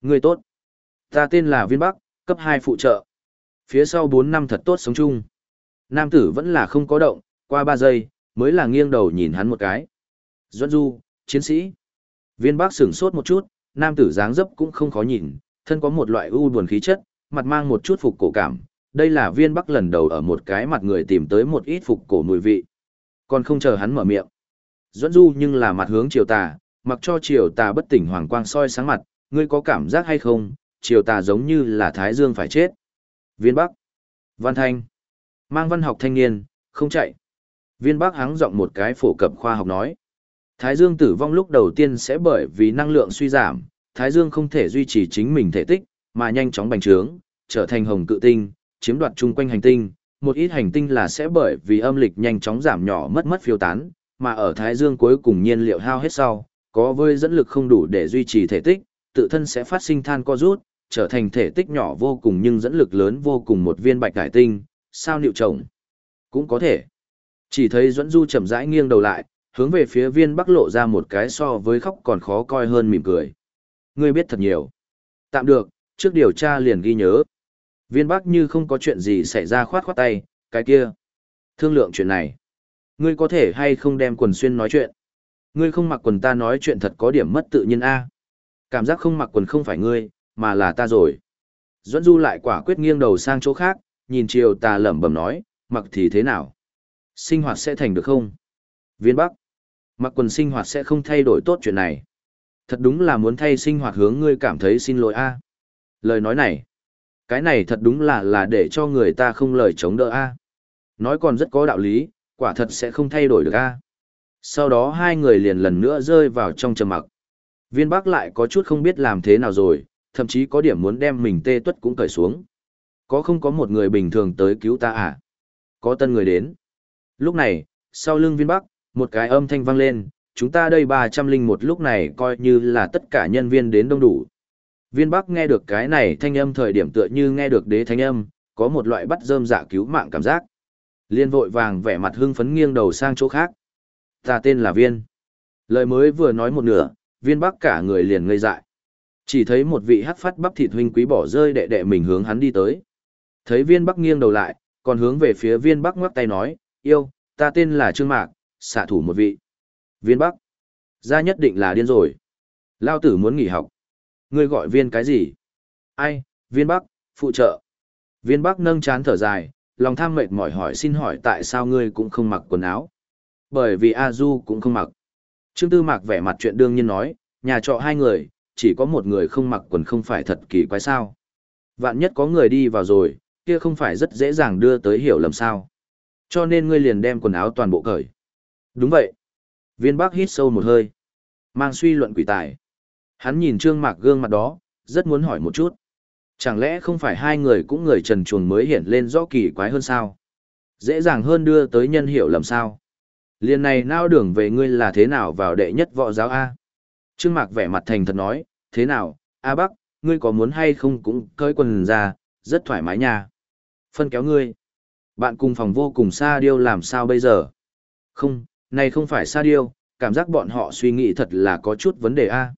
Speaker 1: Người tốt. Ta tên là viên bắc, cấp hai phụ trợ. Phía sau bốn năm thật tốt sống chung. Nam tử vẫn là không có động, qua ba giây, mới là nghiêng đầu nhìn hắn một cái. Doãn du, chiến sĩ. Viên bác sửng sốt một chút, nam tử dáng dấp cũng không khó nhìn, thân có một loại u buồn khí chất, mặt mang một chút phục cổ cảm. Đây là viên bắc lần đầu ở một cái mặt người tìm tới một ít phục cổ mùi vị. Còn không chờ hắn mở miệng. Duẫn du nhưng là mặt hướng chiều tà, mặc cho chiều tà bất tỉnh hoàng quang soi sáng mặt, ngươi có cảm giác hay không, chiều tà giống như là thái dương phải chết. Viên bắc. Văn thanh. Mang văn học thanh niên, không chạy. Viên bắc hắng giọng một cái phổ cập khoa học nói. Thái dương tử vong lúc đầu tiên sẽ bởi vì năng lượng suy giảm, Thái dương không thể duy trì chính mình thể tích, mà nhanh chóng bành trướng, trở thành hồng cự tinh, chiếm đoạt chung quanh hành tinh. Một ít hành tinh là sẽ bởi vì âm lịch nhanh chóng giảm nhỏ mất mất phiêu tán, mà ở Thái dương cuối cùng nhiên liệu hao hết sau, có với dẫn lực không đủ để duy trì thể tích, tự thân sẽ phát sinh than co rút, trở thành thể tích nhỏ vô cùng nhưng dẫn lực lớn vô cùng một viên bạch cải tinh, sao liệu trồng. Cũng có thể. Chỉ thấy Duẫn Du chậm rãi nghiêng đầu lại, hướng về phía viên bắc lộ ra một cái so với khóc còn khó coi hơn mỉm cười. Ngươi biết thật nhiều. Tạm được, trước điều tra liền ghi nhớ. Viên bắc như không có chuyện gì xảy ra khoát khoát tay, cái kia. Thương lượng chuyện này. Ngươi có thể hay không đem quần xuyên nói chuyện. Ngươi không mặc quần ta nói chuyện thật có điểm mất tự nhiên a. Cảm giác không mặc quần không phải ngươi, mà là ta rồi. Duẫn Du lại quả quyết nghiêng đầu sang chỗ khác, nhìn chiều ta lẩm bẩm nói, mặc thì thế nào? Sinh hoạt sẽ thành được không? Viên Bắc. Mặc quần sinh hoạt sẽ không thay đổi tốt chuyện này. Thật đúng là muốn thay sinh hoạt hướng ngươi cảm thấy xin lỗi a. Lời nói này. Cái này thật đúng là là để cho người ta không lời chống đỡ a. Nói còn rất có đạo lý, quả thật sẽ không thay đổi được a. Sau đó hai người liền lần nữa rơi vào trong trầm mặc. Viên Bắc lại có chút không biết làm thế nào rồi, thậm chí có điểm muốn đem mình tê tuất cũng cởi xuống. Có không có một người bình thường tới cứu ta à? Có tân người đến. Lúc này, sau lưng viên bắc, một cái âm thanh vang lên, chúng ta đây ba trăm linh một lúc này coi như là tất cả nhân viên đến đông đủ. Viên bắc nghe được cái này thanh âm thời điểm tựa như nghe được đế thanh âm, có một loại bắt rơm dạ cứu mạng cảm giác. Liên vội vàng vẻ mặt hưng phấn nghiêng đầu sang chỗ khác. Ta tên là Viên. Lời mới vừa nói một nửa, viên bắc cả người liền ngây dại. Chỉ thấy một vị hắc phát bắp thịt huynh quý bỏ rơi đệ đệ mình hướng hắn đi tới. Thấy viên bắc nghiêng đầu lại, còn hướng về phía viên bắc ngoắc tay nói, yêu, ta tên là Trương Mạc, xạ thủ một vị. Viên bắc, ra nhất định là điên rồi. Lao tử muốn nghỉ học. Ngươi gọi viên cái gì? Ai, viên bắc, phụ trợ. Viên bắc nâng chán thở dài, lòng tham mệt mỏi hỏi xin hỏi tại sao ngươi cũng không mặc quần áo. Bởi vì A Du cũng không mặc. Trương Tư Mạc vẻ mặt chuyện đương nhiên nói, nhà trọ hai người, chỉ có một người không mặc quần không phải thật kỳ quái sao. Vạn nhất có người đi vào rồi, kia không phải rất dễ dàng đưa tới hiểu lầm sao. Cho nên ngươi liền đem quần áo toàn bộ cởi. Đúng vậy. Viên bắc hít sâu một hơi. Mang suy luận quỷ tài. Hắn nhìn trương mạc gương mặt đó, rất muốn hỏi một chút. Chẳng lẽ không phải hai người cũng người trần chuồng mới hiện lên rõ kỳ quái hơn sao? Dễ dàng hơn đưa tới nhân hiểu lầm sao? Liên này nao đường về ngươi là thế nào vào đệ nhất võ giáo A? Trương Mạc vẻ mặt thành thật nói, thế nào, A Bắc, ngươi có muốn hay không cũng cởi quần ra, rất thoải mái nha. Phân kéo ngươi. Bạn cùng phòng vô cùng xa điêu làm sao bây giờ? Không, này không phải xa điêu, cảm giác bọn họ suy nghĩ thật là có chút vấn đề A.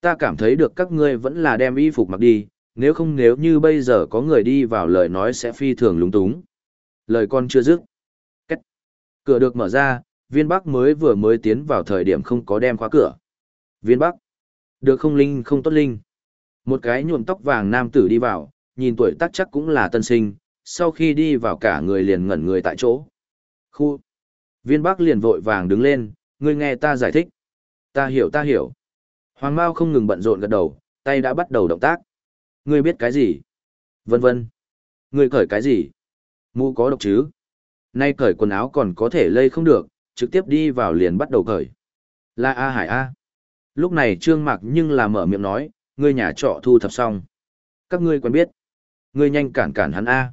Speaker 1: Ta cảm thấy được các ngươi vẫn là đem y phục mặc đi, nếu không nếu như bây giờ có người đi vào lời nói sẽ phi thường lúng túng. Lời con chưa dứt. Cách. Cửa được mở ra, viên bắc mới vừa mới tiến vào thời điểm không có đem khóa cửa. Viên bắc. Được không linh không tốt linh. Một cái nhuộm tóc vàng nam tử đi vào, nhìn tuổi tác chắc cũng là tân sinh, sau khi đi vào cả người liền ngẩn người tại chỗ. Khu. Viên bắc liền vội vàng đứng lên, ngươi nghe ta giải thích. Ta hiểu ta hiểu. Hoàng Mao không ngừng bận rộn gật đầu, tay đã bắt đầu động tác. Ngươi biết cái gì? Vân vân. Ngươi cởi cái gì? Mũ có độc chứ? Nay cởi quần áo còn có thể lây không được, trực tiếp đi vào liền bắt đầu cởi. La A Hải A. Lúc này Trương Mạc nhưng là mở miệng nói, ngươi nhà trọ thu thập xong. Các ngươi quen biết. Ngươi nhanh cản cản hắn A.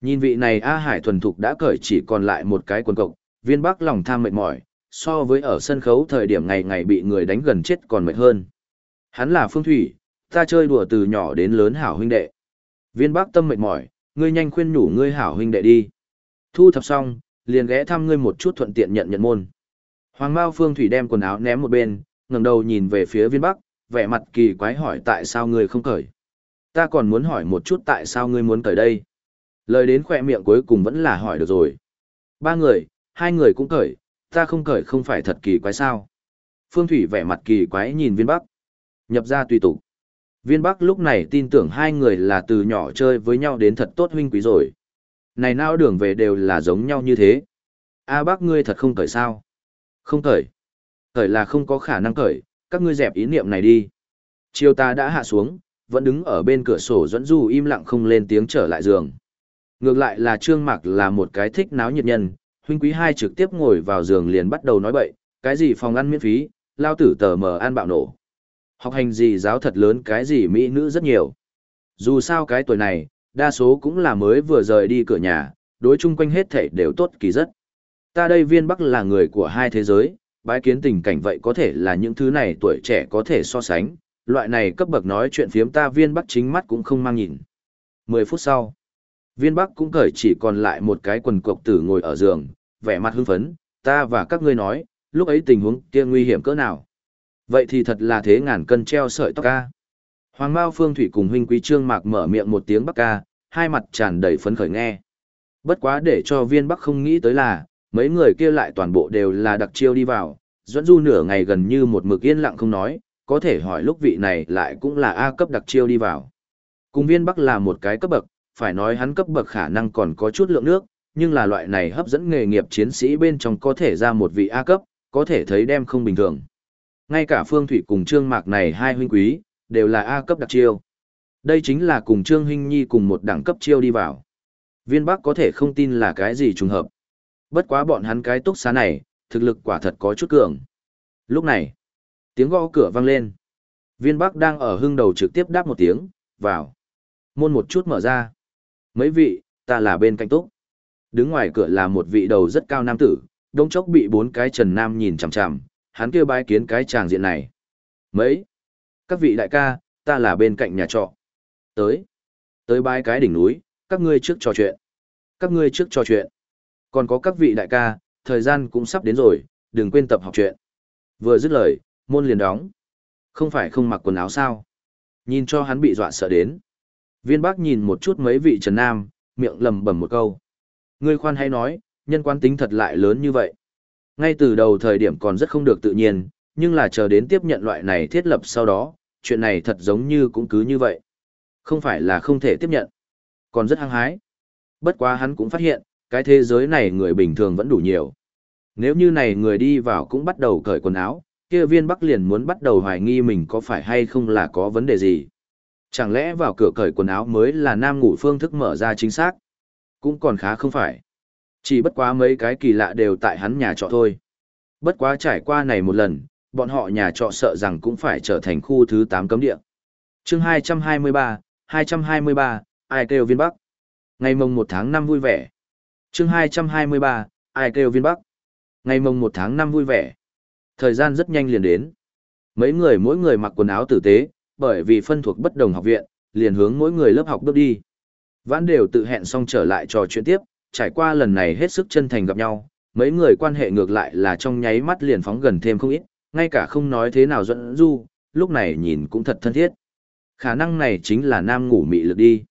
Speaker 1: Nhìn vị này A Hải thuần thục đã cởi chỉ còn lại một cái quần cộc, viên bắc lòng tham mệt mỏi, so với ở sân khấu thời điểm ngày ngày bị người đánh gần chết còn mệt hơn. Hắn là Phương Thủy, ta chơi đùa từ nhỏ đến lớn hảo huynh đệ. Viên bắc tâm mệt mỏi, ngươi nhanh khuyên nhủ ngươi hảo huynh đệ đi. Thu thập xong, liền ghé thăm ngươi một chút thuận tiện nhận nhận môn. Hoàng Mao Phương Thủy đem quần áo ném một bên, ngẩng đầu nhìn về phía viên bắc, vẻ mặt kỳ quái hỏi tại sao ngươi không cởi. Ta còn muốn hỏi một chút tại sao ngươi muốn cởi đây. Lời đến khỏe miệng cuối cùng vẫn là hỏi được rồi. Ba người, hai người cũng cởi, ta không cởi không phải thật kỳ quái sao. Phương Thủy vẻ mặt kỳ quái nhìn viên bắc. Nhập ra tùy tục. Viên bắc lúc này tin tưởng hai người là từ nhỏ chơi với nhau đến thật tốt huynh quý rồi. Này nào đường về đều là giống nhau như thế. A à, bác ngươi thật không cởi sao? Không cởi. Cởi là không có khả năng cởi, các ngươi dẹp ý niệm này đi. Chiều ta đã hạ xuống, vẫn đứng ở bên cửa sổ dẫn du im lặng không lên tiếng trở lại giường. Ngược lại là Trương Mạc là một cái thích náo nhiệt nhân, huynh quý hai trực tiếp ngồi vào giường liền bắt đầu nói bậy, cái gì phòng ăn miễn phí, lao tử tờ mờ ăn bạo nổ. Học hành gì giáo thật lớn cái gì mỹ nữ rất nhiều. Dù sao cái tuổi này, đa số cũng là mới vừa rời đi cửa nhà, đối chung quanh hết thảy đều tốt kỳ rất. Ta đây viên bắc là người của hai thế giới, bái kiến tình cảnh vậy có thể là những thứ này tuổi trẻ có thể so sánh, loại này cấp bậc nói chuyện phiếm ta viên bắc chính mắt cũng không mang nhìn. 10 phút sau, viên bắc cũng cởi chỉ còn lại một cái quần cộc tử ngồi ở giường, vẻ mặt hưng phấn, ta và các ngươi nói, lúc ấy tình huống kia nguy hiểm cỡ nào. Vậy thì thật là thế ngàn cân treo sợi tóc ca. Hoàng Mao Phương Thủy cùng huynh quý trương mạc mở miệng một tiếng bắc ca, hai mặt tràn đầy phấn khởi nghe. Bất quá để cho viên bắc không nghĩ tới là, mấy người kia lại toàn bộ đều là đặc chiêu đi vào, dẫn du nửa ngày gần như một mực yên lặng không nói, có thể hỏi lúc vị này lại cũng là A cấp đặc chiêu đi vào. Cùng viên Bắc là một cái cấp bậc, phải nói hắn cấp bậc khả năng còn có chút lượng nước, nhưng là loại này hấp dẫn nghề nghiệp chiến sĩ bên trong có thể ra một vị A cấp, có thể thấy đem không bình thường. Ngay cả Phương Thủy cùng Trương Mạc này hai huynh quý, đều là A cấp đặc chiêu. Đây chính là cùng Trương Hinh Nhi cùng một đẳng cấp chiêu đi vào. Viên Bắc có thể không tin là cái gì trùng hợp. Bất quá bọn hắn cái túc xá này, thực lực quả thật có chút cường. Lúc này, tiếng gõ cửa vang lên. Viên Bắc đang ở hưng đầu trực tiếp đáp một tiếng, vào. Môn một chút mở ra. Mấy vị, ta là bên cạnh túc. Đứng ngoài cửa là một vị đầu rất cao nam tử, đông chốc bị bốn cái trần nam nhìn chằm chằm, hắn kêu bái kiến cái tràng diện này. Mấy? Các vị đại ca, ta là bên cạnh nhà trọ. Tới. Tới bái cái đỉnh núi, các ngươi trước trò chuyện. Các ngươi trước trò chuyện. Còn có các vị đại ca, thời gian cũng sắp đến rồi, đừng quên tập học chuyện. Vừa dứt lời, môn liền đóng. Không phải không mặc quần áo sao? Nhìn cho hắn bị dọa sợ đến. Viên Bắc nhìn một chút mấy vị trần nam, miệng lầm bầm một câu. Ngươi khoan hay nói, nhân quan tính thật lại lớn như vậy. Ngay từ đầu thời điểm còn rất không được tự nhiên, nhưng là chờ đến tiếp nhận loại này thiết lập sau đó, chuyện này thật giống như cũng cứ như vậy. Không phải là không thể tiếp nhận, còn rất hăng hái. Bất quá hắn cũng phát hiện, cái thế giới này người bình thường vẫn đủ nhiều. Nếu như này người đi vào cũng bắt đầu cởi quần áo, kia viên bắc liền muốn bắt đầu hoài nghi mình có phải hay không là có vấn đề gì. Chẳng lẽ vào cửa cởi quần áo mới là nam ngủ phương thức mở ra chính xác? Cũng còn khá không phải. Chỉ bất quá mấy cái kỳ lạ đều tại hắn nhà trọ thôi. Bất quá trải qua này một lần, bọn họ nhà trọ sợ rằng cũng phải trở thành khu thứ 8 cấm địa. chương 223, 223, ai kêu viên bắc. Ngày mồng 1 tháng 5 vui vẻ. chương 223, ai kêu viên bắc. Ngày mồng 1 tháng 5 vui vẻ. Thời gian rất nhanh liền đến. Mấy người mỗi người mặc quần áo tử tế, bởi vì phân thuộc bất đồng học viện, liền hướng mỗi người lớp học bước đi. Vãn đều tự hẹn xong trở lại trò chuyện tiếp, trải qua lần này hết sức chân thành gặp nhau, mấy người quan hệ ngược lại là trong nháy mắt liền phóng gần thêm không ít, ngay cả không nói thế nào dẫn du, lúc này nhìn cũng thật thân thiết. Khả năng này chính là nam ngủ mị lực đi.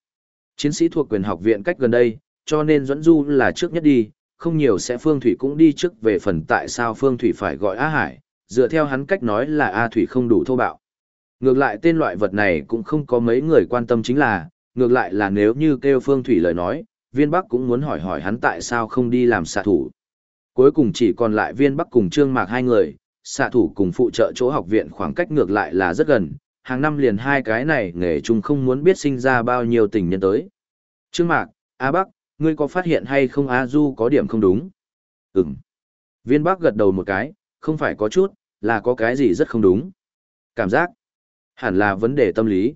Speaker 1: Chiến sĩ thuộc quyền học viện cách gần đây, cho nên dẫn du là trước nhất đi, không nhiều sẽ Phương Thủy cũng đi trước về phần tại sao Phương Thủy phải gọi A Hải, dựa theo hắn cách nói là A Thủy không đủ thô bạo. Ngược lại tên loại vật này cũng không có mấy người quan tâm chính là, ngược lại là nếu như kêu Phương Thủy lời nói, viên Bắc cũng muốn hỏi hỏi hắn tại sao không đi làm xạ thủ. Cuối cùng chỉ còn lại viên Bắc cùng Trương Mạc hai người, xạ thủ cùng phụ trợ chỗ học viện khoảng cách ngược lại là rất gần, hàng năm liền hai cái này nghề chung không muốn biết sinh ra bao nhiêu tình nhân tới. Trương Mạc, A Bắc, ngươi có phát hiện hay không A Du có điểm không đúng? Ừm. Viên Bắc gật đầu một cái, không phải có chút, là có cái gì rất không đúng. Cảm giác, hẳn là vấn đề tâm lý.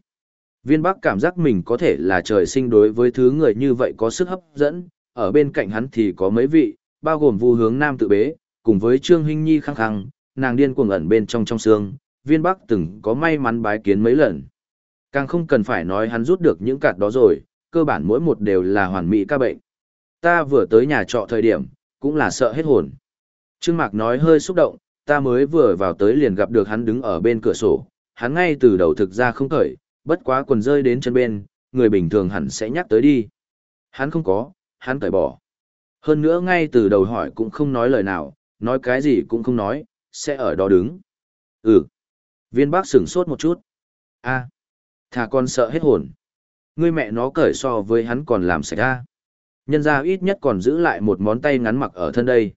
Speaker 1: Viên Bắc cảm giác mình có thể là trời sinh đối với thứ người như vậy có sức hấp dẫn, ở bên cạnh hắn thì có mấy vị, bao gồm Vu Hướng Nam tự bế, cùng với Trương Hinh Nhi khăng khăng, nàng điên cuồng ẩn bên trong trong xương, Viên Bắc từng có may mắn bái kiến mấy lần. Càng không cần phải nói hắn rút được những cạt đó rồi, cơ bản mỗi một đều là hoàn mỹ ca bệnh. Ta vừa tới nhà trọ thời điểm, cũng là sợ hết hồn. Trương Mạc nói hơi xúc động, ta mới vừa vào tới liền gặp được hắn đứng ở bên cửa sổ, hắn ngay từ đầu thực ra không khởi, bất quá quần rơi đến chân bên, người bình thường hẳn sẽ nhắc tới đi. Hắn không có, hắn cởi bỏ. Hơn nữa ngay từ đầu hỏi cũng không nói lời nào, nói cái gì cũng không nói, sẽ ở đó đứng. Ừ. Viên bác sửng sốt một chút. a thà con sợ hết hồn. Ngươi mẹ nó cởi so với hắn còn làm sạch ra. Nhân ra ít nhất còn giữ lại một món tay ngắn mặc ở thân đây.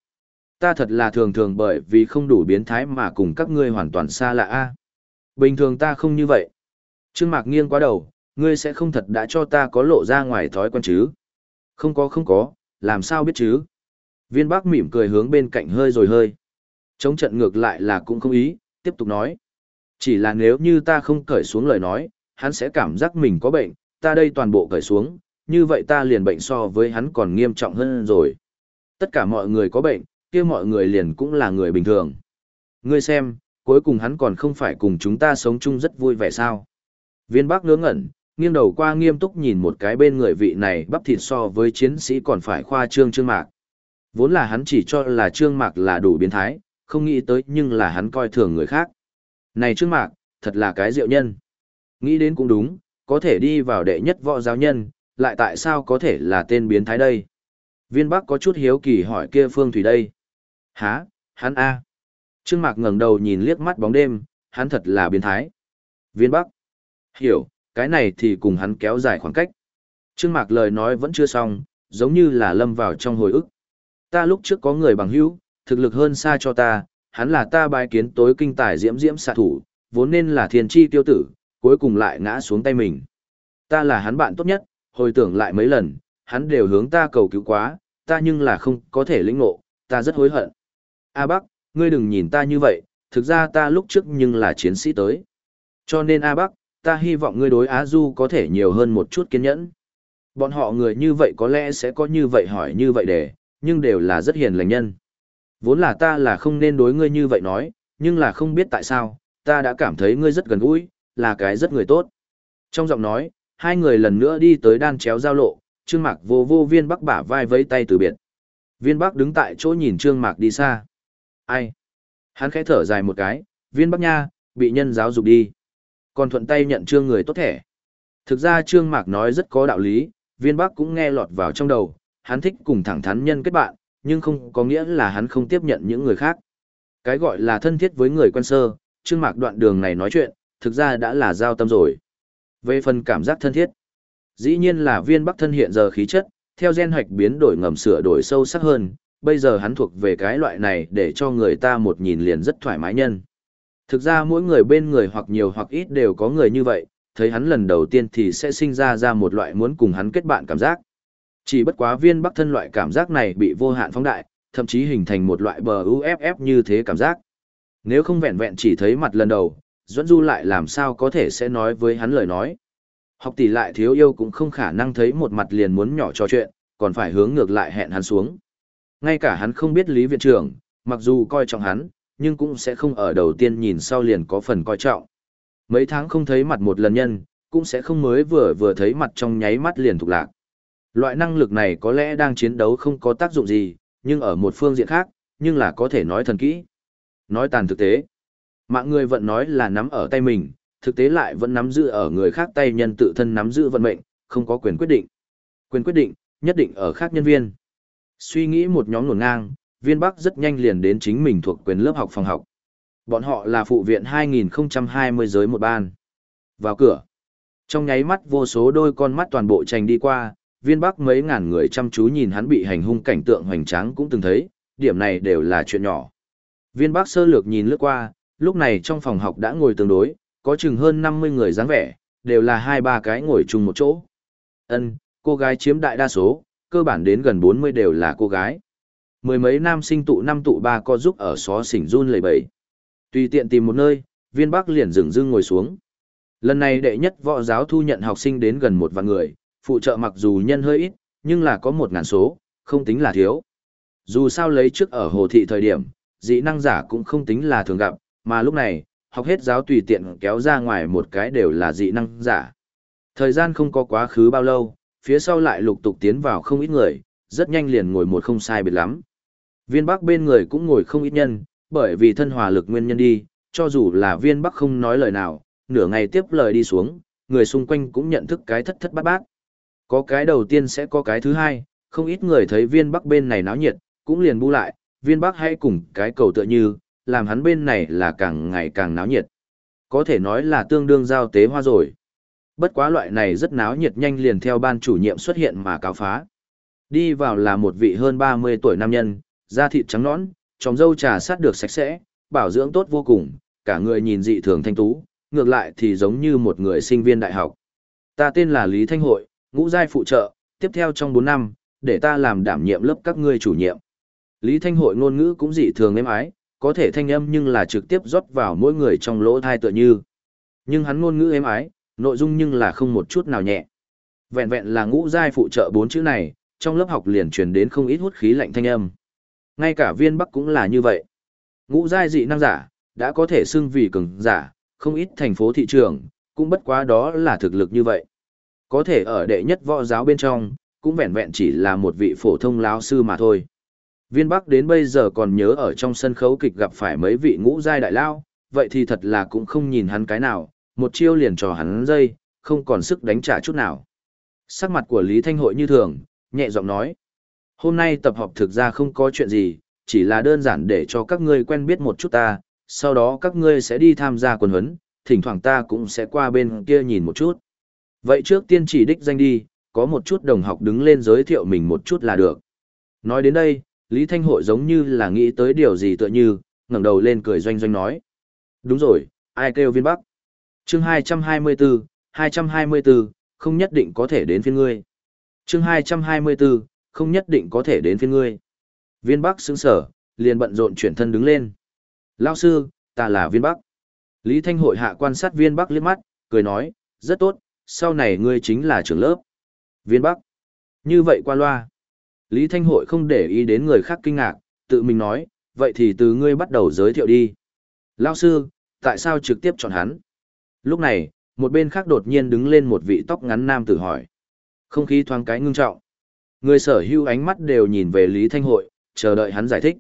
Speaker 1: Ta thật là thường thường bởi vì không đủ biến thái mà cùng các ngươi hoàn toàn xa lạ a. Bình thường ta không như vậy. Trương Mạc nghiêng qua đầu, ngươi sẽ không thật đã cho ta có lộ ra ngoài thói quen chứ? Không có không có, làm sao biết chứ? Viên Bác mỉm cười hướng bên cạnh hơi rồi hơi. Chống trận ngược lại là cũng không ý, tiếp tục nói. Chỉ là nếu như ta không cởi xuống lời nói, hắn sẽ cảm giác mình có bệnh, ta đây toàn bộ cởi xuống, như vậy ta liền bệnh so với hắn còn nghiêm trọng hơn rồi. Tất cả mọi người có bệnh, kia mọi người liền cũng là người bình thường. Ngươi xem, cuối cùng hắn còn không phải cùng chúng ta sống chung rất vui vẻ sao. Viên Bắc ngớ ngẩn, nghiêng đầu qua nghiêm túc nhìn một cái bên người vị này bắp thịt so với chiến sĩ còn phải khoa trương trương mạc. Vốn là hắn chỉ cho là trương mạc là đủ biến thái, không nghĩ tới nhưng là hắn coi thường người khác. Này trương mạc, thật là cái diệu nhân. Nghĩ đến cũng đúng, có thể đi vào đệ nhất võ giáo nhân, lại tại sao có thể là tên biến thái đây? Viên Bắc có chút hiếu kỳ hỏi kia Phương Thủy đây. Hả, hắn A. Trương Mạc ngẩng đầu nhìn liếc mắt bóng đêm, hắn thật là biến thái. Viên Bắc. Hiểu, cái này thì cùng hắn kéo dài khoảng cách. Trương Mạc lời nói vẫn chưa xong, giống như là lâm vào trong hồi ức. Ta lúc trước có người bằng hữu, thực lực hơn xa cho ta, hắn là ta bài kiến tối kinh tài diễm diễm xạ thủ, vốn nên là thiên chi tiêu tử, cuối cùng lại ngã xuống tay mình. Ta là hắn bạn tốt nhất, hồi tưởng lại mấy lần, hắn đều hướng ta cầu cứu quá, ta nhưng là không có thể lĩnh ngộ, ta rất hối hận. A Bắc, ngươi đừng nhìn ta như vậy, thực ra ta lúc trước nhưng là chiến sĩ tới. Cho nên A Bắc, ta hy vọng ngươi đối Á Du có thể nhiều hơn một chút kiên nhẫn. Bọn họ người như vậy có lẽ sẽ có như vậy hỏi như vậy để, nhưng đều là rất hiền lành nhân. Vốn là ta là không nên đối ngươi như vậy nói, nhưng là không biết tại sao, ta đã cảm thấy ngươi rất gần gũi, là cái rất người tốt. Trong giọng nói, hai người lần nữa đi tới đan chéo giao lộ, Trương Mạc vô vô viên bắc bả vai vẫy tay từ biệt. Viên bắc đứng tại chỗ nhìn Trương Mạc đi xa. Ai? Hắn khẽ thở dài một cái, viên bắc nha, bị nhân giáo dục đi. Còn thuận tay nhận trương người tốt thẻ. Thực ra Trương Mạc nói rất có đạo lý, viên bắc cũng nghe lọt vào trong đầu, hắn thích cùng thẳng thắn nhân kết bạn, nhưng không có nghĩa là hắn không tiếp nhận những người khác. Cái gọi là thân thiết với người quen sơ, Trương Mạc đoạn đường này nói chuyện, thực ra đã là giao tâm rồi. Về phần cảm giác thân thiết, dĩ nhiên là viên bắc thân hiện giờ khí chất, theo gen hoạch biến đổi ngầm sửa đổi sâu sắc hơn, bây giờ hắn thuộc về cái loại này để cho người ta một nhìn liền rất thoải mái nhân. Thực ra mỗi người bên người hoặc nhiều hoặc ít đều có người như vậy, thấy hắn lần đầu tiên thì sẽ sinh ra ra một loại muốn cùng hắn kết bạn cảm giác. Chỉ bất quá viên bắc thân loại cảm giác này bị vô hạn phóng đại, thậm chí hình thành một loại bờ UFF như thế cảm giác. Nếu không vẹn vẹn chỉ thấy mặt lần đầu, Duẫn Du lại làm sao có thể sẽ nói với hắn lời nói. Học tỷ lại thiếu yêu cũng không khả năng thấy một mặt liền muốn nhỏ trò chuyện, còn phải hướng ngược lại hẹn hắn xuống. Ngay cả hắn không biết Lý Viện trưởng, mặc dù coi trọng hắn, nhưng cũng sẽ không ở đầu tiên nhìn sau liền có phần coi trọng. Mấy tháng không thấy mặt một lần nhân, cũng sẽ không mới vừa vừa thấy mặt trong nháy mắt liền thuộc lạc. Loại năng lực này có lẽ đang chiến đấu không có tác dụng gì, nhưng ở một phương diện khác, nhưng là có thể nói thần kỹ. Nói tàn thực tế. Mạng người vẫn nói là nắm ở tay mình, thực tế lại vẫn nắm giữ ở người khác tay nhân tự thân nắm giữ vận mệnh, không có quyền quyết định. Quyền quyết định, nhất định ở khác nhân viên. Suy nghĩ một nhóm nguồn ngang, viên bắc rất nhanh liền đến chính mình thuộc quyền lớp học phòng học. Bọn họ là phụ viện 2020 giới một ban. Vào cửa. Trong nháy mắt vô số đôi con mắt toàn bộ tranh đi qua, viên bắc mấy ngàn người chăm chú nhìn hắn bị hành hung cảnh tượng hoành tráng cũng từng thấy, điểm này đều là chuyện nhỏ. Viên bắc sơ lược nhìn lướt qua, lúc này trong phòng học đã ngồi tương đối, có chừng hơn 50 người dáng vẻ, đều là hai ba cái ngồi chung một chỗ. Ân, cô gái chiếm đại đa số, cơ bản đến gần 40 đều là cô gái. Mười mấy nam sinh tụ năm tụ ba co giúp ở xó xỉnh run lầy bầy. Tùy tiện tìm một nơi, viên bắc liền dừng dưng ngồi xuống. Lần này đệ nhất võ giáo thu nhận học sinh đến gần một vạn người, phụ trợ mặc dù nhân hơi ít, nhưng là có một ngàn số, không tính là thiếu. Dù sao lấy trước ở hồ thị thời điểm, dị năng giả cũng không tính là thường gặp, mà lúc này, học hết giáo tùy tiện kéo ra ngoài một cái đều là dị năng giả. Thời gian không có quá khứ bao lâu, phía sau lại lục tục tiến vào không ít người, rất nhanh liền ngồi một không sai biệt lắm. Viên Bắc bên người cũng ngồi không ít nhân, bởi vì thân hòa lực nguyên nhân đi, cho dù là viên Bắc không nói lời nào, nửa ngày tiếp lời đi xuống, người xung quanh cũng nhận thức cái thất thất bát bát. Có cái đầu tiên sẽ có cái thứ hai, không ít người thấy viên Bắc bên này náo nhiệt, cũng liền bu lại, viên Bắc hãy cùng cái cầu tựa như, làm hắn bên này là càng ngày càng náo nhiệt. Có thể nói là tương đương giao tế hoa rồi. Bất quá loại này rất náo nhiệt nhanh liền theo ban chủ nhiệm xuất hiện mà cáo phá. Đi vào là một vị hơn 30 tuổi nam nhân, da thịt trắng nõn, tròng dâu trà sát được sạch sẽ, bảo dưỡng tốt vô cùng, cả người nhìn dị thường thanh tú, ngược lại thì giống như một người sinh viên đại học. Ta tên là Lý Thanh Hội, ngũ giai phụ trợ, tiếp theo trong 4 năm, để ta làm đảm nhiệm lớp các ngươi chủ nhiệm. Lý Thanh Hội ngôn ngữ cũng dị thường êm ái, có thể thanh âm nhưng là trực tiếp rót vào mỗi người trong lỗ thai tựa như. Nhưng hắn ngôn ngữ êm ái, nội dung nhưng là không một chút nào nhẹ. Vẹn vẹn là ngũ giai phụ trợ bốn chữ này, trong lớp học liền truyền đến không ít hút khí lạnh thanh âm. Ngay cả viên bắc cũng là như vậy. Ngũ giai dị năng giả, đã có thể xưng vì cường giả, không ít thành phố thị trường, cũng bất quá đó là thực lực như vậy. Có thể ở đệ nhất võ giáo bên trong, cũng vẹn vẹn chỉ là một vị phổ thông lão sư mà thôi. Viên Bắc đến bây giờ còn nhớ ở trong sân khấu kịch gặp phải mấy vị ngũ giai đại lao, vậy thì thật là cũng không nhìn hắn cái nào, một chiêu liền trò hắn dây, không còn sức đánh trả chút nào. Sắc mặt của Lý Thanh Hội như thường, nhẹ giọng nói. Hôm nay tập họp thực ra không có chuyện gì, chỉ là đơn giản để cho các ngươi quen biết một chút ta, sau đó các ngươi sẽ đi tham gia quần huấn, thỉnh thoảng ta cũng sẽ qua bên kia nhìn một chút. Vậy trước tiên chỉ đích danh đi, có một chút đồng học đứng lên giới thiệu mình một chút là được. Nói đến đây, Lý Thanh Hội giống như là nghĩ tới điều gì tựa như, ngẩng đầu lên cười doanh doanh nói. Đúng rồi, ai kêu viên bắc? Chương 224, 224, không nhất định có thể đến phiên ngươi. chương 224, không nhất định có thể đến phiên ngươi. Viên bắc sững sở, liền bận rộn chuyển thân đứng lên. Lao sư, ta là viên bắc. Lý Thanh Hội hạ quan sát viên bắc liếc mắt, cười nói, rất tốt, sau này ngươi chính là trưởng lớp. Viên bắc. Như vậy qua loa. Lý Thanh Hội không để ý đến người khác kinh ngạc, tự mình nói, vậy thì từ ngươi bắt đầu giới thiệu đi. Lao sư, tại sao trực tiếp chọn hắn? Lúc này, một bên khác đột nhiên đứng lên một vị tóc ngắn nam tử hỏi. Không khí thoáng cái ngưng trọng. Người sở hữu ánh mắt đều nhìn về Lý Thanh Hội, chờ đợi hắn giải thích.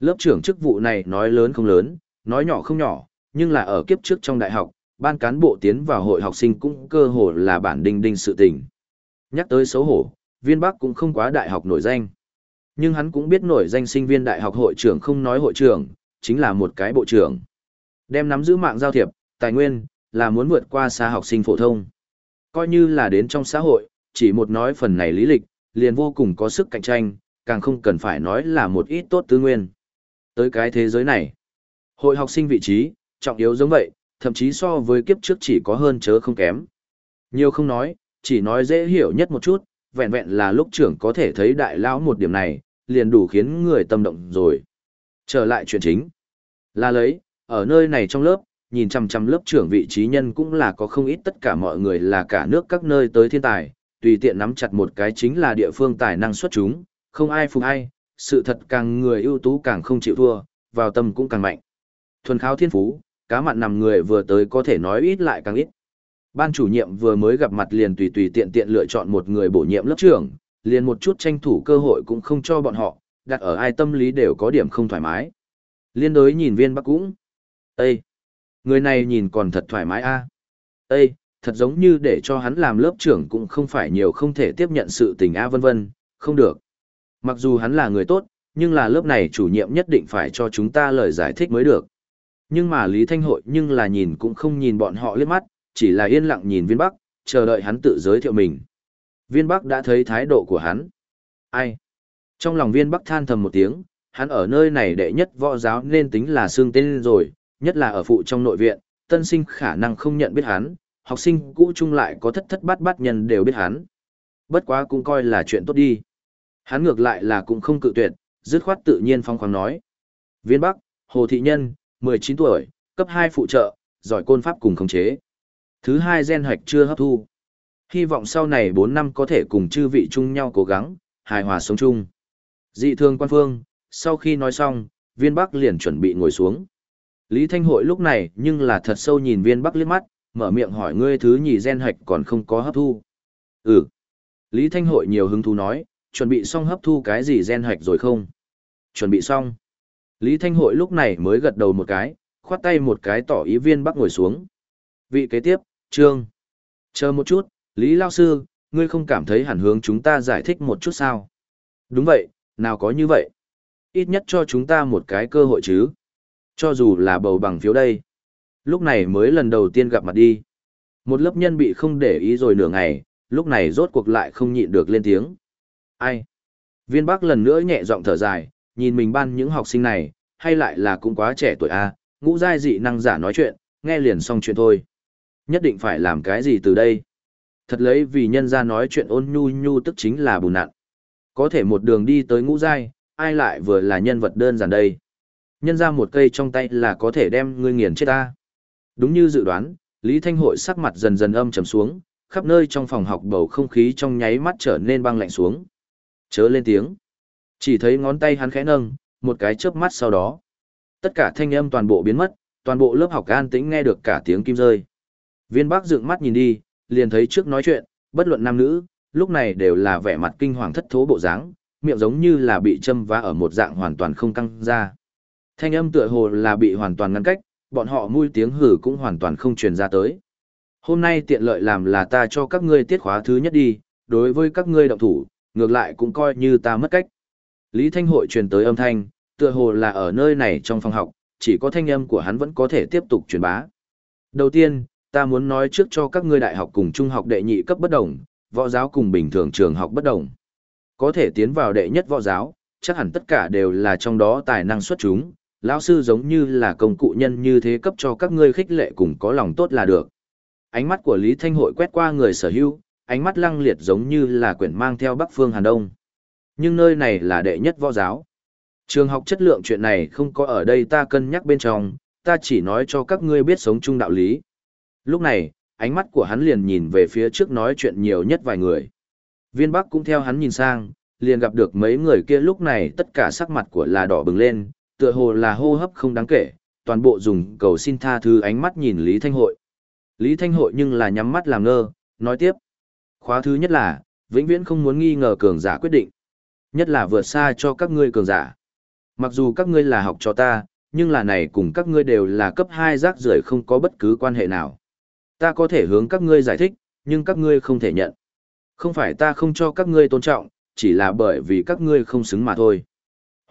Speaker 1: Lớp trưởng chức vụ này nói lớn không lớn, nói nhỏ không nhỏ, nhưng là ở kiếp trước trong đại học, ban cán bộ tiến vào hội học sinh cũng cơ hồ là bản đinh đinh sự tình. Nhắc tới xấu hổ, viên bắc cũng không quá đại học nổi danh. Nhưng hắn cũng biết nổi danh sinh viên đại học hội trưởng không nói hội trưởng, chính là một cái bộ trưởng. Đem nắm giữ mạng giao thiệp, tài nguyên, là muốn vượt qua xa học sinh phổ thông. Coi như là đến trong xã hội, chỉ một nói phần này lý lịch, liền vô cùng có sức cạnh tranh, càng không cần phải nói là một ít tốt tư nguyên. Tới cái thế giới này, hội học sinh vị trí, trọng yếu giống vậy, thậm chí so với kiếp trước chỉ có hơn chớ không kém. Nhiều không nói, chỉ nói dễ hiểu nhất một chút, vẹn vẹn là lúc trưởng có thể thấy đại lão một điểm này, liền đủ khiến người tâm động rồi. Trở lại chuyện chính. Là lấy, ở nơi này trong lớp, nhìn chăm chăm lớp trưởng vị trí nhân cũng là có không ít tất cả mọi người là cả nước các nơi tới thiên tài, tùy tiện nắm chặt một cái chính là địa phương tài năng xuất chúng, không ai phục ai, sự thật càng người ưu tú càng không chịu thua, vào tâm cũng càng mạnh. Thuần kháo thiên phú, cá mặn nằm người vừa tới có thể nói ít lại càng ít. Ban chủ nhiệm vừa mới gặp mặt liền tùy tùy tiện tiện lựa chọn một người bổ nhiệm lớp trưởng, liền một chút tranh thủ cơ hội cũng không cho bọn họ, đặt ở ai tâm lý đều có điểm không thoải mái. Liên đối nhìn viên bắc cũng. Ê! Người này nhìn còn thật thoải mái a. À? Ê! Thật giống như để cho hắn làm lớp trưởng cũng không phải nhiều không thể tiếp nhận sự tình a vân vân, không được. Mặc dù hắn là người tốt, nhưng là lớp này chủ nhiệm nhất định phải cho chúng ta lời giải thích mới được. Nhưng mà Lý Thanh Hội nhưng là nhìn cũng không nhìn bọn họ liếc mắt, chỉ là yên lặng nhìn viên bắc, chờ đợi hắn tự giới thiệu mình. Viên bắc đã thấy thái độ của hắn. Ai? Trong lòng viên bắc than thầm một tiếng, hắn ở nơi này đệ nhất võ giáo nên tính là xương tên rồi, nhất là ở phụ trong nội viện, tân sinh khả năng không nhận biết hắn, học sinh cũ chung lại có thất thất bát bát nhân đều biết hắn. Bất quá cũng coi là chuyện tốt đi. Hắn ngược lại là cũng không cự tuyệt, dứt khoát tự nhiên phong khoáng nói. Viên Bắc, Hồ Thị Nhân, 19 tuổi, cấp 2 phụ trợ, giỏi côn pháp cùng khống chế. Thứ hai gen hoạch chưa hấp thu. Hy vọng sau này 4 năm có thể cùng chư vị chung nhau cố gắng, hài hòa sống chung. Dị thương quan phương, sau khi nói xong, viên bắc liền chuẩn bị ngồi xuống. Lý Thanh Hội lúc này nhưng là thật sâu nhìn viên bắc liếc mắt, mở miệng hỏi ngươi thứ nhì gen hạch còn không có hấp thu. Ừ. Lý Thanh Hội nhiều hứng thú nói, chuẩn bị xong hấp thu cái gì gen hạch rồi không? Chuẩn bị xong. Lý Thanh Hội lúc này mới gật đầu một cái, khoát tay một cái tỏ ý viên bắc ngồi xuống. Vị kế tiếp, Trương. Chờ một chút, Lý Lao Sư, ngươi không cảm thấy hẳn hướng chúng ta giải thích một chút sao? Đúng vậy, nào có như vậy? Ít nhất cho chúng ta một cái cơ hội chứ. Cho dù là bầu bằng phiếu đây. Lúc này mới lần đầu tiên gặp mặt đi. Một lớp nhân bị không để ý rồi nửa ngày, lúc này rốt cuộc lại không nhịn được lên tiếng. Ai? Viên Bắc lần nữa nhẹ giọng thở dài, nhìn mình ban những học sinh này, hay lại là cũng quá trẻ tuổi a, à, ngũ giai dị năng giả nói chuyện, nghe liền xong chuyện thôi. Nhất định phải làm cái gì từ đây? Thật lấy vì nhân ra nói chuyện ôn nhu nhu tức chính là bùn nặn. Có thể một đường đi tới ngũ giai, ai lại vừa là nhân vật đơn giản đây. Nhân ra một cây trong tay là có thể đem ngươi nghiền chết ta. Đúng như dự đoán, Lý Thanh Hội sắc mặt dần dần âm trầm xuống, khắp nơi trong phòng học bầu không khí trong nháy mắt trở nên băng lạnh xuống. Chớ lên tiếng. Chỉ thấy ngón tay hắn khẽ nâng, một cái chớp mắt sau đó. Tất cả thanh âm toàn bộ biến mất, toàn bộ lớp học an tĩnh nghe được cả tiếng kim rơi. Viên Bắc dựng mắt nhìn đi, liền thấy trước nói chuyện, bất luận nam nữ, lúc này đều là vẻ mặt kinh hoàng thất thố bộ dáng, miệng giống như là bị châm vá ở một dạng hoàn toàn không căng ra. Thanh âm tựa hồ là bị hoàn toàn ngăn cách, bọn họ mui tiếng hử cũng hoàn toàn không truyền ra tới. Hôm nay tiện lợi làm là ta cho các ngươi tiết khóa thứ nhất đi, đối với các ngươi động thủ, ngược lại cũng coi như ta mất cách. Lý Thanh Hội truyền tới âm thanh, tựa hồ là ở nơi này trong phòng học, chỉ có thanh âm của hắn vẫn có thể tiếp tục truyền bá. Đầu tiên, ta muốn nói trước cho các ngươi đại học cùng trung học đệ nhị cấp bất đồng, võ giáo cùng bình thường trường học bất đồng. Có thể tiến vào đệ nhất võ giáo, chắc hẳn tất cả đều là trong đó tài năng xuất chúng, lão sư giống như là công cụ nhân như thế cấp cho các ngươi khích lệ cùng có lòng tốt là được. Ánh mắt của Lý Thanh Hội quét qua người sở hữu, ánh mắt lăng liệt giống như là quyển mang theo Bắc Phương Hàn Đông. Nhưng nơi này là đệ nhất võ giáo. Trường học chất lượng chuyện này không có ở đây ta cân nhắc bên trong, ta chỉ nói cho các ngươi biết sống chung đạo lý. Lúc này, ánh mắt của hắn liền nhìn về phía trước nói chuyện nhiều nhất vài người. Viên Bắc cũng theo hắn nhìn sang, liền gặp được mấy người kia lúc này tất cả sắc mặt của là đỏ bừng lên, tựa hồ là hô hấp không đáng kể, toàn bộ dùng cầu xin tha thứ ánh mắt nhìn Lý Thanh Hội. Lý Thanh Hội nhưng là nhắm mắt làm ngơ, nói tiếp. Khóa thứ nhất là, vĩnh viễn không muốn nghi ngờ cường giả quyết định. Nhất là vượt xa cho các ngươi cường giả. Mặc dù các ngươi là học cho ta, nhưng là này cùng các ngươi đều là cấp 2 rác rưởi không có bất cứ quan hệ nào. Ta có thể hướng các ngươi giải thích, nhưng các ngươi không thể nhận. Không phải ta không cho các ngươi tôn trọng, chỉ là bởi vì các ngươi không xứng mà thôi.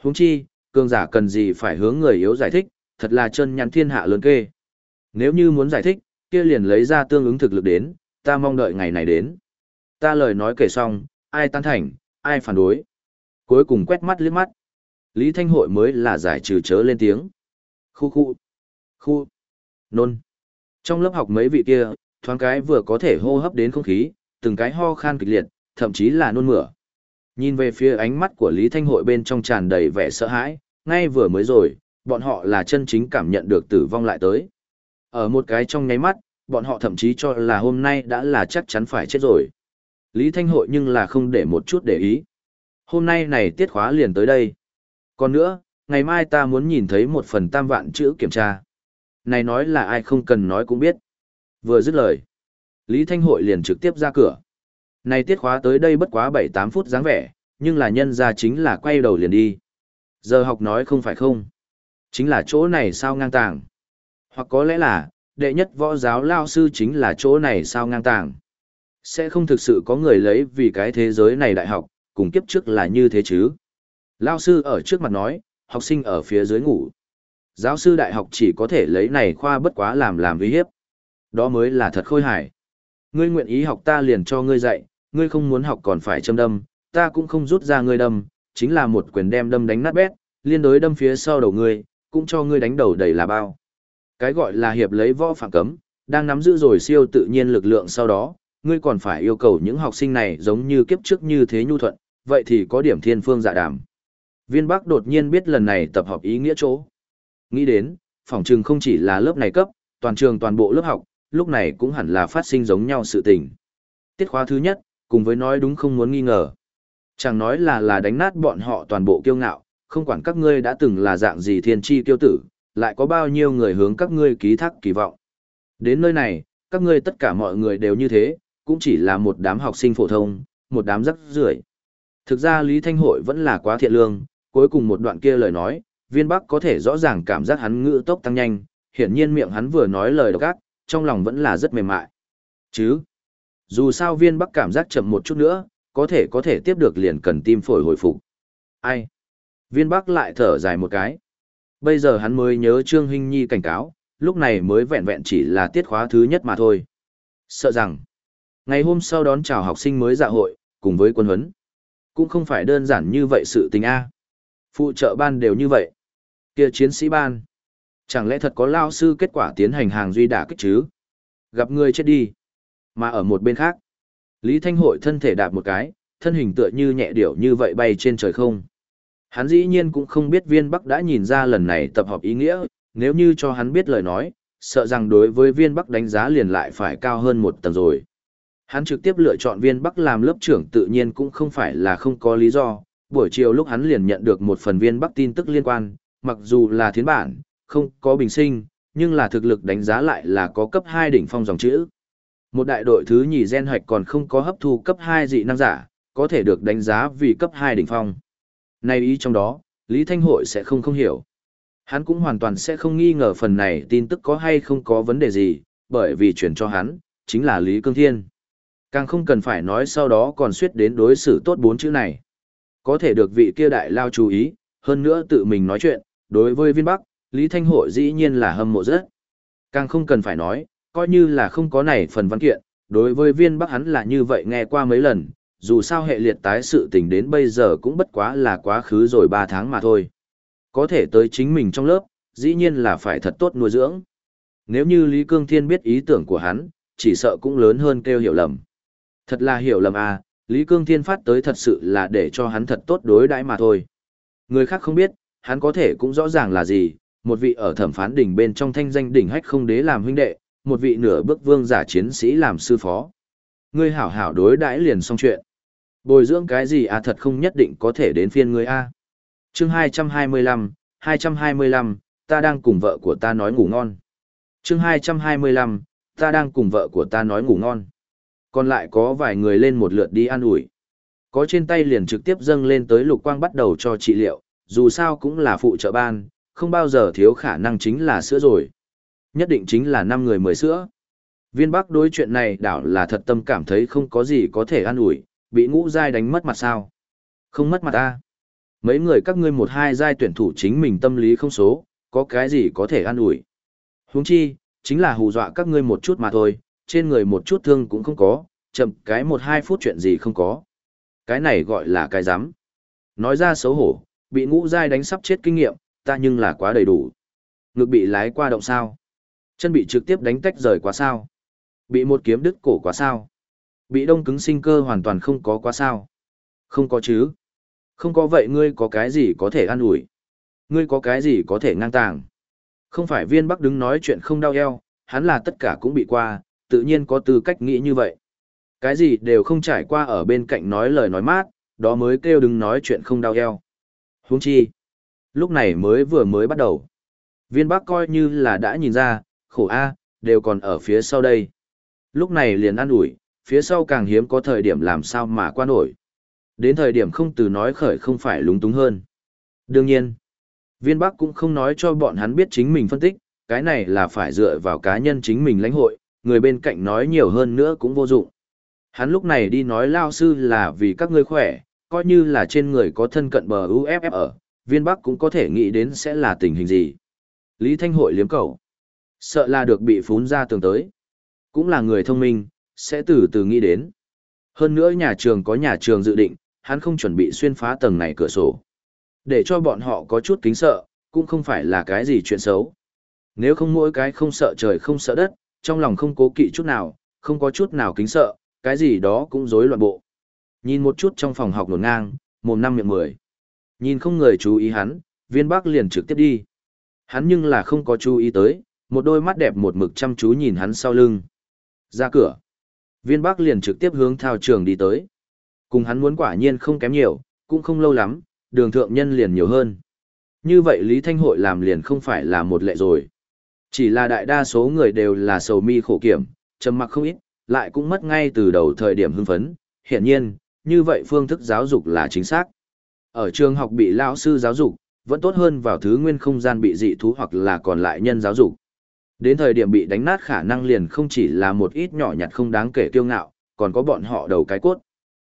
Speaker 1: Huống chi, cường giả cần gì phải hướng người yếu giải thích, thật là chân nhắn thiên hạ lớn kê. Nếu như muốn giải thích, kia liền lấy ra tương ứng thực lực đến, ta mong đợi ngày này đến. Ta lời nói kể xong, ai tán thành, ai phản đối. Cuối cùng quét mắt liếc mắt. Lý Thanh Hội mới là giải trừ chớ lên tiếng. Khu khu. Khu. Nôn. Trong lớp học mấy vị kia, thoáng cái vừa có thể hô hấp đến không khí, từng cái ho khan kịch liệt, thậm chí là nôn mửa. Nhìn về phía ánh mắt của Lý Thanh Hội bên trong tràn đầy vẻ sợ hãi, ngay vừa mới rồi, bọn họ là chân chính cảm nhận được tử vong lại tới. Ở một cái trong nháy mắt, bọn họ thậm chí cho là hôm nay đã là chắc chắn phải chết rồi. Lý Thanh Hội nhưng là không để một chút để ý. Hôm nay này tiết khóa liền tới đây. Còn nữa, ngày mai ta muốn nhìn thấy một phần tam vạn chữ kiểm tra. Này nói là ai không cần nói cũng biết. Vừa dứt lời. Lý Thanh Hội liền trực tiếp ra cửa. Này tiết khóa tới đây bất quá 7-8 phút dáng vẻ, nhưng là nhân ra chính là quay đầu liền đi. Giờ học nói không phải không. Chính là chỗ này sao ngang tàng. Hoặc có lẽ là, đệ nhất võ giáo lao sư chính là chỗ này sao ngang tàng. Sẽ không thực sự có người lấy vì cái thế giới này đại học, cùng kiếp trước là như thế chứ. Lao sư ở trước mặt nói, học sinh ở phía dưới ngủ. Giáo sư đại học chỉ có thể lấy này khoa bất quá làm làm uy hiếp. Đó mới là thật khôi hài. Ngươi nguyện ý học ta liền cho ngươi dạy, ngươi không muốn học còn phải châm đâm, ta cũng không rút ra ngươi đâm, chính là một quyền đem đâm đánh nát bét, liên đối đâm phía sau đầu ngươi, cũng cho ngươi đánh đầu đầy là bao. Cái gọi là hiệp lấy võ phạm cấm, đang nắm giữ rồi siêu tự nhiên lực lượng sau đó, ngươi còn phải yêu cầu những học sinh này giống như kiếp trước như thế nhu thuận, vậy thì có điểm thiên phương dạ đàm. Viên Bắc đột nhiên biết lần này tập học ý nghĩa chỗ. Nghĩ đến, phòng trường không chỉ là lớp này cấp, toàn trường toàn bộ lớp học, lúc này cũng hẳn là phát sinh giống nhau sự tình. Tiết khóa thứ nhất, cùng với nói đúng không muốn nghi ngờ. Chẳng nói là là đánh nát bọn họ toàn bộ kiêu ngạo, không quản các ngươi đã từng là dạng gì thiên chi tiêu tử, lại có bao nhiêu người hướng các ngươi ký thác kỳ vọng. Đến nơi này, các ngươi tất cả mọi người đều như thế, cũng chỉ là một đám học sinh phổ thông, một đám rắc rưởi. Thực ra Lý Thanh Hội vẫn là quá thiện lương, cuối cùng một đoạn kia lời nói, viên bắc có thể rõ ràng cảm giác hắn ngữ tốc tăng nhanh, hiển nhiên miệng hắn vừa nói lời độc ác, trong lòng vẫn là rất mềm mại. Chứ, dù sao viên bắc cảm giác chậm một chút nữa, có thể có thể tiếp được liền cần tim phổi hồi phục. Ai? Viên bắc lại thở dài một cái. Bây giờ hắn mới nhớ Trương Hinh Nhi cảnh cáo, lúc này mới vẹn vẹn chỉ là tiết khóa thứ nhất mà thôi. Sợ rằng, ngày hôm sau đón chào học sinh mới dạ hội, cùng với quân huấn, cũng không phải đơn giản như vậy sự tình A. Phụ trợ ban đều như vậy. kia chiến sĩ ban. Chẳng lẽ thật có lao sư kết quả tiến hành hàng duy đả kích chứ? Gặp người chết đi. Mà ở một bên khác, Lý Thanh Hội thân thể đạp một cái, thân hình tựa như nhẹ điểu như vậy bay trên trời không. Hắn dĩ nhiên cũng không biết viên Bắc đã nhìn ra lần này tập hợp ý nghĩa, nếu như cho hắn biết lời nói, sợ rằng đối với viên Bắc đánh giá liền lại phải cao hơn một tầng rồi. Hắn trực tiếp lựa chọn viên Bắc làm lớp trưởng tự nhiên cũng không phải là không có lý do, buổi chiều lúc hắn liền nhận được một phần viên Bắc tin tức liên quan, mặc dù là thiến bản, không có bình sinh, nhưng là thực lực đánh giá lại là có cấp 2 đỉnh phong dòng chữ. Một đại đội thứ nhì gen hoạch còn không có hấp thu cấp 2 dị năng giả, có thể được đánh giá vì cấp 2 đỉnh phong. Này ý trong đó, Lý Thanh Hội sẽ không không hiểu. Hắn cũng hoàn toàn sẽ không nghi ngờ phần này tin tức có hay không có vấn đề gì, bởi vì chuyển cho hắn, chính là Lý Cương Thiên. Càng không cần phải nói sau đó còn suyết đến đối xử tốt bốn chữ này. Có thể được vị kia đại lao chú ý, hơn nữa tự mình nói chuyện, đối với viên bắc, Lý Thanh Hội dĩ nhiên là hâm mộ rất. Càng không cần phải nói, coi như là không có này phần văn kiện, đối với viên bắc hắn là như vậy nghe qua mấy lần, dù sao hệ liệt tái sự tình đến bây giờ cũng bất quá là quá khứ rồi 3 tháng mà thôi. Có thể tới chính mình trong lớp, dĩ nhiên là phải thật tốt nuôi dưỡng. Nếu như Lý Cương Thiên biết ý tưởng của hắn, chỉ sợ cũng lớn hơn kêu hiểu lầm. Thật là hiểu lầm à, Lý Cương Thiên phát tới thật sự là để cho hắn thật tốt đối đãi mà thôi. Người khác không biết, hắn có thể cũng rõ ràng là gì, một vị ở thẩm phán đỉnh bên trong thanh danh đỉnh hách không đế làm huynh đệ, một vị nửa bước vương giả chiến sĩ làm sư phó. Ngươi hảo hảo đối đãi liền xong chuyện. Bồi dưỡng cái gì à thật không nhất định có thể đến phiên ngươi a. Chương 225, 225, ta đang cùng vợ của ta nói ngủ ngon. Chương 225, ta đang cùng vợ của ta nói ngủ ngon. Còn lại có vài người lên một lượt đi ăn ủi. Có trên tay liền trực tiếp dâng lên tới lục quang bắt đầu cho trị liệu, dù sao cũng là phụ trợ ban, không bao giờ thiếu khả năng chính là sữa rồi. Nhất định chính là năm người mới sữa. Viên Bắc đối chuyện này đảo là thật tâm cảm thấy không có gì có thể ăn ủi, bị ngũ giai đánh mất mặt sao. Không mất mặt ta. Mấy người các ngươi một hai giai tuyển thủ chính mình tâm lý không số, có cái gì có thể ăn ủi. Huống chi, chính là hù dọa các ngươi một chút mà thôi, trên người một chút thương cũng không có, chậm cái một hai phút chuyện gì không có. Cái này gọi là cái dám. Nói ra xấu hổ, bị ngũ giai đánh sắp chết kinh nghiệm, ta nhưng là quá đầy đủ. Ngực bị lái qua động sao? Chân bị trực tiếp đánh tách rời quá sao? Bị một kiếm đứt cổ quá sao? Bị đông cứng sinh cơ hoàn toàn không có quá sao? Không có chứ. Không có vậy ngươi có cái gì có thể ăn ủi Ngươi có cái gì có thể ngang tàng? Không phải viên bắc đứng nói chuyện không đau eo, hắn là tất cả cũng bị qua, tự nhiên có tư cách nghĩ như vậy. Cái gì đều không trải qua ở bên cạnh nói lời nói mát, đó mới kêu đừng nói chuyện không đau eo. Huống chi. Lúc này mới vừa mới bắt đầu. Viên bắc coi như là đã nhìn ra, khổ a, đều còn ở phía sau đây. Lúc này liền ăn ủi, phía sau càng hiếm có thời điểm làm sao mà qua nổi. Đến thời điểm không từ nói khởi không phải lúng túng hơn. Đương nhiên, viên bắc cũng không nói cho bọn hắn biết chính mình phân tích, cái này là phải dựa vào cá nhân chính mình lãnh hội, người bên cạnh nói nhiều hơn nữa cũng vô dụng. Hắn lúc này đi nói lao sư là vì các ngươi khỏe, coi như là trên người có thân cận bờ UFF ở, viên bắc cũng có thể nghĩ đến sẽ là tình hình gì. Lý Thanh Hội liếm cầu. Sợ là được bị phún ra tường tới. Cũng là người thông minh, sẽ từ từ nghĩ đến. Hơn nữa nhà trường có nhà trường dự định, hắn không chuẩn bị xuyên phá tầng này cửa sổ. Để cho bọn họ có chút kính sợ, cũng không phải là cái gì chuyện xấu. Nếu không mỗi cái không sợ trời không sợ đất, trong lòng không cố kỵ chút nào, không có chút nào kính sợ, cái gì đó cũng rối loạn bộ. Nhìn một chút trong phòng học nổn ngang, mồm năm miệng mười. Nhìn không người chú ý hắn, viên bác liền trực tiếp đi. Hắn nhưng là không có chú ý tới, một đôi mắt đẹp một mực chăm chú nhìn hắn sau lưng. Ra cửa. Viên bác liền trực tiếp hướng thao trường đi tới. Cùng hắn muốn quả nhiên không kém nhiều, cũng không lâu lắm, đường thượng nhân liền nhiều hơn. Như vậy Lý Thanh Hội làm liền không phải là một lệ rồi. Chỉ là đại đa số người đều là sầu mi khổ kiểm, trầm mặc không ít, lại cũng mất ngay từ đầu thời điểm hưng phấn. Hiển nhiên, như vậy phương thức giáo dục là chính xác. Ở trường học bị lão sư giáo dục, vẫn tốt hơn vào thứ nguyên không gian bị dị thú hoặc là còn lại nhân giáo dục. Đến thời điểm bị đánh nát khả năng liền không chỉ là một ít nhỏ nhặt không đáng kể kiêu ngạo, còn có bọn họ đầu cái cốt.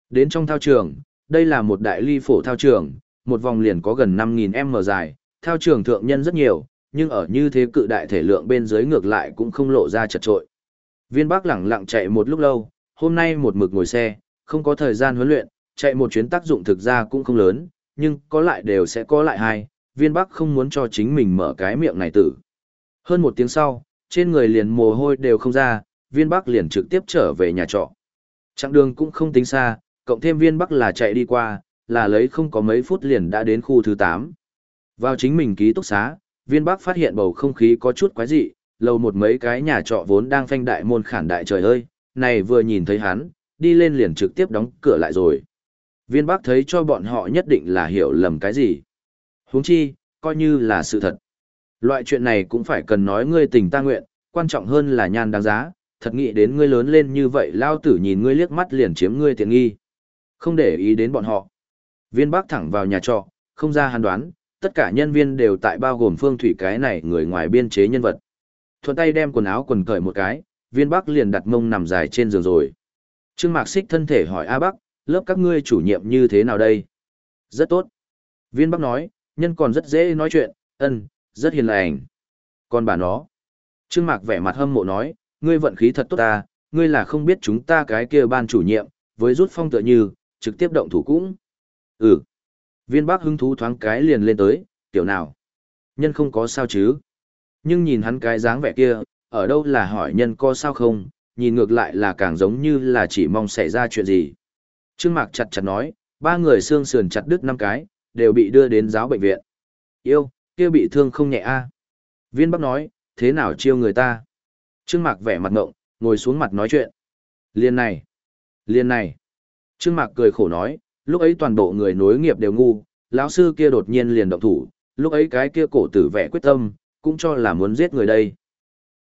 Speaker 1: Đến trong thao trường, đây là một đại ly phổ thao trường, một vòng liền có gần 5.000m dài, thao trường thượng nhân rất nhiều, nhưng ở như thế cự đại thể lượng bên dưới ngược lại cũng không lộ ra chật trội. Viên Bắc lẳng lặng chạy một lúc lâu, hôm nay một mực ngồi xe, không có thời gian huấn luyện, chạy một chuyến tác dụng thực ra cũng không lớn, nhưng có lại đều sẽ có lại hai, viên Bắc không muốn cho chính mình mở cái miệng này tử. Hơn một tiếng sau, trên người liền mồ hôi đều không ra, viên Bắc liền trực tiếp trở về nhà trọ. Chặng đường cũng không tính xa, cộng thêm viên Bắc là chạy đi qua, là lấy không có mấy phút liền đã đến khu thứ 8. Vào chính mình ký túc xá, viên Bắc phát hiện bầu không khí có chút quái dị, lầu một mấy cái nhà trọ vốn đang phanh đại môn khản đại trời ơi, này vừa nhìn thấy hắn, đi lên liền trực tiếp đóng cửa lại rồi. Viên Bắc thấy cho bọn họ nhất định là hiểu lầm cái gì. huống chi, coi như là sự thật. Loại chuyện này cũng phải cần nói ngươi tình ta nguyện, quan trọng hơn là nhan đáng giá, thật nghĩ đến ngươi lớn lên như vậy lao tử nhìn ngươi liếc mắt liền chiếm ngươi tiện nghi. Không để ý đến bọn họ. Viên Bắc thẳng vào nhà trọ, không ra hàn đoán, tất cả nhân viên đều tại bao gồm phương thủy cái này người ngoài biên chế nhân vật. Thuận tay đem quần áo quần cởi một cái, viên Bắc liền đặt mông nằm dài trên giường rồi. Trương Mạc Xích thân thể hỏi A Bắc, lớp các ngươi chủ nhiệm như thế nào đây? Rất tốt. Viên Bắc nói, nhân còn rất dễ nói chuyện, ân, rất hiền lành. Còn bà nó. Trương Mạc vẻ mặt hâm mộ nói, ngươi vận khí thật tốt ta, ngươi là không biết chúng ta cái kia ban chủ nhiệm, với rút phong tựa như, trực tiếp động thủ cũng. Ừ. Viên bác hứng thú thoáng cái liền lên tới, tiểu nào. Nhân không có sao chứ. Nhưng nhìn hắn cái dáng vẻ kia, ở đâu là hỏi nhân có sao không, nhìn ngược lại là càng giống như là chỉ mong xảy ra chuyện gì. Trương Mạc chặt chặt nói, ba người xương sườn chặt đứt năm cái, đều bị đưa đến giáo bệnh viện. Yêu, kia bị thương không nhẹ a. Viên Bắc nói, thế nào chiêu người ta? Trương Mạc vẻ mặt ngộng, ngồi xuống mặt nói chuyện. Liên này, liên này. Trương Mạc cười khổ nói, lúc ấy toàn bộ người nối nghiệp đều ngu, lão sư kia đột nhiên liền động thủ, lúc ấy cái kia cổ tử vẻ quyết tâm, cũng cho là muốn giết người đây.